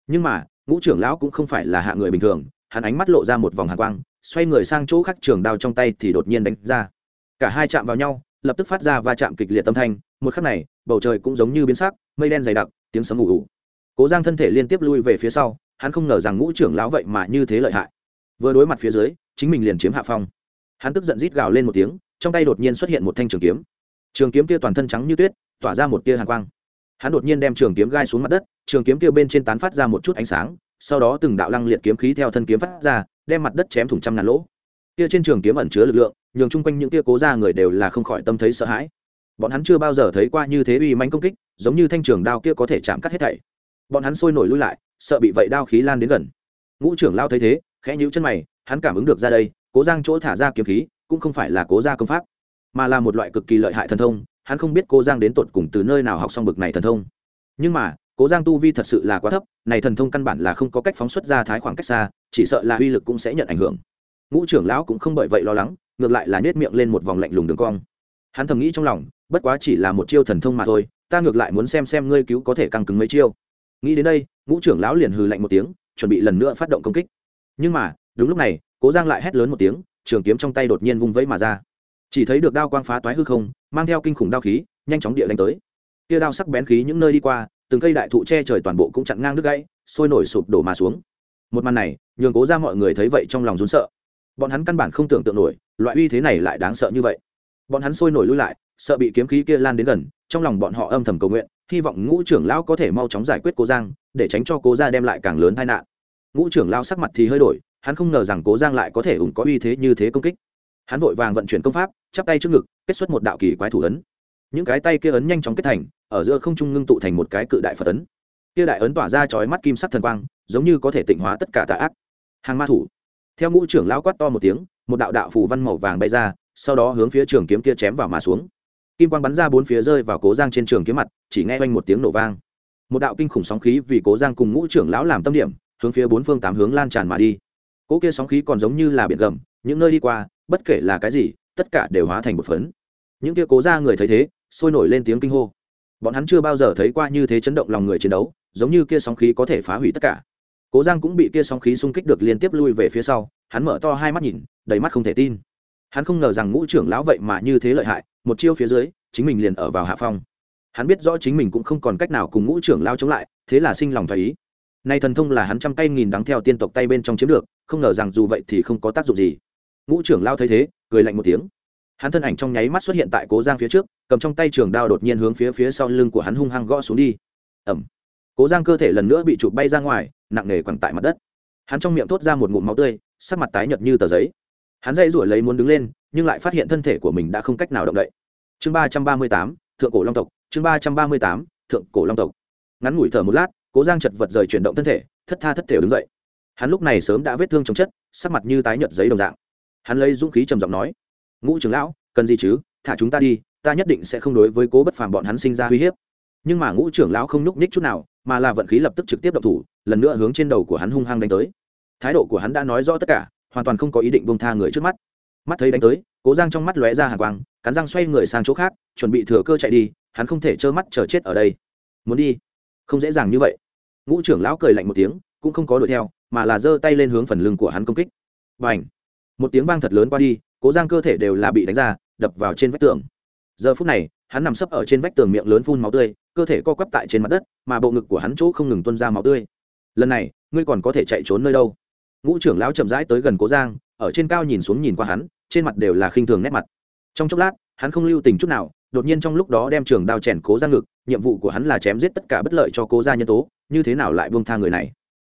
Nhưng mà, ngũ trưởng lão cũng không phải là hạ người bình thường, hắn ánh mắt lộ ra một vòng hạ quang, xoay người sang chỗ khác trường đao trong tay thì đột nhiên đánh ra. Cả hai chạm vào nhau lập tức phát ra va chạm kịch liệt tâm thanh, một khắc này, bầu trời cũng giống như biến sắc, mây đen dày đặc, tiếng sấm ù ù. Cố giang thân thể liên tiếp lui về phía sau, hắn không ngờ rằng ngũ trưởng lão vậy mà như thế lợi hại. Vừa đối mặt phía dưới, chính mình liền chiếm hạ phong. Hắn tức giận rít gào lên một tiếng, trong tay đột nhiên xuất hiện một thanh trường kiếm. Trường kiếm kia toàn thân trắng như tuyết, tỏa ra một tia hàn quang. Hắn đột nhiên đem trường kiếm gai xuống mặt đất, trường kiếm kia bên trên tán phát ra một chút ánh sáng, sau đó từng đạo lăng liệt kiếm khí theo thân kiếm phát ra, đem mặt đất chém thủng trăm ngàn lỗ. Kia trên trường kiếm ẩn chứa lực lượng nhường chung quanh những tia cố ra người đều là không khỏi tâm thấy sợ hãi. Bọn hắn chưa bao giờ thấy qua như thế uy mánh công kích, giống như thanh trường đao kia có thể chạm cắt hết thảy. Bọn hắn sôi nổi lui lại, sợ bị vậy đao khí lan đến gần. Ngũ trưởng lao thấy thế, khẽ nhíu chân mày, hắn cảm ứng được ra đây, cố giang chỗ thả ra kiếm khí, cũng không phải là cố gia công pháp, mà là một loại cực kỳ lợi hại thần thông, hắn không biết cố giang đến tột cùng từ nơi nào học xong bực này thần thông. Nhưng mà, cố giang tu vi thật sự là quá thấp, này thần thông căn bản là không có cách phóng xuất ra thái khoảng cách xa, chỉ sợ là uy lực cũng sẽ nhận ảnh hưởng. Ngũ trưởng lão cũng không bởi vậy lo lắng ngược lại là nhét miệng lên một vòng lạnh lùng đường cong. Hắn thầm nghĩ trong lòng, bất quá chỉ là một chiêu thần thông mà thôi, ta ngược lại muốn xem xem ngươi cứu có thể căng cứng mấy chiêu. Nghĩ đến đây, ngũ trưởng lão liền hừ lạnh một tiếng, chuẩn bị lần nữa phát động công kích. Nhưng mà, đúng lúc này, cố giang lại hét lớn một tiếng, trường kiếm trong tay đột nhiên vung vẫy mà ra. Chỉ thấy được đao quang phá toái hư không, mang theo kinh khủng đao khí, nhanh chóng địa đánh tới. Tia đao sắc bén khí những nơi đi qua, từng cây đại thụ che trời toàn bộ cũng chặn ngang đứt gãy, sôi nổi sụp đổ mà xuống. Một màn này, nhường cố ra mọi người thấy vậy trong lòng rún sợ bọn hắn căn bản không tưởng tượng nổi, loại uy thế này lại đáng sợ như vậy. Bọn hắn sôi nổi lui lại, sợ bị kiếm khí kia lan đến gần, trong lòng bọn họ âm thầm cầu nguyện, hy vọng ngũ trưởng lão có thể mau chóng giải quyết cố giang, để tránh cho cố gia đem lại càng lớn tai nạn. Ngũ trưởng lão sắc mặt thì hơi đổi, hắn không ngờ rằng cố giang lại có thể ủng có uy thế như thế công kích. Hắn vội vàng vận chuyển công pháp, chắp tay trước ngực, kết xuất một đạo kỳ quái thủ ấn. Những cái tay kia ấn nhanh chóng kết thành, ở giữa không trung ngưng tụ thành một cái cự đại phật ấn. Kia đại ấn tỏa ra chói mắt kim sắc thần quang, giống như có thể tịnh hóa tất cả tà ác. Hàng ma thủ theo ngũ trưởng lão quát to một tiếng, một đạo đạo phù văn màu vàng bay ra, sau đó hướng phía trường kiếm kia chém vào mà xuống. Kim quang bắn ra bốn phía rơi vào cố giang trên trường kiếm mặt, chỉ nghe oanh một tiếng nổ vang. Một đạo kinh khủng sóng khí vì cố giang cùng ngũ trưởng lão làm tâm điểm, hướng phía bốn phương tám hướng lan tràn mà đi. Cỗ kia sóng khí còn giống như là biển gầm, những nơi đi qua, bất kể là cái gì, tất cả đều hóa thành một phấn. Những kia cố ra người thấy thế, sôi nổi lên tiếng kinh hô. Bọn hắn chưa bao giờ thấy qua như thế chấn động lòng người chiến đấu, giống như kia sóng khí có thể phá hủy tất cả cố giang cũng bị kia sóng khí xung kích được liên tiếp lui về phía sau, hắn mở to hai mắt nhìn, đầy mắt không thể tin. Hắn không ngờ rằng ngũ trưởng lão vậy mà như thế lợi hại, một chiêu phía dưới, chính mình liền ở vào hạ phong. Hắn biết rõ chính mình cũng không còn cách nào cùng ngũ trưởng lao chống lại, thế là sinh lòng thoải ý. Nay thần thông là hắn trăm tay nghìn đắng theo tiên tộc tay bên trong chiếm được, không ngờ rằng dù vậy thì không có tác dụng gì. Ngũ trưởng lao thấy thế, cười lạnh một tiếng. Hắn thân ảnh trong nháy mắt xuất hiện tại cố giang phía trước, cầm trong tay trường đao đột nhiên hướng phía phía sau lưng của hắn hung hăng gõ xuống đi. Ẩm cố giang cơ thể lần nữa bị chụp bay ra ngoài nặng nề quẳng tại mặt đất. Hắn trong miệng thốt ra một ngụm máu tươi, sắc mặt tái nhợt như tờ giấy. Hắn dây rủi lấy muốn đứng lên, nhưng lại phát hiện thân thể của mình đã không cách nào động đậy. Chương ba trăm ba mươi tám, thượng cổ long tộc. Chương ba trăm ba mươi tám, thượng cổ long tộc. Ngắn ngủi thở một lát, cố giang chật vật rời chuyển động thân thể, thất tha thất thể đứng dậy. Hắn lúc này sớm đã vết thương trong chất, sắc mặt như tái nhợt giấy đồng dạng. Hắn lấy dũng khí trầm giọng nói, ngũ trưởng lão, cần gì chứ? Thả chúng ta đi, ta nhất định sẽ không đối với cố bất phàm bọn hắn sinh ra uy hiếp. Nhưng mà ngũ trưởng lão không nhúc nhích chút nào mà là vận khí lập tức trực tiếp động thủ, lần nữa hướng trên đầu của hắn hung hăng đánh tới. Thái độ của hắn đã nói rõ tất cả, hoàn toàn không có ý định bông tha người trước mắt. Mắt thấy đánh tới, cố giang trong mắt lóe ra hàng quang, cắn răng xoay người sang chỗ khác, chuẩn bị thừa cơ chạy đi, hắn không thể trơ mắt chờ chết ở đây. Muốn đi? Không dễ dàng như vậy. Ngũ trưởng lão cười lạnh một tiếng, cũng không có đuổi theo, mà là giơ tay lên hướng phần lưng của hắn công kích. Và ảnh một tiếng vang thật lớn qua đi, cố giang cơ thể đều là bị đánh ra, đập vào trên vách tường. Giờ phút này hắn nằm sấp ở trên vách tường miệng lớn phun máu tươi, cơ thể co quắp tại trên mặt đất, mà bộ ngực của hắn chỗ không ngừng tuân ra máu tươi. Lần này, ngươi còn có thể chạy trốn nơi đâu? Ngũ trưởng lão chậm rãi tới gần cố giang, ở trên cao nhìn xuống nhìn qua hắn, trên mặt đều là khinh thường nét mặt. Trong chốc lát, hắn không lưu tình chút nào, đột nhiên trong lúc đó đem trường đao chèn cố ra ngực, nhiệm vụ của hắn là chém giết tất cả bất lợi cho cố gia nhân tố, như thế nào lại buông tha người này?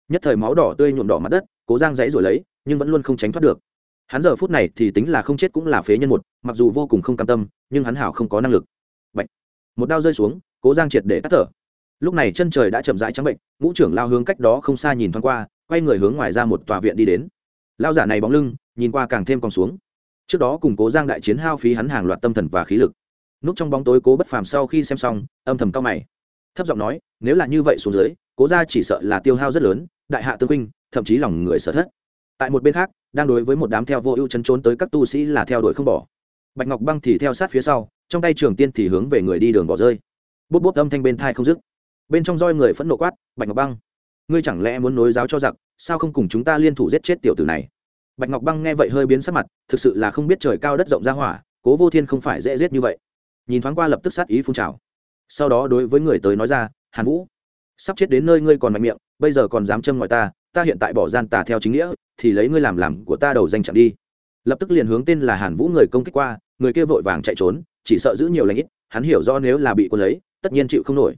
Nhất thời máu đỏ tươi nhuộm đỏ mặt đất, cố giang dãy rồi lấy, nhưng vẫn luôn không tránh thoát được. Hắn giờ phút này thì tính là không chết cũng là phế nhân một, mặc dù vô cùng không cam tâm, nhưng hắn hảo không có năng lực một đao rơi xuống, cố giang triệt để tắt thở. Lúc này chân trời đã chậm rãi trắng bệnh, ngũ trưởng lao hướng cách đó không xa nhìn thoáng qua, quay người hướng ngoài ra một tòa viện đi đến. Lao giả này bóng lưng, nhìn qua càng thêm còn xuống. Trước đó cùng cố giang đại chiến hao phí hắn hàng loạt tâm thần và khí lực. Núp trong bóng tối cố bất phàm sau khi xem xong, âm thầm cao mày. Thấp giọng nói, nếu là như vậy xuống dưới, cố ra chỉ sợ là tiêu hao rất lớn, đại hạ tương huynh, thậm chí lòng người sở thất. Tại một bên khác, đang đối với một đám theo vô ưu chân trốn tới các tu sĩ là theo đuổi không bỏ. Bạch ngọc băng thì theo sát phía sau trong tay trường tiên thì hướng về người đi đường bỏ rơi. Bút bút âm thanh bên thai không dứt. Bên trong roi người phẫn nộ quát, bạch ngọc băng, ngươi chẳng lẽ muốn nối giáo cho giặc, sao không cùng chúng ta liên thủ giết chết tiểu tử này? Bạch ngọc băng nghe vậy hơi biến sắc mặt, thực sự là không biết trời cao đất rộng ra hỏa, cố vô thiên không phải dễ giết như vậy. Nhìn thoáng qua lập tức sát ý phun trào. Sau đó đối với người tới nói ra, hàn vũ, sắp chết đến nơi ngươi còn mạnh miệng, bây giờ còn dám châm ngòi ta ta hiện tại bỏ gian tà theo chính nghĩa, thì lấy ngươi làm làm của ta đầu danh chặn đi. Lập tức liền hướng tên là hàn vũ người công kích qua, người kia vội vàng chạy trốn chỉ sợ giữ nhiều lãnh ít, hắn hiểu do nếu là bị quân lấy, tất nhiên chịu không nổi.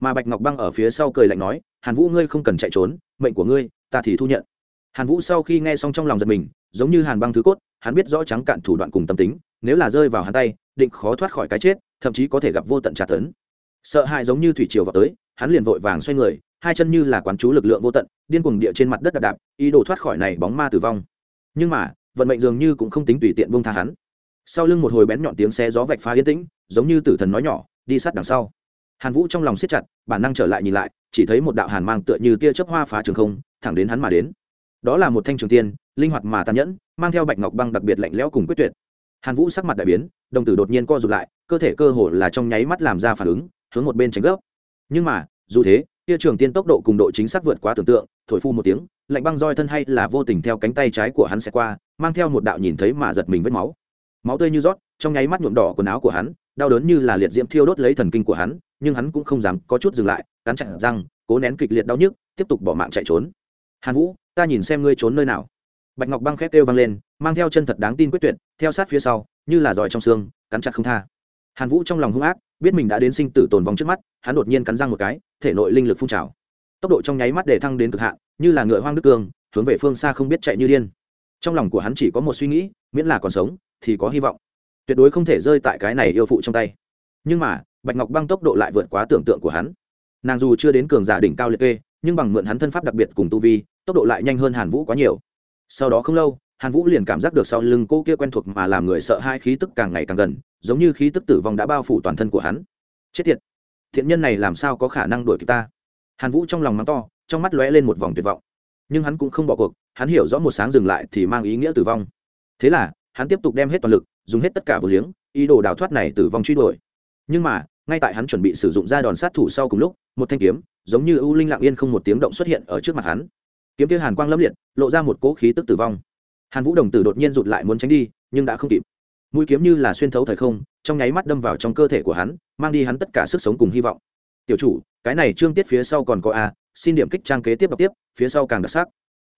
Mà bạch ngọc băng ở phía sau cười lạnh nói, hàn vũ ngươi không cần chạy trốn, mệnh của ngươi, ta thì thu nhận. Hàn vũ sau khi nghe xong trong lòng giật mình, giống như hàn băng thứ cốt, hắn biết rõ trắng cạn thủ đoạn cùng tâm tính, nếu là rơi vào hắn tay, định khó thoát khỏi cái chết, thậm chí có thể gặp vô tận tra tấn. Sợ hãi giống như thủy triều vào tới, hắn liền vội vàng xoay người, hai chân như là quán chú lực lượng vô tận, điên cuồng địa trên mặt đất đạp đạp, ý đồ thoát khỏi này bóng ma tử vong. Nhưng mà, vận mệnh dường như cũng không tính tùy tiện buông tha hắn sau lưng một hồi bén nhọn tiếng xe gió vạch phá yên tĩnh, giống như tử thần nói nhỏ, đi sát đằng sau. Hàn vũ trong lòng siết chặt, bản năng trở lại nhìn lại, chỉ thấy một đạo hàn mang tựa như tia chớp hoa phá trường không, thẳng đến hắn mà đến. Đó là một thanh trường tiên, linh hoạt mà tàn nhẫn, mang theo bạch ngọc băng đặc biệt lạnh lẽo cùng quyết tuyệt. Hàn vũ sắc mặt đại biến, đồng tử đột nhiên co rụt lại, cơ thể cơ hồ là trong nháy mắt làm ra phản ứng, hướng một bên tránh gốc nhưng mà, dù thế, tia trường tiên tốc độ cùng độ chính xác vượt quá tưởng tượng, thổi phu một tiếng, lạnh băng roi thân hay là vô tình theo cánh tay trái của hắn sẽ qua, mang theo một đạo nhìn thấy mà giật mình vết máu máu tươi như rót, trong nháy mắt nhuộm đỏ quần áo của hắn, đau đớn như là liệt diễm thiêu đốt lấy thần kinh của hắn, nhưng hắn cũng không dám có chút dừng lại, cắn chặt răng, cố nén kịch liệt đau nhức, tiếp tục bỏ mạng chạy trốn. Hàn vũ, ta nhìn xem ngươi trốn nơi nào. Bạch ngọc băng khét kêu vang lên, mang theo chân thật đáng tin quyết tuyệt, theo sát phía sau, như là giỏi trong xương, cắn chặt không tha. Hàn vũ trong lòng hung ác, biết mình đã đến sinh tử tồn vong trước mắt, hắn đột nhiên cắn răng một cái, thể nội linh lực phun trào. Tốc độ trong nháy mắt để thăng đến cực hạn, như là ngựa hoang đức cương, hướng về phương xa không biết chạy như điên. Trong lòng của hắn chỉ có một suy nghĩ, miễn là còn sống thì có hy vọng. Tuyệt đối không thể rơi tại cái này yêu phụ trong tay. Nhưng mà, bạch ngọc băng tốc độ lại vượt quá tưởng tượng của hắn. Nàng dù chưa đến cường giả đỉnh cao liệt kê, nhưng bằng mượn hắn thân pháp đặc biệt cùng tu vi, tốc độ lại nhanh hơn hàn vũ quá nhiều. Sau đó không lâu, hàn vũ liền cảm giác được sau lưng cô kia quen thuộc mà làm người sợ hai khí tức càng ngày càng gần, giống như khí tức tử vong đã bao phủ toàn thân của hắn. Chết tiệt! Thiện nhân này làm sao có khả năng đuổi kịp ta? Hàn vũ trong lòng mắng to, trong mắt lóe lên một vòng tuyệt vọng. Nhưng hắn cũng không bỏ cuộc, hắn hiểu rõ một sáng dừng lại thì mang ý nghĩa tử vong. Thế là hắn tiếp tục đem hết toàn lực, dùng hết tất cả vừa liếng, ý đồ đào thoát này tử vong truy đuổi. Nhưng mà, ngay tại hắn chuẩn bị sử dụng ra đòn sát thủ sau cùng lúc, một thanh kiếm, giống như ưu linh lặng yên không một tiếng động xuất hiện ở trước mặt hắn. Kiếm kia hàn quang lâm liệt, lộ ra một cỗ khí tức tử vong. Hàn vũ đồng tử đột nhiên rụt lại muốn tránh đi, nhưng đã không kịp. Mũi kiếm như là xuyên thấu thời không, trong nháy mắt đâm vào trong cơ thể của hắn, mang đi hắn tất cả sức sống cùng hy vọng. Tiểu chủ, cái này trương tiết phía sau còn có a, xin điểm kích trang kế tiếp đọc tiếp, phía sau càng đặc sắc.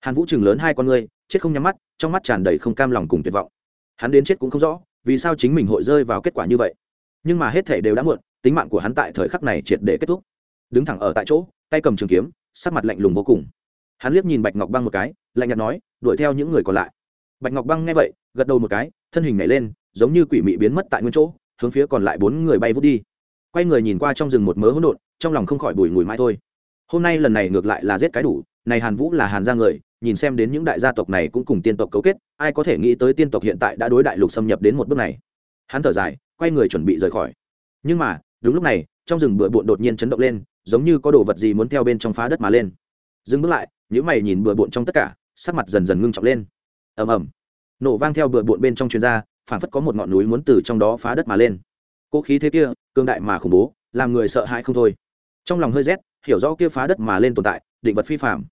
Hàn vũ chừng lớn hai con ngươi, chết không nhắm mắt, trong mắt tràn đầy không cam lòng cùng tuyệt vọng hắn đến chết cũng không rõ, vì sao chính mình hội rơi vào kết quả như vậy. Nhưng mà hết thể đều đã muộn, tính mạng của hắn tại thời khắc này triệt để kết thúc. Đứng thẳng ở tại chỗ, tay cầm trường kiếm, sắc mặt lạnh lùng vô cùng. Hắn liếc nhìn bạch ngọc băng một cái, lạnh nhạt nói, đuổi theo những người còn lại. Bạch ngọc băng nghe vậy, gật đầu một cái, thân hình nhảy lên, giống như quỷ mị biến mất tại nguyên chỗ, hướng phía còn lại bốn người bay vút đi. Quay người nhìn qua trong rừng một mớ hỗn độn, trong lòng không khỏi bùi ngùi mãi thôi. Hôm nay lần này ngược lại là giết cái đủ, này hàn vũ là hàn gia người nhìn xem đến những đại gia tộc này cũng cùng tiên tộc cấu kết, ai có thể nghĩ tới tiên tộc hiện tại đã đối đại lục xâm nhập đến một bước này. Hắn thở dài, quay người chuẩn bị rời khỏi. Nhưng mà, đúng lúc này, trong rừng bừa bộn đột nhiên chấn động lên, giống như có đồ vật gì muốn theo bên trong phá đất mà lên. Dừng bước lại những mày nhìn bừa bộn trong tất cả, sắc mặt dần dần ngưng trọng lên. Ầm ầm. Nổ vang theo bừa bộn bên trong chuyên gia phản phất có một ngọn núi muốn từ trong đó phá đất mà lên. Cỗ khí thế kia cương đại mà khủng bố, làm người sợ hãi không thôi. Trong lòng hơi rét, hiểu rõ kia phá đất mà lên tồn tại, định vật phi phạm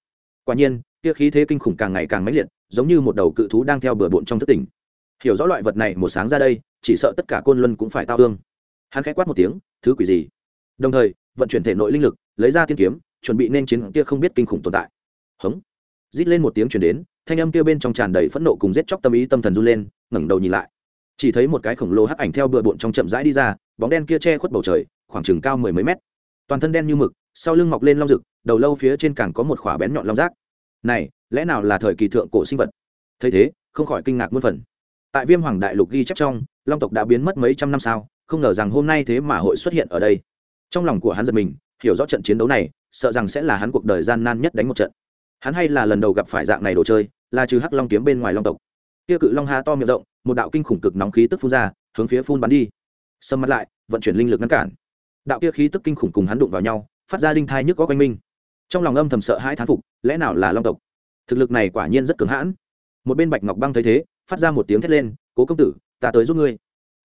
quả nhiên kia khí thế kinh khủng càng ngày càng mãnh liệt, giống như một đầu cự thú đang theo bừa bộn trong thất tỉnh. Hiểu rõ loại vật này một sáng ra đây, chỉ sợ tất cả côn luân cũng phải tao thương. Hắn khẽ quát một tiếng, thứ quỷ gì? Đồng thời, vận chuyển thể nội linh lực, lấy ra tiên kiếm, chuẩn bị nên chiến kia không biết kinh khủng tồn tại. Hống. Rít lên một tiếng chuyển đến, thanh âm kia bên trong tràn đầy phẫn nộ cùng giết chóc tâm ý tâm thần run lên, ngẩng đầu nhìn lại. Chỉ thấy một cái khổng lồ hắc ảnh theo bừa bộn trong chậm rãi đi ra, bóng đen kia che khuất bầu trời, khoảng chừng cao mười mấy mét. Toàn thân đen như mực, sau lưng mọc lên long rực, đầu lâu phía trên càng có một khỏa bén nhọn long rác này, lẽ nào là thời kỳ thượng cổ sinh vật? Thấy thế, không khỏi kinh ngạc muôn phần. Tại viêm hoàng đại lục ghi chép trong, long tộc đã biến mất mấy trăm năm sao, không ngờ rằng hôm nay thế mà hội xuất hiện ở đây. Trong lòng của hắn giật mình, hiểu rõ trận chiến đấu này, sợ rằng sẽ là hắn cuộc đời gian nan nhất đánh một trận. Hắn hay là lần đầu gặp phải dạng này đồ chơi, là trừ hắc long kiếm bên ngoài long tộc. Kia cự long ha to miệng rộng, một đạo kinh khủng cực nóng khí tức phun ra, hướng phía phun bắn đi. Sầm mắt lại, vận chuyển linh lực ngăn cản. Đạo kia khí tức kinh khủng cùng hắn đụng vào nhau, phát ra đinh thai nhức có quanh minh trong lòng âm thầm sợ hai thán phục, lẽ nào là long tộc? Thực lực này quả nhiên rất cường hãn. Một bên bạch ngọc băng thấy thế, phát ra một tiếng thét lên, cố công tử, ta tới giúp ngươi.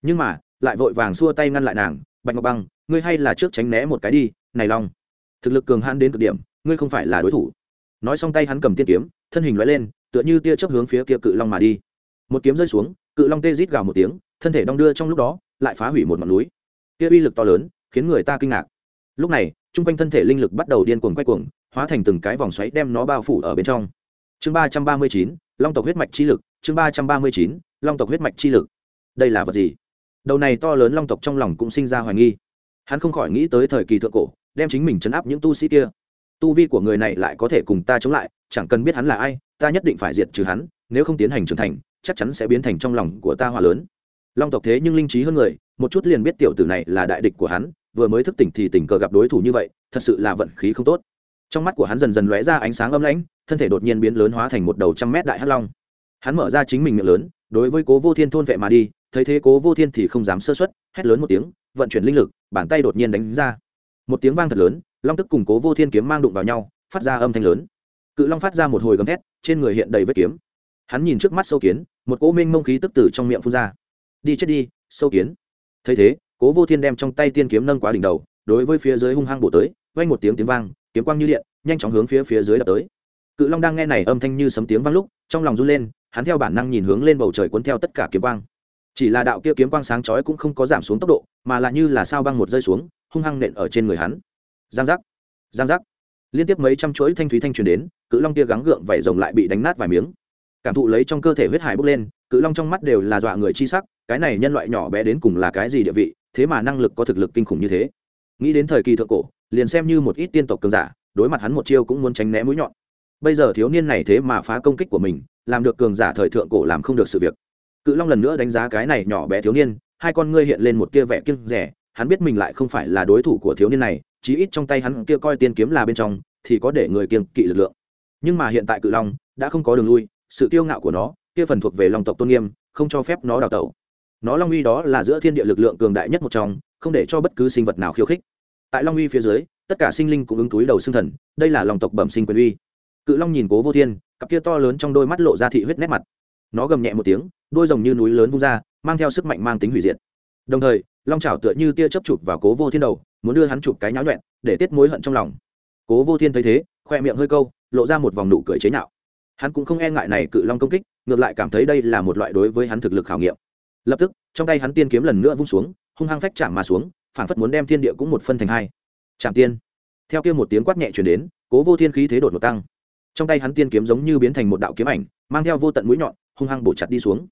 Nhưng mà, lại vội vàng xua tay ngăn lại nàng, bạch ngọc băng, ngươi hay là trước tránh né một cái đi, này long, thực lực cường hãn đến cực điểm, ngươi không phải là đối thủ. Nói xong tay hắn cầm tiên kiếm, thân hình loại lên, tựa như tia chớp hướng phía kia cự long mà đi. Một kiếm rơi xuống, cự long tê rít gào một tiếng, thân thể đong đưa trong lúc đó, lại phá hủy một ngọn núi. Kia uy lực to lớn, khiến người ta kinh ngạc. Lúc này chung quanh thân thể linh lực bắt đầu điên cuồng quay cuồng, hóa thành từng cái vòng xoáy đem nó bao phủ ở bên trong. Chương ba trăm ba mươi chín, long tộc huyết mạch chi lực, chương ba trăm ba mươi chín, long tộc huyết mạch chi lực. Đây là vật gì? Đầu này to lớn long tộc trong lòng cũng sinh ra hoài nghi. Hắn không khỏi nghĩ tới thời kỳ thượng cổ, đem chính mình chấn áp những tu sĩ kia. Tu vi của người này lại có thể cùng ta chống lại, chẳng cần biết hắn là ai, ta nhất định phải diệt trừ hắn, nếu không tiến hành trưởng thành, chắc chắn sẽ biến thành trong lòng của ta hòa lớn. Long tộc thế nhưng linh trí hơn người, một chút liền biết tiểu tử này là đại địch của hắn vừa mới thức tỉnh thì tình cờ gặp đối thủ như vậy, thật sự là vận khí không tốt. Trong mắt của hắn dần dần lóe ra ánh sáng âm lãnh, thân thể đột nhiên biến lớn hóa thành một đầu trăm mét đại hắc long. Hắn mở ra chính mình miệng lớn, đối với cố vô thiên thôn vệ mà đi, thấy thế cố vô thiên thì không dám sơ xuất hét lớn một tiếng, vận chuyển linh lực, bàn tay đột nhiên đánh ra. Một tiếng vang thật lớn, long tức cùng cố vô thiên kiếm mang đụng vào nhau, phát ra âm thanh lớn. Cự long phát ra một hồi gầm thét, trên người hiện đầy vết kiếm. Hắn nhìn trước mắt sâu kiến, một cỗ minh mông khí tức tử trong miệng phun ra. Đi chết đi, sâu kiến. Thấy thế cố vô thiên đem trong tay tiên kiếm nâng quá đỉnh đầu, đối với phía dưới hung hăng bổ tới, vang một tiếng tiếng vang, kiếm quang như điện, nhanh chóng hướng phía phía dưới đập tới. Cự long đang nghe này âm thanh như sấm tiếng vang lúc, trong lòng run lên, hắn theo bản năng nhìn hướng lên bầu trời cuốn theo tất cả kiếm quang. Chỉ là đạo kia kiếm quang sáng chói cũng không có giảm xuống tốc độ, mà là như là sao băng một rơi xuống, hung hăng nện ở trên người hắn. Giang giác giang giác. Liên tiếp mấy trăm chuỗi thanh thúy thanh truyền đến, cự long kia gắng gượng vảy rồng lại bị đánh nát vài miếng. Cảm thụ lấy trong cơ thể huyết hải bốc lên, cự long trong mắt đều là dọa người chi sắc, cái này nhân loại nhỏ bé đến cùng là cái gì địa vị thế mà năng lực có thực lực kinh khủng như thế. Nghĩ đến thời kỳ thượng cổ, liền xem như một ít tiên tộc cường giả, đối mặt hắn một chiêu cũng muốn tránh né mũi nhọn. Bây giờ thiếu niên này thế mà phá công kích của mình, làm được cường giả thời thượng cổ làm không được sự việc. Cự long lần nữa đánh giá cái này nhỏ bé thiếu niên, hai con ngươi hiện lên một tia vẻ kiêng rẻ hắn biết mình lại không phải là đối thủ của thiếu niên này, chí ít trong tay hắn kia coi tiên kiếm là bên trong, thì có để người kiêng kỵ lực lượng. Nhưng mà hiện tại cự long đã không có đường lui, sự kiêu ngạo của nó, kia phần thuộc về long tộc tôn nghiêm, không cho phép nó đào tẩu nó long uy đó là giữa thiên địa lực lượng cường đại nhất một trong, không để cho bất cứ sinh vật nào khiêu khích. Tại long uy phía dưới, tất cả sinh linh cũng ứng túi đầu xương thần, đây là lòng tộc bẩm sinh quyền uy. Cự long nhìn cố vô thiên, cặp kia to lớn trong đôi mắt lộ ra thị huyết nét mặt. Nó gầm nhẹ một tiếng, đôi rồng như núi lớn vung ra, mang theo sức mạnh mang tính hủy diệt. Đồng thời, long trào tựa như tia chấp chụp vào cố vô thiên đầu, muốn đưa hắn chụp cái nháo nhuẹn để tiết mối hận trong lòng. Cố vô thiên thấy thế, khoe miệng hơi câu, lộ ra một vòng nụ cười chế nhạo. Hắn cũng không e ngại này cự long công kích, ngược lại cảm thấy đây là một loại đối với hắn thực lực khảo nghiệm lập tức, trong tay hắn tiên kiếm lần nữa vung xuống, hung hăng phách chạm mà xuống, phảng phất muốn đem thiên địa cũng một phân thành hai. Chạm tiên. Theo kia một tiếng quát nhẹ chuyển đến, cố vô thiên khí thế đột ngột tăng. Trong tay hắn tiên kiếm giống như biến thành một đạo kiếm ảnh, mang theo vô tận mũi nhọn, hung hăng bổ chặt đi xuống.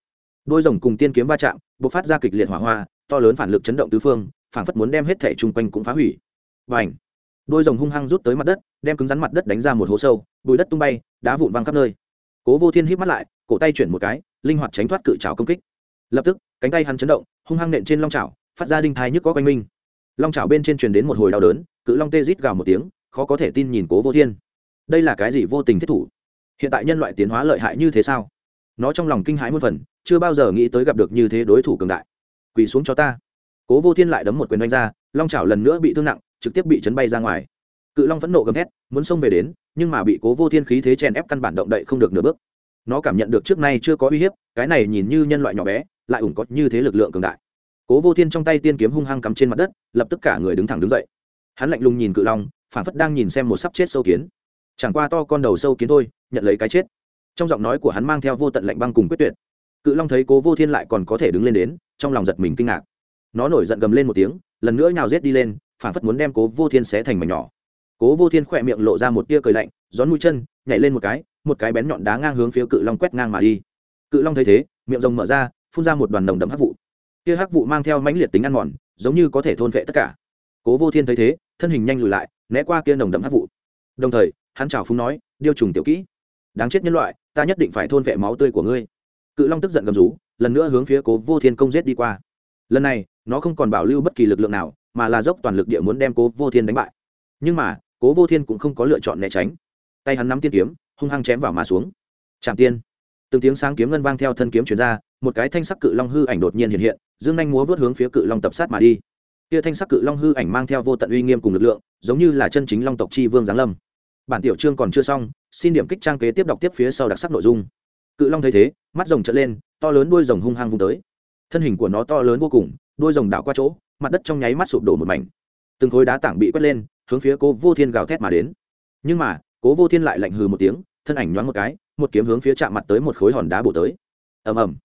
Đôi rồng cùng tiên kiếm va chạm b ộ c phát ra kịch liệt hỏa hoa, to lớn phản lực chấn động tứ phương, phảng phất muốn đem hết thẻ chung quanh cũng phá hủy. Và ảnh đôi rồng hung hăng rút tới mặt đất, đem cứng rắn mặt đất đánh ra một hố sâu bụi đất tung bay, đá vụn văng khắp nơi. Cố vô thiên hít mắt lại, cổ tay chuyển một cái, linh hoạt tránh thoát cự trào công kích lập tức, cánh tay hắn chấn động, hung hăng nện trên long trào phát ra đinh thai nhức có quanh minh long trào bên trên truyền đến một hồi đau đớn, cự long tê rít gào một tiếng, khó có thể tin nhìn cố vô thiên. Đây là cái gì vô tình thiết thủ? Hiện tại nhân loại tiến hóa lợi hại như thế sao? Nó trong lòng kinh hãi một phần, chưa bao giờ nghĩ tới gặp được như thế đối thủ cường đại. Quỳ xuống cho ta. Cố vô thiên lại đấm một quyền đánh ra, long chảo lần nữa bị thương nặng, trực tiếp bị chấn bay ra ngoài. Cự long phẫn nộ gầm thét, muốn xông về đến, nhưng mà bị cố vô thiên khí thế chèn ép căn bản động đậy không được nửa bước. Nó cảm nhận được trước nay chưa có uy hiếp, cái này nhìn như nhân loại nhỏ bé lại ủng có như thế lực lượng cường đại. Cố vô thiên trong tay tiên kiếm hung hăng cắm trên mặt đất, lập tức cả người đứng thẳng đứng dậy. Hắn lạnh lùng nhìn cự long, phản phất đang nhìn xem một sắp chết sâu kiến. Chẳng qua to con đầu sâu kiến thôi, nhận lấy cái chết. Trong giọng nói của hắn mang theo vô tận lạnh băng cùng quyết tuyệt. Cự long thấy cố vô thiên lại còn có thể đứng lên đến, trong lòng giật mình kinh ngạc. Nó nổi giận gầm lên một tiếng, lần nữa nhào rết đi lên, phản phất muốn đem cố vô thiên xé thành mảnh nhỏ. Cố vô thiên khỏe miệng lộ ra một tia cười lạnh, gión mũi chân, nhảy lên một cái một cái bén nhọn đá ngang hướng phía cự long quét ngang mà đi. Cự long thấy thế, miệng rồng mở ra phun ra một đoàn nồng đậm hắc vụ. Kia hắc vụ mang theo mãnh liệt tính ăn mòn, giống như có thể thôn vệ tất cả. Cố vô thiên thấy thế, thân hình nhanh lùi lại, né qua kia nồng đậm hắc vụ. Đồng thời, hắn chào phúng nói, điêu trùng tiểu kỹ, đáng chết nhân loại, ta nhất định phải thôn vệ máu tươi của ngươi. Cự long tức giận gầm rú, lần nữa hướng phía cố vô thiên công giết đi qua. Lần này, nó không còn bảo lưu bất kỳ lực lượng nào, mà là dốc toàn lực địa muốn đem cố vô thiên đánh bại. Nhưng mà, cố vô thiên cũng không có lựa chọn né tránh. Tay hắn nắm tiên kiếm, hung hăng chém vào mà xuống. Trạm tiên từng tiếng sáng kiếm ngân vang theo thân kiếm chuyển ra, một cái thanh sắc cự long hư ảnh đột nhiên hiện hiện, dương anh múa vớt hướng phía cự long tập sát mà đi. Kia thanh sắc cự long hư ảnh mang theo vô tận uy nghiêm cùng lực lượng, giống như là chân chính long tộc chi vương giáng lâm. Bản tiểu chương còn chưa xong, xin điểm kích trang kế tiếp đọc tiếp phía sau đặc sắc nội dung. Cự long thấy thế, mắt rồng trở lên, to lớn đuôi rồng hung hăng vung tới. Thân hình của nó to lớn vô cùng, đuôi rồng đảo qua chỗ, mặt đất trong nháy mắt sụp đổ một mảnh. Từng khối đá tảng bị quét lên, hướng phía cố vô thiên gào thét mà đến. Nhưng mà, cố vô thiên lại lạnh hừ một tiếng, thân ảnh nhoáng một cái một kiếm hướng phía chạm mặt tới một khối hòn đá bổ tới. Ầm ầm.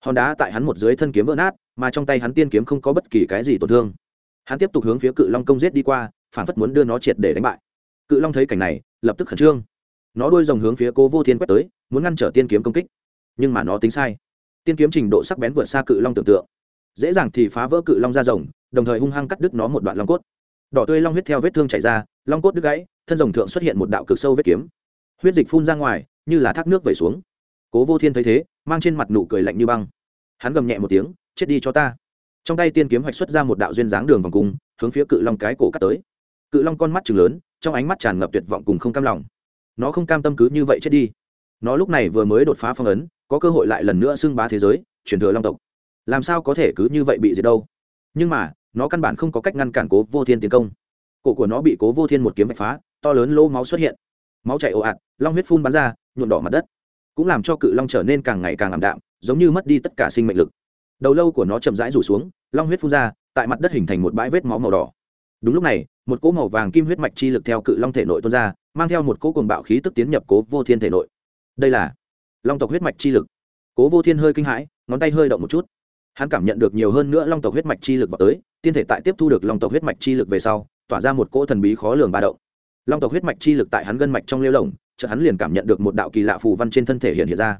Hòn đá tại hắn một dưới thân kiếm vỡ nát, mà trong tay hắn tiên kiếm không có bất kỳ cái gì tổn thương. Hắn tiếp tục hướng phía cự long công giết đi qua, phản phất muốn đưa nó triệt để đánh bại. Cự long thấy cảnh này, lập tức khẩn trương. Nó đuôi rồng hướng phía cố vô thiên quét tới, muốn ngăn trở tiên kiếm công kích. Nhưng mà nó tính sai. Tiên kiếm trình độ sắc bén vượt xa cự long tưởng tượng. Dễ dàng thì phá vỡ cự long ra rồng, đồng thời hung hăng cắt đứt nó một đoạn long cốt. Đỏ tươi long huyết theo vết thương chảy ra, long cốt đứt gãy, thân rồng thượng xuất hiện một đạo cực sâu vết kiếm. Huyết dịch phun ra ngoài như là thác nước vẩy xuống. Cố vô thiên thấy thế, mang trên mặt nụ cười lạnh như băng. Hắn gầm nhẹ một tiếng, chết đi cho ta. Trong tay tiên kiếm hoạch xuất ra một đạo duyên dáng đường vòng cung, hướng phía cự long cái cổ cắt tới. Cự long con mắt chừng lớn, trong ánh mắt tràn ngập tuyệt vọng cùng không cam lòng. Nó không cam tâm cứ như vậy chết đi. Nó lúc này vừa mới đột phá phong ấn, có cơ hội lại lần nữa xưng bá thế giới, truyền thừa long tộc. Làm sao có thể cứ như vậy bị diệt đâu? Nhưng mà, nó căn bản không có cách ngăn cản cố vô thiên tiến công. Cổ của nó bị cố vô thiên một kiếm vạch phá, to lớn lỗ máu xuất hiện máu chảy ồ ạt, long huyết phun bắn ra nhuộn đỏ mặt đất. Cũng làm cho cự long trở nên càng ngày càng ảm đạm, giống như mất đi tất cả sinh mệnh lực. Đầu lâu của nó chậm rãi rủ xuống, long huyết phun ra, tại mặt đất hình thành một bãi vết máu màu đỏ. Đúng lúc này, một cỗ màu vàng kim huyết mạch chi lực theo cự long thể nội tuôn ra, mang theo một cỗ cuồng bạo khí tức tiến nhập cố vô thiên thể nội. Đây là long tộc huyết mạch chi lực. Cố vô thiên hơi kinh hãi, ngón tay hơi động một chút. Hắn cảm nhận được nhiều hơn nữa long tộc huyết mạch chi lực vào tới, tiên thể tại tiếp thu được long tộc huyết mạch chi lực về sau, tỏa ra một cỗ thần bí khó lường ba động long tộc huyết mạch chi lực tại hắn gân mạch trong lêu lồng, chợt hắn liền cảm nhận được một đạo kỳ lạ phù văn trên thân thể hiện hiện ra.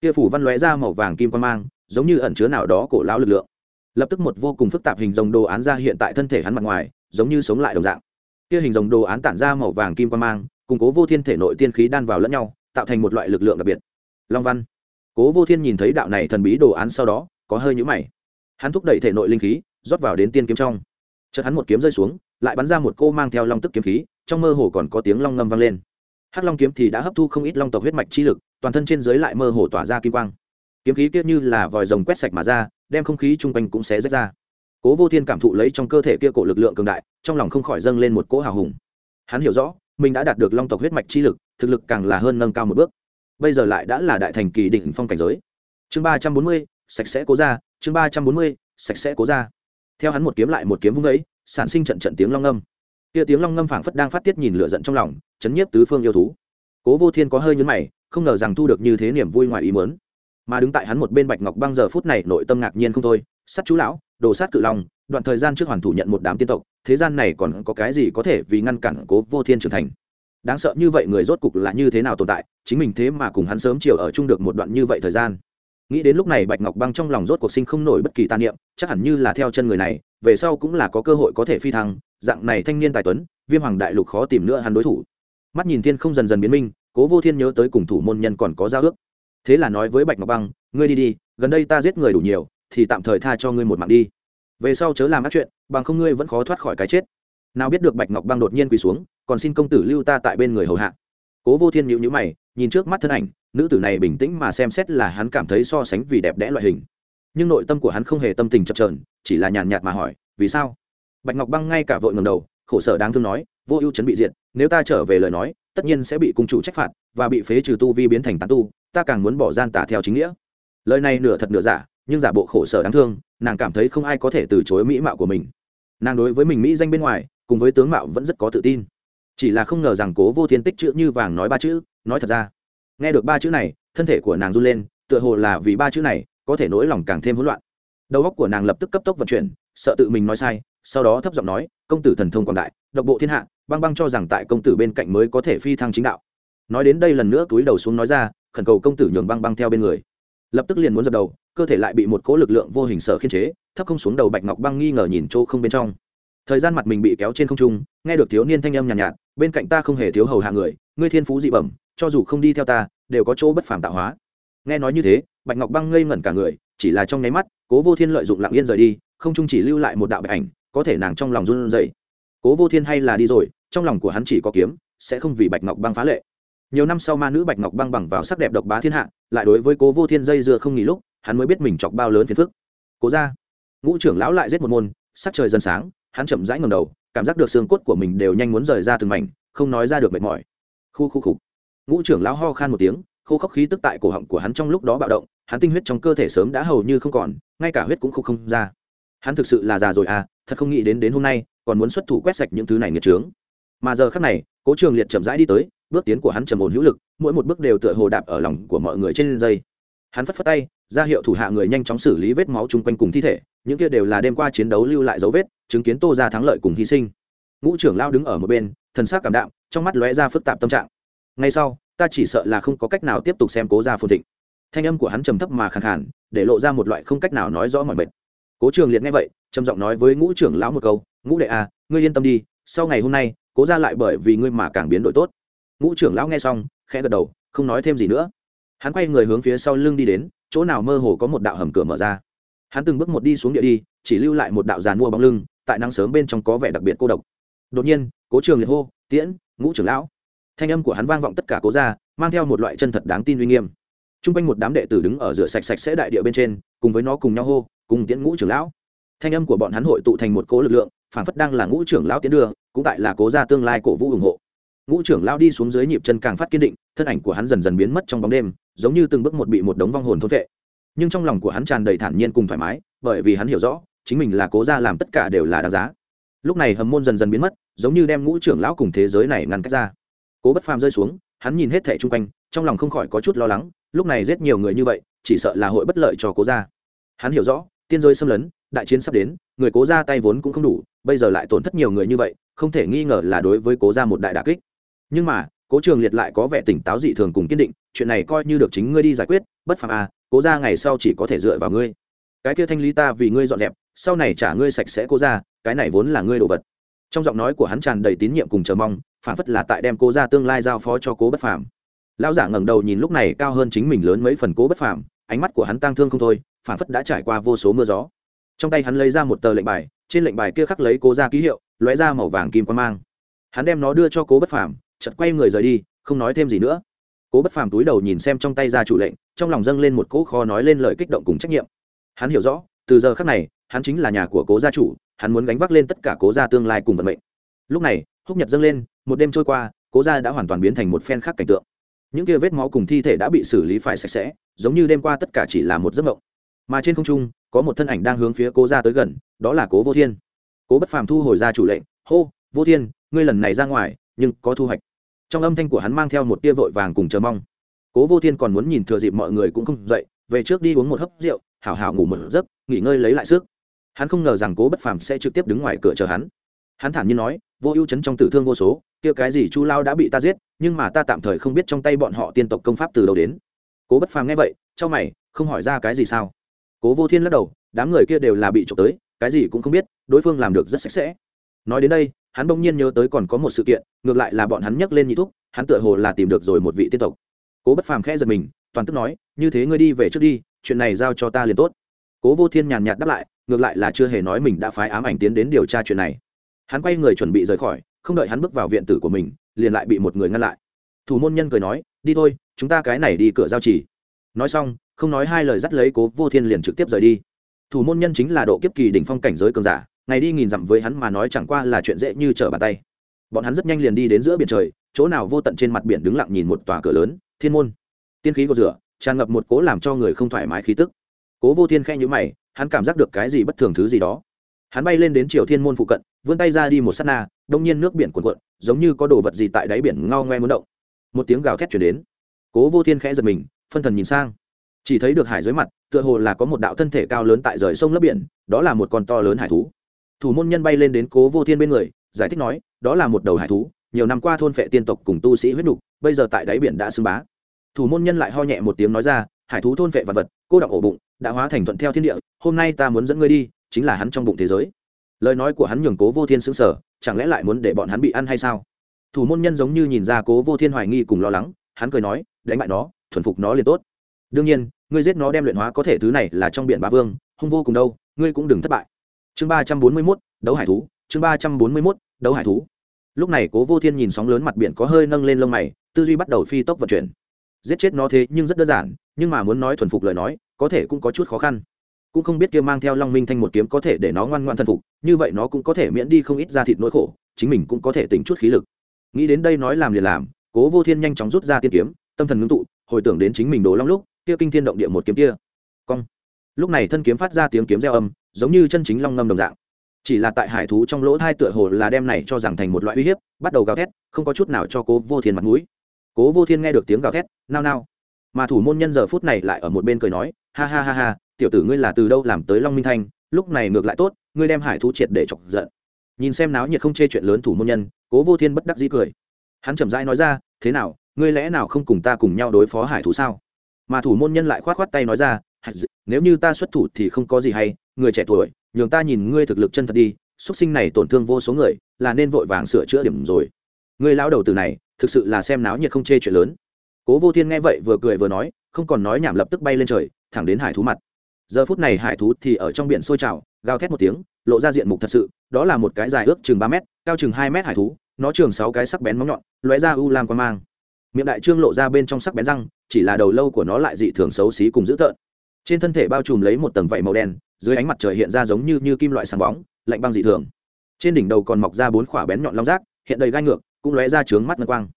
Kia phù văn lóe ra màu vàng kim quan mang, giống như ẩn chứa nào đó cổ lão lực lượng. Lập tức một vô cùng phức tạp hình rồng đồ án ra hiện tại thân thể hắn mặt ngoài, giống như sống lại đồng dạng. Kia hình rồng đồ án tản ra màu vàng kim quan mang củng cố vô thiên thể nội tiên khí đan vào lẫn nhau, tạo thành một loại lực lượng đặc biệt. Long văn. Cố vô thiên nhìn thấy đạo này thần bí đồ án sau đó, có hơi nhũ mày. Hắn thúc đẩy thể nội linh khí, rót vào đến tiên kiếm trong. Chợt hắn một kiếm rơi xuống lại bắn ra một cô mang theo long tức kiếm khí, trong mơ hồ còn có tiếng long ngâm vang lên. Hắc long kiếm thì đã hấp thu không ít long tộc huyết mạch chi lực, toàn thân trên dưới lại mơ hồ tỏa ra kim quang. Kiếm khí kia như là vòi rồng quét sạch mà ra, đem không khí chung quanh cũng xé rách ra. Cố vô thiên cảm thụ lấy trong cơ thể kia cổ lực lượng cường đại, trong lòng không khỏi dâng lên một cỗ hào hùng. Hắn hiểu rõ, mình đã đạt được long tộc huyết mạch chi lực, thực lực càng là hơn nâng cao một bước. Bây giờ lại đã là đại thành kỳ đỉnh phong cảnh giới. Chương ba trăm bốn mươi, sạch sẽ cố ra, chương ba trăm bốn mươi, sạch sẽ cố ra. Theo hắn một kiếm lại một kiếm vung ấy sản sinh trận trận tiếng long ngâm. Kia tiếng long ngâm phảng phất đang phát tiết nhìn lửa giận trong lòng, chấn nhiếp tứ phương yêu thú. Cố vô thiên có hơi nhấn mày, không ngờ rằng thu được như thế niềm vui ngoài ý mớn mà đứng tại hắn một bên bạch ngọc băng giờ phút này nội tâm ngạc nhiên không thôi, sát chú lão, đồ sát cự long, đoạn thời gian trước hoàn thủ nhận một đám tiên tộc, thế gian này còn có cái gì có thể vì ngăn cản cố vô thiên trưởng thành? Đáng sợ như vậy người rốt cục là như thế nào tồn tại, chính mình thế mà cùng hắn sớm chiều ở chung được một đoạn như vậy thời gian? Nghĩ đến lúc này bạch ngọc băng trong lòng rốt cuộc sinh không nổi bất kỳ tàn niệm, chắc hẳn như là theo chân người này về sau cũng là có cơ hội có thể phi thăng, dạng này thanh niên tài tuấn, viêm hoàng đại lục khó tìm nữa hắn đối thủ. Mắt nhìn thiên không dần dần biến minh, cố vô thiên nhớ tới cùng thủ môn nhân còn có giao ước. Thế là nói với bạch ngọc băng, ngươi đi đi, gần đây ta giết người đủ nhiều, thì tạm thời tha cho ngươi một mạng đi. Về sau chớ làm ác chuyện, bằng không ngươi vẫn khó thoát khỏi cái chết. Nào biết được bạch ngọc băng đột nhiên quỳ xuống, còn xin công tử lưu ta tại bên người hầu hạ. Cố vô thiên nhịu nhữ mày, nhìn trước mắt thân ảnh, nữ tử này bình tĩnh mà xem xét là hắn cảm thấy so sánh vì đẹp đẽ loại hình. Nhưng nội tâm của hắn không hề tâm tình chập trờn chỉ là nhàn nhạt mà hỏi, vì sao? Bạch ngọc băng ngay cả vội ngầm đầu, khổ sở đáng thương nói, vô ưu chấn bị diệt, nếu ta trở về lời nói, tất nhiên sẽ bị cung chủ trách phạt và bị phế trừ tu vi biến thành tán tu, ta càng muốn bỏ gian tả theo chính nghĩa. Lời này nửa thật nửa giả, nhưng giả bộ khổ sở đáng thương, nàng cảm thấy không ai có thể từ chối mỹ mạo của mình. Nàng đối với mình mỹ danh bên ngoài, cùng với tướng mạo vẫn rất có tự tin. Chỉ là không ngờ rằng cố vô thiên tích chữ như vàng nói ba chữ, nói thật ra. Nghe được ba chữ này, thân thể của nàng run lên, tựa hồ là vì ba chữ này có thể nỗi lòng càng thêm hỗn loạn đầu óc của nàng lập tức cấp tốc vận chuyển sợ tự mình nói sai sau đó thấp giọng nói công tử thần thông quảng đại độc bộ thiên hạ băng băng cho rằng tại công tử bên cạnh mới có thể phi thăng chính đạo. Nói đến đây lần nữa túi đầu xuống nói ra khẩn cầu công tử nhường băng băng theo bên người. Lập tức liền muốn dập đầu cơ thể lại bị một cỗ lực lượng vô hình sở khiên chế thấp không xuống đầu bạch ngọc băng nghi ngờ nhìn chỗ không bên trong. Thời gian mặt mình bị kéo trên không trung nghe được thiếu niên thanh âm nhàn nhạt, nhạt bên cạnh ta không hề thiếu hầu hạ người ngươi thiên phú dị bẩm cho dù không đi theo ta đều có chỗ bất phàm tạo hóa. Nghe nói như thế bạch ngọc băng ngây ngẩn cả người chỉ là trong nháy mắt cố vô thiên lợi dụng lặng yên rời đi, không chung chỉ lưu lại một đạo bạch ảnh, có thể nàng trong lòng run rẩy. Cố vô thiên hay là đi rồi, trong lòng của hắn chỉ có kiếm, sẽ không vì bạch ngọc băng phá lệ. Nhiều năm sau ma nữ bạch ngọc băng bằng vào sắc đẹp độc bá thiên hạ, lại đối với cố vô thiên dây dưa không nghỉ lúc, hắn mới biết mình chọc bao lớn phiền phức. Cố ra ngũ trưởng lão lại giết một môn, sắc trời dần sáng, hắn chậm rãi ngầm đầu, cảm giác được xương cốt của mình đều nhanh muốn rời ra từng mảnh, không nói ra được mệt mỏi. Khu khu khục. Ngũ trưởng lão ho khan một tiếng, khô khốc khí tức tại cổ họng của hắn trong lúc đó bạo động hắn tinh huyết trong cơ thể sớm đã hầu như không còn, ngay cả huyết cũng khô không ra. Hắn thực sự là già rồi à thật không nghĩ đến đến hôm nay, còn muốn xuất thủ quét sạch những thứ này nghiệt trướng mà giờ khác này, cố trường liệt chậm rãi đi tới, bước tiến của hắn trầm ổn hữu lực, mỗi một bước đều tựa hồ đạp ở lòng của mọi người trên dây. Hắn phất phất tay, ra hiệu thủ hạ người nhanh chóng xử lý vết máu chung quanh cùng thi thể, những kia đều là đêm qua chiến đấu lưu lại dấu vết, chứng kiến tô ra thắng lợi cùng hy sinh. Ngũ trưởng lao đứng ở một bên, thần s c cảm đạm, trong mắt lóe ra phức tạp tâm trạng. Ngay sau, ta chỉ sợ là không có cách nào tiếp tục xem cố ra phồn thịnh thanh âm của hắn trầm thấp mà khàn khàn, để lộ ra một loại không cách nào nói rõ mọi mệt. Cố trường liệt nghe vậy trầm giọng nói với ngũ trưởng lão một câu ngũ đệ à ngươi yên tâm đi sau ngày hôm nay cố ra lại bởi vì ngươi mà càng biến đổi tốt. Ngũ trưởng lão nghe xong khẽ gật đầu không nói thêm gì nữa. Hắn quay người hướng phía sau lưng đi đến chỗ nào mơ hồ có một đạo hầm cửa mở ra. Hắn từng bước một đi xuống địa đi chỉ lưu lại một đạo giàn mua bóng lưng tại nắng sớm bên trong có vẻ đặc biệt cô độc. Đột nhiên cố trường liệt hô tiễn ngũ trưởng lão. Thanh âm của hắn vang vọng tất cả cố ra mang theo một loại chân thật đáng tin uy nghiêm t r u n g quanh một đám đệ tử đứng ở rửa sạch sạch sẽ đại địa bên trên, cùng với nó cùng nhau hô, cùng tiễn ngũ trưởng lão. Thanh âm của bọn hắn hội tụ thành một cố lực lượng phản phất đang là ngũ trưởng lão tiến đưa, cũng tại là cố gia tương lai cổ vũ ủng hộ. Ngũ trưởng lão đi xuống dưới nhịp chân càng phát kiên định, thân ảnh của hắn dần dần biến mất trong bóng đêm, giống như từng bước một bị một đống vong hồn thốt vệ nhưng trong lòng của hắn tràn đầy thản nhiên cùng thoải mái, bởi vì hắn hiểu rõ, chính mình là cố gia làm tất cả đều là đáng giá. Lúc này hầm môn dần dần biến mất, giống như đem ngũ trưởng lão cùng thế giới này ngăn cách ra. Cố bất phàm rơi xuống, hắn nhìn hết thẻ chung quanh, trong lòng không khỏi có chút lo lắng lúc này giết nhiều người như vậy, chỉ sợ là hội bất lợi cho cố gia. Hắn hiểu rõ, tiên rơi xâm lấn, đại chiến sắp đến, người cố gia tay vốn cũng không đủ, bây giờ lại tổn thất nhiều người như vậy, không thể nghi ngờ là đối với cố gia một đại đà kích. Nhưng mà, cố trường liệt lại có vẻ tỉnh táo dị thường cùng kiên định, chuyện này coi như được chính ngươi đi giải quyết, bất phàm à cố gia ngày sau chỉ có thể dựa vào ngươi. Cái kia thanh lý ta vì ngươi dọn dẹp, sau này trả ngươi sạch sẽ cố gia, cái này vốn là ngươi đồ vật. Trong giọng nói của hắn tràn đầy tín nhiệm cùng chờ mong, phản phất là tại đem cố gia tương lai giao phó cho cố bất phàm lão giả ngẩng đầu nhìn lúc này cao hơn chính mình lớn mấy phần cố bất phàm, ánh mắt của hắn tang thương không thôi, phản phất đã trải qua vô số mưa gió. Trong tay hắn lấy ra một tờ lệnh bài, trên lệnh bài kia khắc lấy cố gia ký hiệu, lóe ra màu vàng kim quan mang. Hắn đem nó đưa cho cố bất phàm chật quay người rời đi, không nói thêm gì nữa. Cố bất phàm túi đầu nhìn xem trong tay ra chủ lệnh, trong lòng dâng lên một cỗ kho nói lên lời kích động cùng trách nhiệm. Hắn hiểu rõ, từ giờ khác này, hắn chính là nhà của cố gia chủ, hắn muốn gánh vác lên tất cả cố gia tương lai cùng vận mệnh. Lúc này, húc nhật dâng lên, một đêm trôi qua, cố gia đã hoàn toàn biến thành một phen khác cảnh tượng những kia vết máu cùng thi thể đã bị xử lý phải sạch sẽ, giống như đêm qua tất cả chỉ là một giấc mộng. Mà trên không trung, có một thân ảnh đang hướng phía cố ra tới gần, đó là cố vô thiên. Cố bất phàm thu hồi ra chủ lệnh, hô, vô thiên, ngươi lần này ra ngoài, nhưng có thu hoạch. Trong âm thanh của hắn mang theo một tia vội vàng cùng chờ mong. Cố vô thiên còn muốn nhìn thừa dịp mọi người cũng không dậy, về trước đi uống một hớp rượu, hảo hảo ngủ một giấc, nghỉ ngơi lấy lại sức. Hắn không ngờ rằng cố bất phàm sẽ trực tiếp đứng ngoài cửa chờ hắn. Hắn thản nhiên nói vô ưu chấn trong tử thương vô số, kia cái gì chu lao đã bị ta giết, nhưng mà ta tạm thời không biết trong tay bọn họ tiên tộc công pháp từ đâu đến. Cố bất phàm nghe vậy cho mày, không hỏi ra cái gì sao? Cố vô thiên lắc đầu, đám người kia đều là bị trộm tới, cái gì cũng không biết, đối phương làm được rất sạch sẽ. Nói đến đây, hắn bỗng nhiên nhớ tới còn có một sự kiện, ngược lại là bọn hắn nhắc lên nhị thúc, hắn tựa hồ là tìm được rồi một vị tiên tộc. Cố bất phàm khẽ giật mình, toàn tức nói, như thế ngươi đi về trước đi, chuyện này giao cho ta liền tốt. Cố vô thiên nhàn nhạt đáp lại, ngược lại là chưa hề nói mình đã phái ám ảnh tiến đến điều tra chuyện này hắn quay người chuẩn bị rời khỏi, không đợi hắn bước vào viện tử của mình, liền lại bị một người ngăn lại. Thủ môn nhân cười nói, đi thôi, chúng ta cái này đi cửa giao chỉ. Nói xong, không nói hai lời dắt lấy cố vô thiên liền trực tiếp rời đi. Thủ môn nhân chính là độ kiếp kỳ đỉnh phong cảnh giới cường giả, ngày đi nghìn dặm với hắn mà nói chẳng qua là chuyện dễ như trở bàn tay. Bọn hắn rất nhanh liền đi đến giữa biển trời, chỗ nào vô tận trên mặt biển đứng lặng nhìn một tòa cửa lớn, thiên môn. Tiên khí có rửa, tràn ngập một cố làm cho người không thoải mái khí tức. Cố vô thiên khe nhữ mày, hắn cảm giác được cái gì bất thường thứ gì đó hắn bay lên đến triều thiên môn phụ cận, vươn tay ra đi một s á t na, đông nhiên nước biển cuồn cuộn, giống như có đồ vật gì tại đáy biển ngao ngoe muốn động. Một tiếng gào thét chuyển đến. Cố vô thiên khẽ giật mình, phân thần nhìn sang. Chỉ thấy được hải dưới mặt, tựa hồ là có một đạo thân thể cao lớn tại rời sông lấp biển, đó là một con to lớn hải thú. Thủ môn nhân bay lên đến cố vô thiên bên người, giải thích nói, đó là một đầu hải thú, nhiều năm qua thôn phệ tiên tộc cùng tu sĩ huyết nục, bây giờ tại đáy biển đã xưng bá. Thủ môn nhân lại ho nhẹ một tiếng nói ra, hải thú thôn phệ vật vật, cô đọc ổ bụng, đã hóa thành thuận theo thiên địa, hôm nay ta muốn dẫn ngươi đi chính là hắn trong bụng thế giới. Lời nói của hắn nhường cố vô thiên xứng sở chẳng lẽ lại muốn để bọn hắn bị ăn hay sao? Thủ môn nhân giống như nhìn ra cố vô thiên hoài nghi cùng lo lắng, hắn cười nói, đánh bại nó, thuần phục nó liền tốt. Đương nhiên, ngươi giết nó đem luyện hóa có thể thứ này là trong biển bá vương, hung vô cùng đâu, ngươi cũng đừng thất bại. Chương ba trăm bốn mươi mốt, đấu hải thú, chương ba trăm bốn mươi mốt, đấu hải thú. Lúc này cố vô thiên nhìn sóng lớn mặt biển có hơi nâng lên lông mày, tư duy bắt đầu phi tốc vận chuyển. Giết chết nó thế nhưng rất đơn giản, nhưng mà muốn nói thuần phục lời nói, có thể cũng có chút khó khăn cũng không biết kia mang theo long minh thanh một kiếm có thể để nó ngoan ngoan thân phục, như vậy nó cũng có thể miễn đi không ít ra thịt nỗi khổ, chính mình cũng có thể tỉnh chút khí lực. Nghĩ đến đây nói làm liền làm, cố vô thiên nhanh chóng rút ra tiên kiếm, tâm thần ngưng tụ, hồi tưởng đến chính mình đồ long lúc, kia kinh thiên động địa một kiếm kia. Cong. Lúc này thân kiếm phát ra tiếng kiếm reo âm, giống như chân chính long ngâm đồng dạng. Chỉ là tại hải thú trong lỗ thai tựa hồ là đem này cho rằng thành một loại uy hiếp, bắt đầu gào thét, không có chút nào cho cố vô thiên mặt mũi. Cố vô thiên nghe được tiếng gào thét, nao nao. Mà thủ môn nhân giờ phút này lại ở một bên cười nói, ha ha ha ha tiểu tử ngươi là từ đâu làm tới long minh thanh, lúc này ngược lại tốt, ngươi đem hải thú triệt để chọc giận. Nhìn xem náo nhiệt không chê chuyện lớn thủ môn nhân, cố vô thiên bất đắc dĩ cười. Hắn chậm rãi nói ra, thế nào, ngươi lẽ nào không cùng ta cùng nhau đối phó hải thú sao? Mà thủ môn nhân lại khoát khoát tay nói ra nếu như ta xuất thủ thì không có gì hay, người trẻ tuổi, nhường ta nhìn ngươi thực lực chân thật đi, xuất sinh này tổn thương vô số người, là nên vội vàng sửa chữa điểm rồi. Ngươi lão đầu từ này, thực sự là xem náo nhiệt không chê chuyện lớn. Cố vô thiên nghe vậy vừa cười vừa nói, không còn nói nhảm lập tức bay lên trời, thẳng đến hải thú mặt giờ phút này hải thú thì ở trong biển sôi trào gào thét một tiếng lộ ra diện mục thật sự đó là một cái dài ước chừng ba m cao chừng hai m hải thú nó trường sáu cái sắc bén móng nhọn lóe ra u lam quan mang. Miệng đại trương lộ ra bên trong sắc bén răng chỉ là đầu lâu của nó lại dị thường xấu xí cùng dữ tợn. Trên thân thể bao trùm lấy một tầng vảy màu đen dưới ánh mặt trời hiện ra giống như, như kim loại sáng bóng lạnh băng dị thường. Trên đỉnh đầu còn mọc ra bốn khỏa bén nhọn long rác hiện đầy gai ngược cũng lóe ra trướng mắt ngân quang.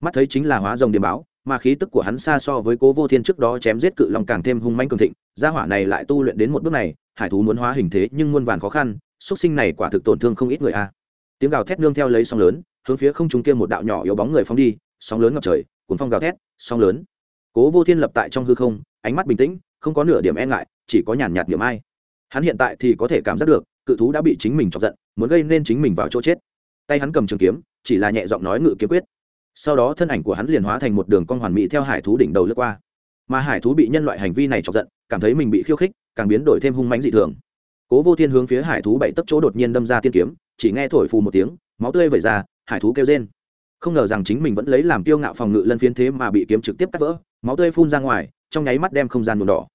Mắt thấy chính là hóa rồng điềm báo mà khí tức của hắn xa so với cố vô thiên trước đó chém giết cự long càng thêm hung manh cường thịnh, gia hỏa này lại tu luyện đến một bước này, hải thú muốn hóa hình thế nhưng muôn vàn khó khăn xuất sinh này quả thực tổn thương không ít người a. À. Tiếng gào thét nương theo lấy sóng lớn, hướng phía không trung kia một đạo nhỏ yếu bóng người phóng đi, sóng lớn ngập trời cuốn phong gào thét, sóng lớn. Cố vô thiên lập tại trong hư không, ánh mắt bình tĩnh, không có nửa điểm e ngại, chỉ có nhàn nhạt điểm ai. Hắn hiện tại thì có thể cảm giác được, cự thú đã bị chính mình chọc giận, muốn gây nên chính mình vào chỗ chết. Tay hắn cầm trường kiếm, chỉ là nhẹ giọng nói ngự kiếm quyết sau đó thân ảnh của hắn liền hóa thành một đường con hoàn mỹ theo hải thú đỉnh đầu lướt qua. Mà hải thú bị nhân loại hành vi này chọc giận, cảm thấy mình bị khiêu khích, càng biến đổi thêm hung mánh dị thường. Cố vô thiên hướng phía hải thú bảy tấc chỗ đột nhiên đâm ra tiên kiếm, chỉ nghe thổi phù một tiếng, máu tươi vẩy ra, hải thú kêu rên. Không ngờ rằng chính mình vẫn lấy làm kiêu ngạo phòng ngự lân phiến thế mà bị kiếm trực tiếp cắt vỡ, máu tươi phun ra ngoài, trong nháy mắt đem không gian nhuộm đỏ.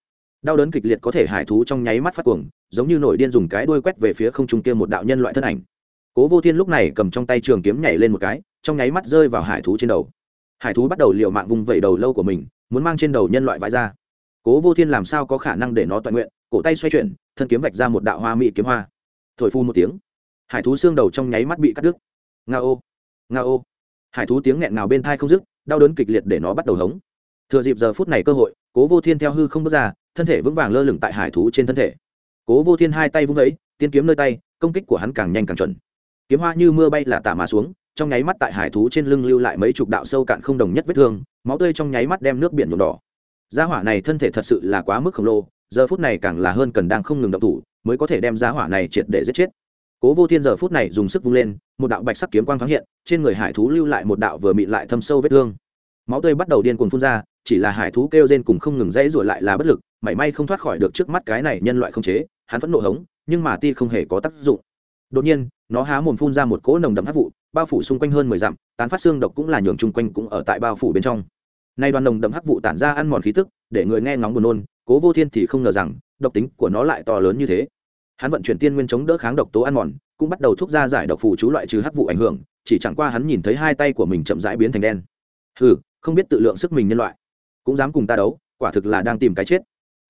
Đau đớn kịch liệt có thể hải thú trong nháy mắt phát cuồng, giống như nổi điên dùng cái đuôi quét về phía không trung kia một đạo nhân loại thân ảnh cố vô thiên lúc này cầm trong tay trường kiếm nhảy lên một cái, trong nháy mắt rơi vào hải thú trên đầu. Hải thú bắt đầu l mạng vùng vẩy đầu lâu của mình, muốn mang trên đầu nhân loại vãi ra. Cố vô thiên làm sao có khả năng để nó toàn nguyện, cổ tay xoay chuyển, thân kiếm vạch ra một đạo hoa mỹ kiếm hoa. Thổi phu một tiếng, hải thú xương đầu trong nháy mắt bị cắt đứt. Nga ô nga ô. Hải thú tiếng nghẹn nào bên thai không dứt, đau đớn kịch liệt để nó bắt đầu hống. Thừa dịp giờ phút này cơ hội, cố vô thiên theo hư không bước ra, thân thể vững vàng lơ lửng tại hải thú trên thân thể. Cố vô thiên hai tay vung ấy tiên kiếm nơi tay, công kích của hắn càng nhanh càng chuẩn kiếm hoa như mưa bay là tả mà xuống, trong nháy mắt tại hải thú trên lưng lưu lại mấy chục đạo sâu cạn không đồng nhất vết thương, máu tươi trong nháy mắt đem nước biển nhuộm đỏ. Gia hỏa này thân thể thật sự là quá mức khổng lồ, giờ phút này càng là hơn cần đang không ngừng động thủ, mới có thể đem gia hỏa này triệt để giết chết. Cố vô thiên giờ phút này dùng sức vung lên, một đạo bạch sắc kiếm quang thoáng hiện, trên người hải thú lưu lại một đạo vừa mịn lại thâm sâu vết thương. Máu tươi bắt đầu điên cuồng phun ra, chỉ là hải thú kêu rên cùng không ngừng dãy rồi lại là bất lực, mảy may không thoát khỏi được trước mắt cái này nhân loại không chế, hắn vẫn nộ hống, nhưng mà ti không hề có tác dụng. Đột nhiên nó há mồm phun ra một cỗ nồng đậm hắc vụ, bao phủ xung quanh hơn mười dặm, tán phát xương độc cũng là nhường chung quanh cũng ở tại bao phủ bên trong. Nay đoàn nồng đậm hắc vụ tản ra ăn mòn khí tức, để người nghe ngóng buồn nôn, cố vô thiên thì không ngờ rằng, độc tính của nó lại to lớn như thế. Hắn vận chuyển tiên nguyên chống đỡ kháng độc tố ăn mòn, cũng bắt đầu thúc ra giải độc phù chú loại trừ hắc vụ ảnh hưởng, chỉ chẳng qua hắn nhìn thấy hai tay của mình chậm rãi biến thành đen. Hừ, không biết tự lượng sức mình nhân loại, cũng dám cùng ta đấu, quả thực là đang tìm cái chết.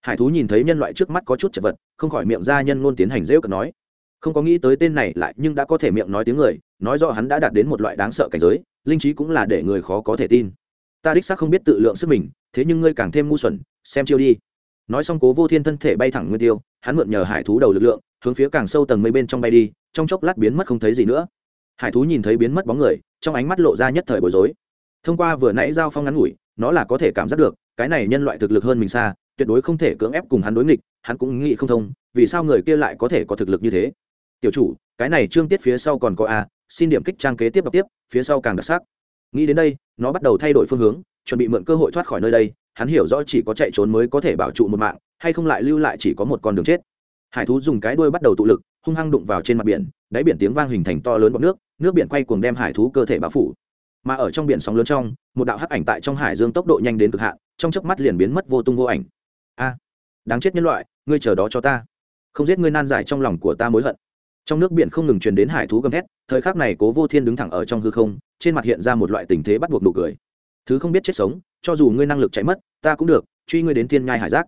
Hải thú nhìn thấy nhân loại trước mắt có chút chật vật, không khỏi miệng ra nhân luôn tiến hành rêu cợt nói không có nghĩ tới tên này lại nhưng đã có thể miệng nói tiếng người, nói rõ hắn đã đạt đến một loại đáng sợ cảnh giới, linh trí cũng là để người khó có thể tin. Ta đích xác không biết tự lượng sức mình, thế nhưng ngươi càng thêm ngu xuẩn, xem chiêu đi. Nói xong cố vô thiên thân thể bay thẳng nguyên tiêu, hắn mượn nhờ hải thú đầu lực lượng, hướng phía càng sâu tầng mây bên trong bay đi, trong chốc lát biến mất không thấy gì nữa. Hải thú nhìn thấy biến mất bóng người, trong ánh mắt lộ ra nhất thời bối rối. Thông qua vừa nãy giao phong ngắn ngủi, nó là có thể cảm giác được, cái này nhân loại thực lực hơn mình xa, tuyệt đối không thể cưỡng ép cùng hắn đối nghịch, hắn cũng nghĩ không thông, vì sao người kia lại có thể có thực lực như thế? Tiểu chủ, cái này trương tiết phía sau còn có a, xin điểm kích trang kế tiếp đọc tiếp, phía sau càng đặc sắc. Nghĩ đến đây, nó bắt đầu thay đổi phương hướng, chuẩn bị mượn cơ hội thoát khỏi nơi đây, hắn hiểu rõ chỉ có chạy trốn mới có thể bảo trụ một mạng, hay không lại lưu lại chỉ có một con đường chết. Hải thú dùng cái đuôi bắt đầu tụ lực, hung hăng đụng vào trên mặt biển, đáy biển tiếng vang hình thành to lớn bọc nước nước biển quay cuồng đem hải thú cơ thể bao phủ. Mà ở trong biển sóng lớn trong, một đạo hắc ảnh tại trong hải dương tốc độ nhanh đến cực hạn, trong chớp mắt liền biến mất vô tung vô ảnh. A, đáng chết nhân loại, ngươi chờ đó cho ta. Không giết ngươi nan giải trong lòng của ta mối hận trong nước biển không ngừng truyền đến hải thú gầm thét, thời khắc này cố vô thiên đứng thẳng ở trong hư không, trên mặt hiện ra một loại tình thế bắt buộc nụ cười. Thứ không biết chết sống, cho dù ngươi năng lực chạy mất, ta cũng được, truy ngươi đến thiên nhai hải giác.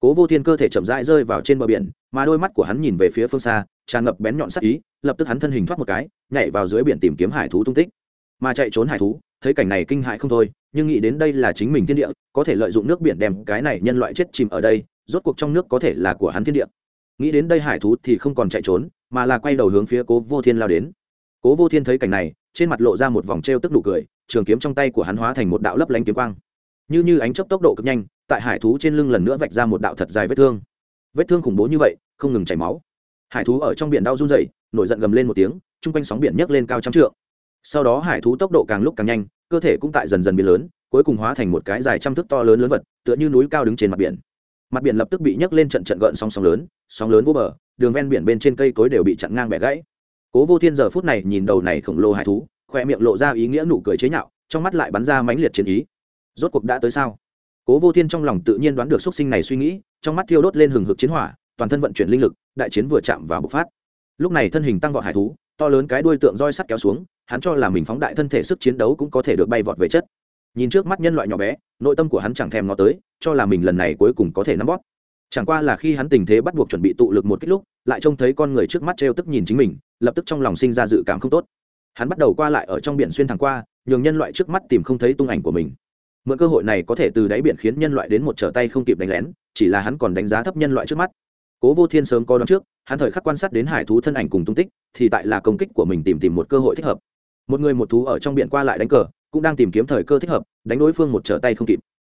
Cố vô thiên cơ thể chậm rãi rơi vào trên bờ biển, mà đôi mắt của hắn nhìn về phía phương xa, tràn ngập bén nhọn sắc ý, lập tức hắn thân hình thoát một cái, nhảy vào dưới biển tìm kiếm hải thú tung tích. Mà chạy trốn hải thú, thấy cảnh này kinh hại không thôi, nhưng nghĩ đến đây là chính mình thiên địa, có thể lợi dụng nước biển đem cái này nhân loại chết chìm ở đây, rốt cuộc trong nước có thể là của hắn thiên địa nghĩ đến đây hải thú thì không còn chạy trốn, mà là quay đầu hướng phía cố vô thiên lao đến. Cố vô thiên thấy cảnh này, trên mặt lộ ra một vòng t r e o tức nụ cười, trường kiếm trong tay của hắn hóa thành một đạo lấp lánh kiếm quang. Như như ánh chấp tốc độ cực nhanh, tại hải thú trên lưng lần nữa vạch ra một đạo thật dài vết thương. Vết thương khủng bố như vậy, không ngừng chảy máu. Hải thú ở trong biển đau run dày nổi giận gầm lên một tiếng, chung quanh sóng biển nhấc lên cao trăm trượng. Sau đó hải thú tốc độ càng lúc càng nhanh, cơ thể cũng tại dần dần biến lớn, cuối cùng hóa thành một cái dài trăm thước to lớn lớn vật, tựa như núi cao đứng trên mặt biển. Mặt biển lập tức bị nhấc lên trận trận gợn sóng sóng lớn sóng lớn vô bờ, đường ven biển bên trên cây cối đều bị chặn ngang bẻ gãy. Cố vô thiên giờ phút này nhìn đầu này khổng lồ hải thú khoe miệng lộ ra ý nghĩa nụ cười chế nhạo, trong mắt lại bắn ra mãnh liệt chiến ý. Rốt cuộc đã tới sao? Cố vô thiên trong lòng tự nhiên đoán được x sinh này suy nghĩ, trong mắt thiêu đốt lên hừng hực chiến hỏa, toàn thân vận chuyển linh lực, đại chiến vừa chạm vào bộc phát. Lúc này thân hình tăng vọt hải thú, to lớn cái đuôi tượng roi sắt kéo xuống, hắn cho là mình phóng đại thân thể sức chiến đấu cũng có thể được bay vọt về chất. Nhìn trước mắt nhân loại nhỏ bé, nội tâm của hắn chẳng thèm ngó tới, cho là mình lần này cuối cùng có thể nắm bóp chẳng qua là khi hắn tình thế bắt buộc chuẩn bị tụ lực một kích lúc, lại trông thấy con người trước mắt trêu tức nhìn chính mình, lập tức trong lòng sinh ra dự cảm không tốt. Hắn bắt đầu qua lại ở trong biển xuyên thẳng qua, nhường nhân loại trước mắt tìm không thấy tung ảnh của mình. Mượn cơ hội này có thể từ đáy biển khiến nhân loại đến một trở tay không kịp đánh lén, chỉ là hắn còn đánh giá thấp nhân loại trước mắt. Cố vô thiên sớm có đón trước, hắn thời khắc quan sát đến hải thú thân ảnh cùng tung tích, thì tại là công kích của mình tìm tìm một cơ hội thích hợp. Một người một thú ở trong biển qua lại đánh cờ, cũng đang tìm kiếm thời cơ thích hợp, đánh đối phương một trở tay không kịp.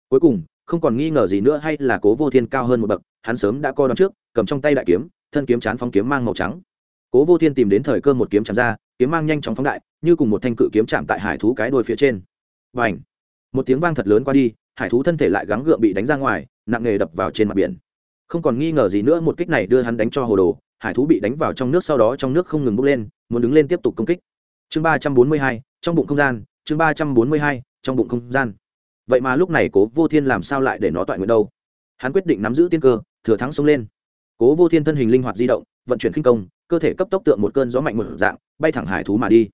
Cuối cùng không còn nghi ngờ gì nữa hay là cố vô thiên cao hơn một bậc, hắn sớm đã coi đón trước, cầm trong tay đại kiếm, thân kiếm chán phóng kiếm mang màu trắng. Cố vô thiên tìm đến thời cơ một kiếm chạm ra, kiếm mang nhanh chóng phóng đại, như cùng một thanh cự kiếm chạm tại hải thú cái đuôi phía trên. Và h một tiếng vang thật lớn qua đi, hải thú thân thể lại gắng gượng bị đánh ra ngoài, nặng nề đập vào trên mặt biển. Không còn nghi ngờ gì nữa, một kích này đưa hắn đánh cho hồ đồ, hải thú bị đánh vào trong nước sau đó trong nước không ngừng bốc lên, muốn đứng lên tiếp tục công kích. Chương ba trăm bốn mươi hai, trong bụng không gian, chương ba trăm bốn mươi hai, trong bụng không gian vậy mà lúc này cố vô thiên làm sao lại để nó toại nguyện đâu? Hắn quyết định nắm giữ tiên cơ, thừa thắng xông lên. Cố vô thiên thân hình linh hoạt di động, vận chuyển khinh công, cơ thể cấp tốc tượng một cơn gió mạnh một dạng, bay thẳng hải thú mà đi.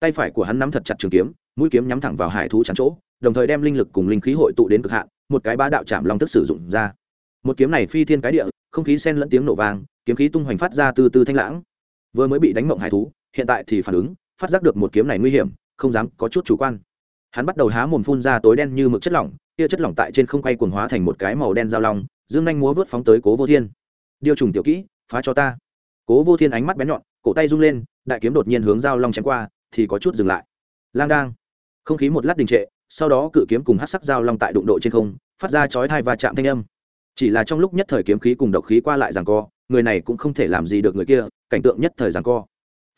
Tay phải của hắn nắm thật chặt trường kiếm, mũi kiếm nhắm thẳng vào hải thú chắn chỗ, đồng thời đem linh lực cùng linh khí hội tụ đến cực hạn, một cái ba đạo chạm long tức sử dụng ra. Một kiếm này phi thiên cái địa, không khí sen lẫn tiếng nổ vang, kiếm khí tung hoành phát ra từ từ thanh lãng. Vừa mới bị đánh mộng hải thú, hiện tại thì phản ứng, phát giác được một kiếm này nguy hiểm, không dám có chút chủ quan hắn bắt đầu há mồm phun ra tối đen như mực chất lỏng, kia chất lỏng tại trên không quay cuồng hóa thành một cái màu đen dao long, dương nhanh múa vớt phóng tới cố vô thiên. Điều trùng tiểu kỹ, phá cho ta. Cố vô thiên ánh mắt bén nhọn, cổ tay rung lên, đại kiếm đột nhiên hướng dao long chém qua, thì có chút dừng lại. Lang đang. Không khí một lát đình trệ, sau đó cự kiếm cùng hát sắc dao long tại đụng độ trên không, phát ra chói thai và chạm thanh âm. Chỉ là trong lúc nhất thời kiếm khí cùng độc khí qua lại rằng co, người này cũng không thể làm gì được người kia, cảnh tượng nhất thời rằng co.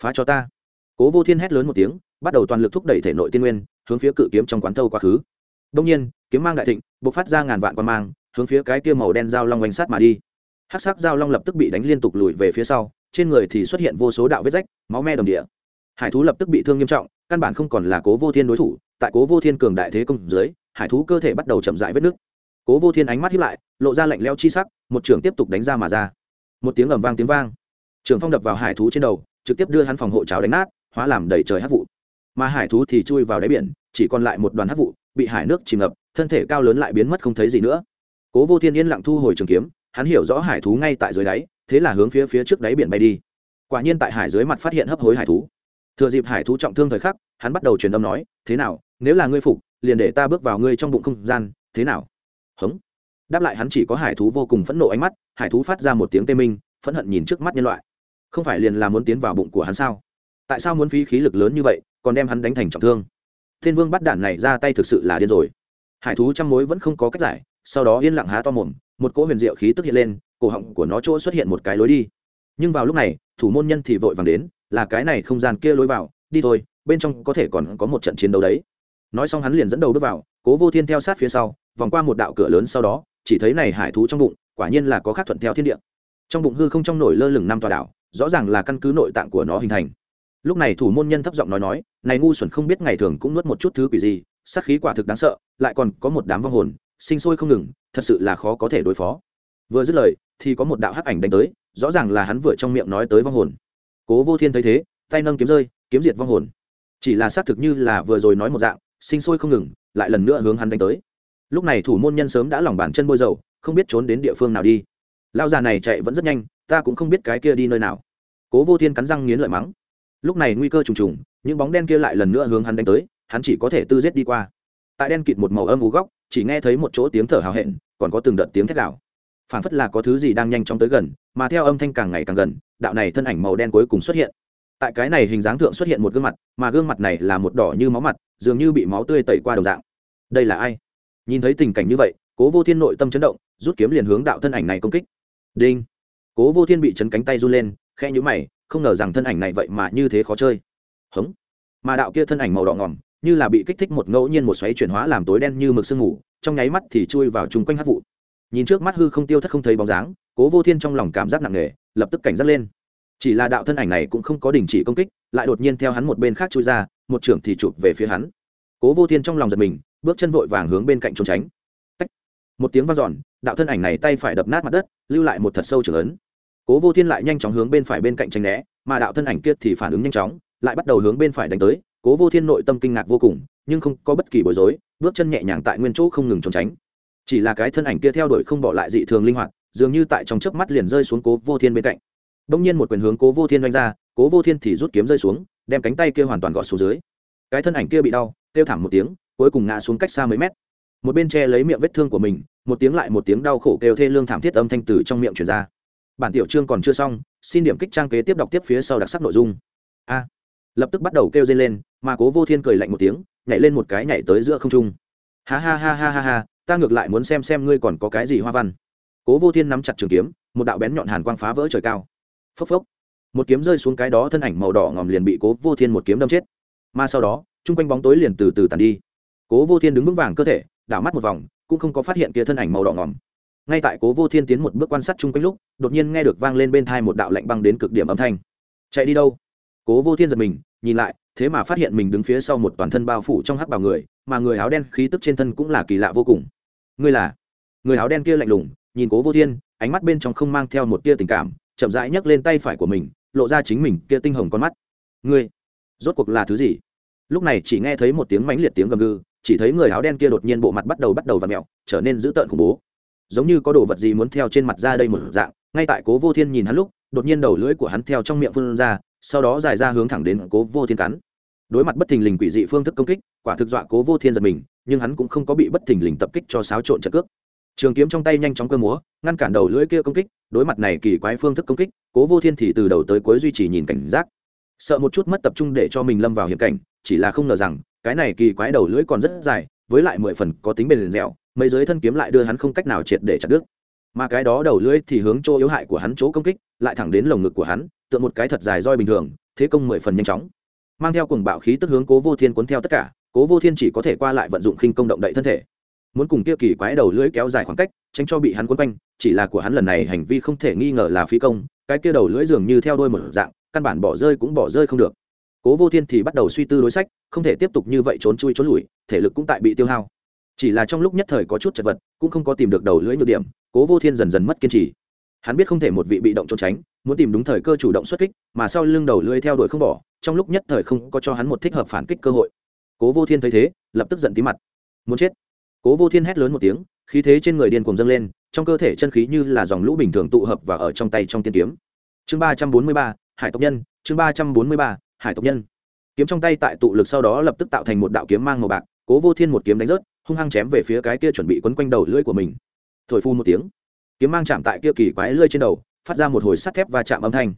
Phá cho ta. Cố vô thiên hét lớn một tiếng bắt đầu toàn lực thúc đẩy thể nội tiên nguyên, hướng phía cự kiếm trong quán thâu quá khứ. Đông nhiên, kiếm mang đại thịnh b ộ c phát ra ngàn vạn quan mang, hướng phía cái kia màu đen dao long oanh sát mà đi. Hát sắc dao long lập tức bị đánh liên tục lùi về phía sau, trên người thì xuất hiện vô số đạo vết rách, máu me đồng địa. Hải thú lập tức bị thương nghiêm trọng, căn bản không còn là cố vô thiên đối thủ, tại cố vô thiên cường đại thế công dưới, hải thú cơ thể bắt đầu chậm dại vết nước cố vô thiên ánh mắt hiếp lại, lộ ra lạnh leo chi sắc, một trưởng tiếp tục đánh ra mà ra. Một tiếng ầm vang tiếng vang. Trưởng phong đập vào hải thú trên đầu, trực tiếp đưa hắn phòng hộ cháo đánh nát, hóa làm đầy trời hát vụ mà hải thú thì chui vào đáy biển, chỉ còn lại một đoàn hát vụ, bị hải nước chìm ngập, thân thể cao lớn lại biến mất không thấy gì nữa. Cố vô thiên yên lặng thu hồi trường kiếm, hắn hiểu rõ hải thú ngay tại dưới đáy, thế là hướng phía phía trước đáy biển bay đi. Quả nhiên tại hải dưới mặt phát hiện hấp hối hải thú. Thừa dịp hải thú trọng thương thời khắc, hắn bắt đầu truyền âm nói, thế nào, nếu là ngươi phục, liền để ta bước vào ngươi trong bụng không gian, thế nào? Hống. Đáp lại hắn chỉ có hải thú vô cùng phẫn nộ ánh mắt, hải thú phát ra một tiếng tê minh, phẫn hận nhìn trước mắt nhân loại. Không phải liền là muốn tiến vào bụng của hắn sao? Tại sao muốn phí khí lực lớn như vậy còn đem hắn đánh thành trọng thương. Thiên vương bắt đạn này ra tay thực sự là điên rồi. Hải thú trăm mối vẫn không có cách giải, sau đó yên lặng há to mồm, một cỗ huyền diệu khí tức hiện lên, cổ họng của nó chỗ xuất hiện một cái lối đi. Nhưng vào lúc này, thủ môn nhân thì vội vàng đến, là cái này không gian kia lối vào, đi thôi, bên trong có thể còn có một trận chiến đấu đấy. Nói xong hắn liền dẫn đầu bước vào, cố vô thiên theo sát phía sau, vòng qua một đạo cửa lớn sau đó, chỉ thấy này hải thú trong bụng, quả nhiên là có khác thuận theo thiên địa. Trong bụng hư không trong nổi lơ lửng năm tòa đảo, rõ ràng là căn cứ nội tạng của nó hình thành lúc này thủ môn nhân thấp giọng nói nói, này ngu xuẩn không biết ngày thường cũng nuốt một chút thứ quỷ gì, sát khí quả thực đáng sợ, lại còn có một đám vong hồn, sinh sôi không ngừng, thật sự là khó có thể đối phó. Vừa dứt lời, thì có một đạo hắc ảnh đánh tới, rõ ràng là hắn vừa trong miệng nói tới vong hồn. Cố vô thiên thấy thế, tay nâng kiếm rơi, kiếm diệt vong hồn. Chỉ là xác thực như là vừa rồi nói một dạng, sinh sôi không ngừng, lại lần nữa hướng hắn đánh tới. Lúc này thủ môn nhân sớm đã lòng bàn chân bôi dầu, không biết trốn đến địa phương nào đi. Lao già này chạy vẫn rất nhanh, ta cũng không biết cái kia đi nơi nào. Cố vô thiên cắn răng nghiến lợi mắng lúc này nguy cơ trùng trùng, những bóng đen kia lại lần nữa hướng hắn đánh tới, hắn chỉ có thể tư giết đi qua. Tại đen kịt một màu âm ú góc, chỉ nghe thấy một chỗ tiếng thở hào hẹn, còn có từng đợt tiếng thét đảo phảng phất là có thứ gì đang nhanh chóng tới gần, mà theo âm thanh càng ngày càng gần, đạo này thân ảnh màu đen cuối cùng xuất hiện. Tại cái này hình dáng thượng xuất hiện một gương mặt, mà gương mặt này là một đỏ như máu mặt, dường như bị máu tươi tẩy qua đồng dạng. Đây là ai? Nhìn thấy tình cảnh như vậy, cố vô thiên nội tâm chấn động, rút kiếm liền hướng đạo thân ảnh này công kích. Đinh! Cố vô thiên bị chấn cánh tay run lên khe nhũ mày không ngờ rằng thân ảnh này vậy mà như thế khó chơi. Hống. Mà đạo kia thân ảnh màu đỏ ngỏm như là bị kích thích một ngẫu nhiên một xoáy chuyển hóa làm tối đen như mực sương ngủ trong nháy mắt thì chui vào chung quanh hát vụ. Nhìn trước mắt hư không tiêu thất không thấy bóng dáng, cố vô thiên trong lòng cảm giác nặng nề, lập tức cảnh giác lên. Chỉ là đạo thân ảnh này cũng không có đình chỉ công kích, lại đột nhiên theo hắn một bên khác chui ra, một trưởng thì chụp về phía hắn. Cố vô thiên trong lòng giật mình, bước chân vội vàng hướng bên cạnh trốn tránh. Tách. một tiếng vang dọn, đạo thân ảnh này tay phải đập nát mặt đất, lưu lại một thật sâu trưởng ấn cố vô thiên lại nhanh chóng hướng bên phải bên cạnh tranh né, mà đạo thân ảnh kia thì phản ứng nhanh chóng, lại bắt đầu hướng bên phải đánh tới. Cố vô thiên nội tâm kinh ngạc vô cùng, nhưng không có bất kỳ bối rối, bước chân nhẹ nhàng tại nguyên chỗ không ngừng trốn tránh. Chỉ là cái thân ảnh kia theo đuổi không bỏ lại dị thường linh hoạt, dường như tại trong chớp mắt liền rơi xuống cố vô thiên bên cạnh. Đông nhiên một quyền hướng cố vô thiên đánh ra, cố vô thiên thì rút kiếm rơi xuống, đem cánh tay kia hoàn toàn gọt xuống dưới. Cái thân ảnh kia bị đau, kêu thảm một tiếng, cuối cùng ngã xuống cách xa mấy mét. Một bên che lấy miệng vết thương của mình, một tiếng lại một tiếng đau khổ kêu thê lương thảm thiết âm thanh từ trong miệng truyền ra bản tiểu chương còn chưa xong, xin điểm kích trang kế tiếp đọc tiếp phía sau đặc sắc nội dung. A. Lập tức bắt đầu kêu dây lên, mà cố vô thiên cười lạnh một tiếng, nhảy lên một cái nhảy tới giữa không trung. Ha ha ha ha ha ha, ta ngược lại muốn xem xem ngươi còn có cái gì hoa văn. Cố vô thiên nắm chặt trường kiếm, một đạo bén nhọn hàn quang phá vỡ trời cao. Phốc phốc. Một kiếm rơi xuống cái đó thân ảnh màu đỏ ngòm liền bị cố vô thiên một kiếm đâm chết. Mà sau đó, chung quanh bóng tối liền từ từ tàn đi. Cố vô thiên đứng vững vàng cơ thể, đảo mắt một vòng, cũng không có phát hiện kia thân ảnh màu đỏ ngòm ngay tại cố vô thiên tiến một bước quan sát chung quanh lúc, đột nhiên nghe được vang lên bên thai một đạo lạnh băng đến cực điểm âm thanh. Chạy đi đâu? Cố vô thiên giật mình, nhìn lại, thế mà phát hiện mình đứng phía sau một toàn thân bao phủ trong hắc bào người, mà người áo đen khí tức trên thân cũng là kỳ lạ vô cùng. Ngươi là? Người áo đen kia lạnh lùng, nhìn cố vô thiên, ánh mắt bên trong không mang theo một tia tình cảm, chậm rãi nhấc lên tay phải của mình, lộ ra chính mình kia tinh hồng con mắt. Ngươi, rốt cuộc là thứ gì? Lúc này chỉ nghe thấy một tiếng mãnh liệt tiếng gầm gừ, chỉ thấy người áo đen kia đột nhiên bộ mặt bắt đầu bắt đầu và mẹo trở nên dữ tợn khủng bố giống như có đồ vật gì muốn theo trên mặt ra đây một dạng. Ngay tại cố vô thiên nhìn hắn lúc, đột nhiên đầu lưỡi của hắn theo trong miệng phun ra, sau đó dài ra hướng thẳng đến cố vô thiên cắn. Đối mặt bất thình lình quỷ dị phương thức công kích, quả thực dọa cố vô thiên giật mình, nhưng hắn cũng không có bị bất thình lình tập kích cho xáo trộn trận cước. Trường kiếm trong tay nhanh chóng cơ múa, ngăn cản đầu lưỡi kia công kích, đối mặt này kỳ quái phương thức công kích, cố vô thiên thì từ đầu tới cuối duy trì nhìn cảnh giác. Sợ một chút mất tập trung để cho mình lâm vào hiểm cảnh, chỉ là không ngờ rằng, cái này kỳ quái đầu lưỡi còn rất dài, với lại mười phần có tính bền dẻo mấy giới thân kiếm lại đưa hắn không cách nào triệt để chặt đứt. Mà cái đó đầu lưỡi thì hướng chỗ yếu hại của hắn chỗ công kích, lại thẳng đến lồng ngực của hắn, tựa một cái thật dài roi bình thường, thế công mười phần nhanh chóng. Mang theo cùng bạo khí tức hướng cố vô thiên cuốn theo tất cả, cố vô thiên chỉ có thể qua lại vận dụng khinh công động đậy thân thể. Muốn cùng kia kỳ quái đầu lưỡi kéo dài khoảng cách, tránh cho bị hắn quấn quanh, chỉ là của hắn lần này hành vi không thể nghi ngờ là phí công, cái kia đầu lưỡi dường như theo đôi một dạng, căn bản bỏ rơi cũng bỏ rơi không được. Cố vô thiên thì bắt đầu suy tư đối sách, không thể tiếp tục như vậy trốn chui trốn lùi thể lực cũng tại bị tiêu hao chỉ là trong lúc nhất thời có chút chật vật, cũng không có tìm được đầu lưỡi nhược điểm, cố vô thiên dần dần mất kiên trì. Hắn biết không thể một vị bị động trốn tránh, muốn tìm đúng thời cơ chủ động xuất kích, mà sau lưng đầu lưỡi theo đuổi không bỏ, trong lúc nhất thời không có cho hắn một thích hợp phản kích cơ hội. Cố vô thiên thấy thế, lập tức giận tí mặt. Muốn chết. Cố vô thiên hét lớn một tiếng, khí thế trên người điên cuồng dâng lên, trong cơ thể chân khí như là dòng lũ bình thường tụ hợp và ở trong tay trong tiên kiếm. Chương ba trăm bốn mươi ba, hải tộc nhân, chương ba trăm bốn mươi ba, hải tộc nhân. Kiếm trong tay tại tụ lực sau đó lập tức tạo thành một đạo kiếm mang màu bạc, cố vô thiên một kiếm đánh rớt hung hăng chém về phía cái kia chuẩn bị quấn quanh đầu lưỡi của mình. Thổi phu một tiếng, kiếm mang chạm tại kia kỳ quái lưỡi trên đầu, phát ra một hồi sắt thép và chạm âm thanh.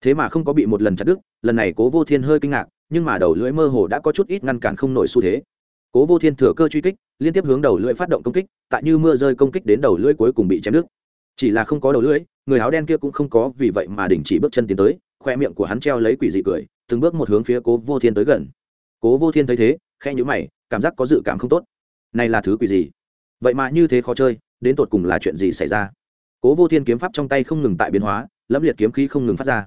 Thế mà không có bị một lần chặt đứt, lần này cố vô thiên hơi kinh ngạc, nhưng mà đầu lưỡi mơ hồ đã có chút ít ngăn cản không nổi xu thế. Cố vô thiên thừa cơ truy kích, liên tiếp hướng đầu lưỡi phát động công kích, tại như mưa rơi công kích đến đầu lưỡi cuối cùng bị chém đứt. Chỉ là không có đầu lưỡi, người áo đen kia cũng không có, vì vậy mà đình chỉ bước chân tiến tới, khoe miệng của hắn treo lấy quỷ dị cười, từng bước một hướng phía cố vô thiên tới gần. Cố vô thiên thấy thế khe nhữ mày, cảm giác có dự cảm không tốt này là thứ quỷ gì? Vậy mà như thế khó chơi, đến tột cùng là chuyện gì xảy ra? Cố vô thiên kiếm pháp trong tay không ngừng tại biến hóa lẫm liệt kiếm khí không ngừng phát ra.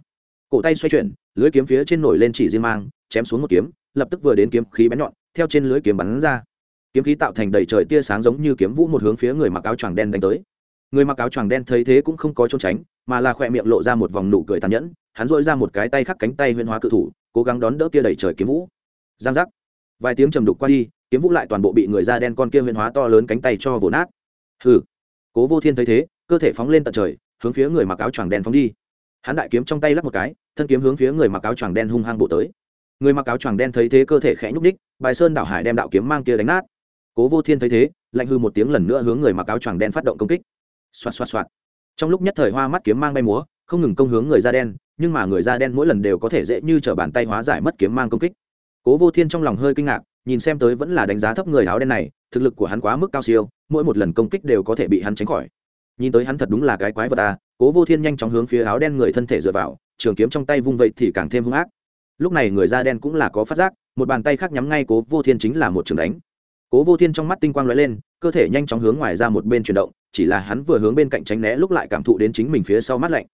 Cổ tay xoay chuyển, lưới kiếm phía trên nổi lên chỉ riêng mang, chém xuống một kiếm, lập tức vừa đến kiếm khí bén nhọn, theo trên lưới kiếm bắn ra. Kiếm khí tạo thành đầy trời tia sáng giống như kiếm vũ một hướng phía người mặc áo choàng đen đánh tới. Người mặc áo choàng đen thấy thế cũng không có trốn tránh, mà là khỏe miệng lộ ra một vòng nụ cười tàn nhẫn, hắn dội ra một cái tay khắc cánh tay huyên hóa cự thủ, cố gắng đón đỡ tia đầy trời kiếm vũ. Giang giác vài tiếng trầm đục qua đi, kiếm vũ lại toàn bộ bị người da đen con kia huyền hóa to lớn cánh tay cho vồ nát. Hừ. Cố vô thiên thấy thế, cơ thể phóng lên tận trời, hướng phía người mặc áo choàng đen phóng đi. Hắn đại kiếm trong tay lắp một cái, thân kiếm hướng phía người mặc áo choàng đen hung hăng bộ tới. Người mặc áo choàng đen thấy thế cơ thể khẽ nhúc ních bài sơn đảo hải đem đạo kiếm mang kia đánh nát. Cố vô thiên thấy thế, lạnh hư một tiếng lần nữa hướng người mặc áo choàng đen phát động công kích. Xoạt xoạt xoạt. Trong lúc nhất thời hoa mắt kiếm mang bay múa, không ngừng công hướng người da đen, nhưng mà người da đen mỗi lần đều có thể dễ như t bàn tay hóa giải mất kiếm mang công kích cố vô thiên trong lòng hơi kinh ngạc, nhìn xem tới vẫn là đánh giá thấp người áo đen này, thực lực của hắn quá mức cao siêu, mỗi một lần công kích đều có thể bị hắn tránh khỏi. Nhìn tới hắn thật đúng là cái quái vật ta cố vô thiên nhanh chóng hướng phía áo đen người thân thể dựa vào, trường kiếm trong tay vung vậy thì càng thêm hung ác. Lúc này người da đen cũng là có phát giác, một bàn tay khác nhắm ngay cố vô thiên chính là một trường đánh. Cố vô thiên trong mắt tinh quang lóe lên, cơ thể nhanh chóng hướng ngoài ra một bên chuyển động, chỉ là hắn vừa hướng bên cạnh tránh né lúc lại cảm thụ đến chính mình phía sau mắt lạnh.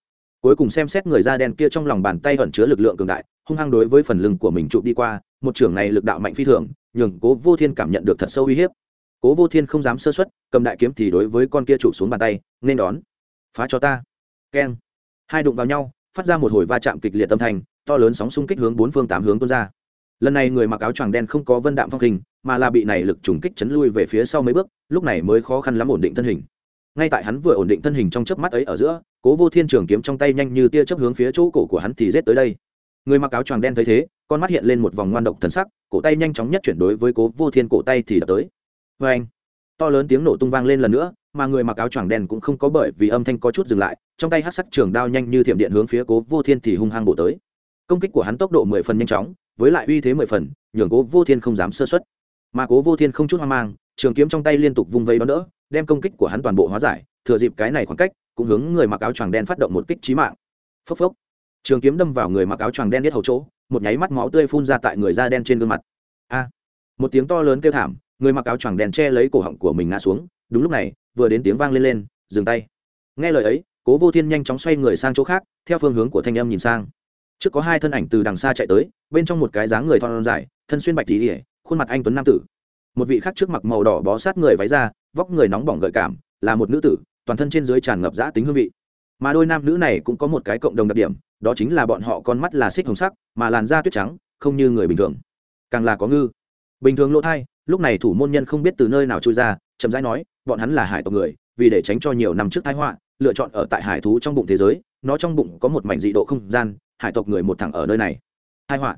Cuối cùng xem xét người da đen kia trong lòng bàn tay ẩn chứa lực lượng cường đại, hung hăng đối với phần lưng của mình chụp đi qua một trưởng này lực đạo mạnh phi thường, nhường cố vô thiên cảm nhận được thật sâu uy hiếp. Cố vô thiên không dám sơ xuất cầm đại kiếm thì đối với con kia chụp xuống bàn tay, nên đón. Phá cho ta. Keng. Hai đụng vào nhau, phát ra một hồi va chạm kịch liệt tâm thành to lớn sóng xung kích hướng bốn phương tám hướng tuôn ra. Lần này người mặc áo choàng đen không có vân đạm phong hình, mà là bị này lực trùng kích chấn lui về phía sau mấy bước, lúc này mới khó khăn lắm ổn định thân hình. Ngay tại hắn vừa ổn định thân hình trong chớp mắt ấy ở giữa, cố vô thiên trường kiếm trong tay nhanh như tia chớp hướng phía chỗ cổ của hắn thì rết tới đây người mặc áo choàng đen thấy thế, con mắt hiện lên một vòng ngoan độc thần sắc, cổ tay nhanh chóng nhất chuyển đối với cố vô thiên cổ tay thì đập tới. Vê anh, to lớn tiếng nổ tung vang lên lần nữa, mà người mặc áo choàng đen cũng không có bởi vì âm thanh có chút dừng lại, trong tay hát sắc trường đao nhanh như thiểm điện hướng phía cố vô thiên thì hung hăng bổ tới. Công kích của hắn tốc độ mười phần nhanh chóng, với lại uy thế mười phần, nhường cố vô thiên không dám sơ xuất mà cố vô thiên không chút hoang mang, trường kiếm trong tay liên tục vung vây đón đỡ, đem công kích của hắn toàn bộ hóa giải, thừa dịp cái này khoảng cách, cũng hướng người mặc áo choàng đen phát động một kích trí mạng. Phốc phốc trường kiếm đâm vào người mặc áo choàng đen biết hầu chỗ, một nháy mắt máu tươi phun ra tại người da đen trên gương mặt. A! Một tiếng to lớn kêu thảm, người mặc áo choàng đen che lấy cổ họng của mình ngã xuống, đúng lúc này, vừa đến tiếng vang lên lên, dừng tay. Nghe lời ấy, cố vô thiên nhanh chóng xoay người sang chỗ khác, theo phương hướng của thanh âm nhìn sang. Trước có hai thân ảnh từ đằng xa chạy tới, bên trong một cái dáng người thon dài, thân xuyên bạch tỉ ỉa khuôn mặt anh tuấn nam tử. Một vị khác trước mặt màu đỏ bó sát người váy ra vóc người nóng bỏng gợi cảm, là một nữ tử, toàn thân trên dưới tràn ngập giã tính hương vị mà đôi nam nữ này cũng có một cái cộng đồng đặc điểm, đó chính là bọn họ con mắt là xích hồng sắc, mà làn da tuyết trắng, không như người bình thường. Càng là có ngư. Bình thường lỗ thai, lúc này thủ môn nhân không biết từ nơi nào trôi ra, chậm rãi nói, bọn hắn là hải tộc người, vì để tránh cho nhiều năm trước thái họa, lựa chọn ở tại hải thú trong bụng thế giới, nó trong bụng có một mảnh dị độ không gian, hải tộc người một thẳng ở nơi này. Thái họa.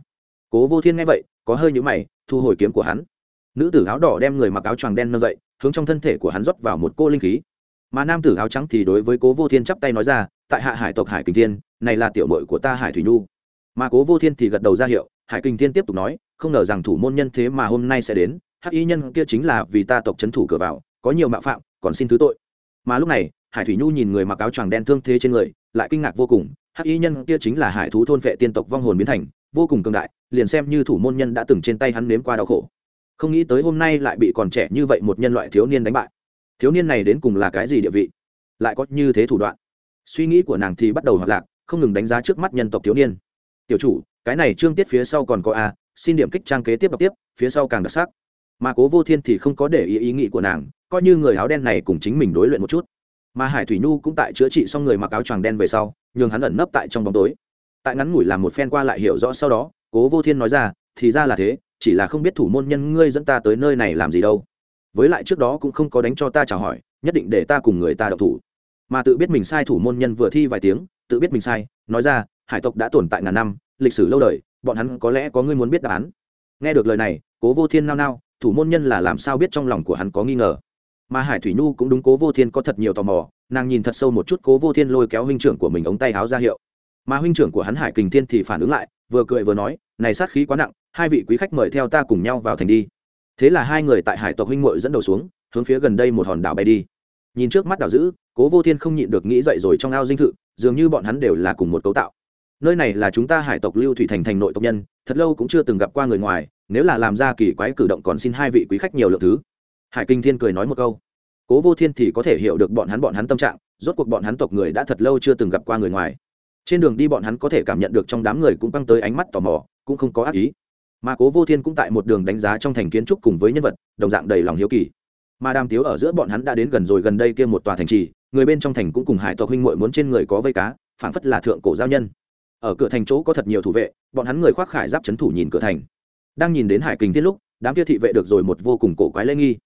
Cố vô thiên nghe vậy, có hơi nhũ mày, thu hồi kiếm của hắn. Nữ tử áo đỏ đem người mặc áo choàng đen nâng dậy, hướng trong thân thể của hắn rót vào một cô linh khí mà nam tử áo trắng thì đối với cố vô thiên chắp tay nói ra, tại hạ hải tộc hải kình thiên, này là tiểu mội của ta hải thủy nhu. Mà cố vô thiên thì gật đầu ra hiệu, hải kình thiên tiếp tục nói, không ngờ rằng thủ môn nhân thế mà hôm nay sẽ đến, hắc y nhân kia chính là vì ta tộc c h ấ n thủ cửa vào, có nhiều mạo phạm, còn xin thứ tội. Mà lúc này, hải thủy nhu nhìn người mặc áo choàng đen thương thế trên người, lại kinh ngạc vô cùng, hắc y nhân kia chính là hải thú thôn vệ tiên tộc vong hồn biến thành, vô cùng cường đại, liền xem như thủ môn nhân đã từng trên tay hắn nếm qua đau khổ. Không nghĩ tới hôm nay lại bị còn trẻ như vậy một nhân loại thiếu niên đánh bại thiếu niên này đến cùng là cái gì địa vị? Lại có như thế thủ đoạn? Suy nghĩ của nàng thì bắt đầu hoạt lạc, không ngừng đánh giá trước mắt nhân tộc thiếu niên. Tiểu chủ, cái này trương tiết phía sau còn có a, xin điểm kích trang kế tiếp đọc tiếp, phía sau càng đặc sắc. Mà cố vô thiên thì không có để ý ý nghĩ của nàng, coi như người áo đen này cùng chính mình đối luyện một chút. Mà hải thủy nhu cũng tại chữa trị xong người mặc áo choàng đen về sau, nhường hắn ẩn nấp tại trong bóng tối. Tại ngắn ngủi làm một phen qua lại hiểu rõ sau đó, cố vô thiên nói ra, thì ra là thế, chỉ là không biết thủ môn nhân ngươi dẫn ta tới nơi này làm gì đâu với lại trước đó cũng không có đánh cho ta chào hỏi, nhất định để ta cùng người ta đậu thủ. Mà tự biết mình sai thủ môn nhân vừa thi vài tiếng, tự biết mình sai, nói ra, hải tộc đã tồn tại ngàn năm, lịch sử lâu đời, bọn hắn có lẽ có người muốn biết đáp án. Nghe được lời này, cố vô thiên nao nao, thủ môn nhân là làm sao biết trong lòng của hắn có nghi ngờ. Mà hải thủy nhu cũng đúng cố vô thiên có thật nhiều tò mò, nàng nhìn thật sâu một chút cố vô thiên lôi kéo huynh trưởng của mình ống tay háo ra hiệu. Mà huynh trưởng của hắn hải kình thiên thì phản ứng lại, vừa cười vừa nói, này sát khí quá nặng, hai vị quý khách mời theo ta cùng nhau vào thành đi thế là hai người tại hải tộc huynh muội dẫn đầu xuống, hướng phía gần đây một hòn đảo bay đi. Nhìn trước mắt đảo giữ cố vô thiên không nhịn được nghĩ dậy rồi trong ao dinh thự, dường như bọn hắn đều là cùng một cấu tạo. Nơi này là chúng ta hải tộc lưu thủy thành thành nội tộc nhân, thật lâu cũng chưa từng gặp qua người ngoài, nếu là làm ra kỳ quái cử động còn xin hai vị quý khách nhiều lượng thứ. Hải kinh thiên cười nói một câu. Cố vô thiên thì có thể hiểu được bọn hắn bọn hắn tâm trạng, rốt cuộc bọn hắn tộc người đã thật lâu chưa từng gặp qua người ngoài. Trên đường đi bọn hắn có thể cảm nhận được trong đám người cũng căng tới ánh mắt tò mò, cũng không có ác ý mà cố vô thiên cũng tại một đường đánh giá trong thành kiến trúc cùng với nhân vật, đồng dạng đầy lòng hiếu kỳ. Mà đàm tiếu ở giữa bọn hắn đã đến gần rồi, gần đây kia một tòa thành trì, người bên trong thành cũng cùng hải tộc huynh muội muốn trên người có vây cá, phảng phất là thượng cổ giao nhân. Ở cửa thành chỗ có thật nhiều thủ vệ, bọn hắn người khoác khải giáp c thủ nhìn cửa thành. Đang nhìn đến hải kình thiên lúc, đám kia thị vệ được rồi một vô cùng cổ quái lễ nghi.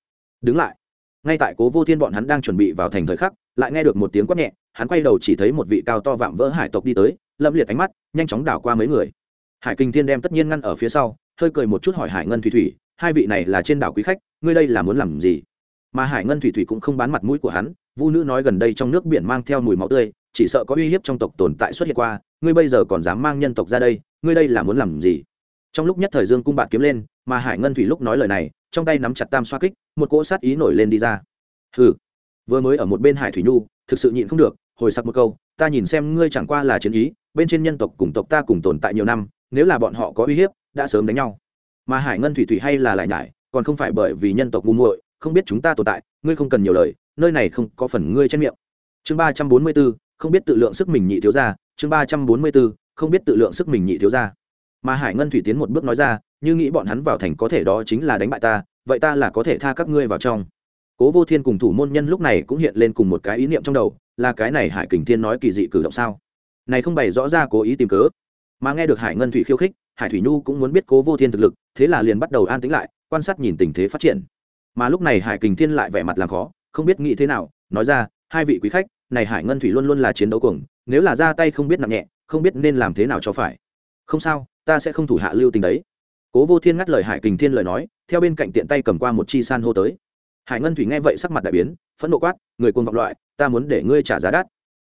Đứng lại. Ngay tại cố vô thiên bọn hắn đang chuẩn bị vào thành thời khắc, lại nghe được một tiếng quát nhẹ, hắn quay đầu chỉ thấy một vị cao to vạm vỡ hải tộc đi tới lâm liệt ánh mắt, nhanh chóng đảo qua mấy người. Hải kinh thiên đem tất nhiên ngăn ở phía sau hơi cười một chút hỏi hải ngân thủy thủy, hai vị này là trên đảo quý khách, ngươi đây là muốn làm gì? Mà hải ngân thủy thủy cũng không bán mặt mũi của hắn, vu nữ nói gần đây trong nước biển mang theo mùi máu tươi, chỉ sợ có uy hiếp trong tộc tồn tại xuất hiện qua, ngươi bây giờ còn dám mang nhân tộc ra đây, ngươi đây là muốn làm gì? Trong lúc nhất thời dương cung bạn kiếm lên, mà hải ngân thủy lúc nói lời này, trong tay nắm chặt tam xoa kích, một cỗ sát ý nổi lên đi ra. Hừ, vừa mới ở một bên hải thủy nhu, thực sự nhịn không được, hồi sặc một câu, ta nhìn xem ngươi chẳng qua là chiến ý, bên trên nhân tộc cùng tộc ta cùng tồn tại nhiều năm, nếu là bọn họ có uy hiếp đã sớm đánh nhau. Mà hải ngân thủy thủy hay là lại nhải, còn không phải bởi vì nhân tộc ngu muội, không biết chúng ta tồn tại, ngươi không cần nhiều lời, nơi này không có phần ngươi trên miệng. Chương ba trăm bốn mươi b ố không biết tự lượng sức mình nhị thiếu ra chương ba trăm bốn mươi b ố không biết tự lượng sức mình nhị thiếu ra mà hải ngân thủy tiến một bước nói ra, như nghĩ bọn hắn vào thành có thể đó chính là đánh bại ta, vậy ta là có thể tha các ngươi vào trong. Cố vô thiên cùng thủ môn nhân lúc này cũng hiện lên cùng một cái ý niệm trong đầu, là cái này hải kình thiên nói kỳ dị cử động sao? Này không bày rõ ra cố ý tìm cớ. Mà nghe được hải ngân thủy khiêu khích hải thủy nhu cũng muốn biết cố vô thiên thực lực, thế là liền bắt đầu an tĩnh lại, quan sát nhìn tình thế phát triển. Mà lúc này hải kình thiên lại vẻ mặt làm khó, không biết nghĩ thế nào, nói ra, hai vị quý khách, này hải ngân thủy luôn luôn là chiến đấu cuồng, nếu là ra tay không biết nặng nhẹ, không biết nên làm thế nào cho phải. Không sao, ta sẽ không thủ hạ lưu tình đấy. Cố vô thiên ngắt lời hải kình thiên lời nói, theo bên cạnh tiện tay cầm qua một chi san hô tới. Hải ngân thủy nghe vậy sắc mặt đại biến, phẫn nộ quát, người quân vọng loại, ta muốn để ngươi trả giá đắt.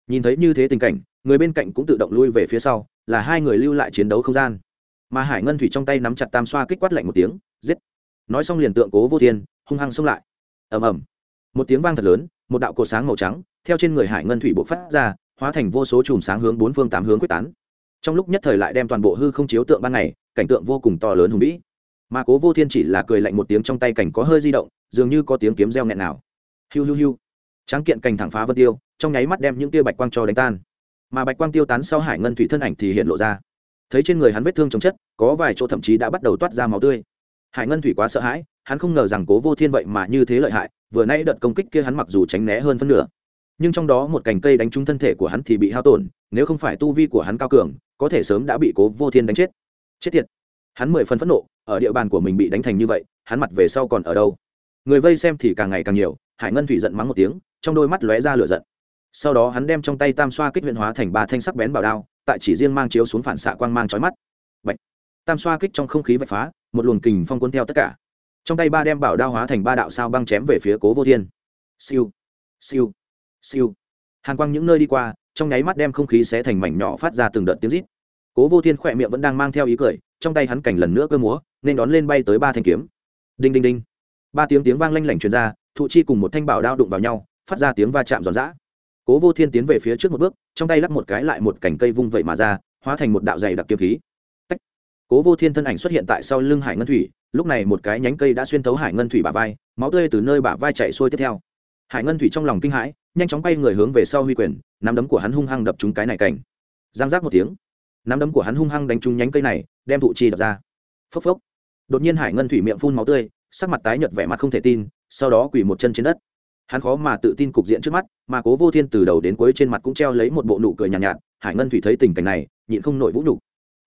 Nhìn thấy như thế tình cảnh, người bên cạnh cũng tự động lui về phía sau, là hai người lưu lại chiến đấu không gian mà hải ngân thủy trong tay nắm chặt tam xoa kích quát lạnh một tiếng, giết. Nói xong liền tượng cố vô thiên, hung hăng xông lại. Ầm ầm. Một tiếng vang thật lớn, một đạo cột sáng màu trắng, theo trên người hải ngân thủy bộ phát ra, hóa thành vô số chùm sáng hướng bốn phương tám hướng quyết tán. Trong lúc nhất thời lại đem toàn bộ hư không chiếu tượng ban ngày, cảnh tượng vô cùng to lớn hùng vĩ. Mà cố vô thiên chỉ là cười lạnh một tiếng trong tay cảnh có hơi di động, dường như có tiếng kiếm reo nghẹn nào. Hiu hiu hiu. Tráng kiện cành thẳng phá vân tiêu, trong nháy mắt đem những tia bạch quang cho đánh tan. Mà bạch quang tiêu tán sau hải ngân thủy thân ảnh thì hiện lộ ra thấy trên người hắn vết thương chống chất, có vài chỗ thậm chí đã bắt đầu toát ra máu tươi. Hải ngân thủy quá sợ hãi, hắn không ngờ rằng cố vô thiên vậy mà như thế lợi hại, vừa nay đợt công kích kia hắn mặc dù tránh né hơn phân nửa, nhưng trong đó một cành cây đánh trúng thân thể của hắn thì bị hao tổn, nếu không phải tu vi của hắn cao cường, có thể sớm đã bị cố vô thiên đánh chết. Chết tiệt! Hắn mười phần phẫn nộ, ở địa bàn của mình bị đánh thành như vậy, hắn mặt về sau còn ở đâu? Người vây xem thì càng ngày càng nhiều, hải ngân thủy giận mắng một tiếng, trong đôi mắt lóe ra lửa giận. Sau đó hắn đem trong tay tam xoa kích huyện hóa thành ba thanh sắc bén bảo đao tại chỉ riêng mang chiếu xuống phản xạ quang mang trói mắt. Bạch. tam xoa kích trong không khí vạch phá, một luồng kình phong cuốn theo tất cả. Trong tay ba đem bảo đao hóa thành ba đạo sao băng chém về phía cố vô thiên. Siêu. Siêu. Siêu. Hàn quang những nơi đi qua, trong nháy mắt đem không khí xé thành mảnh nhỏ phát ra từng đợt tiếng rít. Cố vô thiên khỏe miệng vẫn đang mang theo ý cười, trong tay hắn cảnh lần nữa cơ múa, nên đón lên bay tới ba thanh kiếm. Đinh đinh đinh. Ba tiếng tiếng vang lanh lảnh truyền ra, thụ chi cùng một thanh bảo đao đụng vào nhau, phát ra tiếng va chạm giòn giã cố vô thiên tiến về phía trước một bước, trong tay lắp một cái lại một cành cây vung vẩy mà ra, hóa thành một đạo dày đặc kiếm khí. Tách. cố vô thiên thân ảnh xuất hiện tại sau lưng hải ngân thủy, lúc này một cái nhánh cây đã xuyên thấu hải ngân thủy bả vai, máu tươi từ nơi bả vai chạy xuôi tiếp theo. Hải ngân thủy trong lòng kinh hãi, nhanh chóng bay người hướng về sau huy quyền, nắm đấm của hắn hung hăng đập trúng cái này cảnh giang giác một tiếng, nắm đấm của hắn hung hăng đánh trúng nhánh cây này, đem thụ chi đập ra. Phốc phốc. Đột nhiên hải ngân thủy miệng phun máu tươi, sắc mặt tái nhợt vẻ mặt không thể tin, sau đó quỳ một chân trên đất hắn khó mà tự tin cục diện trước mắt mà cố vô thiên từ đầu đến cuối trên mặt cũng treo lấy một bộ nụ cười nhàn nhạt, nhạt hải ngân thủy thấy tình cảnh này nhịn không nổi vũ nhục.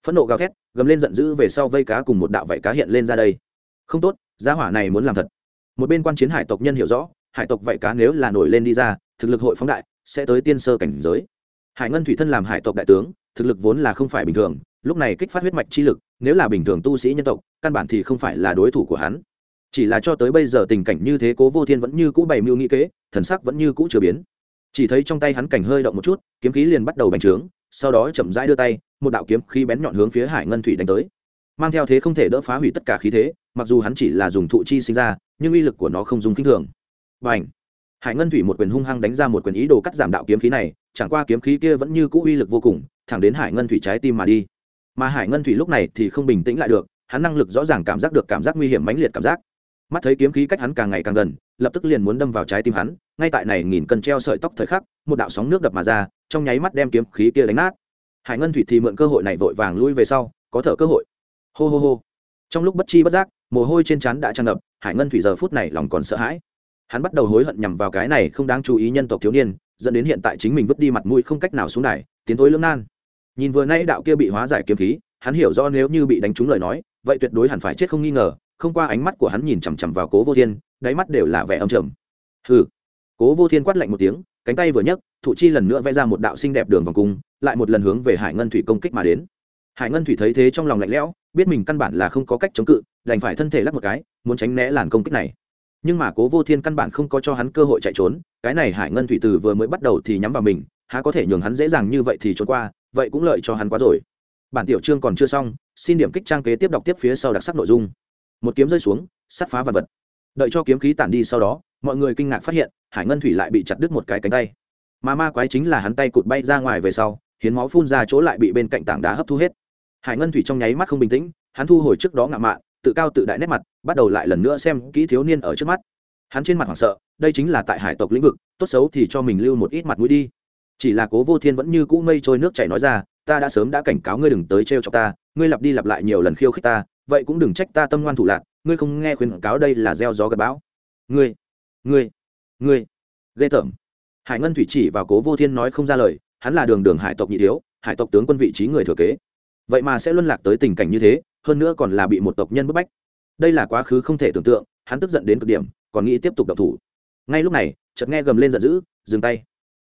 Phẫn nộ gào thét gầm lên giận dữ về sau vây cá cùng một đạo vảy cá hiện lên ra đây. Không tốt giá hỏa này muốn làm thật. Một bên quan chiến hải tộc nhân hiểu rõ hải tộc vảy cá nếu là nổi lên đi ra thực lực hội phóng đại sẽ tới tiên sơ cảnh giới. Hải ngân thủy thân làm hải tộc đại tướng thực lực vốn là không phải bình thường lúc này kích phát huyết mạch chi lực nếu là bình thường tu sĩ nhân tộc căn bản thì không phải là đối thủ của hắn chỉ là cho tới bây giờ tình cảnh như thế, cố vô thiên vẫn như cũ bày mưu nghĩ kế, thần sắc vẫn như cũ chưa biến. Chỉ thấy trong tay hắn cảnh hơi động một chút, kiếm khí liền bắt đầu bành trướng, sau đó chậm rãi đưa tay, một đạo kiếm khí bén nhọn hướng phía hải ngân thủy đánh tới. Mang theo thế không thể đỡ phá hủy tất cả khí thế, mặc dù hắn chỉ là dùng thụ chi sinh ra, nhưng uy lực của nó không dùng k i n h thường. Và ảnh hải ngân thủy một quyền hung hăng đánh ra một quyền ý đồ cắt giảm đạo kiếm khí này, chẳng qua kiếm khí kia vẫn như cũ uy lực vô cùng, thẳng đến hải ngân thủy trái tim mà đi. Mà hải ngân thủy lúc này thì không bình tĩnh lại được, hắn năng lực rõ ràng cảm giác được cảm giác nguy hiểm mãnh liệt cảm giác mắt thấy kiếm khí cách hắn càng ngày càng gần, lập tức liền muốn đâm vào trái tim hắn. Ngay tại này nghìn cân treo sợi tóc thời khắc, một đạo sóng nước đập mà ra, trong nháy mắt đem kiếm khí kia đánh nát. Hải ngân thủy thì mượn cơ hội này vội vàng lui về sau, có thở cơ hội. Hô hô hô. Trong lúc bất chi bất giác, mồ hôi trên trán đã tràn ngập, hải ngân thủy giờ phút này lòng còn sợ hãi. Hắn bắt đầu hối hận nhằm vào cái này không đáng chú ý nhân tộc thiếu niên, dẫn đến hiện tại chính mình vứt đi mặt mũi không cách nào xuống đài, tiến thối lưỡng nan. Nhìn vừa nay đạo kia bị hóa giải kiếm khí, hắn hiểu do nếu như bị đánh trúng lời nói, vậy tuyệt đối hẳn phải chết không nghi ngờ không qua ánh mắt của hắn nhìn chằm chằm vào cố vô thiên, đáy mắt đều là vẻ âm trầm. Hừ. Cố vô thiên quát lạnh một tiếng, cánh tay vừa nhấc, thụ chi lần nữa vẽ ra một đạo xinh đẹp đường vòng cung, lại một lần hướng về hải ngân thủy công kích mà đến. Hải ngân thủy thấy thế trong lòng lạnh lẽo, biết mình căn bản là không có cách chống cự, đành phải thân thể lắc một cái, muốn tránh né làn công kích này. Nhưng mà cố vô thiên căn bản không có cho hắn cơ hội chạy trốn, cái này hải ngân thủy từ vừa mới bắt đầu thì nhắm vào mình, há có thể nhường hắn dễ dàng như vậy thì trốn qua, vậy cũng lợi cho hắn quá rồi. Bản tiểu chương còn chưa xong, xin điểm kích trang kế tiếp đọc tiếp phía sau đặc sắc nội dung một kiếm rơi xuống, sắt phá vật vật. Đợi cho kiếm khí tản đi sau đó, mọi người kinh ngạc phát hiện, hải ngân thủy lại bị chặt đứt một cái cánh tay. Mà ma quái chính là hắn tay cụt bay ra ngoài về sau, hiến máu phun ra chỗ lại bị bên cạnh tảng đá hấp thu hết. Hải ngân thủy trong nháy mắt không bình tĩnh, hắn thu hồi trước đó ngạo mạn, tự cao tự đại nét mặt, bắt đầu lại lần nữa xem kỹ thiếu niên ở trước mắt. Hắn trên mặt hoảng sợ, đây chính là tại hải tộc lĩnh vực, tốt xấu thì cho mình lưu một ít mặt mũi đi. Chỉ là cố vô thiên vẫn như cũ mây trôi nước chảy nói ra, ta đã sớm đã cảnh cáo ngươi đừng tới trêu cho ta, ngươi lặp đi lặp lại nhiều lần khiêu khích ta vậy cũng đừng trách ta tâm ngoan thủ lạc, ngươi không nghe khuyên cáo đây là gieo gió gặp bão. Ngươi ngươi ngươi, ghê tởm. Hải ngân thủy chỉ vào cố vô thiên nói không ra lời, hắn là đường đường hải tộc nhị thiếu, hải tộc tướng quân vị trí người thừa kế. Vậy mà sẽ luân lạc tới tình cảnh như thế, hơn nữa còn là bị một tộc nhân bức bách. Đây là quá khứ không thể tưởng tượng, hắn tức giận đến cực điểm, còn nghĩ tiếp tục đập thủ. Ngay lúc này, chợt nghe gầm lên giận dữ, dừng tay.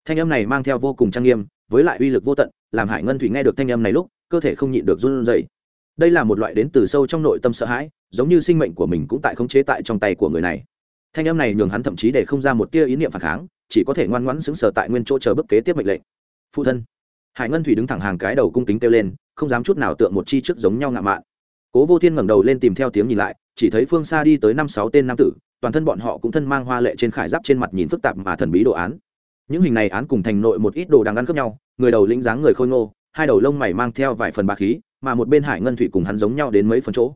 Thanh âm này mang theo vô cùng trang nghiêm, với lại uy lực vô tận, làm hải ngân thủy nghe được thanh âm này lúc, cơ thể không nhịn được run rẩy đây là một loại đến từ sâu trong nội tâm sợ hãi, giống như sinh mệnh của mình cũng tại khống chế tại trong tay của người này. Thanh em này nhường hắn thậm chí để không ra một tia ý niệm phản kháng, chỉ có thể ngoan ngoãn xứng sở tại nguyên chỗ chờ bức kế tiếp mệnh lệnh. Phụ thân. Hải ngân thủy đứng thẳng hàng cái đầu cung kính kêu lên, không dám chút nào tượng một chi trước giống nhau ngạo mạn. Cố vô thiên ngẩng đầu lên tìm theo tiếng nhìn lại, chỉ thấy phương xa đi tới năm sáu tên nam tử, toàn thân bọn họ cũng thân mang hoa lệ trên khải giáp trên mặt nhìn phức tạp mà thần bí đồ án. Những hình này án cùng thành nội một ít đồ đang ăn cướp nhau, người đầu lĩnh dáng người khôi ngô, hai đầu lông mày mang theo vài phần bạc khí mà một bên hải ngân thủy cùng hắn giống nhau đến mấy phần chỗ.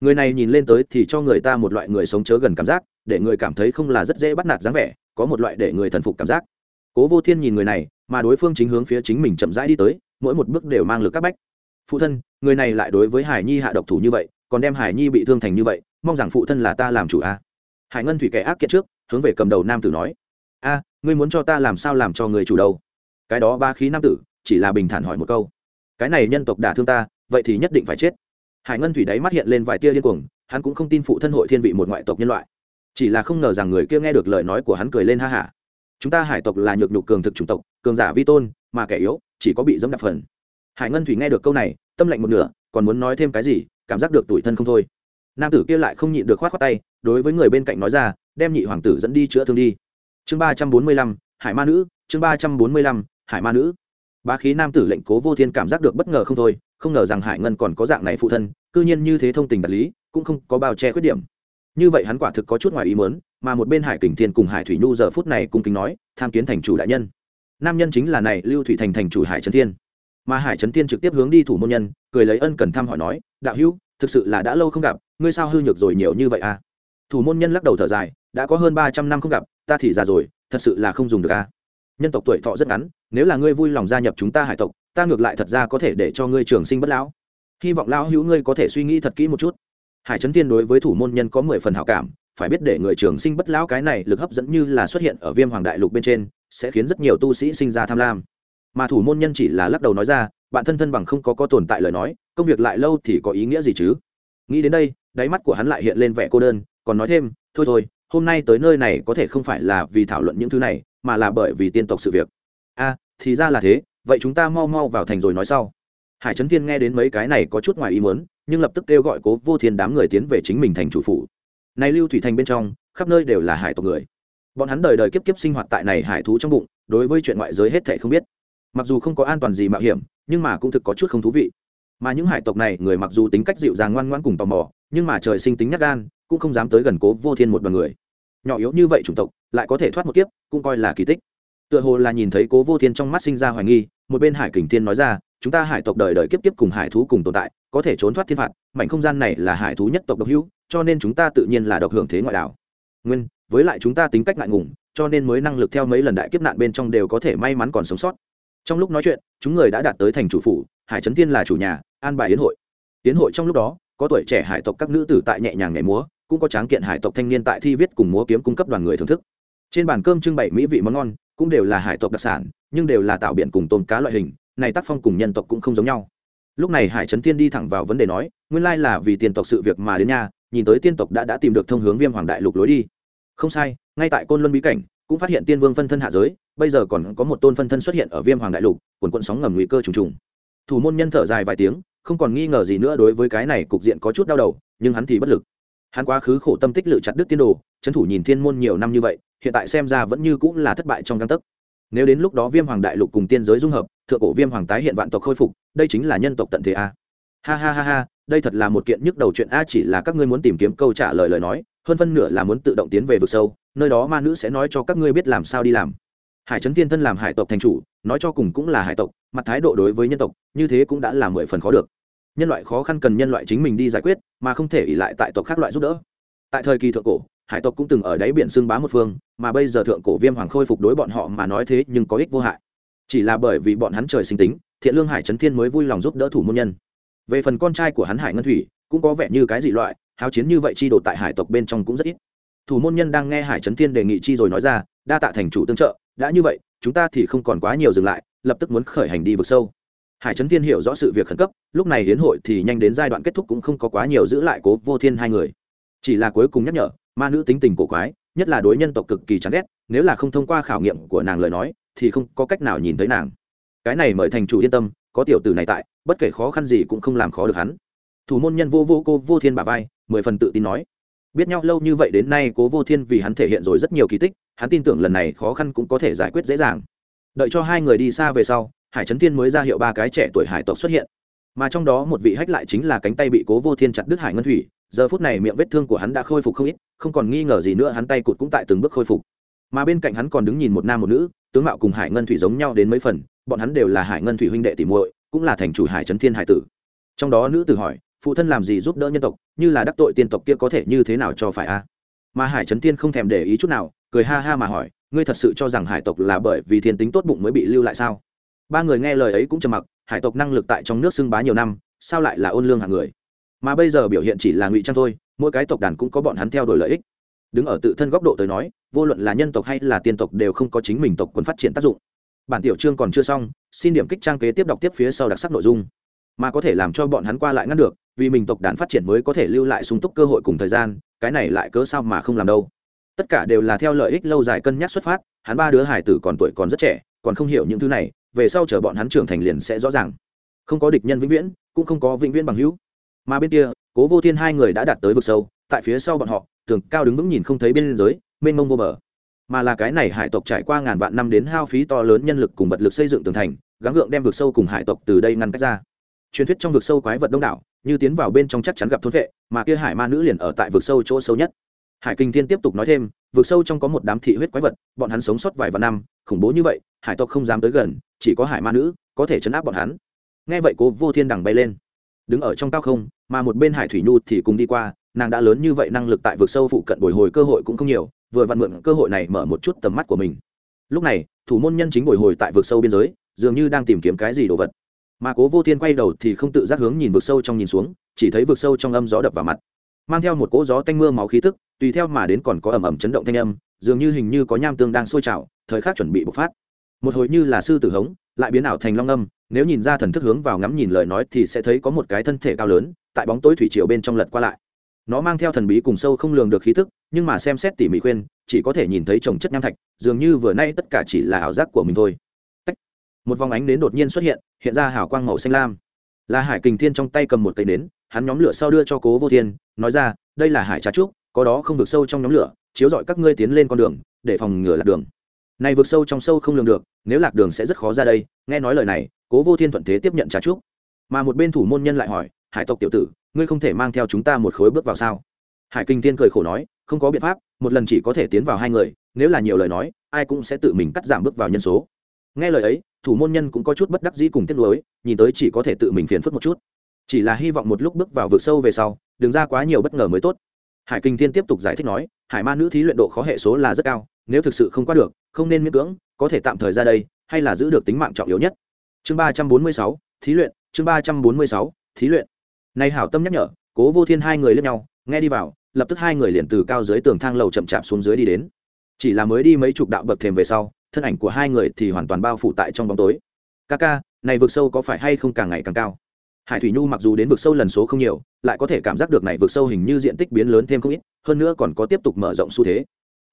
Người này nhìn lên tới thì cho người ta một loại người sống chớ gần cảm giác, để người cảm thấy không là rất dễ bắt nạt dáng vẻ, có một loại để người thần phục cảm giác. Cố vô thiên nhìn người này, mà đối phương chính hướng phía chính mình chậm rãi đi tới, mỗi một bước đều mang lực các bách. Phụ thân, người này lại đối với hải nhi hạ độc thủ như vậy, còn đem hải nhi bị thương thành như vậy, mong rằng phụ thân là ta làm chủ a hải ngân thủy kẻ ác kiệt trước, hướng về cầm đầu nam tử nói, a, ngươi muốn cho ta làm sao làm cho người chủ đầu cái đó ba khí nam tử, chỉ là bình thản hỏi một câu. Cái này nhân tộc đả thương ta vậy thì nhất định phải chết. Hải ngân thủy đáy mắt hiện lên vài tia điên cuồng, hắn cũng không tin phụ thân hội thiên vị một ngoại tộc nhân loại. Chỉ là không ngờ rằng người kia nghe được lời nói của hắn cười lên ha hả chúng ta hải tộc là nhược nhục cường thực chủng tộc, cường giả vi tôn, mà kẻ yếu, chỉ có bị dẫm đạp phần. Hải ngân thủy nghe được câu này, tâm lạnh một nửa, còn muốn nói thêm cái gì, cảm giác được tủi thân không thôi. Nam tử kia lại không nhịn được khoát khoát tay, đối với người bên cạnh nói ra, đem nhị hoàng tử dẫn đi chữa thương đi. Chương ba trăm bốn mươi lăm, hải ma nữ, chương ba trăm bốn mươi lăm, hải ma nữ. Bá khí nam tử lệnh cố vô thiên cảm giác được bất ngờ không thôi không ngờ rằng hải ngân còn có dạng này phụ thân, cư nhiên như thế thông tình đạt lý, cũng không có bao che khuyết điểm. Như vậy hắn quả thực có chút ngoài ý muốn, mà một bên hải kình thiên cùng hải thủy nhu giờ phút này cung kính nói, tham kiến thành chủ đại nhân. Nam nhân chính là này, lưu thủy thành thành chủ hải trấn thiên. Mà hải trấn thiên trực tiếp hướng đi thủ môn nhân, cười lấy ân cần thăm hỏi nói, đạo hữu, thực sự là đã lâu không gặp, ngươi sao hư nhược rồi nhiều như vậy à? Thủ môn nhân lắc đầu thở dài, đã có hơn ba trăm năm không gặp, ta thì già rồi, thật sự là không dùng được à nhân tộc tuổi thọ rất ngắn, nếu là ngươi vui lòng gia nhập chúng ta hải tộc, ta ngược lại thật ra có thể để cho ngươi trường sinh bất lão. Hy vọng lão hữu ngươi có thể suy nghĩ thật kỹ một chút. Hải trấn thiên đối với thủ môn nhân có mười phần hảo cảm, phải biết để người trường sinh bất lão cái này lực hấp dẫn như là xuất hiện ở viêm hoàng đại lục bên trên, sẽ khiến rất nhiều tu sĩ sinh ra tham lam. Mà thủ môn nhân chỉ là lắc đầu nói ra, bạn thân thân bằng không có có tồn tại lời nói, công việc lại lâu thì có ý nghĩa gì chứ? Nghĩ đến đây, đáy mắt của hắn lại hiện lên vẻ cô đơn, còn nói thêm, thôi thôi, hôm nay tới nơi này có thể không phải là vì thảo luận những thứ này mà là bởi vì tiên tộc sự việc. A, thì ra là thế, vậy chúng ta mau mau vào thành rồi nói sau. Hải trấn thiên nghe đến mấy cái này có chút ngoài ý muốn, nhưng lập tức kêu gọi cố vô thiên đám người tiến về chính mình thành chủ phủ. Này lưu thủy thành bên trong, khắp nơi đều là hải tộc người. Bọn hắn đời đời kiếp kiếp sinh hoạt tại này hải thú trong bụng, đối với chuyện ngoại giới hết thể không biết. Mặc dù không có an toàn gì mạo hiểm, nhưng mà cũng thực có chút không thú vị. Mà những hải tộc này, người mặc dù tính cách dịu dàng ngoan ngoan cùng tò mò, nhưng mà trời sinh tính nhát gan, cũng không dám tới gần cố vô thiên một bọn người. Nhỏ yếu như vậy chủng tộc lại có thể thoát một kiếp, cũng coi là kỳ tích. Tựa hồ là nhìn thấy cố vô thiên trong mắt sinh ra hoài nghi, một bên hải kình thiên nói ra, chúng ta hải tộc đời đời kiếp kiếp cùng hải thú cùng tồn tại, có thể trốn thoát thiên phạt, mảnh không gian này là hải thú nhất tộc độc hữu, cho nên chúng ta tự nhiên là độc hưởng thế ngoại đảo nguyên, với lại chúng ta tính cách ngại ngùng, cho nên mới năng lực theo mấy lần đại kiếp nạn bên trong đều có thể may mắn còn sống sót. Trong lúc nói chuyện, chúng người đã đạt tới thành chủ phủ, hải trấn thiên là chủ nhà, an bài yến hội. Yến hội trong lúc đó, có tuổi trẻ hải tộc các nữ tử tại nhẹ nhàng nhảy múa, cũng có tráng kiện hải tộc thanh niên tại thi viết cùng múa kiếm cung cấp đoàn người thưởng thức trên bàn cơm trưng bày mỹ vị món ngon, cũng đều là hải tộc đặc sản, nhưng đều là tạo biển cùng tôm cá loại hình, này tác phong cùng nhân tộc cũng không giống nhau. Lúc này hải trấn thiên đi thẳng vào vấn đề nói, nguyên lai là vì tiền tộc sự việc mà đến nhà nhìn tới tiên tộc đã đã tìm được thông hướng viêm hoàng đại lục lối đi. Không sai, ngay tại côn luân bí cảnh, cũng phát hiện tiên vương phân thân hạ giới, bây giờ còn có một tôn phân thân xuất hiện ở viêm hoàng đại lục, quần quận sóng ngầm nguy cơ trùng trùng. Thủ môn nhân thở dài vài tiếng, không còn nghi ngờ gì nữa đối với cái này cục diện có chút đau đầu, nhưng hắn thì bất lực. Hắn quá khứ khổ tâm tích lự chặt đức tiên đồ trấn thủ nhìn thiên môn nhiều năm như vậy hiện tại xem ra vẫn như cũng là thất bại trong căng tấc. Nếu đến lúc đó viêm hoàng đại lục cùng tiên giới dung hợp, thượng cổ viêm hoàng tái hiện vạn tộc khôi phục, đây chính là nhân tộc tận thế a. Ha ha ha ha, đây thật là một kiện nhức đầu chuyện a, chỉ là các ngươi muốn tìm kiếm câu trả lời lời nói, hơn phân nửa là muốn tự động tiến về vực sâu, nơi đó ma nữ sẽ nói cho các ngươi biết làm sao đi làm. Hải trấn thiên thân làm hải tộc thành chủ, nói cho cùng cũng là hải tộc, mặt thái độ đối với nhân tộc, như thế cũng đã là mười phần khó được. Nhân loại khó khăn cần nhân loại chính mình đi giải quyết, mà không thể ỉ lại tại tộc khác loại giúp đỡ. Tại thời kỳ thượng cổ hải tộc cũng từng ở đáy biển xương bá một phương, mà bây giờ thượng cổ viêm hoàng khôi phục đối bọn họ mà nói thế nhưng có ích vô hại. Chỉ là bởi vì bọn hắn trời sinh tính, thiện lương hải trấn thiên mới vui lòng giúp đỡ thủ môn nhân. Về phần con trai của hắn hải ngân thủy, cũng có vẻ như cái dị loại, háo chiến như vậy chi đồ tại hải tộc bên trong cũng rất ít. Thủ môn nhân đang nghe hải trấn thiên đề nghị chi rồi nói ra, đa tạ thành chủ tương trợ, đã như vậy, chúng ta thì không còn quá nhiều dừng lại, lập tức muốn khởi hành đi vực sâu. Hải trấn thiên hiểu rõ sự việc khẩn cấp, lúc này hiến hội thì nhanh đến giai đoạn kết thúc cũng không có quá nhiều giữ lại cố vô thiên hai người. Chỉ là cuối cùng nhắc nhở ma nữ tính tình cổ quái, nhất là đối nhân tộc cực kỳ chán ghét, nếu là không thông qua khảo nghiệm của nàng lời nói, thì không có cách nào nhìn thấy nàng. Cái này mời thành chủ yên tâm, có tiểu tử này tại, bất kể khó khăn gì cũng không làm khó được hắn. Thủ môn nhân vô vô cô vô thiên bà vai, mười phần tự tin nói. Biết nhau lâu như vậy đến nay cố vô thiên vì hắn thể hiện rồi rất nhiều kỳ tích, hắn tin tưởng lần này khó khăn cũng có thể giải quyết dễ dàng. Đợi cho hai người đi xa về sau, hải trấn thiên mới ra hiệu ba cái trẻ tuổi hải tộc xuất hiện. Mà trong đó một vị hách lại chính là cánh tay bị cố vô thiên chặt đứt hải ngân thủy giờ phút này miệng vết thương của hắn đã khôi phục không ít, không còn nghi ngờ gì nữa, hắn tay cụt cũng tại từng bước khôi phục. Mà bên cạnh hắn còn đứng nhìn một nam một nữ, tướng mạo cùng hải ngân thủy giống nhau đến mấy phần, bọn hắn đều là hải ngân thủy huynh đệ tỷ muội, cũng là thành chủ hải trấn thiên hải tử. Trong đó nữ tử hỏi, phụ thân làm gì giúp đỡ nhân tộc, như là đắc tội tiên tộc kia có thể như thế nào cho phải a? Mà hải trấn tiên không thèm để ý chút nào, cười ha ha mà hỏi, ngươi thật sự cho rằng hải tộc là bởi vì thiên tính tốt bụng mới bị lưu lại sao? Ba người nghe lời ấy cũng trầm mặc, hải tộc năng lực tại trong nước xưng bá nhiều năm, sao lại là ôn lương hạng người? Mà bây giờ biểu hiện chỉ là ngụy trang thôi, mỗi cái tộc đàn cũng có bọn hắn theo đuổi lợi ích. Đứng ở tự thân góc độ tới nói, vô luận là nhân tộc hay là tiên tộc đều không có chính mình tộc quân phát triển tác dụng. Bản tiểu chương còn chưa xong, xin điểm kích trang kế tiếp đọc tiếp phía sau đặc sắc nội dung. Mà có thể làm cho bọn hắn qua lại ngăn được, vì mình tộc đàn phát triển mới có thể lưu lại sung túc cơ hội cùng thời gian, cái này lại cớ sao mà không làm đâu. Tất cả đều là theo lợi ích lâu dài cân nhắc xuất phát, hắn ba đứa hải tử còn tuổi còn rất trẻ, còn không hiểu những thứ này, về sau chờ bọn hắn trưởng thành liền sẽ rõ ràng. Không có địch nhân vĩnh viễn, cũng không có vĩnh viễn bằng hữu mà bên kia, cố vô thiên hai người đã đạt tới vực sâu, tại phía sau bọn họ, tường cao đứng vững nhìn không thấy bên giới mênh mông vô bờ. Mà là cái này hải tộc trải qua ngàn vạn năm đến hao phí to lớn nhân lực cùng vật lực xây dựng tường thành, gắng gượng đem vực sâu cùng hải tộc từ đây ngăn cách ra. Truyền thuyết trong vực sâu quái vật đông đảo, như tiến vào bên trong chắc chắn gặp thốn vệ, mà kia hải ma nữ liền ở tại vực sâu chỗ sâu nhất. Hải kinh thiên tiếp tục nói thêm, vực sâu trong có một đám thị huyết quái vật, bọn hắn sống sót vài vạn năm, khủng bố như vậy, hải tộc không dám tới gần, chỉ có hải ma nữ có thể chấn áp bọn hắn. Nghe vậy cố vô thiên đằng bay lên đứng ở trong cao không, mà một bên hải thủy nhu thì cùng đi qua, nàng đã lớn như vậy năng lực tại vực sâu phụ cận bồi hồi cơ hội cũng không nhiều, vừa vặn mượn cơ hội này mở một chút tầm mắt của mình. Lúc này, thủ môn nhân chính bồi hồi tại vực sâu biên giới, dường như đang tìm kiếm cái gì đồ vật. Mà cố vô thiên quay đầu thì không tự giác hướng nhìn vực sâu trong nhìn xuống, chỉ thấy vực sâu trong âm gió đập vào mặt. Mang theo một cỗ gió tanh mưa máu khí tức, tùy theo mà đến còn có ẩm ẩm chấn động thanh âm, dường như hình như có nham tương đang sôi trào, thời khắc chuẩn bị bộc phát. Một hồi như là sư tử hống lại biến ảo thành long âm, nếu nhìn ra thần thức hướng vào ngắm nhìn lời nói thì sẽ thấy có một cái thân thể cao lớn, tại bóng tối thủy triều bên trong lật qua lại. Nó mang theo thần bí cùng sâu không lường được khí tức, nhưng mà xem xét tỉ mỉ khuyên, chỉ có thể nhìn thấy trồng chất nham thạch, dường như vừa nay tất cả chỉ là ảo giác của mình thôi. Một vòng ánh nến đột nhiên xuất hiện hiện ra hào quang màu xanh lam. Là hải kình thiên trong tay cầm một cây nến, hắn nhóm lửa sau đưa cho cố vô thiên, nói ra, đây là hải trà trúc, có đó không vượt sâu trong nhóm lửa, chiếu dọi các ngươi tiến lên con đường, để phòng ngừa lạc đường này vượt sâu trong sâu không lường được, nếu lạc đường sẽ rất khó ra đây, nghe nói lời này, cố vô thiên thuận thế tiếp nhận trà trúc. Mà một bên thủ môn nhân lại hỏi, hải tộc tiểu tử, ngươi không thể mang theo chúng ta một khối bước vào sao? Hải kinh tiên cười khổ nói, không có biện pháp, một lần chỉ có thể tiến vào hai người, nếu là nhiều lời nói, ai cũng sẽ tự mình cắt giảm bước vào nhân số. Nghe lời ấy, thủ môn nhân cũng có chút bất đắc dĩ cùng tiếc nuối, nhìn tới chỉ có thể tự mình phiền phức một chút. Chỉ là hy vọng một lúc bước vào vực sâu về sau, đừng ra quá nhiều bất ngờ mới tốt. Hải kinh thiên tiếp tục giải thích nói, hải ma nữ thí luyện độ khó hệ số là rất cao nếu thực sự không qua được, không nên miễn cưỡng, có thể tạm thời ra đây, hay là giữ được tính mạng trọng yếu nhất. Chương ba trăm bốn mươi sáu, thí luyện, chương ba trăm bốn mươi sáu, thí luyện. Này hảo tâm nhắc nhở, cố vô thiên hai người lên nhau, nghe đi vào, lập tức hai người liền từ cao dưới tường thang lầu chậm chạp xuống dưới đi đến. Chỉ là mới đi mấy chục đạo bậc thềm về sau, thân ảnh của hai người thì hoàn toàn bao phủ tại trong bóng tối. Ca ca, này vực sâu có phải hay không càng ngày càng cao? Hải thủy nhu mặc dù đến vực sâu lần số không nhiều, lại có thể cảm giác được này vực sâu hình như diện tích biến lớn thêm không ít, hơn nữa còn có tiếp tục mở rộng xu thế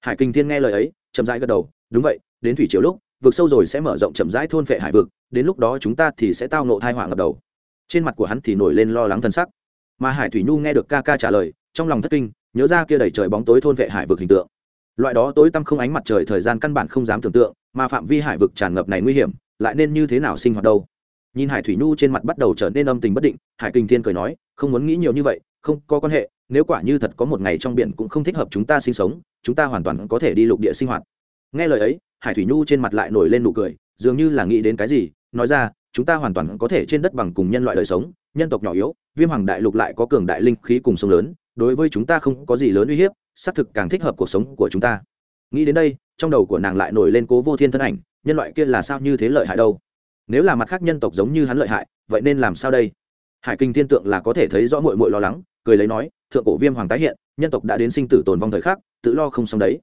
hải kinh thiên nghe lời ấy, chậm rãi gật đầu, đúng vậy, đến thủy chiều lúc, vực sâu rồi sẽ mở rộng chậm rãi thôn phệ hải vực, đến lúc đó chúng ta thì sẽ tao nộ thai họa ngập đầu. Trên mặt của hắn thì nổi lên lo lắng thân sắc. Mà hải thủy nhu nghe được ca ca trả lời, trong lòng thất kinh, nhớ ra kia đầy trời bóng tối thôn vệ hải vực hình tượng. Loại đó tối tăm không ánh mặt trời thời gian căn bản không dám tưởng tượng, mà phạm vi hải vực tràn ngập này nguy hiểm, lại nên như thế nào sinh hoạt đâu? Nhìn hải thủy nhu trên mặt bắt đầu trở nên âm tình bất định, hải kinh thiên cười nói, không muốn nghĩ nhiều như vậy, không có quan hệ nếu quả như thật có một ngày trong biển cũng không thích hợp chúng ta sinh sống, chúng ta hoàn toàn có thể đi lục địa sinh hoạt. Nghe lời ấy, hải thủy nhu trên mặt lại nổi lên nụ cười, dường như là nghĩ đến cái gì, nói ra, chúng ta hoàn toàn có thể trên đất bằng cùng nhân loại đời sống, nhân tộc nhỏ yếu, viêm hoàng đại lục lại có cường đại linh khí cùng sông lớn, đối với chúng ta không có gì lớn uy hiếp, xác thực càng thích hợp cuộc sống của chúng ta. Nghĩ đến đây, trong đầu của nàng lại nổi lên cố vô thiên thân ảnh, nhân loại kia là sao như thế lợi hại đâu? Nếu là mặt khác nhân tộc giống như hắn lợi hại, vậy nên làm sao đây? Hải kinh thiên tượng là có thể thấy rõ mội mội lo lắng cười lấy nói, thượng cổ viêm hoàng tái hiện, nhân tộc đã đến sinh tử tồn vong thời khắc, tự lo không xong đấy.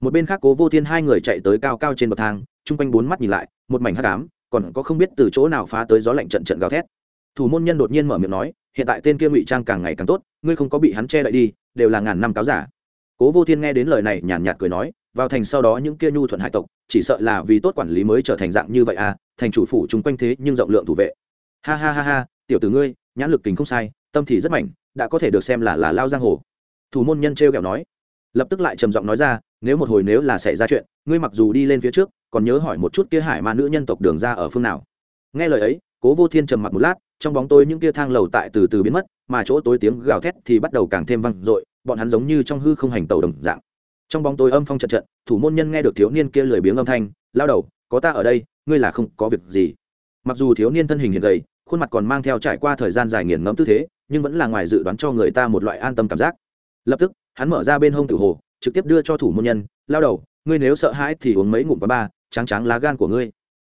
Một bên khác cố vô thiên hai người chạy tới cao cao trên bậc thang, chung quanh bốn mắt nhìn lại, một mảnh hắc ám, còn có không biết từ chỗ nào phá tới gió lạnh trận trận gào thét. Thủ môn nhân đột nhiên mở miệng nói, hiện tại tên kia ngụy trang càng ngày càng tốt, ngươi không có bị hắn che đậy đi, đều là ngàn năm cáo giả. Cố vô thiên nghe đến lời này, nhàn nhạt cười nói, vào thành sau đó những kia nhu thuận hai tộc, chỉ sợ là vì tốt quản lý mới trở thành dạng như vậy à thành chủ phủ chung quanh thế nhưng rộng lượng thủ vệ. Ha ha ha ha, tiểu tử ngươi, nhãn lực kính không sai, tâm thì rất mạnh đã có thể được xem là là lao giang hồ. Thủ môn nhân trêu ghẹo nói. Lập tức lại trầm giọng nói ra, nếu một hồi nếu là xảy ra chuyện, ngươi mặc dù đi lên phía trước, còn nhớ hỏi một chút kia hải ma nữ nhân tộc đường ra ở phương nào. Nghe lời ấy, cố vô thiên trầm mặc một lát, trong bóng tối những kia thang lầu tại từ từ biến mất, mà chỗ tối tiếng gào thét thì bắt đầu càng thêm vang dội, bọn hắn giống như trong hư không hành tàu đồng dạng. Trong bóng tối âm phong trận trận, thủ môn nhân nghe được thiếu niên kia lười biếng âm thanh, lao đầu, có ta ở đây, ngươi là không có việc gì. Mặc dù thiếu niên thân hình hiện gầy, khuôn mặt còn mang theo trải qua thời gian dài nghiền ngẫm tư thế nhưng vẫn là ngoài dự đoán cho người ta một loại an tâm cảm giác. Lập tức, hắn mở ra bên hông tử hồ, trực tiếp đưa cho thủ môn nhân, lao đầu, ngươi nếu sợ hãi thì uống mấy ngụm quá ba trắng trắng lá gan của ngươi.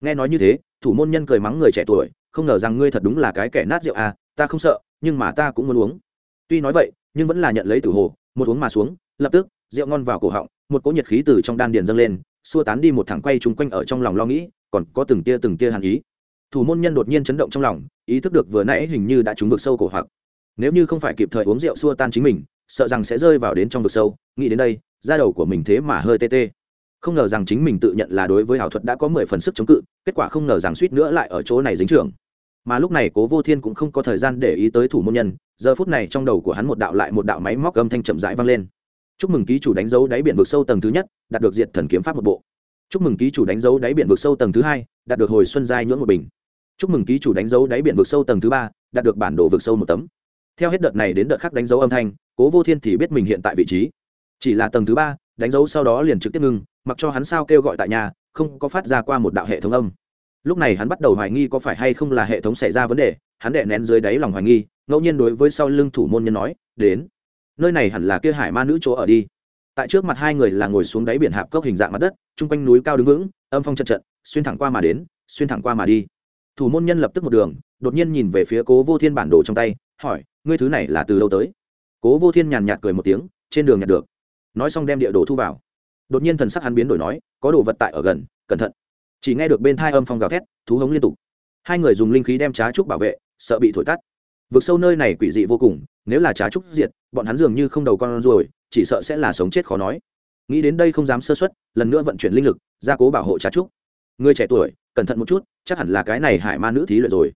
Nghe nói như thế, thủ môn nhân cười mắng người trẻ tuổi, không ngờ rằng ngươi thật đúng là cái kẻ nát rượu à ta không sợ, nhưng mà ta cũng muốn uống. Tuy nói vậy, nhưng vẫn là nhận lấy tử hồ, một uống mà xuống, lập tức, rượu ngon vào cổ họng, một cỗ nhiệt khí từ trong đan điền dâng lên, xua tán đi một thẳng quay chung quanh ở trong lòng lo nghĩ, còn có từng tia từng tia hàn ý thủ môn nhân đột nhiên chấn động trong lòng, ý thức được vừa nãy hình như đã trúng vực sâu cổ hoặc. Nếu như không phải kịp thời uống rượu xua tan chính mình, sợ rằng sẽ rơi vào đến trong vực sâu. Nghĩ đến đây, da đầu của mình thế mà hơi tê tê. Không ngờ rằng chính mình tự nhận là đối với ảo thuật đã có mười phần sức chống cự, kết quả không ngờ rằng suýt nữa lại ở chỗ này dính trường mà lúc này cố vô thiên cũng không có thời gian để ý tới thủ môn nhân, giờ phút này trong đầu của hắn một đạo lại một đạo máy móc âm thanh chậm rãi vang lên. Chúc mừng ký chủ đánh dấu đáy biển vực sâu tầng thứ nhất, đạt được diệt thần kiếm pháp một bộ. Chúc mừng ký chủ đánh dấu đáy biển vực sâu tầng thứ hai, đạt được hồi xuân giai nhưỡng một bình chúc mừng ký chủ đánh dấu đáy biển vực sâu tầng thứ ba, đạt được bản đồ vực sâu một tấm. Theo hết đợt này đến đợt khác đánh dấu âm thanh, cố vô thiên thì biết mình hiện tại vị trí. Chỉ là tầng thứ ba, đánh dấu sau đó liền trực tiếp ngưng, mặc cho hắn sao kêu gọi tại nhà, không có phát ra qua một đạo hệ thống âm. Lúc này hắn bắt đầu hoài nghi có phải hay không là hệ thống xảy ra vấn đề, hắn đệ nén dưới đáy lòng hoài nghi, ngẫu nhiên đối với sau lưng thủ môn nhân nói, đến, nơi này hẳn là kia hải ma nữ chỗ ở đi. Tại trước mặt hai người là ngồi xuống đáy biển hạp cốc hình dạng mặt đất, chung quanh núi cao đứng vững, âm phong trận trận xuyên thẳng qua mà đến, xuyên thẳng qua mà đi thủ môn nhân lập tức một đường, đột nhiên nhìn về phía cố vô thiên bản đồ trong tay, hỏi, ngươi thứ này là từ đâu tới? Cố vô thiên nhàn nhạt cười một tiếng, trên đường nhặt được. Nói xong đem địa đồ thu vào. Đột nhiên thần sắc hắn biến đổi nói, có đồ vật tại ở gần, cẩn thận. Chỉ nghe được bên thai âm phong gào thét, thú hống liên tục. Hai người dùng linh khí đem trá trúc bảo vệ, sợ bị thổi tắt. Vực sâu nơi này quỷ dị vô cùng, nếu là trá trúc diệt, bọn hắn dường như không đầu con ruồi, chỉ sợ sẽ là sống chết khó nói. Nghĩ đến đây không dám sơ xuất lần nữa vận chuyển linh lực, gia cố bảo hộ trá trúc. Người trẻ tuổi cẩn thận một chút, chắc hẳn là cái này hải ma nữ thí luyện rồi.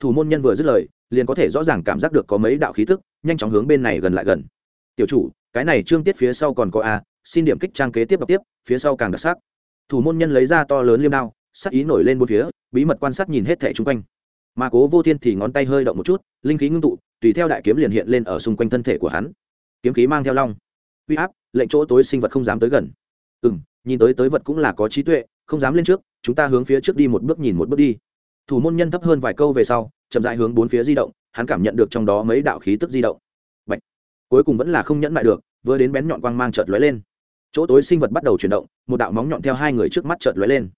Thủ môn nhân vừa dứt lời, liền có thể rõ ràng cảm giác được có mấy đạo khí tức, nhanh chóng hướng bên này gần lại gần. Tiểu chủ, cái này trương tiết phía sau còn có a, xin điểm kích trang kế tiếp đọc tiếp, phía sau càng đặc sắc. Thủ môn nhân lấy ra to lớn liêm đao, sắc ý nổi lên bốn phía, bí mật quan sát nhìn hết thẻ chung quanh. Mà cố vô thiên thì ngón tay hơi động một chút, linh khí ngưng tụ, tùy theo đại kiếm liền hiện lên ở xung quanh thân thể của hắn. Kiếm khí mang theo long, uy áp, lệnh chỗ tối sinh vật không dám tới gần. Ừ m nhìn tới tới vật cũng là có trí tuệ không dám lên trước, chúng ta hướng phía trước đi một bước nhìn một bước đi. Thủ môn nhân thấp hơn vài câu về sau, chậm dại hướng bốn phía di động, hắn cảm nhận được trong đó mấy đạo khí tức di động. Bạch. cuối cùng vẫn là không nhẫn lại được, vừa đến bén nhọn quang mang chợt lóe lên. Chỗ tối sinh vật bắt đầu chuyển động, một đạo móng nhọn theo hai người trước mắt chợt lóe lên.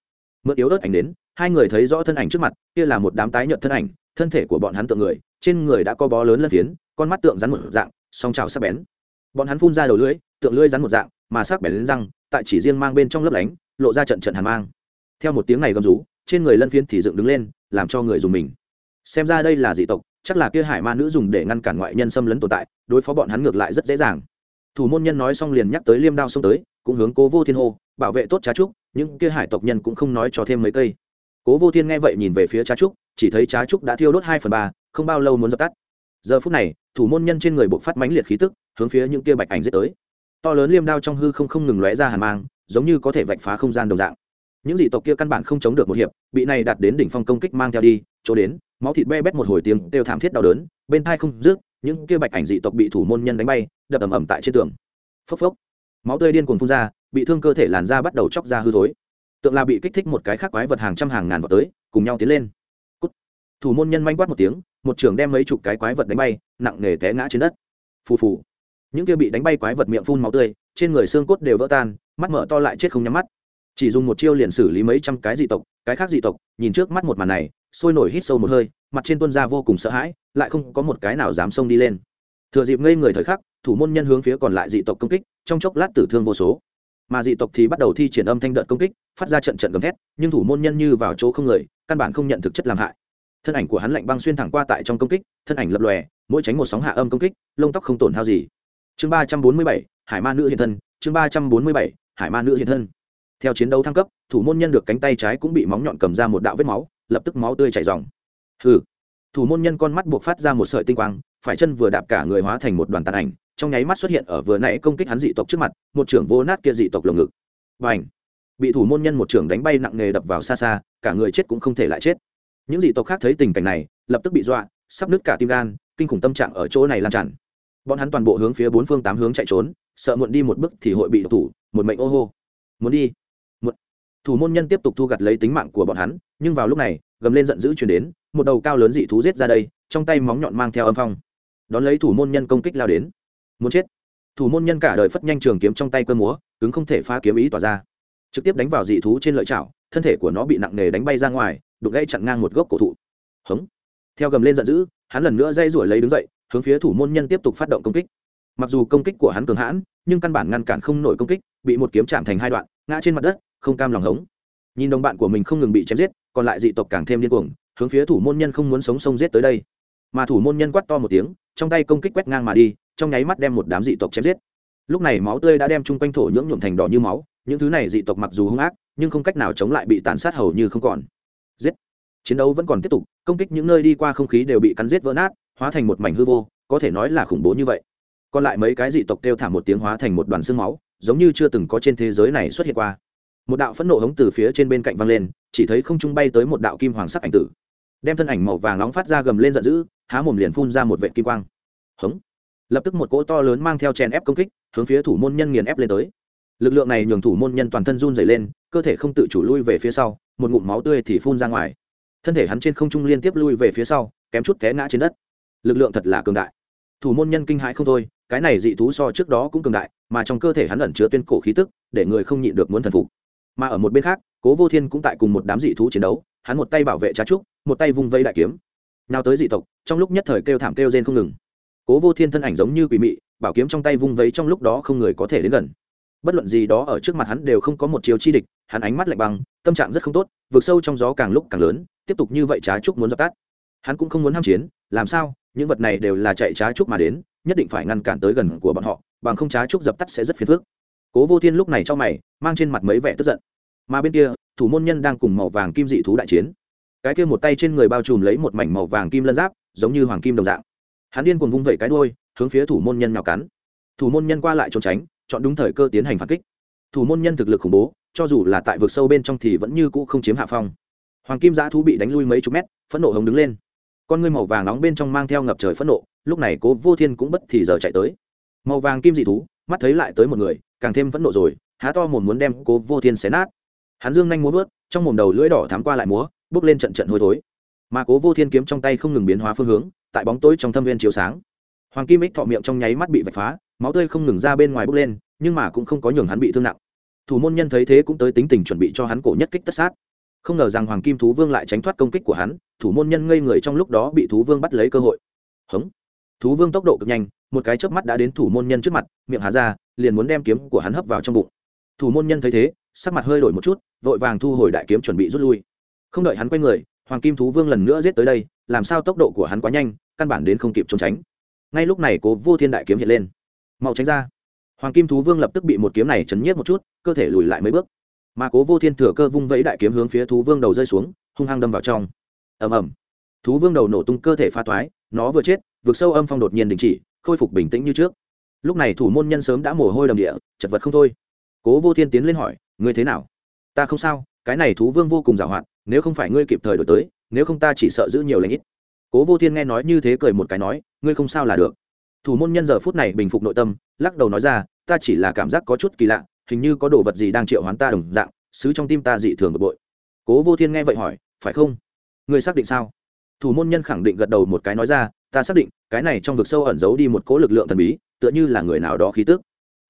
Mượn yếu ớt ảnh đến, hai người thấy rõ thân ảnh trước mặt, kia là một đám tái nhợt thân ảnh, thân thể của bọn hắn tượng người, trên người đã có bó lớn lân phiến, con mắt tượng rắn một dạng, song trào sắc bén. Bọn hắn phun ra đầu lưỡi, tượng lưỡi rắn một dạng, mà sắc bén lên răng, tại chỉ riêng mang bên trong lấp lánh lộ ra trận trận hàn mang. Theo một tiếng này gầm rú, trên người lân phiến thì dựng đứng lên, làm cho người dùng mình. Xem ra đây là dị tộc, chắc là kia hải ma nữ dùng để ngăn cản ngoại nhân xâm lấn tồn tại, đối phó bọn hắn ngược lại rất dễ dàng. Thủ môn nhân nói xong liền nhắc tới liêm đao xông tới, cũng hướng cố vô thiên hô, bảo vệ tốt trá trúc, những kia hải tộc nhân cũng không nói cho thêm mấy cây. Cố vô thiên nghe vậy nhìn về phía trá trúc, chỉ thấy trá trúc đã thiêu đốt hai phần ba, không bao lâu muốn dập tắt. Giờ phút này, thủ môn nhân trên người buộc phát mãnh liệt khí tức, hướng phía những kia bạch ảnh giết tới to lớn liêm đao trong hư không không ngừng lóe ra hàn mang, giống như có thể vạch phá không gian đồng dạng. Những dị tộc kia căn bản không chống được một hiệp, bị này đạt đến đỉnh phong công kích mang theo đi, chỗ đến, máu thịt be bét một hồi tiếng đều thảm thiết đau đớn, bên thai không rước những kia bạch ảnh dị tộc bị thủ môn nhân đánh bay, đập ầm ầm tại trên tường. Phốc phốc. Máu tươi điên cuồng phun ra, bị thương cơ thể làn da bắt đầu chóc ra hư thối. Tượng là bị kích thích một cái khác quái vật hàng trăm hàng ngàn vào tới, cùng nhau tiến lên. Cút. thủ môn nhân manh quát một tiếng, một trường đem mấy chục cái quái vật đánh bay, nặng nề té ngã trên đất. Phù phù những kia bị đánh bay quái vật miệng phun máu tươi, trên người xương cốt đều vỡ tan, mắt mở to lại chết không nhắm mắt. Chỉ dùng một chiêu liền xử lý mấy trăm cái dị tộc, cái khác dị tộc, nhìn trước mắt một màn này, sôi nổi hít sâu một hơi, mặt trên tuân ra vô cùng sợ hãi, lại không có một cái nào dám xông đi lên. Thừa dịp ngây người thời khắc, thủ môn nhân hướng phía còn lại dị tộc công kích, trong chốc lát tử thương vô số. Mà dị tộc thì bắt đầu thi triển âm thanh đợt công kích, phát ra trận trận gầm thét, nhưng thủ môn nhân như vào chỗ không người, căn bản không nhận thực chất làm hại. Thân ảnh của hắn lạnh băng xuyên thẳng qua tại trong công kích, thân ảnh lập lòe, mỗi tránh một sóng hạ âm công kích, lông tóc không tổn hao gì chương ba trăm bốn mươi bảy, hải ma nữ hiện thân, chương ba trăm bốn mươi bảy, hải ma nữ hiện thân. Theo chiến đấu thăng cấp, thủ môn nhân được cánh tay trái cũng bị móng nhọn cầm ra một đạo vết máu, lập tức máu tươi chảy dòng hừ. Thủ môn nhân con mắt buộc phát ra một sợi tinh quang, phải chân vừa đạp cả người hóa thành một đoàn tàn ảnh, trong nháy mắt xuất hiện ở vừa nãy công kích hắn dị tộc trước mặt, một trưởng vô nát kia dị tộc lồng ngực. Và ảnh bị thủ môn nhân một trưởng đánh bay nặng nề đập vào xa xa, cả người chết cũng không thể lại chết. Những dị tộc khác thấy tình cảnh này, lập tức bị dọa, sắp nứt cả tim gan, kinh khủng tâm trạng ở chỗ này lan tràn bọn hắn toàn bộ hướng phía bốn phương tám hướng chạy trốn, sợ muộn đi một bước thì hội bị độc thủ, một mệnh ô hô. Muốn đi. Một thủ môn nhân tiếp tục thu gặt lấy tính mạng của bọn hắn, nhưng vào lúc này, gầm lên giận dữ chuyển đến, một đầu cao lớn dị thú giết ra đây, trong tay móng nhọn mang theo âm phong. Đón lấy thủ môn nhân công kích lao đến. Muốn chết. Thủ môn nhân cả đời phất nhanh trường kiếm trong tay cơ múa, cứng không thể phá kiếm ý tỏa ra. Trực tiếp đánh vào dị thú trên lợi chảo, thân thể của nó bị nặng nề đánh bay ra ngoài đục gãy chặn ngang một gốc cổ thụ. Hống. Theo gầm lên giận dữ, hắn lần nữa dây rủi lấy đứng dậy hướng phía thủ môn nhân tiếp tục phát động công kích. Mặc dù công kích của hắn cường hãn, nhưng căn bản ngăn cản không nổi công kích, bị một kiếm chạm thành hai đoạn, ngã trên mặt đất, không cam lòng hống. Nhìn đồng bạn của mình không ngừng bị chém giết, còn lại dị tộc càng thêm điên cuồng, hướng phía thủ môn nhân không muốn sống sông giết tới đây. Mà thủ môn nhân quát to một tiếng, trong tay công kích quét ngang mà đi, trong nháy mắt đem một đám dị tộc chém giết. Lúc này máu tươi đã đem chung quanh thổ nhưỡng nhuộm thành đỏ như máu, những thứ này dị tộc mặc dù hung ác, nhưng không cách nào chống lại bị tàn sát hầu như không còn. Giết! Chiến đấu vẫn còn tiếp tục, công kích những nơi đi qua không khí đều bị cắn giết vỡ nát hóa thành một mảnh hư vô, có thể nói là khủng bố như vậy. Còn lại mấy cái dị tộc kêu thả một tiếng hóa thành một đoàn xương máu, giống như chưa từng có trên thế giới này xuất hiện qua. Một đạo phẫn nộ hống từ phía trên bên cạnh văng lên, chỉ thấy không trung bay tới một đạo kim hoàng sắc ảnh tử. Đem thân ảnh màu vàng nóng phát ra gầm lên giận dữ, há mồm liền phun ra một vệ kim quang. Hống! Lập tức một cỗ to lớn mang theo chèn ép công kích, hướng phía thủ môn nhân nghiền ép lên tới. Lực lượng này nhường thủ môn nhân toàn thân run dày lên, cơ thể không tự chủ lui về phía sau, một ngụm máu tươi thì phun ra ngoài. Thân thể hắn trên không trung liên tiếp lui về phía sau, kém chút té ngã trên đất lực lượng thật là cường đại. Thủ môn nhân kinh hãi không thôi, cái này dị thú so trước đó cũng cường đại, mà trong cơ thể hắn ẩn chứa tuyên cổ khí tức, để người không nhịn được muốn thần phục. Mà ở một bên khác, cố vô thiên cũng tại cùng một đám dị thú chiến đấu, hắn một tay bảo vệ trá trúc, một tay vung vây đại kiếm. Nào tới dị tộc, trong lúc nhất thời kêu thảm kêu rên không ngừng. Cố vô thiên thân ảnh giống như quỷ mị, bảo kiếm trong tay vung vấy trong lúc đó không người có thể đến gần. Bất luận gì đó ở trước mặt hắn đều không có một chiều chi địch, hắn ánh mắt lạnh băng, tâm trạng rất không tốt vượt sâu trong gió càng lúc càng lớn, tiếp tục như vậy trá trúc muốn dập tắt. Hắn cũng không muốn ham chiến, làm sao? Những vật này đều là chạy trá trúc mà đến, nhất định phải ngăn cản tới gần của bọn họ, bằng không trá trúc dập tắt sẽ rất phiền phức. Cố vô thiên lúc này cho mày, mang trên mặt mấy vẻ tức giận. Mà bên kia, thủ môn nhân đang cùng màu vàng kim dị thú đại chiến. Cái kia một tay trên người bao trùm lấy một mảnh màu vàng kim lân giáp, giống như hoàng kim đồng dạng. Hắn điên cuồng vung vẩy cái đuôi, hướng phía thủ môn nhân nhào cắn. Thủ môn nhân qua lại trốn tránh, chọn đúng thời cơ tiến hành phản kích. Thủ môn nhân thực lực khủng bố, cho dù là tại vực sâu bên trong thì vẫn như cũ không chiếm hạ phong. Hoàng kim giã thú bị đánh lui mấy chục mét, phẫn nộ hồng đứng lên con ngươi màu vàng nóng bên trong mang theo ngập trời phẫn nộ, lúc này cố vô thiên cũng bất thì giờ chạy tới. Màu vàng kim dị thú, mắt thấy lại tới một người, càng thêm phẫn nộ rồi, há to mồm muốn đem cố vô thiên xé nát. Hắn dương nhanh múa vớt, trong mồm đầu lưỡi đỏ thám qua lại múa, bước lên trận trận hôi thối. Mà cố vô thiên kiếm trong tay không ngừng biến hóa phương hướng, tại bóng tối trong thâm viên chiếu sáng. Hoàng kim ích thọ miệng trong nháy mắt bị vạch phá, máu tươi không ngừng ra bên ngoài bốc lên, nhưng mà cũng không có nhường hắn bị thương nặng. Thủ môn nhân thấy thế cũng tới tính tình chuẩn bị cho hắn cổ nhất kích tất sát. Không ngờ rằng hoàng kim thú vương lại tránh thoát công kích của hắn thủ môn nhân ngây người trong lúc đó bị thú vương bắt lấy cơ hội. Hống. Thú vương tốc độ cực nhanh, một cái chớp mắt đã đến thủ môn nhân trước mặt, miệng hà ra, liền muốn đem kiếm của hắn hấp vào trong bụng. Thủ môn nhân thấy thế, sắc mặt hơi đổi một chút, vội vàng thu hồi đại kiếm chuẩn bị rút lui. Không đợi hắn quay người, hoàng kim thú vương lần nữa giết tới đây, làm sao tốc độ của hắn quá nhanh, căn bản đến không kịp trốn tránh. Ngay lúc này cố vô thiên đại kiếm hiện lên. Mau tránh ra. Hoàng kim thú vương lập tức bị một kiếm này chấn nhiếp một chút, cơ thể lùi lại mấy bước. Mà cố vô thiên thừa cơ vung vẫy đại kiếm hướng phía thú vương đầu rơi xuống, hung hăng đâm vào trong ầm ầm. Thú vương đầu nổ tung cơ thể pha toái nó vừa chết, vực sâu âm phong đột nhiên đình chỉ, khôi phục bình tĩnh như trước. Lúc này thủ môn nhân sớm đã mồ hôi đầm địa, chật vật không thôi. Cố vô thiên tiến lên hỏi, ngươi thế nào? Ta không sao, cái này thú vương vô cùng giảo hoạt nếu không phải ngươi kịp thời đổi tới, nếu không ta chỉ sợ giữ nhiều lãnh ít. Cố vô thiên nghe nói như thế cười một cái nói, ngươi không sao là được. Thủ môn nhân giờ phút này bình phục nội tâm, lắc đầu nói ra, ta chỉ là cảm giác có chút kỳ lạ, hình như có đồ vật gì đang triệu hoán ta đồng dạng, xứ trong tim ta dị thường bực bội. Cố vô thiên nghe vậy hỏi, phải không? Ngươi xác định sao? Thủ môn nhân khẳng định gật đầu một cái nói ra, ta xác định, cái này trong vực sâu ẩn giấu đi một cố lực lượng thần bí, tựa như là người nào đó khí tức.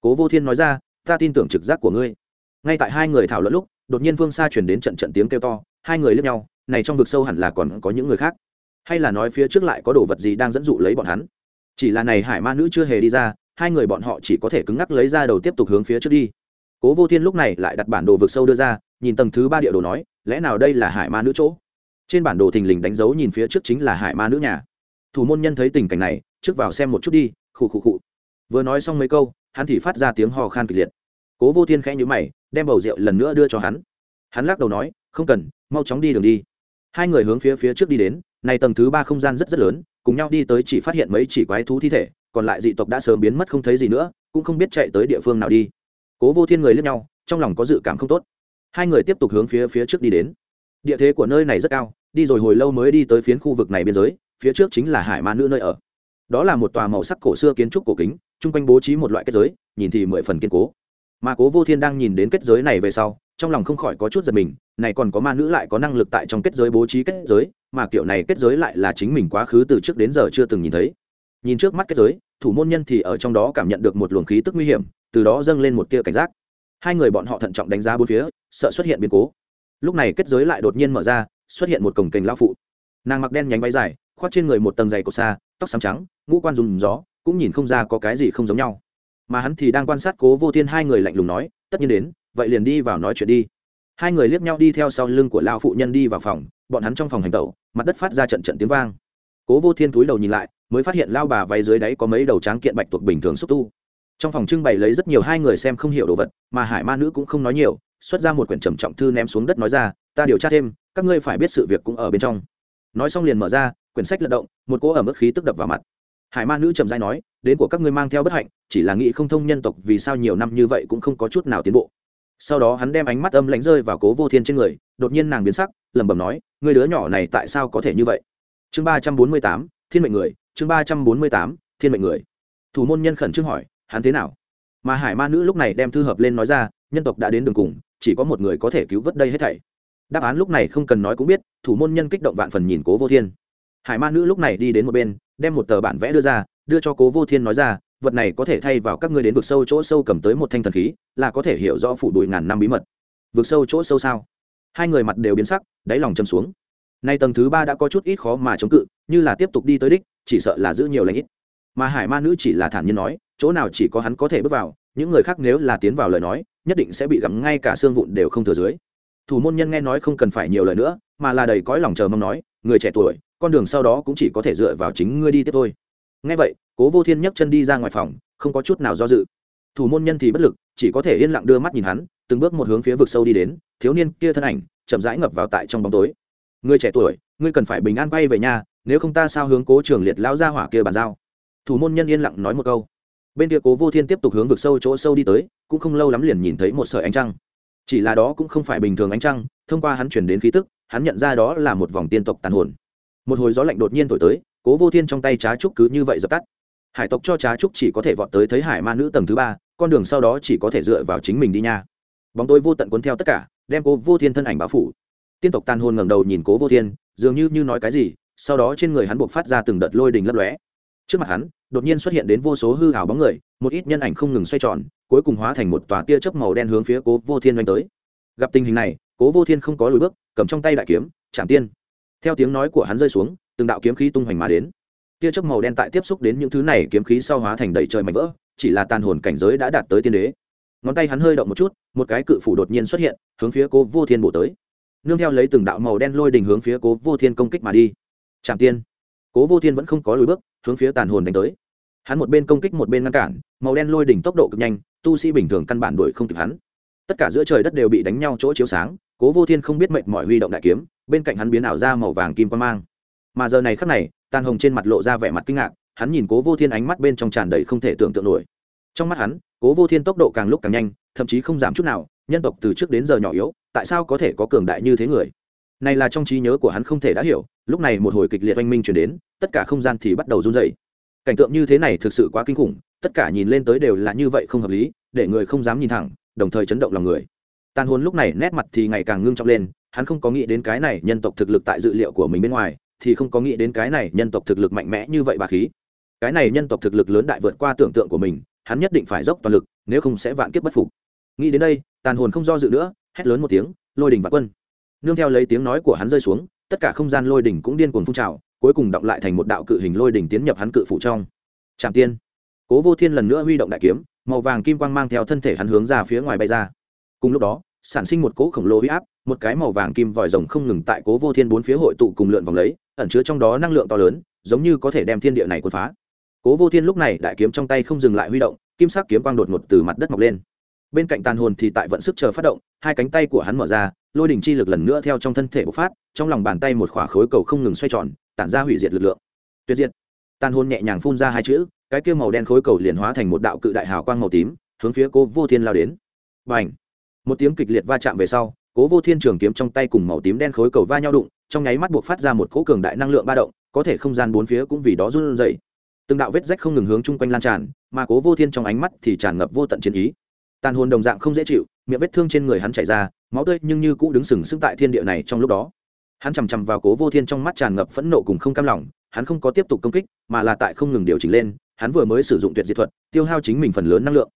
Cố vô thiên nói ra, ta tin tưởng trực giác của ngươi. Ngay tại hai người thảo luận lúc, đột nhiên phương xa chuyển đến trận trận tiếng kêu to, hai người lướt nhau, này trong vực sâu hẳn là còn có những người khác. Hay là nói phía trước lại có đồ vật gì đang dẫn dụ lấy bọn hắn? Chỉ là này hải ma nữ chưa hề đi ra, hai người bọn họ chỉ có thể cứng ngắc lấy ra đầu tiếp tục hướng phía trước đi. Cố vô thiên lúc này lại đặt bản đồ vực sâu đưa ra, nhìn tầng thứ ba địa đồ nói, lẽ nào đây là hải ma nữ chỗ? Trên bản đồ thình lình đánh dấu nhìn phía trước chính là hải ma nữ nhà. Thủ môn nhân thấy tình cảnh này, trước vào xem một chút đi, khụ khụ khụ. Vừa nói xong mấy câu, hắn thì phát ra tiếng hò khan kịch liệt. Cố vô thiên khẽ nhữ mày, đem bầu rượu lần nữa đưa cho hắn. Hắn lắc đầu nói, không cần, mau chóng đi đường đi. Hai người hướng phía phía trước đi đến, này tầng thứ ba không gian rất rất lớn, cùng nhau đi tới chỉ phát hiện mấy chỉ quái thú thi thể, còn lại dị tộc đã sớm biến mất không thấy gì nữa, cũng không biết chạy tới địa phương nào đi. Cố vô thiên người lướt nhau, trong lòng có dự cảm không tốt. Hai người tiếp tục hướng phía phía trước đi đến địa thế của nơi này rất cao, đi rồi hồi lâu mới đi tới phiến khu vực này biên giới, phía trước chính là hải ma nữ nơi ở. Đó là một tòa màu sắc cổ xưa kiến trúc cổ kính, chung quanh bố trí một loại kết giới, nhìn thì mười phần kiên cố. Mà cố vô thiên đang nhìn đến kết giới này về sau, trong lòng không khỏi có chút giật mình, này còn có ma nữ lại có năng lực tại trong kết giới bố trí kết giới, mà kiểu này kết giới lại là chính mình quá khứ từ trước đến giờ chưa từng nhìn thấy. Nhìn trước mắt kết giới, thủ môn nhân thì ở trong đó cảm nhận được một luồng khí tức nguy hiểm, từ đó dâng lên một tia cảnh giác. Hai người bọn họ thận trọng đánh giá bốn phía, sợ xuất hiện biến cố lúc này kết giới lại đột nhiên mở ra, xuất hiện một cổng kềnh lao phụ. Nàng mặc đen nhánh váy dài, khoác trên người một tầng giày cột xa, tóc xám trắng, ngũ quan dùng gió, cũng nhìn không ra có cái gì không giống nhau. Mà hắn thì đang quan sát cố vô thiên hai người lạnh lùng nói, tất nhiên đến, vậy liền đi vào nói chuyện đi. Hai người liếc nhau đi theo sau lưng của lao phụ nhân đi vào phòng, bọn hắn trong phòng hành tẩu, mặt đất phát ra trận trận tiếng vang. Cố vô thiên túi đầu nhìn lại, mới phát hiện lao bà váy dưới đáy có mấy đầu tráng kiện bạch tuộc bình thường xúc tu. Trong phòng trưng bày lấy rất nhiều hai người xem không hiểu đồ vật, mà hải ma nữ cũng không nói nhiều xuất ra một quyển trầm trọng thư ném xuống đất nói ra, ta điều tra thêm, các ngươi phải biết sự việc cũng ở bên trong. Nói xong liền mở ra, quyển sách lật động, một cỗ ở mức khí tức đập vào mặt. Hải ma nữ trầm dai nói, đến của các ngươi mang theo bất hạnh, chỉ là nghĩ không thông nhân tộc vì sao nhiều năm như vậy cũng không có chút nào tiến bộ. Sau đó hắn đem ánh mắt âm lãnh rơi vào cố vô thiên trên người, đột nhiên nàng biến sắc, lẩm bẩm nói người đứa nhỏ này tại sao có thể như vậy? Chương ba trăm bốn mươi tám, thiên mệnh người, chương ba trăm bốn mươi tám, thiên mệnh người. Thủ môn nhân khẩn trương hỏi, hắn thế nào? Mà hải ma nữ lúc này đem thư hợp lên nói ra, nhân tộc đã đến đường cùng chỉ có một người có thể cứu vớt đây hết thảy. Đáp án lúc này không cần nói cũng biết, thủ môn nhân kích động vạn phần nhìn cố vô thiên. Hải ma nữ lúc này đi đến một bên, đem một tờ bản vẽ đưa ra, đưa cho cố vô thiên nói ra, vật này có thể thay vào các ngươi đến vực sâu chỗ sâu cầm tới một thanh thần khí, là có thể hiểu rõ phủ đùi ngàn năm bí mật. Vực sâu chỗ sâu sao? Hai người mặt đều biến sắc, đáy lòng châm xuống. Nay tầng thứ ba đã có chút ít khó mà chống cự, như là tiếp tục đi tới đích, chỉ sợ là giữ nhiều lãnh ít. Mà hải ma nữ chỉ là thản nhiên nói, chỗ nào chỉ có hắn có thể bước vào, những người khác nếu là tiến vào lời nói nhất định sẽ bị gặm ngay cả xương vụn đều không thừa dưới. Thủ môn nhân nghe nói không cần phải nhiều lời nữa, mà là đầy cõi lòng chờ mong nói, người trẻ tuổi, con đường sau đó cũng chỉ có thể dựa vào chính ngươi đi tiếp thôi. Nghe vậy, cố vô thiên nhấc chân đi ra ngoài phòng, không có chút nào do dự. Thủ môn nhân thì bất lực, chỉ có thể yên lặng đưa mắt nhìn hắn, từng bước một hướng phía vực sâu đi đến, thiếu niên kia thân ảnh, chậm rãi ngập vào tại trong bóng tối. Người trẻ tuổi, ngươi cần phải bình an bay về nhà, nếu không ta sao hướng cố trường liệt lao ra hỏa kia bàn giao. Thủ môn nhân yên lặng nói một câu bên kia cố vô thiên tiếp tục hướng vực sâu chỗ sâu đi tới, cũng không lâu lắm liền nhìn thấy một sợi ánh trăng. Chỉ là đó cũng không phải bình thường ánh trăng, thông qua hắn chuyển đến khí tức, hắn nhận ra đó là một vòng tiên tộc tàn hồn. Một hồi gió lạnh đột nhiên thổi tới, cố vô thiên trong tay trá trúc cứ như vậy dập tắt. Hải tộc cho trá trúc chỉ có thể vọt tới thấy hải ma nữ tầng thứ ba, con đường sau đó chỉ có thể dựa vào chính mình đi nha. Bóng tối vô tận cuốn theo tất cả, đem cố vô thiên thân ảnh báo phủ. Tiên tộc tàn hồn ngẩng đầu nhìn cố vô thiên, dường như như nói cái gì, sau đó trên người hắn buộc phát ra từng đợt lôi đình lấp lóe trước mặt hắn, đột nhiên xuất hiện đến vô số hư hảo bóng người, một ít nhân ảnh không ngừng xoay tròn, cuối cùng hóa thành một tòa tia chớp màu đen hướng phía cố vô thiên đánh tới. Gặp tình hình này, cố vô thiên không có lùi bước, cầm trong tay đại kiếm, chạm tiên. Theo tiếng nói của hắn rơi xuống, từng đạo kiếm khí tung hoành mà đến. Tia chớp màu đen tại tiếp xúc đến những thứ này, kiếm khí sau hóa thành đầy trời mảnh vỡ, chỉ là tàn hồn cảnh giới đã đạt tới tiên đế. Ngón tay hắn hơi động một chút, một cái cự phủ đột nhiên xuất hiện, hướng phía cố vô thiên bổ tới. Nương theo lấy từng đạo màu đen lôi đình hướng phía cố vô thiên công kích mà đi. Trạm tiên cố vô thiên vẫn không có lùi bước, hướng phía tàn hồn đánh tới. Hắn một bên công kích một bên ngăn cản, màu đen lôi đỉnh tốc độ cực nhanh, tu sĩ bình thường căn bản đuổi không kịp hắn. Tất cả giữa trời đất đều bị đánh nhau chỗ chiếu sáng, cố vô thiên không biết mệnh mọi huy động đại kiếm, bên cạnh hắn biến ảo ra màu vàng kim quan mang. Mà giờ này khắc này, tàn hồng trên mặt lộ ra vẻ mặt kinh ngạc, hắn nhìn cố vô thiên ánh mắt bên trong tràn đầy không thể tưởng tượng nổi. Trong mắt hắn, cố vô thiên tốc độ càng lúc càng nhanh, thậm chí không giảm chút nào, nhân tộc từ trước đến giờ nhỏ yếu, tại sao có thể có cường đại như thế người? Này là trong trí nhớ của hắn không thể đã hiểu lúc này một hồi kịch liệt oanh minh chuyển đến, tất cả không gian thì bắt đầu run dày cảnh tượng như thế này thực sự quá kinh khủng, tất cả nhìn lên tới đều là như vậy không hợp lý, để người không dám nhìn thẳng, đồng thời chấn động lòng người. Tàn hồn lúc này nét mặt thì ngày càng ngưng trọng lên, hắn không có nghĩ đến cái này nhân tộc thực lực tại dự liệu của mình bên ngoài, thì không có nghĩ đến cái này nhân tộc thực lực mạnh mẽ như vậy bà khí. Cái này nhân tộc thực lực lớn đại vượt qua tưởng tượng của mình, hắn nhất định phải dốc toàn lực, nếu không sẽ vạn kiếp bất phục. Nghĩ đến đây, tàn hồn không do dự nữa, hét lớn một tiếng, lôi đình vạn quân. Nương theo lấy tiếng nói của hắn rơi xuống tất cả không gian lôi đỉnh cũng điên cuồng phun trào, cuối cùng động lại thành một đạo cự hình lôi đỉnh tiến nhập hắn cự phủ trong. Trạm tiên. Cố vô thiên lần nữa huy động đại kiếm, màu vàng kim quang mang theo thân thể hắn hướng ra phía ngoài bay ra. Cùng lúc đó, sản sinh một cỗ khổng lồ huy áp, một cái màu vàng kim vòi rồng không ngừng tại cố vô thiên bốn phía hội tụ cùng lượn vòng lấy, ẩn chứa trong đó năng lượng to lớn, giống như có thể đem thiên địa này quật phá. Cố vô thiên lúc này đại kiếm trong tay không dừng lại huy động, kim sắc kiếm quang đột ngột từ mặt đất mọc lên. Bên cạnh tàn hồn thì tại vận sức chờ phát động, hai cánh tay của hắn mở ra lôi đỉnh chi lực lần nữa theo trong thân thể bộc phát, trong lòng bàn tay một khỏa khối cầu không ngừng xoay tròn, tản ra hủy diệt lực lượng. Tuyệt diệt. Tàn hồn nhẹ nhàng phun ra hai chữ, cái kia màu đen khối cầu liền hóa thành một đạo cự đại hào quang màu tím, hướng phía cố vô thiên lao đến. Và ảnh một tiếng kịch liệt va chạm về sau, cố vô thiên trường kiếm trong tay cùng màu tím đen khối cầu va nhau đụng, trong nháy mắt buộc phát ra một cỗ cường đại năng lượng ba động, có thể không gian bốn phía cũng vì đó run dậy từng đạo vết rách không ngừng hướng chung quanh lan tràn, mà cố vô thiên trong ánh mắt thì tràn ngập vô tận chiến ý tàn hồn đồng dạng không dễ chịu, miệng vết thương trên người hắn chảy ra, máu tươi nhưng như cũ đứng sừng sững tại thiên địa này trong lúc đó. Hắn chằm chằm vào cố vô thiên trong mắt tràn ngập phẫn nộ cùng không cam lòng, hắn không có tiếp tục công kích, mà là tại không ngừng điều chỉnh lên, hắn vừa mới sử dụng tuyệt diệt thuật, tiêu hao chính mình phần lớn năng lượng.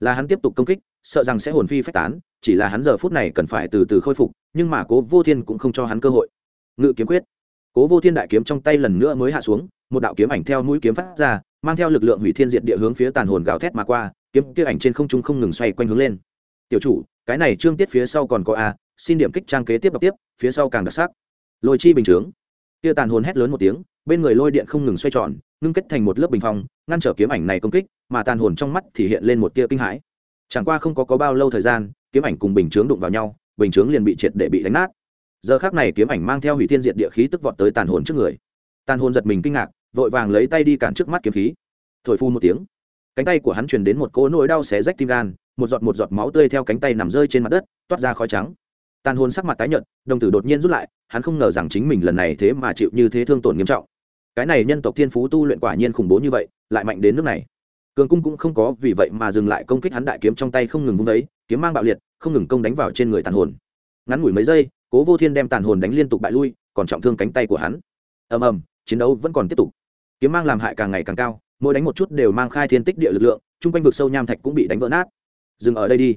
Là hắn tiếp tục công kích, sợ rằng sẽ hồn phi phách tán, chỉ là hắn giờ phút này cần phải từ từ khôi phục, nhưng mà cố vô thiên cũng không cho hắn cơ hội. Ngự kiếm quyết. Cố vô thiên đại kiếm trong tay lần nữa mới hạ xuống, một đạo kiếm ảnh theo mũi kiếm phát ra mang theo lực lượng hủy thiên diệt địa hướng phía tàn hồn gào thét mà qua kiếm kia ảnh trên không trung không ngừng xoay quanh hướng lên. Tiểu chủ cái này trương tiết phía sau còn có a xin điểm kích trang kế tiếp đọc tiếp phía sau càng đặc sắc. Lôi chi bình chướng. Kia tàn hồn hét lớn một tiếng bên người lôi điện không ngừng xoay tròn ngưng kết thành một lớp bình phong ngăn trở kiếm ảnh này công kích mà tàn hồn trong mắt thì hiện lên một tia kinh hãi. Chẳng qua không có, có bao lâu thời gian kiếm ảnh cùng bình chướng đụng vào nhau bình chướng liền bị triệt để bị đánh nát. Giờ khác này kiếm ảnh mang theo hủy thiên diệt địa khí tức vọt tới tàn hồn trước người. Tàn hồn giật mình kinh ngạc vội vàng lấy tay đi cản trước mắt kiếm khí. Thổi phu một tiếng, cánh tay của hắn truyền đến một cỗ nỗi đau xé rách tim gan, một giọt một giọt máu tươi theo cánh tay nằm rơi trên mặt đất, toát ra khói trắng. Tàn hồn sắc mặt tái nhợt, đồng tử đột nhiên rút lại, hắn không ngờ rằng chính mình lần này thế mà chịu như thế thương tổn nghiêm trọng. Cái này nhân tộc thiên phú tu luyện quả nhiên khủng bố như vậy, lại mạnh đến nước này. Cường cung cũng không có vì vậy mà dừng lại công kích hắn đại kiếm trong tay không ngừng vung đấy kiếm mang bạo liệt, không ngừng công đánh vào trên người tàn hồn. Ngắn ngủi mấy giây, cố vô thiên đem tàn hồn đánh liên tục bại lui, còn trọng thương cánh tay của hắn. Ầm ầm, chiến đấu vẫn còn tiếp tục kiếm mang làm hại càng ngày càng cao, mỗi đánh một chút đều mang khai thiên tích địa lực lượng, chung quanh vực sâu nham thạch cũng bị đánh vỡ nát. Dừng ở đây đi.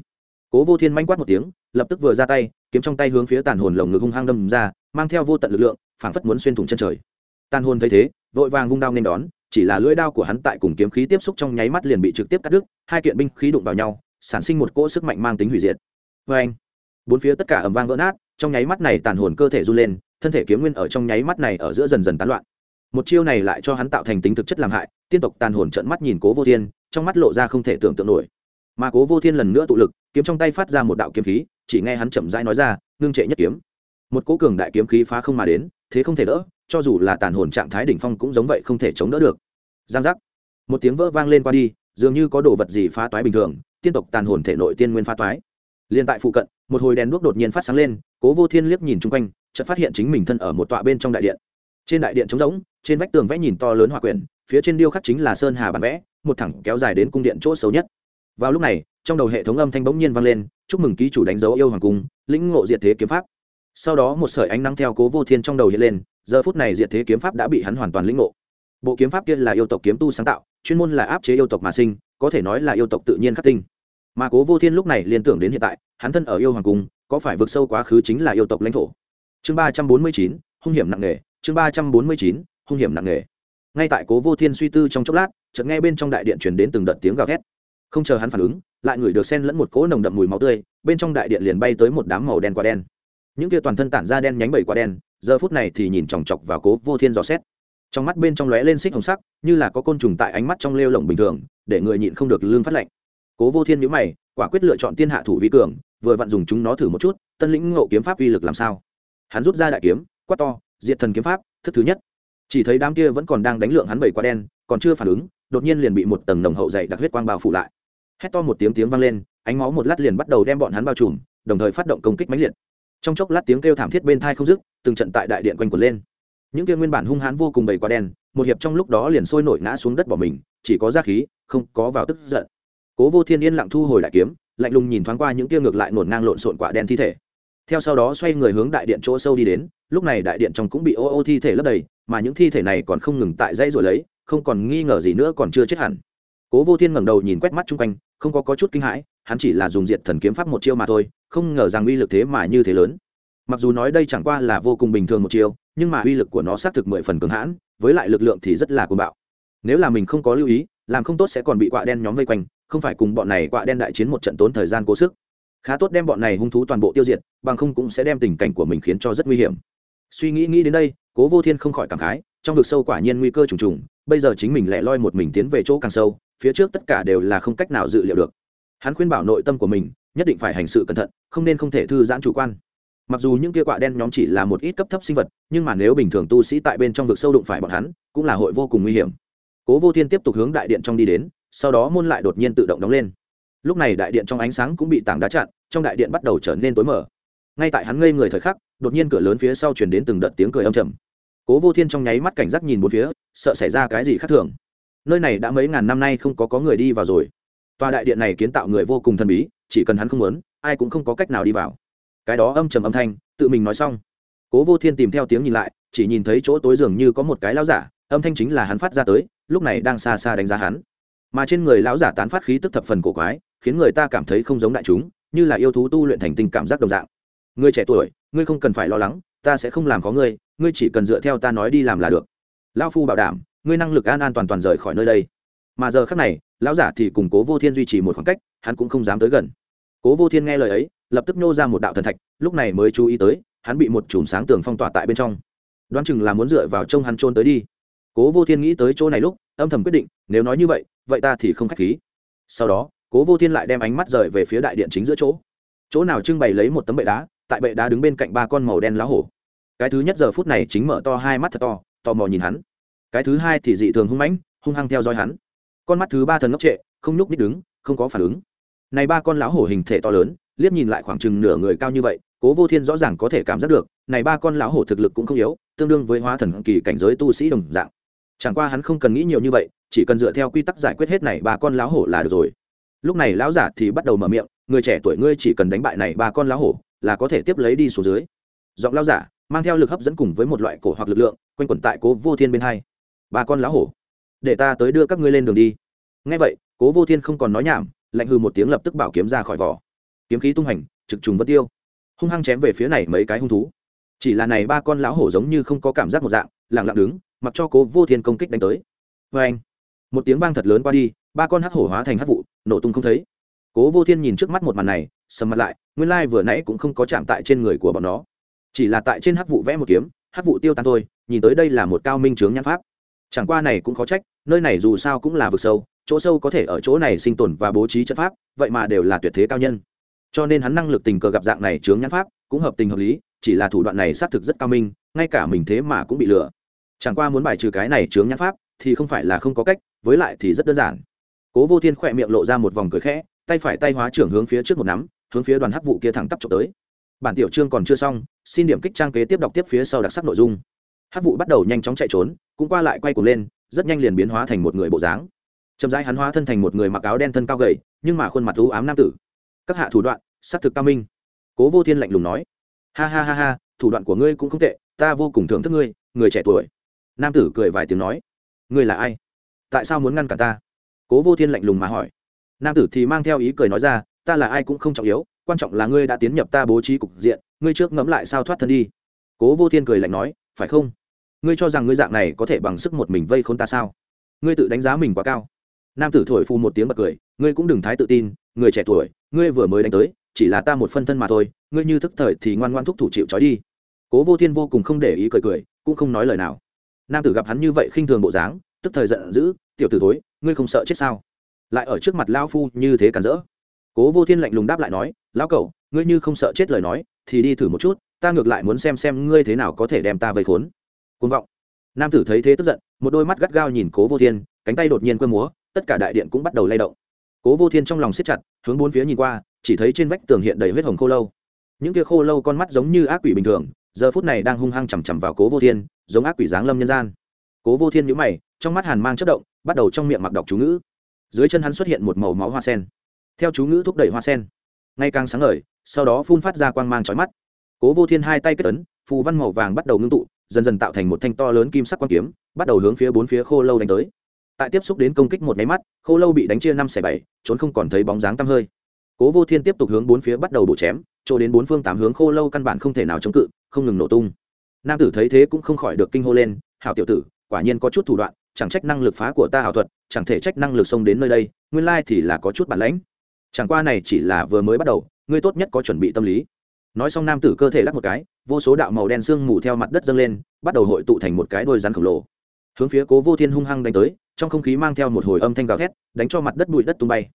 Cố vô thiên manh quát một tiếng, lập tức vừa ra tay, kiếm trong tay hướng phía tàn hồn lồng ngực hung hăng đâm ra, mang theo vô tận lực lượng, phảng phất muốn xuyên thủng chân trời. Tàn hồn thấy thế, vội vàng vung đao nên đón, chỉ là lưỡi đao của hắn tại cùng kiếm khí tiếp xúc trong nháy mắt liền bị trực tiếp cắt đứt, hai kiện binh khí đụng vào nhau, sản sinh một cỗ sức mạnh mang tính hủy diệt. Vê anh bốn phía tất cả ầm vang vỡ nát, trong nháy mắt này tàn hồn cơ thể run lên, thân thể kiếm nguyên ở trong nháy mắt này ở giữa dần dần tán loạn một chiêu này lại cho hắn tạo thành tính thực chất làm hại, tiên tộc tàn hồn trận mắt nhìn cố vô thiên, trong mắt lộ ra không thể tưởng tượng nổi. Mà cố vô thiên lần nữa tụ lực, kiếm trong tay phát ra một đạo kiếm khí, chỉ nghe hắn chậm rãi nói ra, ngưng trệ nhất kiếm. Một cố cường đại kiếm khí phá không mà đến, thế không thể đỡ, cho dù là tàn hồn trạng thái đỉnh phong cũng giống vậy không thể chống đỡ được. Giang giác. Một tiếng vỡ vang lên qua đi, dường như có đồ vật gì phá toái bình thường, tiên tộc tàn hồn thể nội tiên nguyên phá toái. Liền tại phụ cận, một hồi đèn đuốc đột nhiên phát sáng lên, cố vô thiên liếc nhìn chung quanh, chợt phát hiện chính mình thân ở một tọa bên trong đại điện trên đại điện trống rỗng, trên vách tường vẽ nhìn to lớn hòa quyển, phía trên điêu khắc chính là sơn hà bản vẽ, một thẳng kéo dài đến cung điện chỗ xấu nhất. Vào lúc này, trong đầu hệ thống âm thanh bỗng nhiên vang lên, chúc mừng ký chủ đánh dấu yêu hoàng cung, lĩnh ngộ diệt thế kiếm pháp. Sau đó một sợi ánh nắng theo cố vô thiên trong đầu hiện lên, giờ phút này diệt thế kiếm pháp đã bị hắn hoàn toàn lĩnh ngộ. Bộ kiếm pháp kia là yêu tộc kiếm tu sáng tạo, chuyên môn là áp chế yêu tộc mà sinh, có thể nói là yêu tộc tự nhiên khắc tinh. Mà cố vô thiên lúc này liên tưởng đến hiện tại, hắn thân ở yêu hoàng cung, có phải vượt sâu quá khứ chính là yêu tộc lãnh thổ? Chương ba trăm bốn mươi chín, hung hiểm nặng nề chương ba trăm bốn mươi chín, hung hiểm nặng nề. Ngay tại cố vô thiên suy tư trong chốc lát, chợt nghe bên trong đại điện truyền đến từng đợt tiếng gào thét. Không chờ hắn phản ứng, lại ngửi được sen lẫn một cỗ nồng đậm mùi máu tươi, bên trong đại điện liền bay tới một đám màu đen quả đen. Những kia toàn thân tản ra đen nhánh bảy quả đen, giờ phút này thì nhìn chòng chọc vào cố vô thiên dò xét. Trong mắt bên trong lóe lên xích hồng sắc, như là có côn trùng tại ánh mắt trong lêu lồng bình thường, để người nhịn không được lương phát lạnh. Cố vô thiên nhữ mày, quả quyết lựa chọn tiên hạ thủ vi cường, vừa vặn dùng chúng nó thử một chút, tân lĩnh ngộ kiếm pháp uy lực làm sao. Hắn rút ra đại kiếm, quát to diệt thần kiếm pháp, thức thứ nhất. Chỉ thấy đám kia vẫn còn đang đánh lượng hắn bảy quá đen, còn chưa phản ứng, đột nhiên liền bị một tầng nồng hậu dày đặc huyết quang bao phủ lại. Hét to một tiếng tiếng vang lên, ánh máu một lát liền bắt đầu đem bọn hắn bao trùm, đồng thời phát động công kích mãnh liệt. Trong chốc lát tiếng kêu thảm thiết bên thai không dứt, từng trận tại đại điện quanh quẩn lên. Những kia nguyên bản hung hãn vô cùng bầy quá đen, một hiệp trong lúc đó liền sôi nổi ngã xuống đất bỏ mình, chỉ có ra khí, không có vào tức giận. Cố vô thiên yên lặng thu hồi đại kiếm, lạnh lùng nhìn thoáng qua những kia ngược lại nổn ngang lộn xộn quả đen thi thể. Theo sau đó xoay người hướng đại điện chỗ sâu đi đến lúc này đại điện trong cũng bị ô ô thi thể lấp đầy mà những thi thể này còn không ngừng tại dãy rồi lấy không còn nghi ngờ gì nữa còn chưa chết hẳn. Cố vô thiên ngẩng đầu nhìn quét mắt chung quanh không có, có chút kinh hãi hắn chỉ là dùng diệt thần kiếm pháp một chiêu mà thôi không ngờ rằng uy lực thế mà như thế lớn. Mặc dù nói đây chẳng qua là vô cùng bình thường một chiêu nhưng mà uy lực của nó xác thực mười phần cường hãn với lại lực lượng thì rất là cuồng bạo. Nếu là mình không có lưu ý làm không tốt sẽ còn bị quạ đen nhóm vây quanh không phải cùng bọn này quạ đen đại chiến một trận tốn thời gian cố sức. Khá tốt đem bọn này hung thú toàn bộ tiêu diệt bằng không cũng sẽ đem tình cảnh của mình khiến cho rất nguy hiểm suy nghĩ nghĩ đến đây, cố vô thiên không khỏi cảm khái, trong vực sâu quả nhiên nguy cơ trùng trùng, bây giờ chính mình lẻ loi một mình tiến về chỗ càng sâu, phía trước tất cả đều là không cách nào dự liệu được. Hắn khuyên bảo nội tâm của mình, nhất định phải hành sự cẩn thận, không nên không thể thư giãn chủ quan. Mặc dù những kia quạ đen nhóm chỉ là một ít cấp thấp sinh vật, nhưng mà nếu bình thường tu sĩ tại bên trong vực sâu đụng phải bọn hắn, cũng là hội vô cùng nguy hiểm. Cố vô thiên tiếp tục hướng đại điện trong đi đến, sau đó môn lại đột nhiên tự động đóng lên. Lúc này đại điện trong ánh sáng cũng bị tảng đá chặn, trong đại điện bắt đầu trở nên tối mở ngay tại hắn ngây người thời khắc, đột nhiên cửa lớn phía sau chuyển đến từng đợt tiếng cười âm trầm. Cố vô thiên trong nháy mắt cảnh giác nhìn bốn phía, sợ xảy ra cái gì khác thường. Nơi này đã mấy ngàn năm nay không có có người đi vào rồi. Tòa đại điện này kiến tạo người vô cùng thần bí, chỉ cần hắn không muốn, ai cũng không có cách nào đi vào. Cái đó âm trầm âm thanh, tự mình nói xong. Cố vô thiên tìm theo tiếng nhìn lại, chỉ nhìn thấy chỗ tối dường như có một cái lão giả, âm thanh chính là hắn phát ra tới, lúc này đang xa xa đánh giá hắn. Mà trên người lão giả tán phát khí tức thập phần cổ quái, khiến người ta cảm thấy không giống đại chúng, như là yêu thú tu luyện thành tình cảm giác đồng dạng ngươi trẻ tuổi, ngươi không cần phải lo lắng, ta sẽ không làm có ngươi ngươi chỉ cần dựa theo ta nói đi làm là được. Lão phu bảo đảm, ngươi năng lực an an toàn toàn rời khỏi nơi đây. Mà giờ khác này, lão giả thì cùng cố vô thiên duy trì một khoảng cách, hắn cũng không dám tới gần. Cố vô thiên nghe lời ấy, lập tức nô ra một đạo thần thạch, lúc này mới chú ý tới, hắn bị một chùm sáng tường phong tỏa tại bên trong. Đoán chừng là muốn dựa vào trông hắn trôn tới đi. Cố vô thiên nghĩ tới chỗ này lúc, âm thầm quyết định, nếu nói như vậy vậy ta thì không k h á c h khí. Sau đó, cố vô thiên lại đem ánh mắt rời về phía đại điện chính giữa chỗ. Chỗ nào trưng bày lấy một tấm bệ đá tại bệ đá đứng bên cạnh ba con màu đen lá hổ. Cái thứ nhất giờ phút này chính mở to hai mắt thật to, tò mò nhìn hắn. Cái thứ hai thì dị thường hung mãnh, hung hăng theo dõi hắn. Con mắt thứ ba thần ngốc trệ, không nhúc nít đứng, không có phản ứng. Này ba con lão hổ hình thể to lớn, liếc nhìn lại khoảng chừng nửa người cao như vậy, cố vô thiên rõ ràng có thể cảm giác được, này ba con lão hổ thực lực cũng không yếu, tương đương với hóa thần kỳ cảnh giới tu sĩ đồng dạng. Chẳng qua hắn không cần nghĩ nhiều như vậy, chỉ cần dựa theo quy tắc giải quyết hết này ba con lão hổ là được rồi. Lúc này lão giả thì bắt đầu mở miệng, người trẻ tuổi ngươi chỉ cần đánh bại này ba con lão hổ là có thể tiếp lấy đi xuống dưới. Giọng lao giả mang theo lực hấp dẫn cùng với một loại cổ hoặc lực lượng, quanh quẩn tại cố vô thiên bên hai. Ba con lão hổ, để ta tới đưa các ngươi lên đường đi. Ngay vậy, cố vô thiên không còn nói nhảm, lạnh hư một tiếng lập tức bảo kiếm ra khỏi vỏ. Kiếm khí tung hành, trực trùng vân tiêu. Hung hăng chém về phía này mấy cái hung thú. Chỉ là này ba con lão hổ giống như không có cảm giác một dạng lẳng lặng đứng, mặc cho cố vô thiên công kích đánh tới. Vê anh, một tiếng vang thật lớn qua đi, ba con hắc hổ hóa thành hắc vụ, nổ tung không thấy. Cố vô thiên nhìn trước mắt một màn này, sầm mặt lại nguyên lai vừa nãy cũng không có chạm tại trên người của bọn nó. Chỉ là tại trên hắc vụ vẽ một kiếm, hắc vụ tiêu tan thôi, nhìn tới đây là một cao minh chướng nhãn pháp. Chẳng qua này cũng khó trách, nơi này dù sao cũng là vực sâu, chỗ sâu có thể ở chỗ này sinh tồn và bố trí trận pháp, vậy mà đều là tuyệt thế cao nhân. Cho nên hắn năng lực tình cờ gặp dạng này chướng nhãn pháp cũng hợp tình hợp lý, chỉ là thủ đoạn này xác thực rất cao minh, ngay cả mình thế mà cũng bị lừa. Chẳng qua muốn bài trừ cái này chướng nhãn pháp thì không phải là không có cách, với lại thì rất đơn giản. Cố vô thiên khỏe miệng lộ ra một vòng cười khẽ, tay phải tay hóa trưởng hướng phía trước một nắm hướng phía đoàn hắc vụ kia thẳng tắp trộm tới. Bản tiểu chương còn chưa xong, xin điểm kích trang kế tiếp đọc tiếp phía sau đặc sắc nội dung. Hắc vụ bắt đầu nhanh chóng chạy trốn, cũng qua lại quay cuồng lên, rất nhanh liền biến hóa thành một người bộ dáng. Chậm rãi hắn hóa thân thành một người mặc áo đen thân cao gầy, nhưng mà khuôn mặt u ám nam tử. Các hạ thủ đoạn xác thực cao minh. Cố vô thiên lạnh lùng nói. Ha ha ha ha, thủ đoạn của ngươi cũng không tệ, ta vô cùng thưởng thức ngươi, người trẻ tuổi. Nam tử cười vài tiếng nói. Ngươi là ai? Tại sao muốn ngăn cả ta? Cố vô thiên lạnh lùng mà hỏi. Nam tử thì mang theo ý cười nói ra ta là ai cũng không trọng yếu, quan trọng là ngươi đã tiến nhập ta bố trí cục diện, ngươi trước ngẫm lại sao thoát thân đi. Cố vô thiên cười lạnh nói, phải không? Ngươi cho rằng ngươi dạng này có thể bằng sức một mình vây khốn ta sao? Ngươi tự đánh giá mình quá cao. Nam tử thổi phu một tiếng bật cười, ngươi cũng đừng thái tự tin, người trẻ tuổi, ngươi vừa mới đánh tới, chỉ là ta một phân thân mà thôi, ngươi như thức thời thì ngoan ngoan thúc thủ chịu trói đi. Cố vô thiên vô cùng không để ý cười cười, cũng không nói lời nào. Nam tử gặp hắn như vậy khinh thường bộ dáng, tức thời giận dữ, tiểu tử thối, ngươi không sợ chết sao? Lại ở trước mặt lao phu như thế cản rỡ cố vô thiên lạnh lùng đáp lại nói, lão cậu ngươi như không sợ chết lời nói, thì đi thử một chút, ta ngược lại muốn xem xem ngươi thế nào có thể đem ta vây khốn. Côn vọng. Nam tử thấy thế tức giận, một đôi mắt gắt gao nhìn cố vô thiên, cánh tay đột nhiên quơ múa, tất cả đại điện cũng bắt đầu lay động. Cố vô thiên trong lòng siết chặt, hướng bốn phía nhìn qua, chỉ thấy trên vách tường hiện đầy huyết hồng khô lâu. Những kia khô lâu con mắt giống như ác quỷ bình thường, giờ phút này đang hung hăng chằm chằm vào cố vô thiên, giống ác quỷ giáng lâm nhân gian. Cố vô thiên nhíu mày, trong mắt hàn mang chất động, bắt đầu trong miệng mặc đọc chú ngữ. Dưới chân hắn xuất hiện một màu máu hoa sen theo chú ngữ thúc đẩy hoa sen. Ngày càng sáng ngời, sau đó phun phát ra quang mang chói mắt. Cố vô thiên hai tay kết ấn, phù văn màu vàng bắt đầu ngưng tụ, dần dần tạo thành một thanh to lớn kim sắc quang kiếm, bắt đầu hướng phía bốn phía khô lâu đánh tới. Tại tiếp xúc đến công kích một máy mắt, khô lâu bị đánh chia năm xẻ bảy, trốn không còn thấy bóng dáng tăm hơi. Cố vô thiên tiếp tục hướng bốn phía bắt đầu bổ chém, chỗ đến bốn phương tám hướng khô lâu căn bản không thể nào chống cự, không ngừng nổ tung. Nam tử thấy thế cũng không khỏi được kinh hô lên, hảo tiểu tử, quả nhiên có chút thủ đoạn, chẳng trách năng lực phá của ta hảo thuật, chẳng thể trách năng lực xông đến nơi đây, nguyên lai thì là có chút bản lãnh chẳng qua này chỉ là vừa mới bắt đầu, ngươi tốt nhất có chuẩn bị tâm lý. Nói xong nam tử cơ thể lắc một cái, vô số đạo màu đen sương mù theo mặt đất dâng lên, bắt đầu hội tụ thành một cái đôi rắn khổng lồ. Hướng phía cố vô thiên hung hăng đánh tới, trong không khí mang theo một hồi âm thanh gào thét, đánh cho mặt đất bụi đất tung bay.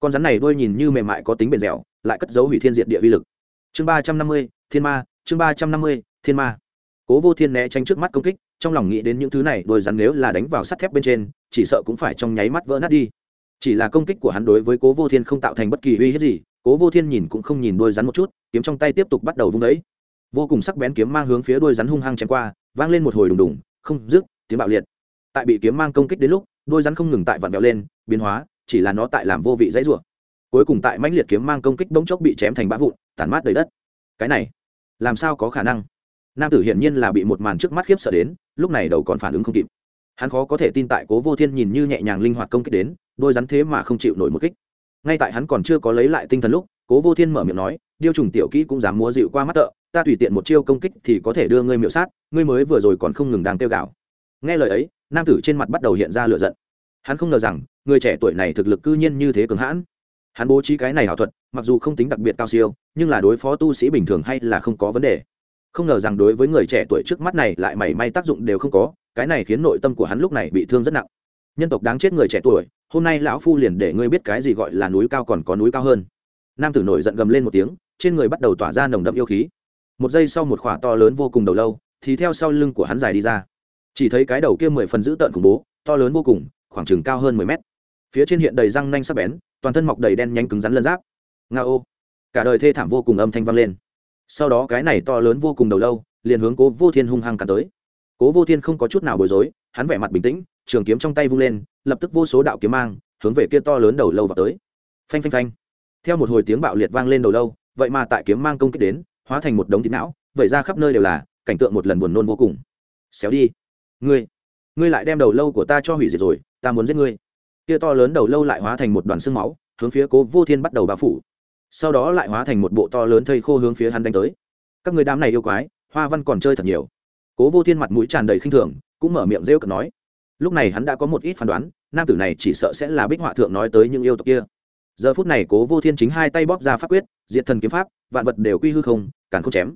Con rắn này đôi nhìn như mềm mại có tính bền dẻo, lại cất dấu hủy thiên diệt địa vi lực. Chương ba trăm năm mươi, thiên ma, chương ba trăm năm mươi, thiên ma. Cố vô thiên né tránh trước mắt công kích, trong lòng nghĩ đến những thứ này, đôi rắn nếu là đánh vào sắt thép bên trên, chỉ sợ cũng phải trong nháy mắt vỡ nát đi chỉ là công kích của hắn đối với cố vô thiên không tạo thành bất kỳ uy hiếp gì, cố vô thiên nhìn cũng không nhìn đôi rắn một chút, kiếm trong tay tiếp tục bắt đầu vung đấy. Vô cùng sắc bén kiếm mang hướng phía đôi rắn hung hăng chém qua, vang lên một hồi đùng đùng, không dứt, tiếng bạo liệt. Tại bị kiếm mang công kích đến lúc đôi rắn không ngừng tại vặn vẹo lên, biến hóa, chỉ là nó tại làm vô vị dãy rủa. Cuối cùng tại mãnh liệt kiếm mang công kích bỗng chốc bị chém thành bã vụn, tản mát đầy đất. Cái này, làm sao có khả năng? Nam tử hiển nhiên là bị một màn trước mắt khiếp sợ đến, lúc này đầu còn phản ứng không kịp. Hắn khó có thể tin tại cố vô thiên nhìn như nhẹ nhàng linh hoạt công kích đến đôi rắn thế mà không chịu nổi một kích. Ngay tại hắn còn chưa có lấy lại tinh thần lúc, cố vô thiên mở miệng nói, điêu trùng tiểu kỹ cũng dám múa dịu qua mắt tợ, ta tùy tiện một chiêu công kích thì có thể đưa ngươi miệu sát, ngươi mới vừa rồi còn không ngừng đang tiêu gạo nghe lời ấy, nam tử trên mặt bắt đầu hiện ra lửa giận. Hắn không ngờ rằng, người trẻ tuổi này thực lực cư nhiên như thế cường hãn. Hắn bố trí cái này ảo thuật, mặc dù không tính đặc biệt cao siêu, nhưng là đối phó tu sĩ bình thường hay là không có vấn đề. Không ngờ rằng đối với người trẻ tuổi trước mắt này lại mảy may tác dụng đều không có, cái này khiến nội tâm của hắn lúc này bị thương rất nặng nhân tộc đáng chết người trẻ tuổi, hôm nay lão phu liền để ngươi biết cái gì gọi là núi cao còn có núi cao hơn. Nam tử nổi giận gầm lên một tiếng, trên người bắt đầu tỏa ra nồng đậm yêu khí. Một giây sau một khỏa to lớn vô cùng đầu lâu, thì theo sau lưng của hắn dài đi ra. Chỉ thấy cái đầu kia mười phần dữ tợn khủng bố, to lớn vô cùng, khoảng chừng cao hơn mười mét. Phía trên hiện đầy răng nanh sắc bén, toàn thân mọc đầy đen nhanh cứng rắn lân giáp. Nga ô! Cả đời thê thảm vô cùng âm thanh vang lên. Sau đó cái này to lớn vô cùng đầu lâu, liền hướng cố vô thiên hung hăng cả tới. Cố vô thiên không có chút nào bối rối, hắn vẻ mặt bình tĩnh trường kiếm trong tay vung lên, lập tức vô số đạo kiếm mang hướng về kia to lớn đầu lâu vào tới. Phanh phanh phanh. Theo một hồi tiếng bạo liệt vang lên đầu lâu, vậy mà tại kiếm mang công kích đến, hóa thành một đống thịt não, vẩy ra khắp nơi đều là, cảnh tượng một lần buồn nôn vô cùng. Xéo đi. Ngươi ngươi lại đem đầu lâu của ta cho hủy diệt rồi, ta muốn giết ngươi. Kia to lớn đầu lâu lại hóa thành một đoàn xương máu, hướng phía cố vô thiên bắt đầu bao phủ. Sau đó lại hóa thành một bộ to lớn thây khô hướng phía hắn đánh tới. Các người đám này yêu quái, hoa văn còn chơi thật nhiều. Cố vô thiên mặt mũi tràn đầy khinh thường, cũng mở miệng rêu cực nói lúc này hắn đã có một ít phán đoán, nam tử này chỉ sợ sẽ là bích họa thượng nói tới những yêu tộc kia. Giờ phút này cố vô thiên chính hai tay bóp ra pháp quyết, diệt thần kiếm pháp, vạn vật đều quy hư không càng không chém.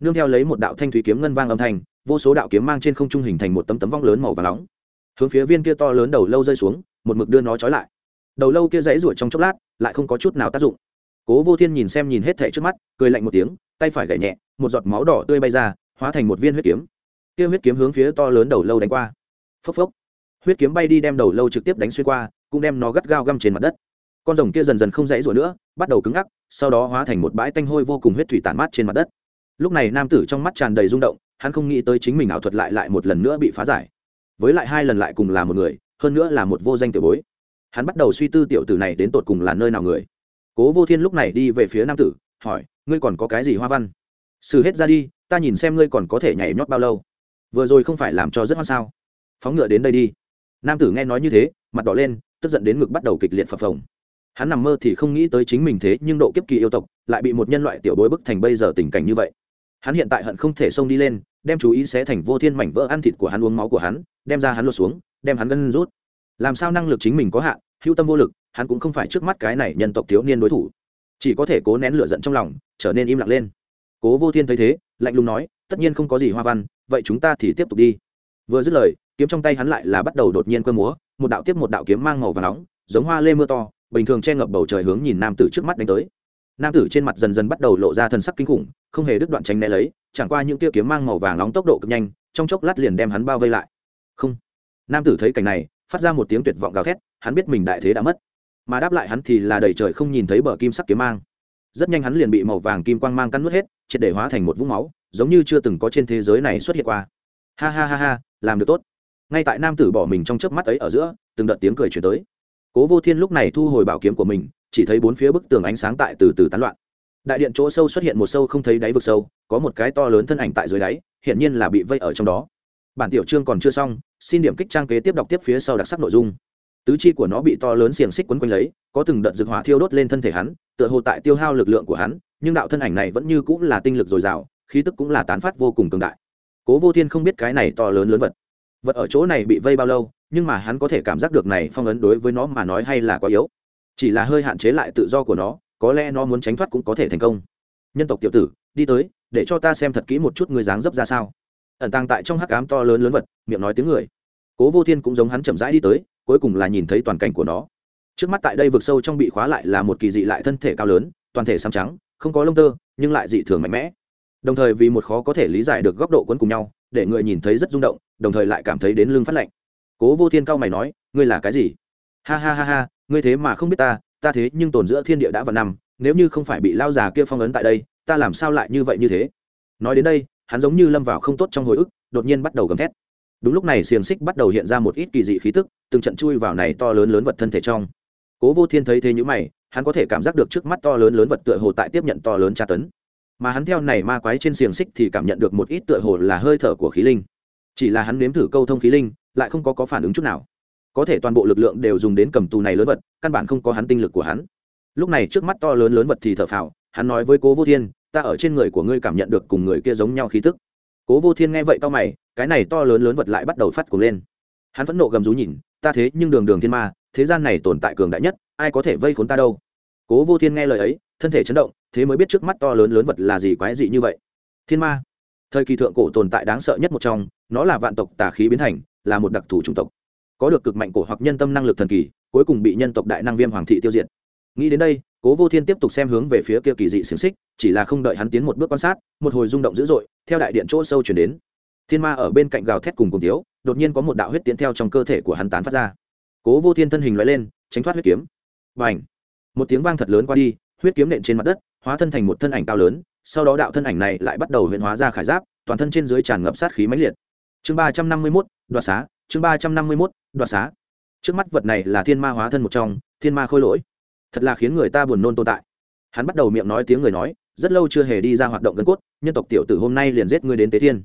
Nương theo lấy một đạo thanh thủy kiếm ngân vang âm thanh, vô số đạo kiếm mang trên không trung hình thành một tấm tấm vong lớn màu và nóng. Hướng phía viên kia to lớn đầu lâu rơi xuống, một mực đưa nó trói lại. Đầu lâu kia dãy ruổi trong chốc lát, lại không có chút nào tác dụng. Cố vô thiên nhìn xem nhìn hết thệ trước mắt, cười lạnh một tiếng, tay phải gậy nhẹ, một giọt máu đỏ tươi bay ra, hóa thành một viên huyết kiếm. Kia huyết kiếm hướng phía to lớn đầu lâu đánh qua. Phốc phốc huyết kiếm bay đi đem đầu lâu trực tiếp đánh xuyên qua, cũng đem nó gắt gao găm trên mặt đất. Con rồng kia dần dần không dãy rủa nữa, bắt đầu cứng ngắc, sau đó hóa thành một bãi tanh hôi vô cùng huyết thủy tản mát trên mặt đất. Lúc này nam tử trong mắt tràn đầy rung động, hắn không nghĩ tới chính mình ảo thuật lại lại một lần nữa bị phá giải. Với lại hai lần lại cùng là một người, hơn nữa là một vô danh tiểu bối. Hắn bắt đầu suy tư tiểu tử này đến tột cùng là nơi nào người. Cố vô thiên lúc này đi về phía nam tử, hỏi, ngươi còn có cái gì hoa văn? Xử hết ra đi, ta nhìn xem ngươi còn có thể nhảy nhót bao lâu. Vừa rồi không phải làm cho rất hoan sao? Phóng ngựa đến đây đi nam tử nghe nói như thế, mặt đỏ lên, tức giận đến ngực bắt đầu kịch liệt phập phồng. Hắn nằm mơ thì không nghĩ tới chính mình thế, nhưng độ kiếp kỳ yêu tộc lại bị một nhân loại tiểu bối bức thành bây giờ tình cảnh như vậy. Hắn hiện tại hận không thể xông đi lên, đem chú ý sẽ thành vô thiên mảnh vỡ ăn thịt của hắn uống máu của hắn, đem ra hắn lột xuống, đem hắn gân rút. Làm sao năng lực chính mình có hạn hữu tâm vô lực, hắn cũng không phải trước mắt cái này nhân tộc thiếu niên đối thủ. Chỉ có thể cố nén lửa giận trong lòng, trở nên im lặng lên. Cố vô thiên thấy thế, lạnh lùng nói, tất nhiên không có gì hoa văn, vậy chúng ta thì tiếp tục đi vừa dứt lời, kiếm trong tay hắn lại là bắt đầu đột nhiên cơ múa, một đạo tiếp một đạo kiếm mang màu và nóng, giống hoa lê mưa to, bình thường che ngập bầu trời hướng nhìn nam tử trước mắt đánh tới. Nam tử trên mặt dần dần bắt đầu lộ ra thần sắc kinh khủng, không hề đứt đoạn tránh né lấy, chẳng qua những tia kiếm mang màu vàng nóng tốc độ cực nhanh, trong chốc lát liền đem hắn bao vây lại. Không. Nam tử thấy cảnh này, phát ra một tiếng tuyệt vọng gào thét, hắn biết mình đại thế đã mất. Mà đáp lại hắn thì là đầy trời không nhìn thấy bờ kim sắc kiếm mang. Rất nhanh hắn liền bị màu vàng kim quang mang cắn nuốt hết, triệt để hóa thành một vũng máu, giống như chưa từng có trên thế giới này xuất hiện qua. Ha ha ha ha làm được tốt. Ngay tại nam tử bỏ mình trong chớp mắt ấy ở giữa, từng đợt tiếng cười chuyển tới. Cố vô thiên lúc này thu hồi bảo kiếm của mình, chỉ thấy bốn phía bức tường ánh sáng tại từ từ tán loạn. Đại điện chỗ sâu xuất hiện một sâu không thấy đáy vực sâu, có một cái to lớn thân ảnh tại dưới đáy, hiển nhiên là bị vây ở trong đó. Bản tiểu chương còn chưa xong, xin điểm kích trang kế tiếp đọc tiếp phía sau đặc sắc nội dung. Tứ chi của nó bị to lớn xiềng xích quấn quanh lấy, có từng đợt dược hỏa thiêu đốt lên thân thể hắn, tựa hồ tại tiêu hao lực lượng của hắn, nhưng đạo thân ảnh này vẫn như cũng là tinh lực dồi dào, khí tức cũng là tán phát vô cùng cường đại cố vô thiên không biết cái này to lớn lớn vật. Vật ở chỗ này bị vây bao lâu, nhưng mà hắn có thể cảm giác được này phong ấn đối với nó mà nói hay là quá yếu. Chỉ là hơi hạn chế lại tự do của nó, có lẽ nó muốn tránh thoát cũng có thể thành công. Nhân tộc tiểu tử, đi tới, để cho ta xem thật kỹ một chút người dáng dấp ra sao. Ẩn tàng tại trong hắc ám to lớn lớn vật, miệng nói tiếng người. Cố vô thiên cũng giống hắn chậm rãi đi tới, cuối cùng là nhìn thấy toàn cảnh của nó. Trước mắt tại đây vực sâu trong bị khóa lại là một kỳ dị lại thân thể cao lớn, toàn thể xám trắng, không có lông tơ, nhưng lại dị thường mạnh mẽ đồng thời vì một khó có thể lý giải được góc độ quấn cùng nhau, để người nhìn thấy rất rung động, đồng thời lại cảm thấy đến lưng phát lạnh. Cố vô thiên cao mày nói, ngươi là cái gì? Ha ha ha ha, ngươi thế mà không biết ta ta thế nhưng tồn giữa thiên địa đã vào năm, nếu như không phải bị lao già kia phong ấn tại đây, ta làm sao lại như vậy như thế? Nói đến đây, hắn giống như lâm vào không tốt trong hồi ức, đột nhiên bắt đầu gầm thét. Đúng lúc này xiềng xích bắt đầu hiện ra một ít kỳ dị khí tức, từng trận chui vào này to lớn lớn vật thân thể trong. Cố vô thiên thấy thế như mày, hắn có thể cảm giác được trước mắt to lớn lớn vật tựa hồ tại tiếp nhận to lớn tra tấn mà hắn theo này ma quái trên xiềng xích thì cảm nhận được một ít tựa hồ là hơi thở của khí linh. Chỉ là hắn nếm thử câu thông khí linh, lại không có có phản ứng chút nào. Có thể toàn bộ lực lượng đều dùng đến cầm tù này lớn vật, căn bản không có hắn tinh lực của hắn. Lúc này trước mắt to lớn lớn vật thì thở phào, hắn nói với cố vô thiên, ta ở trên người của ngươi cảm nhận được cùng người kia giống nhau khí tức. Cố vô thiên nghe vậy to mày, cái này to lớn lớn vật lại bắt đầu phát cuồng lên. Hắn vẫn nộ gầm rú nhìn, ta thế nhưng đường đường thiên ma, thế gian này tồn tại cường đại nhất, ai có thể vây khốn ta đâu? Cố vô thiên nghe lời ấy, thân thể chấn động, thế mới biết trước mắt to lớn lớn vật là gì quái dị như vậy. Thiên ma. Thời kỳ thượng cổ tồn tại đáng sợ nhất một trong, nó là vạn tộc tà khí biến thành, là một đặc thù chủng tộc. Có được cực mạnh cổ hoặc nhân tâm năng lực thần kỳ, cuối cùng bị nhân tộc đại năng viêm hoàng thị tiêu diệt. Nghĩ đến đây, cố vô thiên tiếp tục xem hướng về phía kia kỳ dị xiềng xích, chỉ là không đợi hắn tiến một bước quan sát, một hồi rung động dữ dội, theo đại điện chỗ sâu chuyển đến. Thiên ma ở bên cạnh gào thét cùng cùng tiếu, đột nhiên có một đạo huyết tiến theo trong cơ thể của hắn tán phát ra. Cố vô thiên thân hình loại lên, tránh thoát huyết kiếm. Và ảnh một tiếng vang thật lớn qua đi, huyết kiếm nện trên mặt đất, hóa thân thành một thân ảnh cao lớn, sau đó đạo thân ảnh này lại bắt đầu huyện hóa ra khải giáp, toàn thân trên dưới tràn ngập sát khí mãnh liệt. Chương ba trăm năm mươi mốt, đoạt xá, chương ba trăm năm mươi mốt, đoạt xá. Trước mắt vật này là thiên ma hóa thân một trong, thiên ma khôi lỗi. Thật là khiến người ta buồn nôn tồn tại. Hắn bắt đầu miệng nói tiếng người nói, rất lâu chưa hề đi ra hoạt động gân cốt, nhân tộc tiểu tử hôm nay liền giết ngươi đến tế thiên.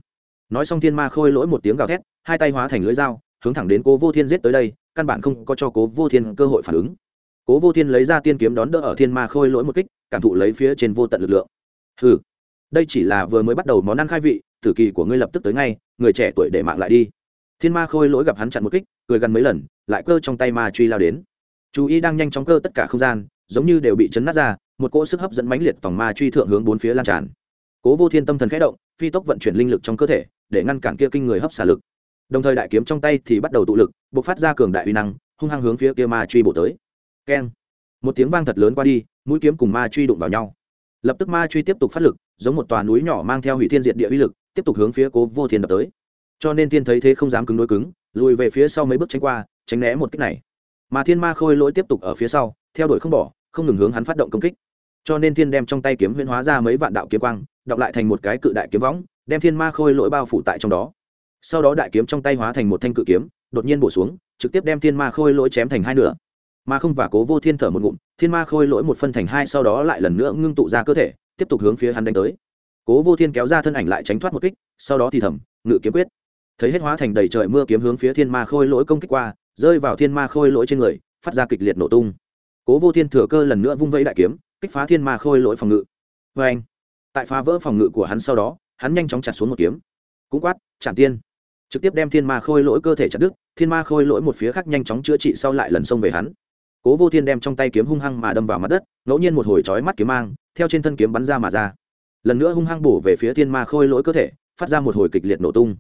Nói xong thiên ma khôi lỗi một tiếng gào thét, hai tay hóa thành lưỡi dao, hướng thẳng đến cố vô thiên giết tới đây, căn bản không có cho cố vô thiên cơ hội phản ứng cố vô thiên lấy ra tiên kiếm đón đỡ ở thiên ma khôi lỗi một kích, cảm thụ lấy phía trên vô tận lực lượng. Ừ đây chỉ là vừa mới bắt đầu món ăn khai vị, tử kỳ của ngươi lập tức tới ngay, người trẻ tuổi để mạng lại đi. Thiên ma khôi lỗi gặp hắn chặn một kích, cười gần mấy lần, lại cơ trong tay ma truy lao đến. Chú ý đang nhanh chóng cơ tất cả không gian, giống như đều bị chấn nát ra, một cỗ sức hấp dẫn mãnh liệt tòng ma truy thượng hướng bốn phía lan tràn. Cố vô thiên tâm thần khẽ động, phi tốc vận chuyển linh lực trong cơ thể, để ngăn cản kia kinh người hấp xả lực. Đồng thời đại kiếm trong tay thì bắt đầu tụ lực b ộ c phát ra cường đại uy năng, hung hăng hướng phía kia ma truy bổ tới keng. Một tiếng vang thật lớn qua đi, mũi kiếm cùng ma truy đụng vào nhau. Lập tức ma truy tiếp tục phát lực, giống một tòa núi nhỏ mang theo hủy thiên diện địa uy lực, tiếp tục hướng phía cố vô thiên đập tới. Cho nên thiên thấy thế không dám cứng đối cứng, lùi về phía sau mấy bước tránh qua, tránh né một kích này. Mà thiên ma khôi lỗi tiếp tục ở phía sau, theo đuổi không bỏ, không ngừng hướng hắn phát động công kích. Cho nên thiên đem trong tay kiếm huyễn hóa ra mấy vạn đạo kiếm quang, đọc lại thành một cái cự đại kiếm võng, đem thiên ma khôi lỗi bao phủ tại trong đó. Sau đó đại kiếm trong tay hóa thành một thanh cự kiếm, đột nhiên bổ xuống, trực tiếp đem thiên ma khôi lỗi chém thành hai nửa mà không và cố vô thiên thở một ngụm, thiên ma khôi lỗi một phân thành hai sau đó lại lần nữa ngưng tụ ra cơ thể, tiếp tục hướng phía hắn đánh tới. Cố vô thiên kéo ra thân ảnh lại tránh thoát một kích, sau đó thì thầm, ngự kiếm quyết. Thấy hết hóa thành đầy trời mưa kiếm hướng phía thiên ma khôi lỗi công kích qua, rơi vào thiên ma khôi lỗi trên người, phát ra kịch liệt nổ tung. Cố vô thiên thừa cơ lần nữa vung vẫy đại kiếm, kích phá thiên ma khôi lỗi phòng ngự. Vê anh tại phá vỡ phòng ngự của hắn sau đó, hắn nhanh chóng chặt xuống một kiếm. Cũng quát chạm tiên! Trực tiếp đem thiên ma khôi lỗi cơ thể chặt đứt, thiên ma khôi lỗi một phía khác nhanh chóng chữa trị sau lại lần xông về hắn cố vô thiên đem trong tay kiếm hung hăng mà đâm vào mặt đất, ngẫu nhiên một hồi chói mắt kiếm mang, theo trên thân kiếm bắn ra mà ra. Lần nữa hung hăng bổ về phía thiên ma khôi lỗi cơ thể, phát ra một hồi kịch liệt nổ tung.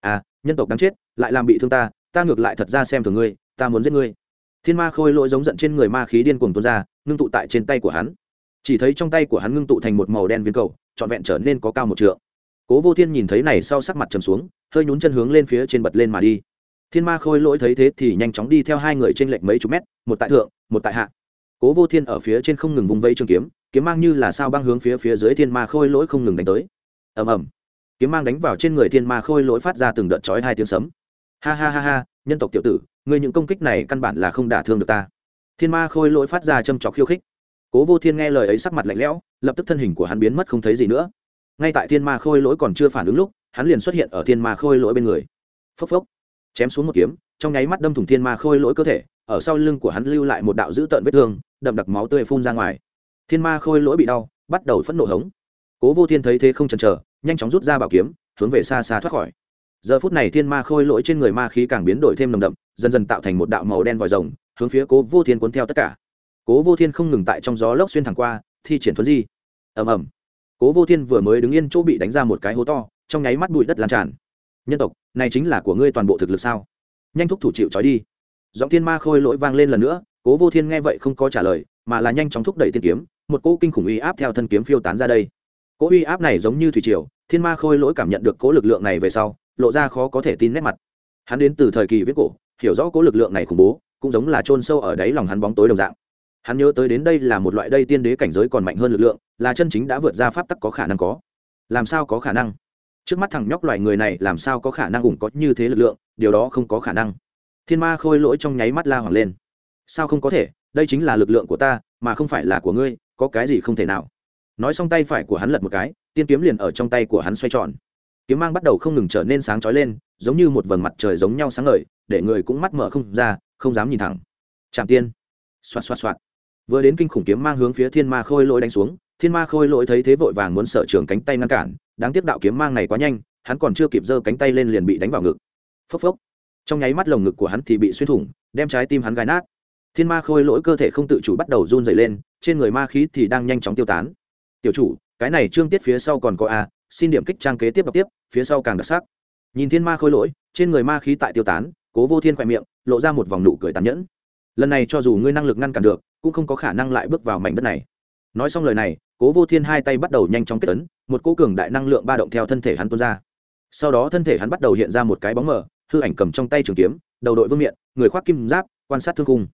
À nhân tộc đáng chết, lại làm bị thương ta ta ngược lại thật ra xem thường ngươi, ta muốn giết ngươi. Thiên ma khôi lỗi giống giận trên người ma khí điên cuồng tuôn ra, ngưng tụ tại trên tay của hắn. Chỉ thấy trong tay của hắn ngưng tụ thành một màu đen viên cầu, trọn vẹn trở nên có cao một trượng. Cố vô thiên nhìn thấy này sau sắc mặt trầm xuống, hơi nhún chân hướng lên phía trên bật lên mà đi thiên ma khôi lỗi thấy thế thì nhanh chóng đi theo hai người trên lệch mấy chục mét, một tại thượng, một tại hạ. Cố vô thiên ở phía trên không ngừng vùng vây trường kiếm kiếm mang như là sao băng hướng phía phía dưới thiên ma khôi lỗi không ngừng đánh tới. Ầm ầm. Kiếm mang đánh vào trên người thiên ma khôi lỗi phát ra từng đợt chói hai tiếng sấm. Ha ha ha ha, nhân tộc tiểu tử, ngươi những công kích này căn bản là không đả thương được ta. Thiên ma khôi lỗi phát ra châm trọc khiêu khích. Cố vô thiên nghe lời ấy sắc mặt lạnh lẽo, lập tức thân hình của hắn biến mất không thấy gì nữa. Ngay tại thiên ma khôi lỗi còn chưa phản ứng lúc, hắn liền xuất hiện ở thiên ma khôi lỗi bên người. Phốc phốc chém xuống một kiếm, trong nháy mắt đâm thủng thiên ma khôi lỗi cơ thể, ở sau lưng của hắn lưu lại một đạo dữ tợn vết thương, đậm đặc máu tươi phun ra ngoài. Thiên ma khôi lỗi bị đau, bắt đầu phẫn nộ hống. Cố vô thiên thấy thế không chần chờ, nhanh chóng rút ra bảo kiếm, hướng về xa xa thoát khỏi. Giờ phút này thiên ma khôi lỗi trên người ma khí càng biến đổi thêm nồng đậm, dần dần tạo thành một đạo màu đen vòi rồng, hướng phía cố vô thiên cuốn theo tất cả. Cố vô thiên không ngừng tại trong gió lốc xuyên thẳng qua, thi triển thuấn di. Ầm ầm. Cố vô thiên vừa mới đứng yên chỗ bị đánh ra một cái hố to, trong nháy mắt bụi đất lan tràn. Nhân tộc này chính là của ngươi toàn bộ thực lực sao? Nhanh thúc thủ chịu trói đi. Giọng thiên ma khôi lỗi vang lên lần nữa, cố vô thiên nghe vậy không có trả lời, mà là nhanh chóng thúc đẩy tiên kiếm, một cỗ kinh khủng uy áp theo thân kiếm phiêu tán ra đây. Cỗ uy áp này giống như thủy triều, thiên ma khôi lỗi cảm nhận được cỗ lực lượng này về sau, lộ ra khó có thể tin nét mặt. Hắn đến từ thời kỳ viết cổ, hiểu rõ cỗ lực lượng này khủng bố, cũng giống là chôn sâu ở đáy lòng hắn bóng tối đồng dạng. Hắn nhớ tới đến đây là một loại đây tiên đế cảnh giới còn mạnh hơn lực lượng, là chân chính đã vượt ra pháp tắc có khả năng có. Làm sao có khả năng? Trước mắt thằng nhóc loài người này làm sao có khả năng ủng có như thế lực lượng, điều đó không có khả năng. Thiên ma khôi lỗi trong nháy mắt la hoàng lên. Sao không có thể, đây chính là lực lượng của ta, mà không phải là của ngươi, có cái gì không thể nào. Nói xong tay phải của hắn lật một cái, tiên kiếm liền ở trong tay của hắn xoay tròn. Kiếm mang bắt đầu không ngừng trở nên sáng trói lên, giống như một vầng mặt trời giống nhau sáng ngời, để người cũng mắt mở không ra, không dám nhìn thẳng. Trạm tiên. Xoạt xoạt xoạt. Vừa đến kinh khủng kiếm mang hướng phía thiên ma khôi lỗi đánh xuống, thiên ma khôi lỗi thấy thế vội vàng muốn sợ trường cánh tay ngăn cản đáng tiếc đạo kiếm mang này quá nhanh, hắn còn chưa kịp giơ cánh tay lên liền bị đánh vào ngực. Phốc phốc. Trong nháy mắt lồng ngực của hắn thì bị xuyên thủng, đem trái tim hắn gai nát. Thiên ma khôi lỗi cơ thể không tự chủ bắt đầu run dày lên, trên người ma khí thì đang nhanh chóng tiêu tán. Tiểu chủ, cái này trương tiết phía sau còn có a, xin điểm kích trang kế tiếp đọc tiếp, phía sau càng đặc sắc. Nhìn thiên ma khôi lỗi, trên người ma khí tại tiêu tán, cố vô thiên khoe miệng, lộ ra một vòng nụ cười tàn nhẫn. Lần này cho dù ngươi năng lực ngăn cản được, cũng không có khả năng lại bước vào mảnh đất này. Nói xong lời này cố vô thiên hai tay bắt đầu nhanh chóng kết tấn một cô cường đại năng lượng ba động theo thân thể hắn tuôn ra. Sau đó thân thể hắn bắt đầu hiện ra một cái bóng mờ, hư ảnh cầm trong tay trường kiếm, đầu đội vương miện, người khoác kim giáp, quan sát thương cung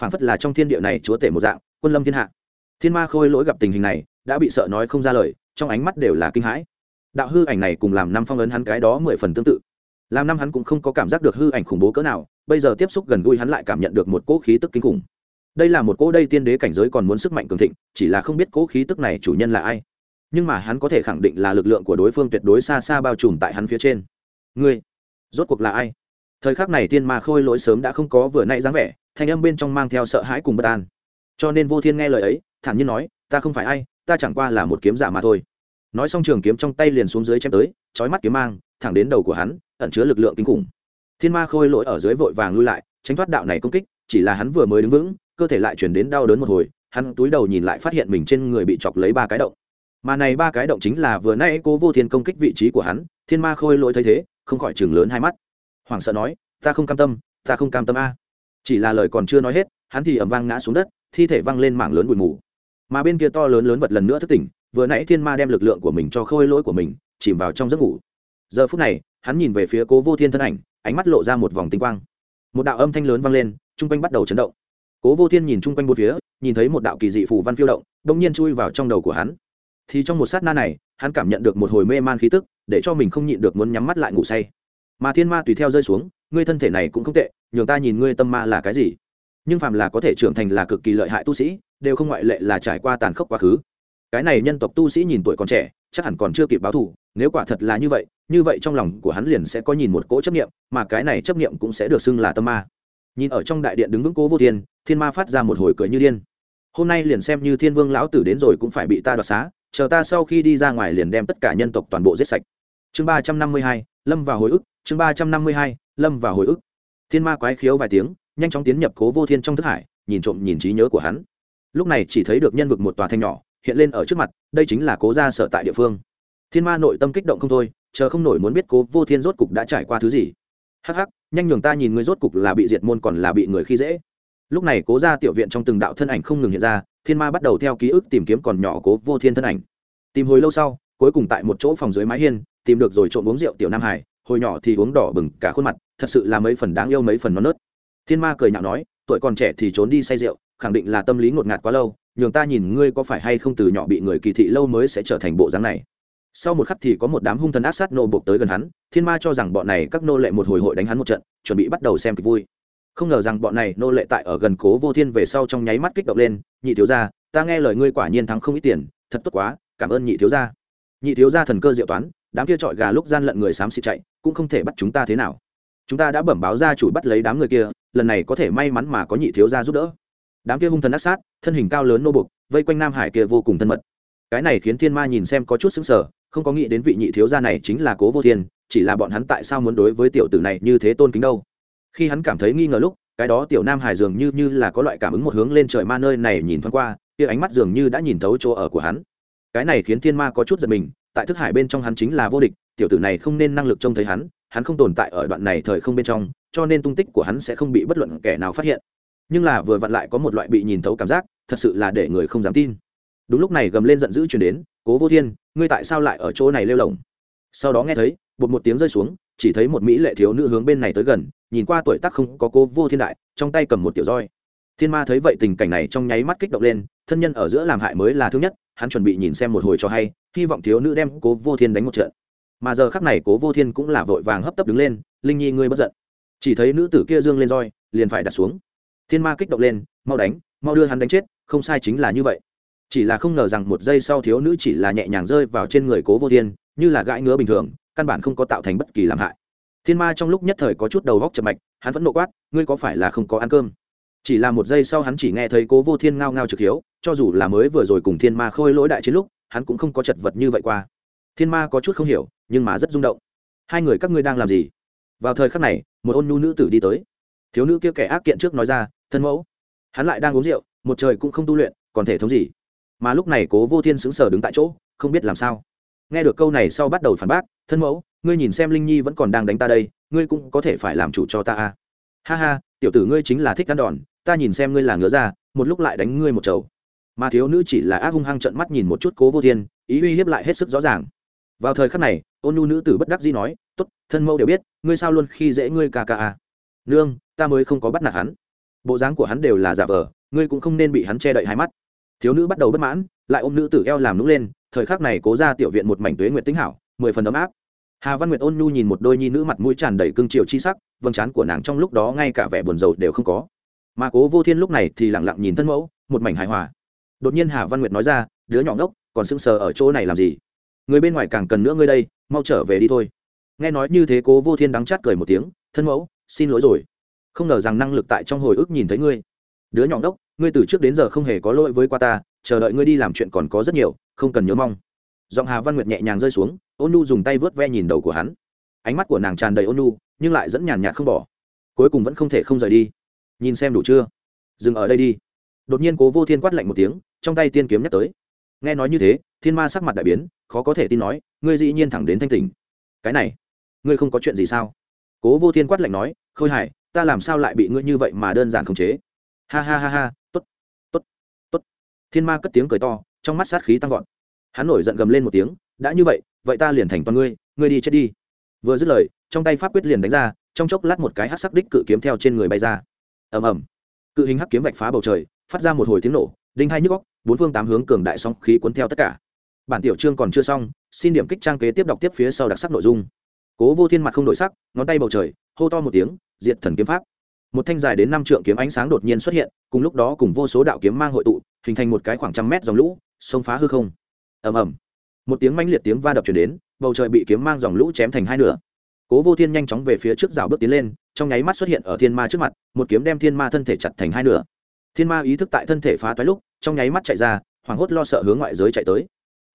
phản phất là trong thiên địa này chúa tể một dạng, quân lâm thiên hạ. Thiên ma khôi lỗi gặp tình hình này, đã bị sợ nói không ra lời, trong ánh mắt đều là kinh hãi. Đạo hư ảnh này cùng làm năm phong ấn hắn cái đó mười phần tương tự. Làm năm hắn cũng không có cảm giác được hư ảnh khủng bố cỡ nào, bây giờ tiếp xúc gần gũi hắn lại cảm nhận được một cỗ khí tức kinh khủng đây là một cỗ đây tiên đế cảnh giới còn muốn sức mạnh cường thịnh, chỉ là không biết cỗ khí tức này chủ nhân là ai. Nhưng mà hắn có thể khẳng định là lực lượng của đối phương tuyệt đối xa xa bao trùm tại hắn phía trên. Ngươi, rốt cuộc là ai? Thời khắc này tiên ma khôi lỗi sớm đã không có vừa nay dáng vẻ, thanh âm bên trong mang theo sợ hãi cùng bất an. Cho nên vô thiên nghe lời ấy, thản nhiên nói, ta không phải ai, ta chẳng qua là một kiếm giả mà thôi. Nói xong trường kiếm trong tay liền xuống dưới chém tới trói mắt kiếm mang, thẳng đến đầu của hắn, ẩn chứa lực lượng kinh khủng. Thiên ma khôi lỗi ở dưới vội vàng lui lại, tránh thoát đạo này công kích, chỉ là hắn vừa mới đứng vững cơ thể lại chuyển đến đau đớn một hồi, hắn túi đầu nhìn lại phát hiện mình trên người bị chọc lấy ba cái động. Mà này ba cái động chính là vừa nay cố vô thiên công kích vị trí của hắn, thiên ma khôi lỗi thấy thế, không khỏi chừng lớn hai mắt. Hoảng sợ nói, ta không cam tâm, ta không cam tâm a. Chỉ là lời còn chưa nói hết, hắn thì ẩm vang ngã xuống đất, thi thể văng lên mảng lớn bụi mù. Mà bên kia to lớn lớn vật lần nữa thức tỉnh, vừa nãy thiên ma đem lực lượng của mình cho khôi lỗi của mình, chìm vào trong giấc ngủ. Giờ phút này, hắn nhìn về phía cố vô thiên thân ảnh, ánh mắt lộ ra một vòng tinh quang. Một đạo âm thanh lớn vang lên chung quanh bắt đầu chấn động cố vô thiên nhìn chung quanh bốn phía, nhìn thấy một đạo kỳ dị phù văn phiêu động đ ỗ n g nhiên chui vào trong đầu của hắn. Thì trong một sát na này, hắn cảm nhận được một hồi mê man khí tức, để cho mình không nhịn được muốn nhắm mắt lại ngủ say. Mà thiên ma tùy theo rơi xuống, ngươi thân thể này cũng không tệ, nhường ta nhìn ngươi tâm ma là cái gì. Nhưng phàm là có thể trưởng thành là cực kỳ lợi hại tu sĩ, đều không ngoại lệ là trải qua tàn khốc quá khứ. Cái này nhân tộc tu sĩ nhìn tuổi còn trẻ, chắc hẳn còn chưa kịp báo thù, nếu quả thật là như vậy như vậy trong lòng của hắn liền sẽ có nhìn một cỗ chấp nghiệm mà cái này chấp nghiệm cũng sẽ được xưng là tâm ma nhìn ở trong đại điện đứng vững cố vô thiên thiên ma phát ra một hồi cười như điên. Hôm nay liền xem như thiên vương lão tử đến rồi cũng phải bị ta đoạt xá, chờ ta sau khi đi ra ngoài liền đem tất cả nhân tộc toàn bộ giết sạch. Chương ba trăm năm mươi hai, lâm vào hồi ức, chương ba trăm năm mươi hai, lâm vào hồi ức. Thiên ma quái khiếu vài tiếng, nhanh chóng tiến nhập cố vô thiên trong thức hải, nhìn trộm nhìn trí nhớ của hắn. Lúc này chỉ thấy được nhân vực một tòa thanh nhỏ, hiện lên ở trước mặt, đây chính là cố gia sở tại địa phương. Thiên ma nội tâm kích động không thôi, chờ không nổi muốn biết cố vô thiên rốt cục đã trải qua thứ gì. Hắc hắc nhanh nhường ta nhìn ngươi rốt cục là bị diệt môn còn là bị người khi dễ. Lúc này cố ra tiểu viện trong từng đạo thân ảnh không ngừng hiện ra, thiên ma bắt đầu theo ký ức tìm kiếm còn nhỏ cố vô thiên thân ảnh. Tìm hồi lâu sau, cuối cùng tại một chỗ phòng dưới mái hiên, tìm được rồi trộm uống rượu tiểu nam hải, hồi nhỏ thì uống đỏ bừng cả khuôn mặt, thật sự là mấy phần đáng yêu mấy phần non nớt. Thiên ma cười nhạo nói, tuổi còn trẻ thì trốn đi say rượu, khẳng định là tâm lý ngột ngạt quá lâu, nhường ta nhìn ngươi có phải hay không từ nhỏ bị người kỳ thị lâu mới sẽ trở thành bộ dáng này sau một khắc thì có một đám hung thần ác sát nô buộc tới gần hắn, thiên ma cho rằng bọn này các nô lệ một hồi hội đánh hắn một trận, chuẩn bị bắt đầu xem kịch vui. Không ngờ rằng bọn này nô lệ tại ở gần cố vô thiên về sau trong nháy mắt kích động lên, nhị thiếu gia, ta nghe lời ngươi quả nhiên thắng không ít tiền, thật tốt quá, cảm ơn nhị thiếu gia. Nhị thiếu gia thần cơ diệu toán, đám kia trọi gà lúc gian lận người xám xịt chạy, cũng không thể bắt chúng ta thế nào. Chúng ta đã bẩm báo ra chủ bắt lấy đám người kia, lần này có thể may mắn mà có nhị thiếu gia giúp đỡ. Đám kia hung thần ác sát, thân hình cao lớn nô bục vây quanh nam hải kia vô cùng thân mật. Cái này khiến thiên ma nhìn xem có chút xứng sở không có nghĩ đến vị nhị thiếu gia này chính là cố vô thiên, chỉ là bọn hắn tại sao muốn đối với tiểu tử này như thế tôn kính đâu? Khi hắn cảm thấy nghi ngờ lúc, cái đó tiểu nam hải dường như như là có loại cảm ứng một hướng lên trời ma nơi này nhìn thoáng qua, kia ánh mắt dường như đã nhìn thấu chỗ ở của hắn. Cái này khiến thiên ma có chút giật mình, tại thức hải bên trong hắn chính là vô địch, tiểu tử này không nên năng lực trông thấy hắn hắn không tồn tại ở đoạn này thời không bên trong, cho nên tung tích của hắn sẽ không bị bất luận kẻ nào phát hiện. Nhưng là vừa vặn lại có một loại bị nhìn thấu cảm giác, thật sự là để người không dám tin đúng lúc này gầm lên giận dữ chuyển đến, cố vô thiên, ngươi tại sao lại ở chỗ này lêu lỏng sau đó nghe thấy, bột một tiếng rơi xuống, chỉ thấy một mỹ lệ thiếu nữ hướng bên này tới gần, nhìn qua tuổi tác không có cố vô thiên đại, trong tay cầm một tiểu roi. Thiên ma thấy vậy tình cảnh này trong nháy mắt kích động lên, thân nhân ở giữa làm hại mới là thứ nhất, hắn chuẩn bị nhìn xem một hồi cho hay, hy vọng thiếu nữ đem cố vô thiên đánh một trận. Mà giờ khắc này cố vô thiên cũng là vội vàng hấp tấp đứng lên, linh nhi, ngươi bất giận. Chỉ thấy nữ tử kia dương lên roi, liền phải đặt xuống. Thiên ma kích động lên, mau đánh, mau đưa hắn đánh chết, không sai chính là như vậy chỉ là không ngờ rằng một giây sau thiếu nữ chỉ là nhẹ nhàng rơi vào trên người cố vô thiên, như là gãi ngứa bình thường, căn bản không có tạo thành bất kỳ làm hại. Thiên ma trong lúc nhất thời có chút đầu góc chập mạch, hắn vẫn nộ quát, ngươi có phải là không có ăn cơm? Chỉ là một giây sau hắn chỉ nghe thấy cố vô thiên ngao ngao trực hiếu, cho dù là mới vừa rồi cùng thiên ma khôi lỗi đại chiến lúc, hắn cũng không có chật vật như vậy qua. Thiên ma có chút không hiểu, nhưng mà rất rung động. Hai người các ngươi đang làm gì? Vào thời khắc này, một ôn nhu nữ tử đi tới. Thiếu nữ kia kẻ ác kiện trước nói ra, thân mẫu. Hắn lại đang uống rượu, một trời cũng không tu luyện, còn thể thống gì? Mà lúc này cố vô thiên sững sờ đứng tại chỗ, không biết làm sao. Nghe được câu này sau bắt đầu phản bác, thân mẫu, ngươi nhìn xem linh nhi vẫn còn đang đánh ta đây, ngươi cũng có thể phải làm chủ cho ta a ha ha, tiểu tử ngươi chính là thích ăn đòn, ta nhìn xem ngươi là ngứa ra, một lúc lại đánh ngươi một chầu. Mà thiếu nữ chỉ là ác hung hăng trận mắt nhìn một chút cố vô thiên, ý uy hiếp lại hết sức rõ ràng. Vào thời khắc này, ôn nhu nữ tử bất đắc dĩ nói t ố t thân mẫu đều biết, ngươi sao luôn khi dễ ngươi ca ca à. nương, ta mới không có bắt nạt hắn. Bộ dáng của hắn đều là giả vờ, ngươi cũng không nên bị hắn che đậy hai mắt thiếu nữ bắt đầu bất mãn, lại ôm nữ tử eo làm nũng lên, thời khắc này cố ra tiểu viện một mảnh tuế nguyệt tính hảo, mười phần ấm áp. Hà văn nguyệt ôn nhu nhìn một đôi nhi nữ mặt mũi tràn đầy cưng chiều chi sắc, vầng trán của nàng trong lúc đó ngay cả vẻ buồn rầu đều không có. Mà cố vô thiên lúc này thì lẳng lặng nhìn thân mẫu, một mảnh hài hòa. Đột nhiên hà văn nguyệt nói ra, đứa nhỏ ngốc, còn sững sờ ở chỗ này làm gì? Người bên ngoài càng cần nữa ngươi đây, mau trở về đi thôi. Nghe nói như thế cố vô thiên đắng chát cười một tiếng, thân mẫu, xin lỗi rồi. Không ngờ rằng năng lực tại trong hồi ức nhìn thấy ngươi. Đứa nhỏ đốc ngươi từ trước đến giờ không hề có lỗi với qua ta, chờ đợi ngươi đi làm chuyện còn có rất nhiều, không cần nhớ mong. Giọng hà văn nguyệt nhẹ nhàng rơi xuống, ôn nu dùng tay vớt ve nhìn đầu của hắn. Ánh mắt của nàng tràn đầy ôn nu nhưng lại dẫn nhàn nhạt không bỏ. Cuối cùng vẫn không thể không rời đi. Nhìn xem đủ chưa? Dừng ở đây đi. Đột nhiên cố vô thiên quát lạnh một tiếng, trong tay tiên kiếm nhắc tới. Nghe nói như thế, thiên ma sắc mặt đại biến, khó có thể tin nói, ngươi dĩ nhiên thẳng đến thanh tình cái này, ngươi không có chuyện gì sao? Cố vô thiên quát lạnh nói, khôi hải ta làm sao lại bị ngươi như vậy mà đơn giản khống chế? Ha ha ha ha thiên ma cất tiếng cười to, trong mắt sát khí tăng vọt. Hắn nổi giận gầm lên một tiếng, đã như vậy vậy ta liền thành toàn ngươi ngươi đi chết đi. Vừa dứt lời, trong tay pháp quyết liền đánh ra, trong chốc lát một cái hát sắc đích cự kiếm theo trên người bay ra. Ầm ầm. Cự hình hắc kiếm vạch phá bầu trời, phát ra một hồi tiếng nổ, đinh hai nhức góc, bốn phương tám hướng cường đại song khí cuốn theo tất cả. Bản tiểu chương còn chưa xong, xin điểm kích trang kế tiếp đọc tiếp phía sau đặc sắc nội dung. Cố vô thiên mặt không đổi sắc, ngón tay bầu trời, hô to một tiếng, diệt thần kiếm pháp. Một thanh dài đến năm trượng kiếm ánh sáng đột nhiên xuất hiện, cùng lúc đó cùng vô số đạo kiếm mang hội tụ hình thành một cái khoảng trăm mét dòng lũ, xông phá hư không. Ầm ầm. Một tiếng mãnh liệt tiếng va đập chuyển đến, bầu trời bị kiếm mang dòng lũ chém thành hai nửa. Cố vô thiên nhanh chóng về phía trước rào bước tiến lên, trong nháy mắt xuất hiện ở thiên ma trước mặt, một kiếm đem thiên ma thân thể chặt thành hai nửa. Thiên ma ý thức tại thân thể phá toái lúc, trong nháy mắt chạy ra, hoảng hốt lo sợ hướng ngoại giới chạy tới.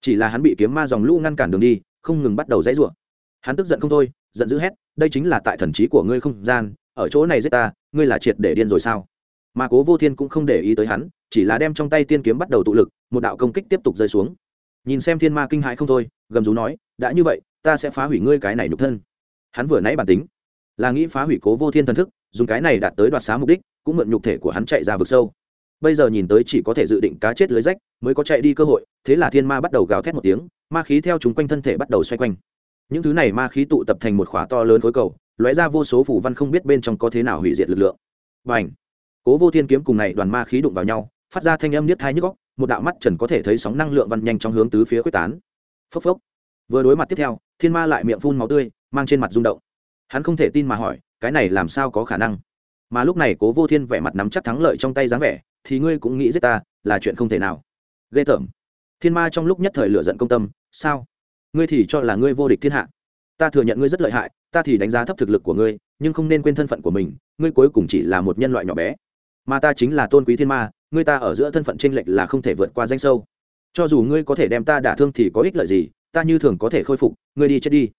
Chỉ là hắn bị kiếm ma dòng lũ ngăn cản đường đi, không ngừng bắt đầu dãy rủa. Hắn tức giận không thôi, giận dữ hét, đây chính là tại thần trí của ngươi không gian, ở chỗ này giết ta, ngươi là triệt để điên rồi sao? Mà cố vô thiên cũng không để ý tới hắn, chỉ là đem trong tay tiên kiếm bắt đầu tụ lực, một đạo công kích tiếp tục rơi xuống. Nhìn xem thiên ma kinh hãi không thôi, gầm rú nói, đã như vậy, ta sẽ phá hủy ngươi cái này nhục thân. Hắn vừa nãy bản tính, là nghĩ phá hủy cố vô thiên thần thức, dùng cái này đạt tới đoạt xá mục đích, cũng mượn nhục thể của hắn chạy ra vực sâu. Bây giờ nhìn tới chỉ có thể dự định cá chết lưới rách, mới có chạy đi cơ hội, thế là thiên ma bắt đầu gào thét một tiếng, ma khí theo chúng quanh thân thể bắt đầu xoay quanh. Những thứ này ma khí tụ tập thành một khỏa to lớn khối cầu, lóe ra vô số phủ văn không biết bên trong có thế nào hủy diệt lực lượng. Và ảnh cố vô thiên kiếm cùng này đoàn ma khí đụng vào nhau, phát ra thanh âm niết thai nhức góc một đạo mắt trần có thể thấy sóng năng lượng văn nhanh trong hướng tứ phía quyết tán. Phốc phốc. Vừa đối mặt tiếp theo, thiên ma lại miệng phun máu tươi, mang trên mặt rung động. Hắn không thể tin mà hỏi, cái này làm sao có khả năng? Mà lúc này cố vô thiên vẻ mặt nắm chắc thắng lợi trong tay dáng vẻ, thì ngươi cũng nghĩ giết ta, là chuyện không thể nào. Ghê tởm. Thiên ma trong lúc nhất thời lựa giận công tâm, sao? Ngươi thì cho là ngươi vô địch thiên hạ. Ta thừa nhận ngươi rất lợi hại, ta thì đánh giá thấp thực lực của ngươi, nhưng không nên quên thân phận của mình, ngươi cuối cùng chỉ là một nhân loại nhỏ bé mà ta chính là tôn quý thiên ma, ngươi ta ở giữa thân phận tranh lệch là không thể vượt qua danh sâu. Cho dù ngươi có thể đem ta đả thương thì có ích lợi gì, ta như thường có thể khôi phục, ngươi đi chết đi.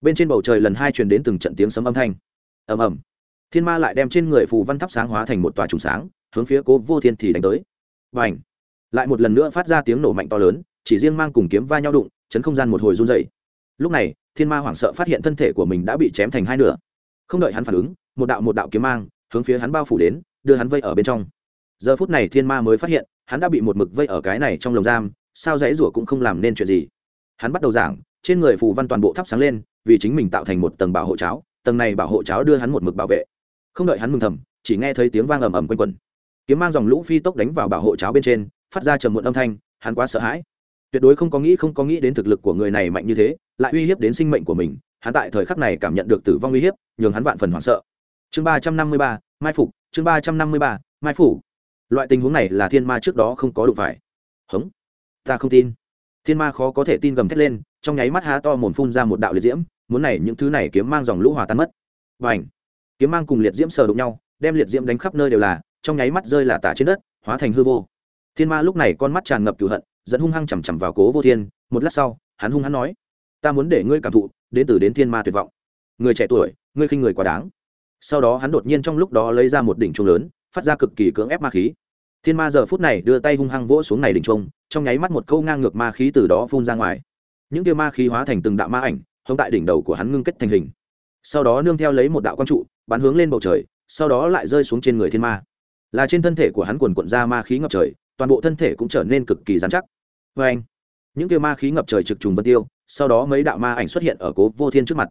Bên trên bầu trời lần hai truyền đến từng trận tiếng sấm âm thanh. Ầm ầm. Thiên ma lại đem trên người phù văn thắp sáng hóa thành một tòa trùng sáng, hướng phía cố vô thiên thì đánh tới. Và ảnh lại một lần nữa phát ra tiếng nổ mạnh to lớn, chỉ riêng mang cùng kiếm va nhau đụng, chấn không gian một hồi run dày lúc này, thiên ma hoảng sợ phát hiện thân thể của mình đã bị chém thành hai nửa. Không đợi hắn phản ứng, một đạo một đạo kiếm mang hướng phía hắn bao phủ đến đưa hắn vây ở bên trong. Giờ phút này thiên ma mới phát hiện, hắn đã bị một mực vây ở cái này trong lồng giam, sao dãy rủa cũng không làm nên chuyện gì. Hắn bắt đầu giảng, trên người phù văn toàn bộ thắp sáng lên, vì chính mình tạo thành một tầng bảo hộ cháo, tầng này bảo hộ cháo đưa hắn một mực bảo vệ. Không đợi hắn mừng thầm, chỉ nghe thấy tiếng vang ầm ầm quanh quẩn. Kiếm mang dòng lũ phi tốc đánh vào bảo hộ cháo bên trên, phát ra trầm muộn âm thanh, hắn quá sợ hãi. Tuyệt đối không có nghĩ không có nghĩ đến thực lực của người này mạnh như thế, lại uy hiếp đến sinh mệnh của mình, hắn tại thời khắc này cảm nhận được tử vong uy hiếp, nhường hắn vạn phần hoảng sợ. Chương ba trăm năm mươi ba, mai phục chương ba trăm năm mươi ba, mai phủ. Loại tình huống này là thiên ma trước đó không có đụng phải. Hống. Ta không tin. Thiên ma khó có thể tin gầm thét lên, trong nháy mắt há to mồm phun ra một đạo liệt diễm, muốn này những thứ này kiếm mang dòng lũ hòa tan mất. Và ảnh kiếm mang cùng liệt diễm sờ đụng nhau, đem liệt diễm đánh khắp nơi đều là, trong nháy mắt rơi là tả trên đất, hóa thành hư vô. Thiên ma lúc này con mắt tràn ngập cửu hận dẫn hung hăng chằm chằm vào cố vô thiên, một lát sau, hắn hung hắn nói, ta muốn để ngươi cảm thụ, đến từ đến thiên ma tuyệt vọng. Người trẻ tuổi, ngươi khinh người quá đáng sau đó hắn đột nhiên trong lúc đó lấy ra một đỉnh trung lớn, phát ra cực kỳ cưỡng ép ma khí. Thiên ma giờ phút này đưa tay hung hăng vỗ xuống này đỉnh trung trong nháy mắt một câu ngang ngược ma khí từ đó phun ra ngoài. Những kia ma khí hóa thành từng đạo ma ảnh hông tại đỉnh đầu của hắn ngưng kết thành hình. Sau đó nương theo lấy một đạo quang trụ, bắn hướng lên bầu trời, sau đó lại rơi xuống trên người thiên ma. Là trên thân thể của hắn quần quận ra ma khí ngập trời, toàn bộ thân thể cũng trở nên cực kỳ dán chắc. Vê anh, những kia ma khí ngập trời trực trùng vân tiêu, sau đó mấy đạo ma ảnh xuất hiện ở cố vô thiên trước mặt.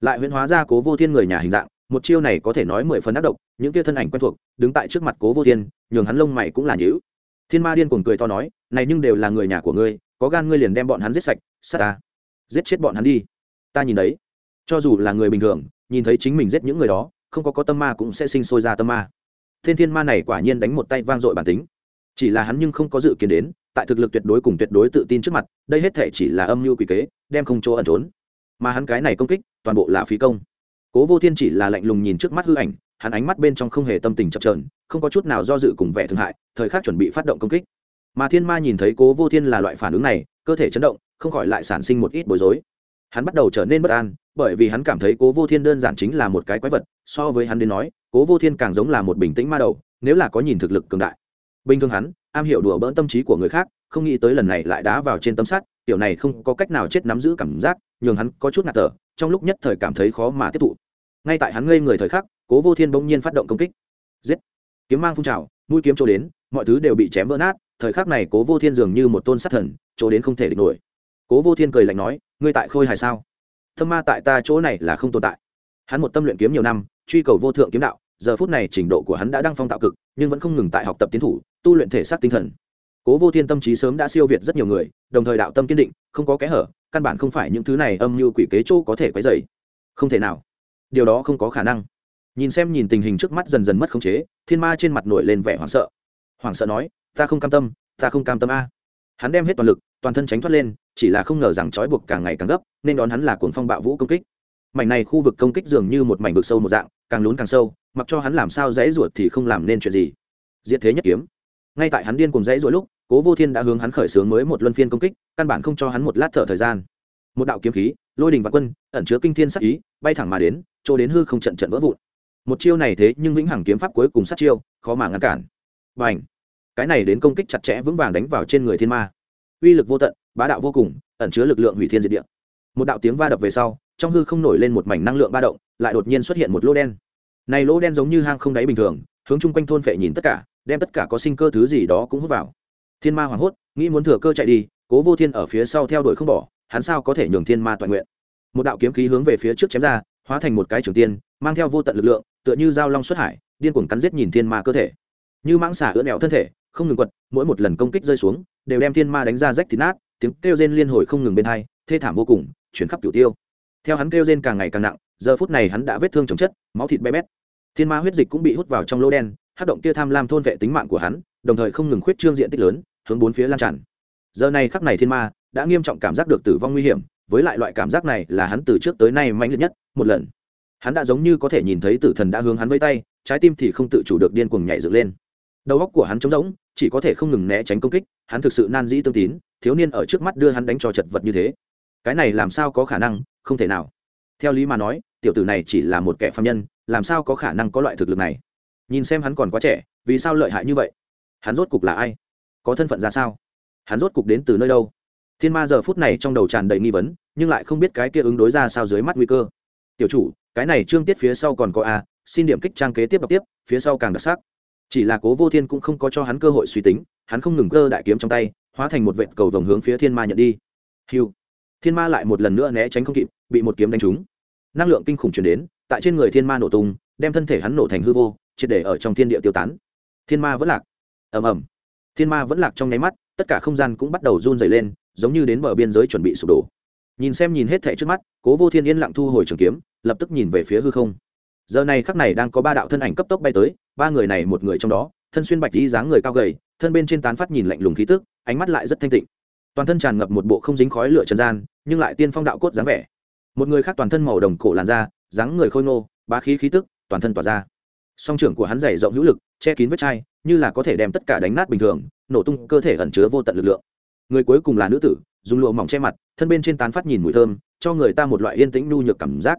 Lại huyễn hóa ra cố vô thiên người nhà hình dạng một chiêu này có thể nói mười phần ác độc, những kia thân ảnh quen thuộc, đứng tại trước mặt cố vô thiên, nhường hắn lông mày cũng là nhữ thiên ma điên cuồng cười to nói, này nhưng đều là người nhà của ngươi, có gan ngươi liền đem bọn hắn giết sạch, sát ta. Giết chết bọn hắn đi. Ta nhìn đấy, cho dù là người bình thường, nhìn thấy chính mình giết những người đó, không có có tâm ma cũng sẽ sinh sôi ra tâm ma. Thiên thiên ma này quả nhiên đánh một tay vang dội bản tính. Chỉ là hắn nhưng không có dự kiến đến, tại thực lực tuyệt đối cùng tuyệt đối tự tin trước mặt, đây hết thể chỉ là âm mưu quỷ kế, đem không chỗ ẩn trốn. Mà hắn cái này công kích, toàn bộ là phí công cố vô thiên chỉ là lạnh lùng nhìn trước mắt hư ảnh, hắn ánh mắt bên trong không hề tâm tình chập trờn không có chút nào do dự cùng vẻ thương hại, thời khắc chuẩn bị phát động công kích. Mà thiên ma nhìn thấy cố vô thiên là loại phản ứng này, cơ thể chấn động, không khỏi lại sản sinh một ít bối rối. Hắn bắt đầu trở nên bất an, bởi vì hắn cảm thấy cố vô thiên đơn giản chính là một cái quái vật, so với hắn đến nói, cố vô thiên càng giống là một bình tĩnh ma đầu, nếu là có nhìn thực lực cường đại. Bình thường hắn, am hiểu đùa bỡn tâm trí của người khác, không nghĩ tới lần này lại đá vào trên tấm sắt tiểu này không có cách nào chết nắm giữ cảm giác, nhường hắn có chút ngạt thở, trong lúc nhất thời cảm thấy khó mà tiếp thụ ngay tại hắn ngây người thời khắc, cố vô thiên bỗng nhiên phát động công kích. Giết! Kiếm mang phun trào, mũi kiếm chỗ đến, mọi thứ đều bị chém vỡ nát, thời khắc này cố vô thiên dường như một tôn sát thần, chỗ đến không thể địch nổi. Cố vô thiên cười lạnh nói, ngươi tại khôi hài sao? Thâm ma tại ta chỗ này là không tồn tại. Hắn một tâm luyện kiếm nhiều năm, truy cầu vô thượng kiếm đạo, giờ phút này trình độ của hắn đã đăng phong tạo cực, nhưng vẫn không ngừng tại học tập tiến thủ, tu luyện thể xác tinh thần. Cố vô thiên tâm trí sớm đã siêu việt rất nhiều người, đồng thời đạo tâm kiên định, không có kẽ hở, căn bản không phải những thứ này âm như quỷ kế chỗ có thể quấy dày không thể nào điều đó không có khả năng. Nhìn xem nhìn tình hình trước mắt dần dần mất khống chế, thiên ma trên mặt nổi lên vẻ hoảng sợ. Hoảng sợ nói, ta không cam tâm, ta không cam tâm a. Hắn đem hết toàn lực, toàn thân tránh thoát lên, chỉ là không ngờ rằng trói buộc càng ngày càng gấp, nên đón hắn là cuồng phong bạo vũ công kích. Mảnh này khu vực công kích dường như một mảnh vực sâu một dạng, càng lún càng sâu, mặc cho hắn làm sao dãy ruột thì không làm nên chuyện gì. Diệt thế nhất kiếm. Ngay tại hắn điên cùng dãy ruột lúc, cố vô thiên đã hướng hắn khởi xướng mới một luân phiên công kích, căn bản không cho hắn một lát thở thời gian một đạo kiếm khí, lôi đình và quân, ẩn chứa kinh thiên sắc ý, bay thẳng mà đến, chỗ đến hư không trận trận vỡ vụn. Một chiêu này thế nhưng vĩnh hằng kiếm pháp cuối cùng sát chiêu, khó mà ngăn cản. B à n h cái này đến công kích chặt chẽ vững vàng đánh vào trên người thiên ma. Uy lực vô tận, bá đạo vô cùng, ẩn chứa lực lượng hủy thiên diệt địa. Một đạo tiếng va đập về sau, trong hư không nổi lên một mảnh năng lượng ba động, lại đột nhiên xuất hiện một lỗ đen. Này lỗ đen giống như hang không đáy bình thường, hướng chung quanh thôn phệ nhìn tất cả, đem tất cả có sinh cơ thứ gì đó cũng hút vào. Thiên ma hoảng hốt, nghĩ muốn thừa cơ chạy đi, cố vô thiên ở phía sau theo đuổi không bỏ hắn sao có thể nhường thiên ma toàn nguyện? Một đạo kiếm khí hướng về phía trước chém ra, hóa thành một cái trường tiên, mang theo vô tận lực lượng, tựa như dao long xuất hải, điên cuồng cắn giết nhìn thiên ma cơ thể. Như mãng xả ưỡn ẹo thân thể, không ngừng quật, mỗi một lần công kích rơi xuống, đều đem thiên ma đánh ra rách thịt nát, tiếng kêu rên liên hồi không ngừng bên hai, thê thảm vô cùng, chuyển khắp cửu tiêu. Theo hắn kêu rên càng ngày càng nặng, giờ phút này hắn đã vết thương chồng chất, máu thịt bé bét. Thiên ma huyết dịch cũng bị hút vào trong lỗ đen hát động kia tham lam thôn vệ tính mạng của hắn, đồng thời không ngừng khuyết trương diện tích lớn, hướng bốn phía lan tràn. Giờ này khắc này thiên ma đã nghiêm trọng cảm giác được tử vong nguy hiểm, với lại loại cảm giác này là hắn từ trước tới nay mãnh liệt nhất, một lần. Hắn đã giống như có thể nhìn thấy tử thần đã hướng hắn với tay, trái tim thì không tự chủ được điên cuồng nhảy dựng lên. Đầu óc của hắn trống rỗng, chỉ có thể không ngừng né tránh công kích, hắn thực sự nan dĩ tương tín, thiếu niên ở trước mắt đưa hắn đánh cho chật vật như thế. Cái này làm sao có khả năng, không thể nào. Theo lý mà nói, tiểu tử này chỉ là một kẻ phạm nhân, làm sao có khả năng có loại thực lực này? Nhìn xem hắn còn quá trẻ, vì sao lợi hại như vậy? Hắn rốt cục là ai? Có thân phận ra sao? Hắn rốt cục đến từ nơi đâu? Thiên ma giờ phút này trong đầu tràn đầy nghi vấn, nhưng lại không biết cái kia ứng đối ra sao dưới mắt nguy cơ. Tiểu chủ, cái này trương tiết phía sau còn có a, xin điểm kích trang kế tiếp đọc tiếp, phía sau càng đặc sắc. Chỉ là cố vô thiên cũng không có cho hắn cơ hội suy tính, hắn không ngừng cơ đại kiếm trong tay, hóa thành một vệt cầu vồng hướng phía thiên ma nhận đi. Hiu thiên ma lại một lần nữa né tránh không kịp, bị một kiếm đánh trúng. Năng lượng kinh khủng chuyển đến, tại trên người thiên ma nổ tung, đem thân thể hắn nổ thành hư vô, triệt để ở trong thiên địa tiêu tán. Thiên ma vẫn lạc. Ầm ầm. Thiên ma vẫn lạc trong nháy mắt, tất cả không gian cũng bắt đầu run dày lên giống như đến bờ biên giới chuẩn bị sụp đổ. Nhìn xem nhìn hết thẻ trước mắt, cố vô thiên yên lặng thu hồi trường kiếm, lập tức nhìn về phía hư không. Giờ này khắc này đang có ba đạo thân ảnh cấp tốc bay tới, ba người này một người trong đó, thân xuyên bạch đi dáng người cao gầy, thân bên trên tán phát nhìn lạnh lùng khí tức, ánh mắt lại rất thanh tịnh. Toàn thân tràn ngập một bộ không dính khói lửa trần gian, nhưng lại tiên phong đạo cốt dáng vẻ. Một người khác toàn thân màu đồng cổ làn da, dáng người khôi ngô, bá khí khí tức, toàn thân tỏa ra. Song trưởng của hắn dày rộng hữu lực, che kín vết chai, như là có thể đem tất cả đánh nát bình thường, nổ tung, cơ thể ẩn chứa vô tận lực lượng người cuối cùng là nữ tử, dùng lụa mỏng che mặt, thân bên trên tán phát nhìn mùi thơm, cho người ta một loại yên tĩnh nhu nhược cảm giác.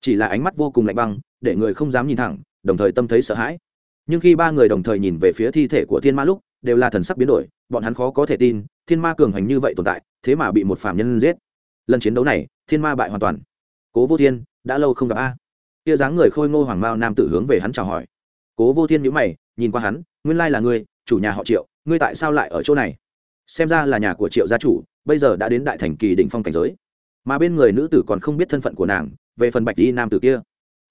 Chỉ là ánh mắt vô cùng lạnh băng, để người không dám nhìn thẳng, đồng thời tâm thấy sợ hãi. Nhưng khi ba người đồng thời nhìn về phía thi thể của thiên ma lúc, đều là thần sắc biến đổi, bọn hắn khó có thể tin, thiên ma cường hành như vậy tồn tại, thế mà bị một phạm nhân giết. Lần chiến đấu này, thiên ma bại hoàn toàn. Cố vô thiên, đã lâu không gặp a. Kia dáng người khôi ngô hoàng mao nam tử hướng về hắn chào hỏi. Cố vô thiên nhữ mày, nhìn qua hắn, nguyên lai là ngươi, chủ nhà họ triệu, ngươi tại sao lại ở chỗ này? Xem ra là nhà của triệu gia chủ, bây giờ đã đến đại thành kỳ đỉnh phong cảnh giới. Mà bên người nữ tử còn không biết thân phận của nàng, về phần bạch y nam tử kia.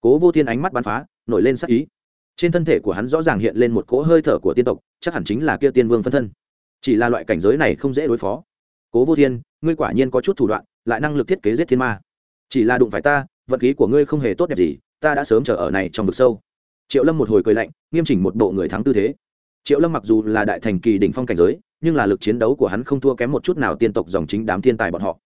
Cố vô thiên ánh mắt bắn phá, nổi lên sắc ý. Trên thân thể của hắn rõ ràng hiện lên một cỗ hơi thở của tiên tộc, chắc hẳn chính là kia tiên vương phân thân. Chỉ là loại cảnh giới này không dễ đối phó. Cố vô thiên, ngươi quả nhiên có chút thủ đoạn, lại năng lực thiết kế giết thiên ma. Chỉ là đụng phải ta, vận khí của ngươi không hề tốt đẹp gì, ta đã sớm chờ ở này trong vực sâu. Triệu lâm một hồi cười lạnh, nghiêm chỉnh một bộ người thắng tư thế triệu lâm mặc dù là đại thành kỳ đỉnh phong cảnh giới, nhưng là lực chiến đấu của hắn không thua kém một chút nào tiên tộc dòng chính đám thiên tài bọn họ.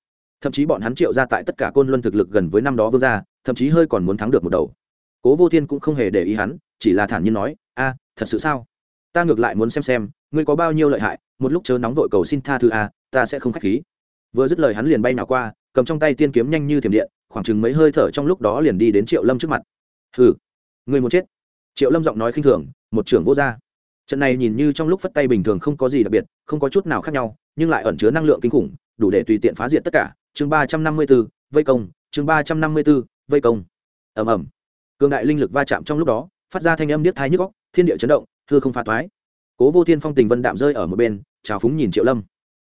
Thậm chí bọn hắn triệu ra tại tất cả côn luân thực lực gần với năm đó vương gia, thậm chí hơi còn muốn thắng được một đầu. Cố vô thiên cũng không hề để ý hắn, chỉ là thản nhiên nói, a, thật sự sao? Ta ngược lại muốn xem xem, ngươi có bao nhiêu lợi hại, một lúc chớ nóng vội cầu xin tha thứ a, ta sẽ không k h á c h khí. Vừa dứt lời hắn liền bay nào qua, cầm trong tay tiên kiếm nhanh như thiểm điện, khoảng chừng mấy hơi thở trong lúc đó liền đi đến triệu lâm trước mặt. Hừ người muốn chết. Triệu lâm giọng nói khinh thường, một trưởng vô gia trận này nhìn như trong lúc phất tay bình thường không có gì đặc biệt, không có chút nào khác nhau, nhưng lại ẩn chứa năng lượng kinh khủng, đủ để tùy tiện phá diệt tất cả. Chương ba trăm năm mươi b ố vây công. Chương ba trăm năm mươi b ố vây công. Ẩm ẩm cường đại linh lực va chạm trong lúc đó, phát ra thanh âm điếc thái nhức góc thiên địa chấn động thưa không phá toái. Cố vô thiên phong tình vân đạm rơi ở một bên, trào phúng nhìn triệu lâm.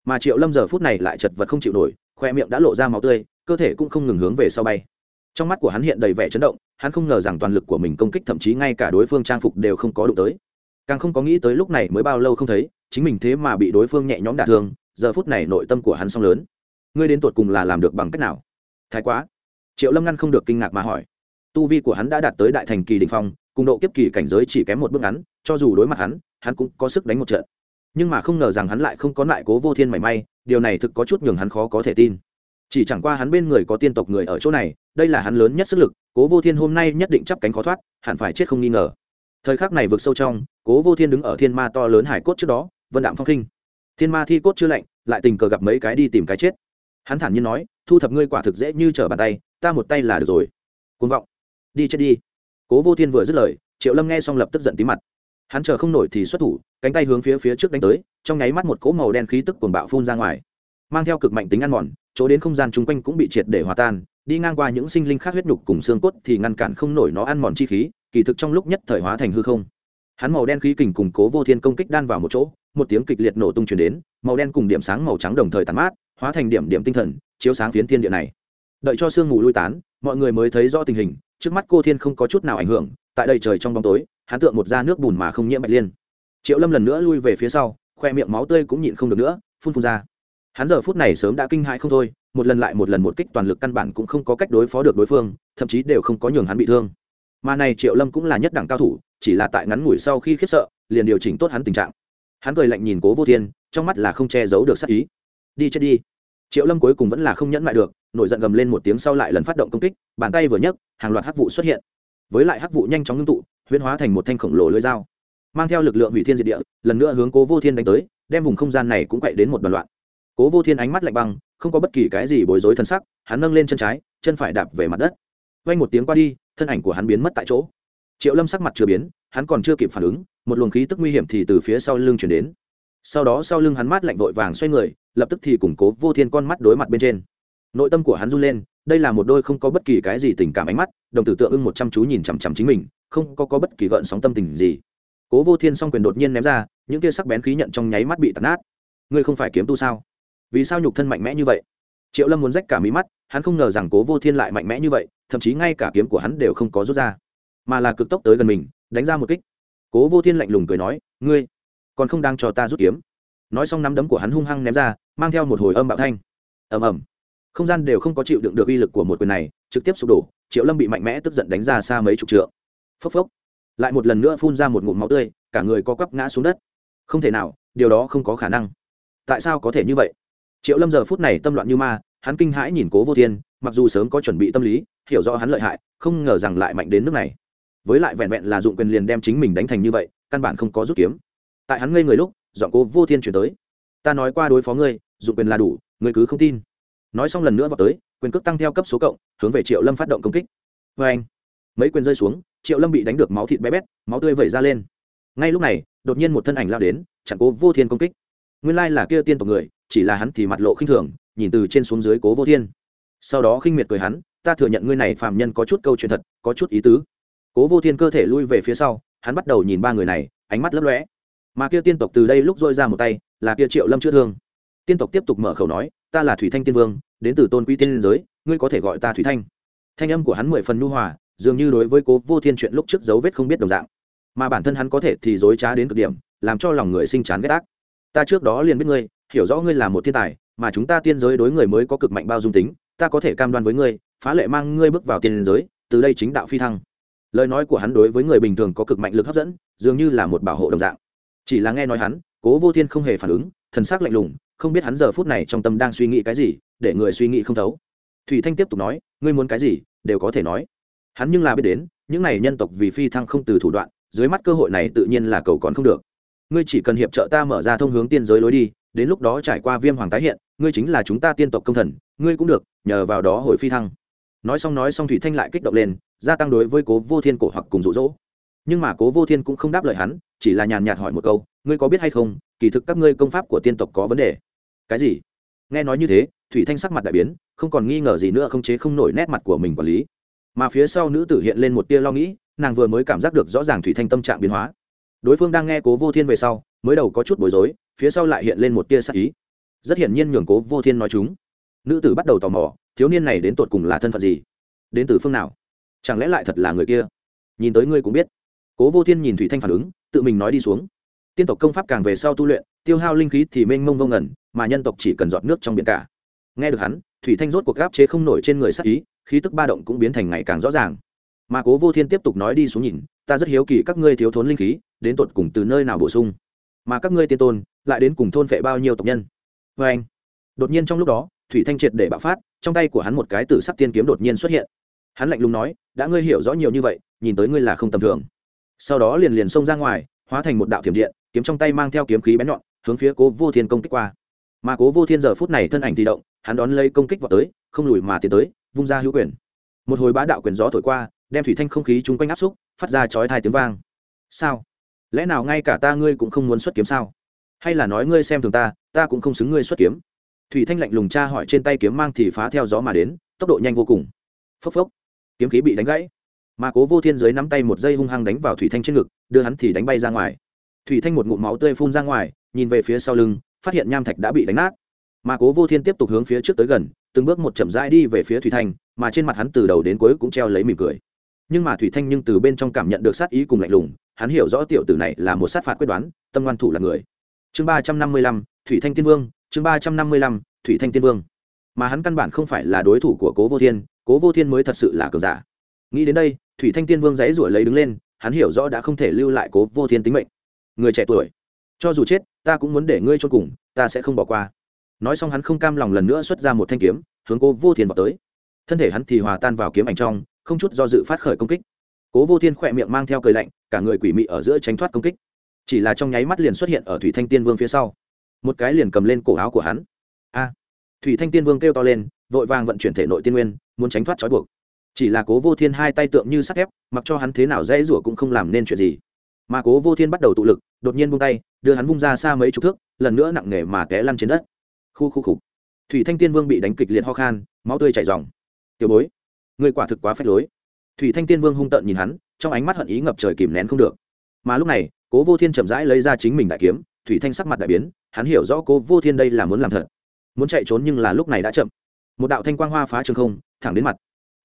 Mà triệu lâm giờ phút này lại chật vật không chịu nổi, khoe miệng đã lộ ra máu tươi, cơ thể cũng không ngừng hướng về sau bay. Trong mắt của hắn hiện đầy vẻ chấn động, hắn không ngờ rằng toàn lực của mình công kích thậm chí ngay cả đối phương trang phục đều không có đụng tới càng không có nghĩ tới lúc này mới bao lâu không thấy, chính mình thế mà bị đối phương nhẹ nhõm đả thương, giờ phút này nội tâm của hắn song lớn. Ngươi đến tột cùng là làm được bằng cách nào? Thái quá. Triệu lâm ngăn không được kinh ngạc mà hỏi. Tu vi của hắn đã đạt tới đại thành kỳ đình phong, cùng độ kiếp kỳ cảnh giới chỉ kém một bước ngắn, cho dù đối mặt hắn hắn cũng có sức đánh một trận. Nhưng mà không ngờ rằng hắn lại không có lại cố vô thiên mảy may, điều này thực có chút nhường hắn khó có thể tin. Chỉ chẳng qua hắn bên người có tiên tộc người ở chỗ này, đây là hắn lớn nhất sức lực, cố vô thiên hôm nay nhất định chắp cánh khó thoát, hẳn phải chết không nghi ngờ thời khắc này vượt sâu trong, cố vô thiên đứng ở thiên ma to lớn hải cốt trước đó, vân đạm phong khinh. Thiên ma thi cốt chưa lạnh, lại tình cờ gặp mấy cái đi tìm cái chết. Hắn thản nhiên nói, thu thập ngươi quả thực dễ như trở bàn tay, ta một tay là được rồi. Côn vọng. Đi chết đi. Cố vô thiên vừa dứt lời, triệu lâm nghe xong lập tức giận tí mặt. Hắn chờ không nổi thì xuất thủ, cánh tay hướng phía phía trước đánh tới, trong nháy mắt một cỗ màu đen khí tức cuồng bạo phun ra ngoài, mang theo cực mạnh tính ăn mòn, chỗ đến không gian chung quanh cũng bị triệt để hòa tan đi ngang qua những sinh linh khác huyết nhục cùng xương cốt thì ngăn cản không nổi nó ăn mòn chi khí, kỳ thực trong lúc nhất thời hóa thành hư không. Hắn màu đen khí kình cùng cố vô thiên công kích đan vào một chỗ, một tiếng kịch liệt nổ tung chuyển đến, màu đen cùng điểm sáng màu trắng đồng thời tàn mát, hóa thành điểm điểm tinh thần, chiếu sáng phiến thiên địa này. Đợi cho sương mù lui tán, mọi người mới thấy rõ tình hình, trước mắt cô thiên không có chút nào ảnh hưởng, tại đây trời trong bóng tối, hắn tượng một da nước bùn mà không nhiễm bạch liên. Triệu lâm lần nữa lui về phía sau, khoe miệng máu tươi cũng nhịn không được nữa, phun phun ra. Hắn giờ phút này sớm đã kinh hãi không thôi một lần lại một lần một kích toàn lực căn bản cũng không có cách đối phó được đối phương, thậm chí đều không có nhường hắn bị thương. Mà này triệu lâm cũng là nhất đẳng cao thủ, chỉ là tại ngắn ngủi sau khi khiếp sợ, liền điều chỉnh tốt hắn tình trạng. Hắn cười lạnh nhìn cố vô thiên, trong mắt là không che giấu được sắc ý. Đi chết đi. Triệu lâm cuối cùng vẫn là không nhẫn lại được, nổi giận gầm lên một tiếng sau lại lần phát động công kích, bàn tay vừa nhấc, hàng loạt hắc vụ xuất hiện. Với lại hắc vụ nhanh chóng ngưng tụ, huyễn hóa thành một thanh khổng lồ lưới dao. Mang theo lực lượng hủy thiên diệt địa, lần nữa hướng cố vô thiên đánh tới, đem vùng không gian này cũng quậy đến một đoàn loạn. Cố vô thiên ánh mắt lạnh băng không có bất kỳ cái gì bối rối thân sắc hắn nâng lên chân trái chân phải đạp về mặt đất. Vay một tiếng qua đi thân ảnh của hắn biến mất tại chỗ. Triệu lâm sắc mặt chưa biến hắn còn chưa kịp phản ứng một luồng khí tức nguy hiểm thì từ phía sau lưng chuyển đến. Sau đó sau lưng hắn mát lạnh vội vàng xoay người lập tức thì củng cố vô thiên con mắt đối mặt bên trên. Nội tâm của hắn run lên đây là một đôi không có bất kỳ cái gì tình cảm ánh mắt đồng tử tượng ưng một chăm chú nhìn chằm chằm chính mình không có, có bất kỳ gợn sóng tâm tình gì. Cố vô thiên s o n g quyền đột nhiên ném ra những tia sắc bén khí nhận trong nháy mắt bị tạt nát. Ngươi không phải kiếm tu sao? Vì sao nhục thân mạnh mẽ như vậy? Triệu lâm muốn rách cả mí mắt, hắn không ngờ rằng cố vô thiên lại mạnh mẽ như vậy, thậm chí ngay cả kiếm của hắn đều không có rút ra, mà là cực tốc tới gần mình, đánh ra một kích. Cố vô thiên lạnh lùng cười nói, ngươi còn không đang cho ta rút kiếm? Nói xong nắm đấm của hắn hung hăng ném ra, mang theo một hồi âm bạo thanh. Ầm ầm. Không gian đều không có chịu đựng được uy lực của một quyền này, trực tiếp sụp đổ, triệu lâm bị mạnh mẽ tức giận đánh ra xa mấy chục trượng. Phốc phốc. Lại một lần nữa phun ra một ngụm máu tươi, cả người co quắp ngã xuống đất. Không thể nào, điều đó không có khả năng. Tại sao có thể như vậy? Triệu lâm giờ phút này tâm loạn như ma, hắn kinh hãi nhìn cố vô thiên, mặc dù sớm có chuẩn bị tâm lý, hiểu rõ hắn lợi hại, không ngờ rằng lại mạnh đến nước này. Với lại vẹn vẹn là dụng quyền liền đem chính mình đánh thành như vậy, căn bản không có rút kiếm. Tại hắn ngây người lúc dọn cố vô thiên chuyển tới. Ta nói qua đối phó ngươi, dụng quyền là đủ, ngươi cứ không tin. Nói xong lần nữa vào tới, quyền cước tăng theo cấp số cộng, hướng về triệu lâm phát động công kích. Vê anh, mấy quyền rơi xuống, triệu lâm bị đánh được máu thịt bé bét, máu tươi vẩy ra lên. Ngay lúc này, đột nhiên một thân ảnh lao đến, chặn cố vô thiên công kích. Nguyên lai là kia tiên tộc người chỉ là hắn thì mặt lộ khinh thường, nhìn từ trên xuống dưới cố vô thiên. Sau đó khinh miệt cười hắn, ta thừa nhận ngươi này phàm nhân có chút câu chuyện thật, có chút ý tứ. Cố vô thiên cơ thể lui về phía sau, hắn bắt đầu nhìn ba người này, ánh mắt lấp lóe. Mà kia tiên tộc từ đây lúc dôi ra một tay, là kia triệu lâm chữa thương. Tiên tộc tiếp tục mở khẩu nói, ta là thủy thanh tiên vương, đến từ tôn quý tiên liên giới, ngươi có thể gọi ta thủy thanh. Thanh âm của hắn mười phần nhu hòa, dường như đối với cố vô thiên chuyện lúc trước dấu vết không biết đồng dạng. Mà bản thân hắn có thể thì dối trá đến cực điểm, làm cho lòng người sinh chán ghét ác. Ta trước đó liền biết ngươi hiểu rõ ngươi là một thiên tài, mà chúng ta tiên giới đối người mới có cực mạnh bao dung tính, ta có thể cam đoan với ngươi, phá lệ mang ngươi bước vào tiên giới, từ đây chính đạo phi thăng. Lời nói của hắn đối với người bình thường có cực mạnh lực hấp dẫn, dường như là một bảo hộ đồng dạng. Chỉ là nghe nói hắn, cố vô thiên không hề phản ứng, thần s ắ c lạnh lùng, không biết hắn giờ phút này trong tâm đang suy nghĩ cái gì, để người suy nghĩ không thấu. Thủy thanh tiếp tục nói, ngươi muốn cái gì, đều có thể nói. Hắn nhưng là biết đến, những này nhân tộc vì phi thăng không từ thủ đoạn, dưới mắt cơ hội này tự nhiên là cầu còn không được. Ngươi chỉ cần hiệp trợ ta mở ra thông hướng tiên giới lối đi đến lúc đó trải qua viêm hoàng tái hiện, ngươi chính là chúng ta tiên tộc công thần, ngươi cũng được, nhờ vào đó hồi phi thăng. Nói xong nói xong thủy thanh lại kích động lên, gia tăng đối với cố vô thiên cổ hoặc cùng rụ rỗ nhưng mà cố vô thiên cũng không đáp lời hắn, chỉ là nhàn nhạt hỏi một câu, ngươi có biết hay không, kỳ thực các ngươi công pháp của tiên tộc có vấn đề? Cái gì? Nghe nói như thế, thủy thanh sắc mặt đại biến, không còn nghi ngờ gì nữa, không chế không nổi nét mặt của mình quản lý. Mà phía sau nữ tử hiện lên một tia lo nghĩ, nàng vừa mới cảm giác được rõ ràng thủy thanh tâm trạng biến hóa đối phương đang nghe cố vô thiên về sau, mới đầu có chút bối rối, phía sau lại hiện lên một tia sắc ý. Rất hiển nhiên nhường cố vô thiên nói chúng. Nữ tử bắt đầu tò mò, thiếu niên này đến tột cùng là thân phận gì? Đến từ phương nào? Chẳng lẽ lại thật là người kia? Nhìn tới ngươi cũng biết. Cố vô thiên nhìn thủy thanh phản ứng, tự mình nói đi xuống. Tiên tộc công pháp càng về sau tu luyện, tiêu hao linh khí thì mênh mông vô ngẩn mà nhân tộc chỉ cần giọt nước trong biển cả. Nghe được hắn, thủy thanh rốt cuộc gáp chế không nổi trên người sắc ý, khí tức ba động cũng biến thành ngày càng rõ ràng. Mà cố vô thiên tiếp tục nói đi xuống nhìn ta rất hiếu kỳ các ngươi thiếu thốn linh khí, đến tột cùng từ nơi nào bổ sung? Mà các ngươi tiên tôn, lại đến cùng thôn phệ bao nhiêu tộc nhân? Vê anh, đột nhiên trong lúc đó, thủy thanh triệt để bạo phát, trong tay của hắn một cái tử sắc tiên kiếm đột nhiên xuất hiện. Hắn lạnh lùng nói, đã ngươi hiểu rõ nhiều như vậy, nhìn tới ngươi là không tầm thường. Sau đó liền liền xông ra ngoài, hóa thành một đạo thiểm điện, kiếm trong tay mang theo kiếm khí bén nhọn, hướng phía cố vô thiên công kích qua. Mà cố vô thiên giờ phút này thân ảnh thì động, hắn đón lấy công kích vào tới, không lùi mà tiến tới, vung ra hữu quyền. Một hồi bá đạo quyền gió thổi qua, đem thủy thanh không khí chung quanh áp xúc phát ra chói thai tiếng vang. Sao? Lẽ nào ngay cả ta ngươi cũng không muốn xuất kiếm sao? Hay là nói ngươi xem thường ta ta cũng không xứng ngươi xuất kiếm? Thủy thanh lạnh lùng tra hỏi trên tay kiếm mang thì phá theo gió mà đến, tốc độ nhanh vô cùng. Phốc phốc. Kiếm khí bị đánh gãy. Mà cố vô thiên dưới nắm tay một dây hung hăng đánh vào thủy thanh trên ngực, đưa hắn thì đánh bay ra ngoài. Thủy thanh một ngụm máu tươi phun ra ngoài, nhìn về phía sau lưng, phát hiện nham thạch đã bị đánh nát. Mà cố vô thiên tiếp tục hướng phía trước tới gần, từng bước một chậm rãi đi về phía thủy thanh, mà trên mặt hắn từ đầu đến cuối cũng treo lấy mỉm cười nhưng mà thủy thanh nhưng từ bên trong cảm nhận được sát ý cùng lạnh lùng, hắn hiểu rõ tiểu tử này là một sát phạt quyết đoán, tâm ngoan thủ là người. Chương ba trăm năm mươi lăm, thủy thanh tiên vương, chương ba trăm năm mươi lăm, thủy thanh tiên vương. Mà hắn căn bản không phải là đối thủ của cố vô thiên, cố vô thiên mới thật sự là cường giả. Nghĩ đến đây, thủy thanh tiên vương dãy ruổi lấy đứng lên, hắn hiểu rõ đã không thể lưu lại cố vô thiên tính mệnh. Người trẻ tuổi, cho dù chết, ta cũng muốn để ngươi cho cùng, ta sẽ không bỏ qua. Nói xong hắn không cam lòng lần nữa xuất ra một thanh kiếm, hướng cố vô thiên vào tới. Thân thể hắn thì hòa tan vào kiếm ảnh trong không chút do dự phát khởi công kích. Cố vô thiên khỏe miệng mang theo cười lạnh, cả người quỷ mị ở giữa tránh thoát công kích. Chỉ là trong nháy mắt liền xuất hiện ở thủy thanh tiên vương phía sau. Một cái liền cầm lên cổ áo của hắn. A! Thủy thanh tiên vương kêu to lên, vội vàng vận chuyển thể nội tiên nguyên, muốn tránh thoát trói buộc. Chỉ là cố vô thiên hai tay tượng như sắt thép, mặc cho hắn thế nào dễ rủa cũng không làm nên chuyện gì. Mà cố vô thiên bắt đầu tụ lực, đột nhiên buông tay, đưa hắn vung ra xa mấy chục thước, lần nữa nặng nề mà té lăn trên đất. Khu khu khục thủy thanh tiên vương bị đánh kịch liệt ho khan, máu tươi chảy dòng tiểu bối người quả thực quá phép lối. Thủy thanh tiên vương hung tợn nhìn hắn, trong ánh mắt hận ý ngập trời kìm nén không được. Mà lúc này, cố vô thiên chậm rãi lấy ra chính mình đại kiếm, thủy thanh sắc mặt đại biến, hắn hiểu rõ cố vô thiên đây là muốn làm thật. Muốn chạy trốn nhưng là lúc này đã chậm. Một đạo thanh quang hoa phá trường không, thẳng đến mặt.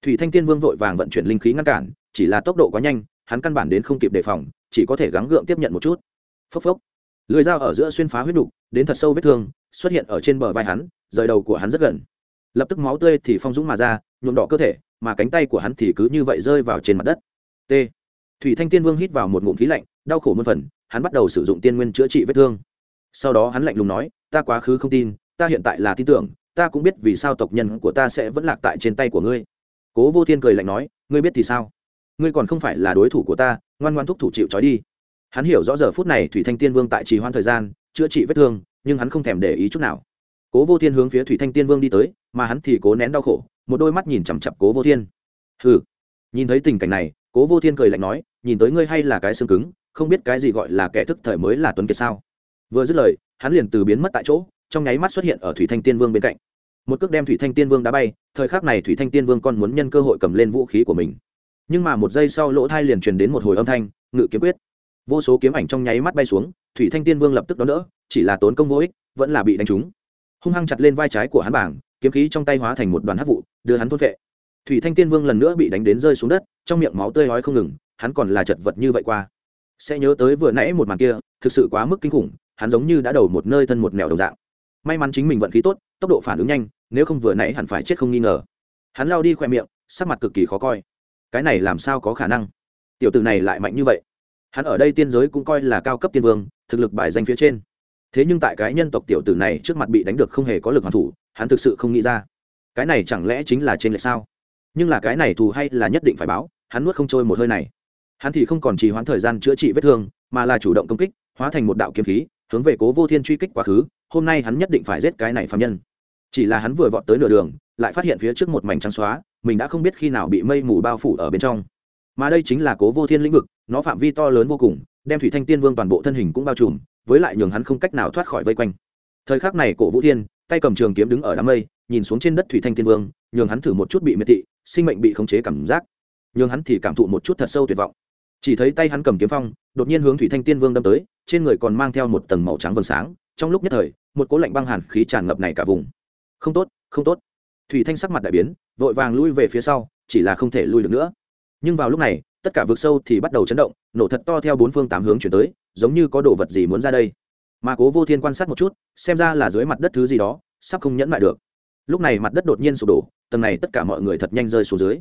Thủy thanh tiên vương vội vàng vận chuyển linh khí ngăn cản, chỉ là tốc độ quá nhanh, hắn căn bản đến không kịp đề phòng, chỉ có thể gắng gượng tiếp nhận một chút. Phốc phốc. Lưỡi dao ở giữa xuyên phá huyết đục đến thật sâu vết thương, xuất hiện ở trên bờ vai hắn, rời đầu của hắn rất gần. Lập tức máu tươi thì phong dũng mà ra, nhuộm đỏ cơ thể mà cánh tay của hắn thì cứ như vậy rơi vào trên mặt đất. T. Thủy thanh tiên vương hít vào một ngụm khí lạnh, đau khổ muôn phần, hắn bắt đầu sử dụng tiên nguyên chữa trị vết thương. Sau đó hắn lạnh lùng nói, ta quá khứ không tin, ta hiện tại là tin tưởng, ta cũng biết vì sao tộc nhân của ta sẽ vẫn lạc tại trên tay của ngươi. Cố vô thiên cười lạnh nói, ngươi biết thì sao? Ngươi còn không phải là đối thủ của ta, ngoan ngoan thúc thủ chịu trói đi. Hắn hiểu rõ giờ phút này thủy thanh tiên vương tại trì hoãn thời gian, chữa trị vết thương, nhưng hắn không thèm để ý chút nào. Cố vô thiên hướng phía thủy thanh tiên vương đi tới, mà hắn thì cố nén đau khổ một đôi mắt nhìn chằm chặp cố vô thiên. Hừ. Nhìn thấy tình cảnh này, cố vô thiên cười lạnh nói, nhìn tới ngươi hay là cái xương cứng, không biết cái gì gọi là kẻ thức thời mới là tuấn kiệt sao? Vừa dứt lời, hắn liền từ biến mất tại chỗ, trong nháy mắt xuất hiện ở thủy thanh tiên vương bên cạnh. Một cước đem thủy thanh tiên vương đá bay, thời khắc này thủy thanh tiên vương còn muốn nhân cơ hội cầm lên vũ khí của mình. Nhưng mà một giây sau lỗ thai liền truyền đến một hồi âm thanh, ngự kiếm quyết. Vô số kiếm ảnh trong nháy mắt bay xuống, thủy thanh tiên vương lập tức đón đỡ, chỉ là tốn công vô ích, vẫn là bị đánh trúng. Hung hăng chặt lên vai trái của hắn bảng kiếm khí trong tay hóa thành một đoàn hắc vụ, đưa hắn thôn vệ. Thủy thanh tiên vương lần nữa bị đánh đến rơi xuống đất, trong miệng máu tươi hói không ngừng, hắn còn là chật vật như vậy qua. Sẽ nhớ tới vừa nãy một màn kia, thực sự quá mức kinh khủng, hắn giống như đã đầu một nơi thân một nẻo đồng dạng. May mắn chính mình vận khí tốt, tốc độ phản ứng nhanh, nếu không vừa nãy hẳn phải chết không nghi ngờ. Hắn lao đi khoe miệng, sắc mặt cực kỳ khó coi. Cái này làm sao có khả năng? Tiểu tử này lại mạnh như vậy. Hắn ở đây tiên giới cũng coi là cao cấp tiên vương, thực lực bài danh phía trên thế nhưng tại cái nhân tộc tiểu tử này trước mặt bị đánh được không hề có lực hoàn thủ, hắn thực sự không nghĩ ra. Cái này chẳng lẽ chính là trên lệ sao? Nhưng là cái này thù hay là nhất định phải báo, hắn nuốt không trôi một hơi này. Hắn thì không còn trì hoãn thời gian chữa trị vết thương, mà là chủ động công kích, hóa thành một đạo kiếm khí, hướng về cố vô thiên truy kích quá khứ, hôm nay hắn nhất định phải giết cái này phạm nhân. Chỉ là hắn vừa vọt tới nửa đường, lại phát hiện phía trước một mảnh trắng xóa, mình đã không biết khi nào bị mây mù bao phủ ở bên trong. Mà đây chính là cố vô thiên lĩnh vực, nó phạm vi to lớn vô cùng đem thủy thanh tiên vương toàn bộ thân hình cũng bao trùm, với lại nhường hắn không cách nào thoát khỏi vây quanh. Thời khắc này, cổ vũ thiên, tay cầm trường kiếm đứng ở đám mây, nhìn xuống trên đất thủy thanh tiên vương, nhường hắn thử một chút bị miệt thị, sinh mệnh bị khống chế cảm giác. Nhường hắn thì cảm thụ một chút thật sâu tuyệt vọng. Chỉ thấy tay hắn cầm kiếm phong, đột nhiên hướng thủy thanh tiên vương đâm tới, trên người còn mang theo một tầng màu trắng vầng sáng. Trong lúc nhất thời, một cố lạnh băng hàn khí tràn ngập này cả vùng. Không tốt không tốt. Thủy thanh sắc mặt đại biến, vội vàng lui về phía sau, chỉ là không thể lui được nữa nhưng vào lúc này, tất cả vực sâu thì bắt đầu chấn động, nổ thật to theo bốn phương tám hướng chuyển tới, giống như có đồ vật gì muốn ra đây. Mà cố vô thiên quan sát một chút, xem ra là dưới mặt đất thứ gì đó, sắp không nhẫn lại được. Lúc này mặt đất đột nhiên sụp đổ, tầng này tất cả mọi người thật nhanh rơi xuống dưới.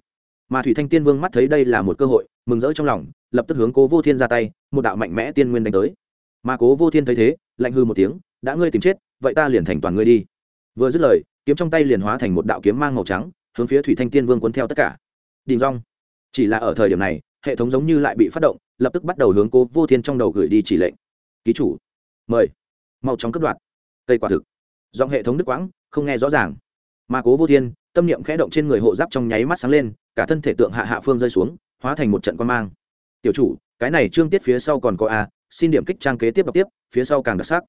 Mà thủy thanh tiên vương mắt thấy đây là một cơ hội, mừng rỡ trong lòng, lập tức hướng cố vô thiên ra tay, một đạo mạnh mẽ tiên nguyên đánh tới. Mà cố vô thiên thấy thế, lạnh hư một tiếng, đã ngươi tìm chết, vậy ta liền thành toàn ngươi đi. Vừa dứt lời, kiếm trong tay liền hóa thành một đạo kiếm mang màu trắng, hướng phía thủy thanh tiên vương cuốn theo tất cả. Đình rong chỉ là ở thời điểm này, hệ thống giống như lại bị phát động, lập tức bắt đầu hướng cố vô thiên trong đầu gửi đi chỉ lệnh. Ký chủ. Mời. Mau chóng cấp đoạt. Cây quả thực. Dòng hệ thống đức quãng, không nghe rõ ràng. Mà cố vô thiên, tâm niệm khẽ động trên người hộ giáp trong nháy mắt sáng lên, cả thân thể tượng hạ hạ phương rơi xuống, hóa thành một trận quan mang. Tiểu chủ, cái này trương tiết phía sau còn có a, xin điểm kích trang kế tiếp đọc tiếp, phía sau càng đặc sắc.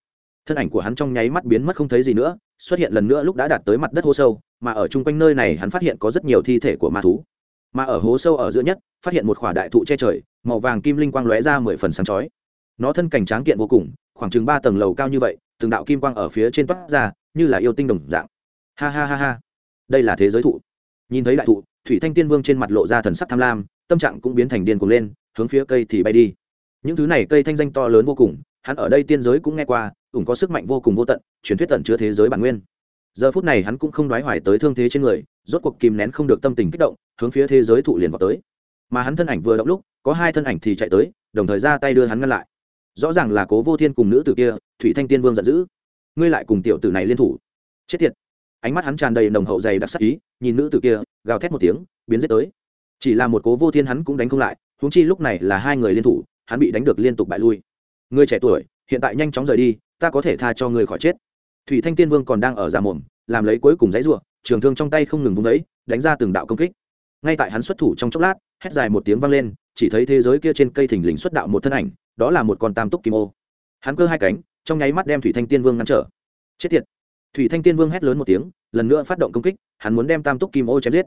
Thân ảnh của hắn trong nháy mắt biến mất không thấy gì nữa, xuất hiện lần nữa lúc đã đạt tới mặt đất hô sâu, mà ở chung quanh nơi này hắn phát hiện có rất nhiều thi thể của ma thú mà ở hố sâu ở giữa nhất, phát hiện một khỏa đại thụ che trời, màu vàng kim linh quang lóe ra mười phần sáng chói. Nó thân cảnh tráng kiện vô cùng, khoảng chừng ba tầng lầu cao như vậy, từng đạo kim quang ở phía trên toát ra, như là yêu tinh đồng dạng. Ha ha ha ha. Đây là thế giới thụ. Nhìn thấy đại thụ, thủy thanh tiên vương trên mặt lộ ra thần sắc tham lam, tâm trạng cũng biến thành điên cuồng lên, hướng phía cây thì bay đi. Những thứ này cây thanh danh to lớn vô cùng, hắn ở đây tiên giới cũng nghe qua, ủng có sức mạnh vô cùng vô tận, truyền thuyết tận chứa thế giới bản nguyên giờ phút này hắn cũng không đoái hoài tới thương thế trên người, rốt cuộc kìm nén không được tâm tình kích động, hướng phía thế giới thụ liền vào tới. Mà hắn thân ảnh vừa động lúc, có hai thân ảnh thì chạy tới, đồng thời ra tay đưa hắn ngăn lại. Rõ ràng là cố vô thiên cùng nữ tử kia, thủy thanh tiên vương giận dữ. Ngươi lại cùng tiểu tử này liên thủ. Chết tiệt. Ánh mắt hắn tràn đầy nồng hậu dày đặc sắc ý, nhìn nữ tử kia, gào thét một tiếng, biến giết tới. Chỉ là một cố vô thiên hắn cũng đánh không lại, huống chi lúc này là hai người liên thủ, hắn bị đánh được liên tục bại lui. Người trẻ tuổi, hiện tại nhanh chóng rời đi, ta có thể tha cho người khỏi chết thủy thanh tiên vương còn đang ở giả mồm, làm lấy cuối cùng dãy ruộng trường thương trong tay không ngừng vung đấy đánh ra từng đạo công kích. Ngay tại hắn xuất thủ trong chốc lát, hét dài một tiếng vang lên, chỉ thấy thế giới kia trên cây thình lình xuất đạo một thân ảnh, đó là một con tam túc kim ô. Hắn cơ hai cánh, trong nháy mắt đem thủy thanh tiên vương ngăn trở. Chết tiệt! Thủy thanh tiên vương hét lớn một tiếng, lần nữa phát động công kích, hắn muốn đem tam túc kim ô chém giết.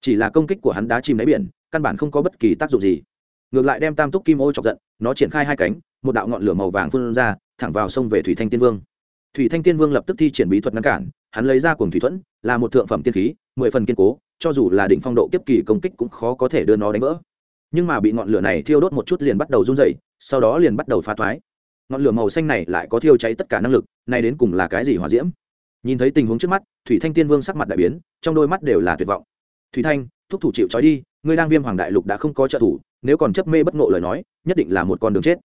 Chỉ là công kích của hắn đá chìm đáy biển, căn bản không có bất kỳ tác dụng gì. Ngược lại đem tam túc kim ô chọc giận, nó triển khai hai cánh, một đạo ngọn lửa màu vàng phun ra, thẳng vào sông về thủy thanh tiên vương thủy thanh tiên vương lập tức thi triển bí thuật ngăn cản, hắn lấy ra cuồng thủy thuẫn, là một thượng phẩm tiên khí, mười phần kiên cố, cho dù là đỉnh phong độ kiếp kỳ công kích cũng khó có thể đưa nó đánh vỡ. Nhưng mà bị ngọn lửa này thiêu đốt một chút liền bắt đầu run dậy sau đó liền bắt đầu phá thoái. Ngọn lửa màu xanh này lại có thiêu cháy tất cả năng lực, này đến cùng là cái gì hỏa diễm? Nhìn thấy tình huống trước mắt, thủy thanh tiên vương sắc mặt đại biến, trong đôi mắt đều là tuyệt vọng. Thủy thanh, thúc thủ chịu trói đi, ngươi đang viêm hoàng đại lục đã không có trợ thủ, nếu còn chấp mê bất ngộ lời nói, nhất định là một con đường chết.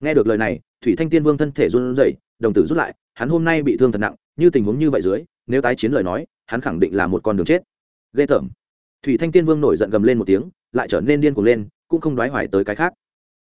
Nghe được lời này, thủy thanh tiên vương thân thể run rẩy, đồng tử rút lại hắn hôm nay bị thương thật nặng, như tình huống như vậy dưới, nếu tái chiến lời nói, hắn khẳng định là một con đường chết. Ghê tởm. Thủy thanh tiên vương nổi giận gầm lên một tiếng, lại trở nên điên cuồng lên, cũng không đoái hoài tới cái khác.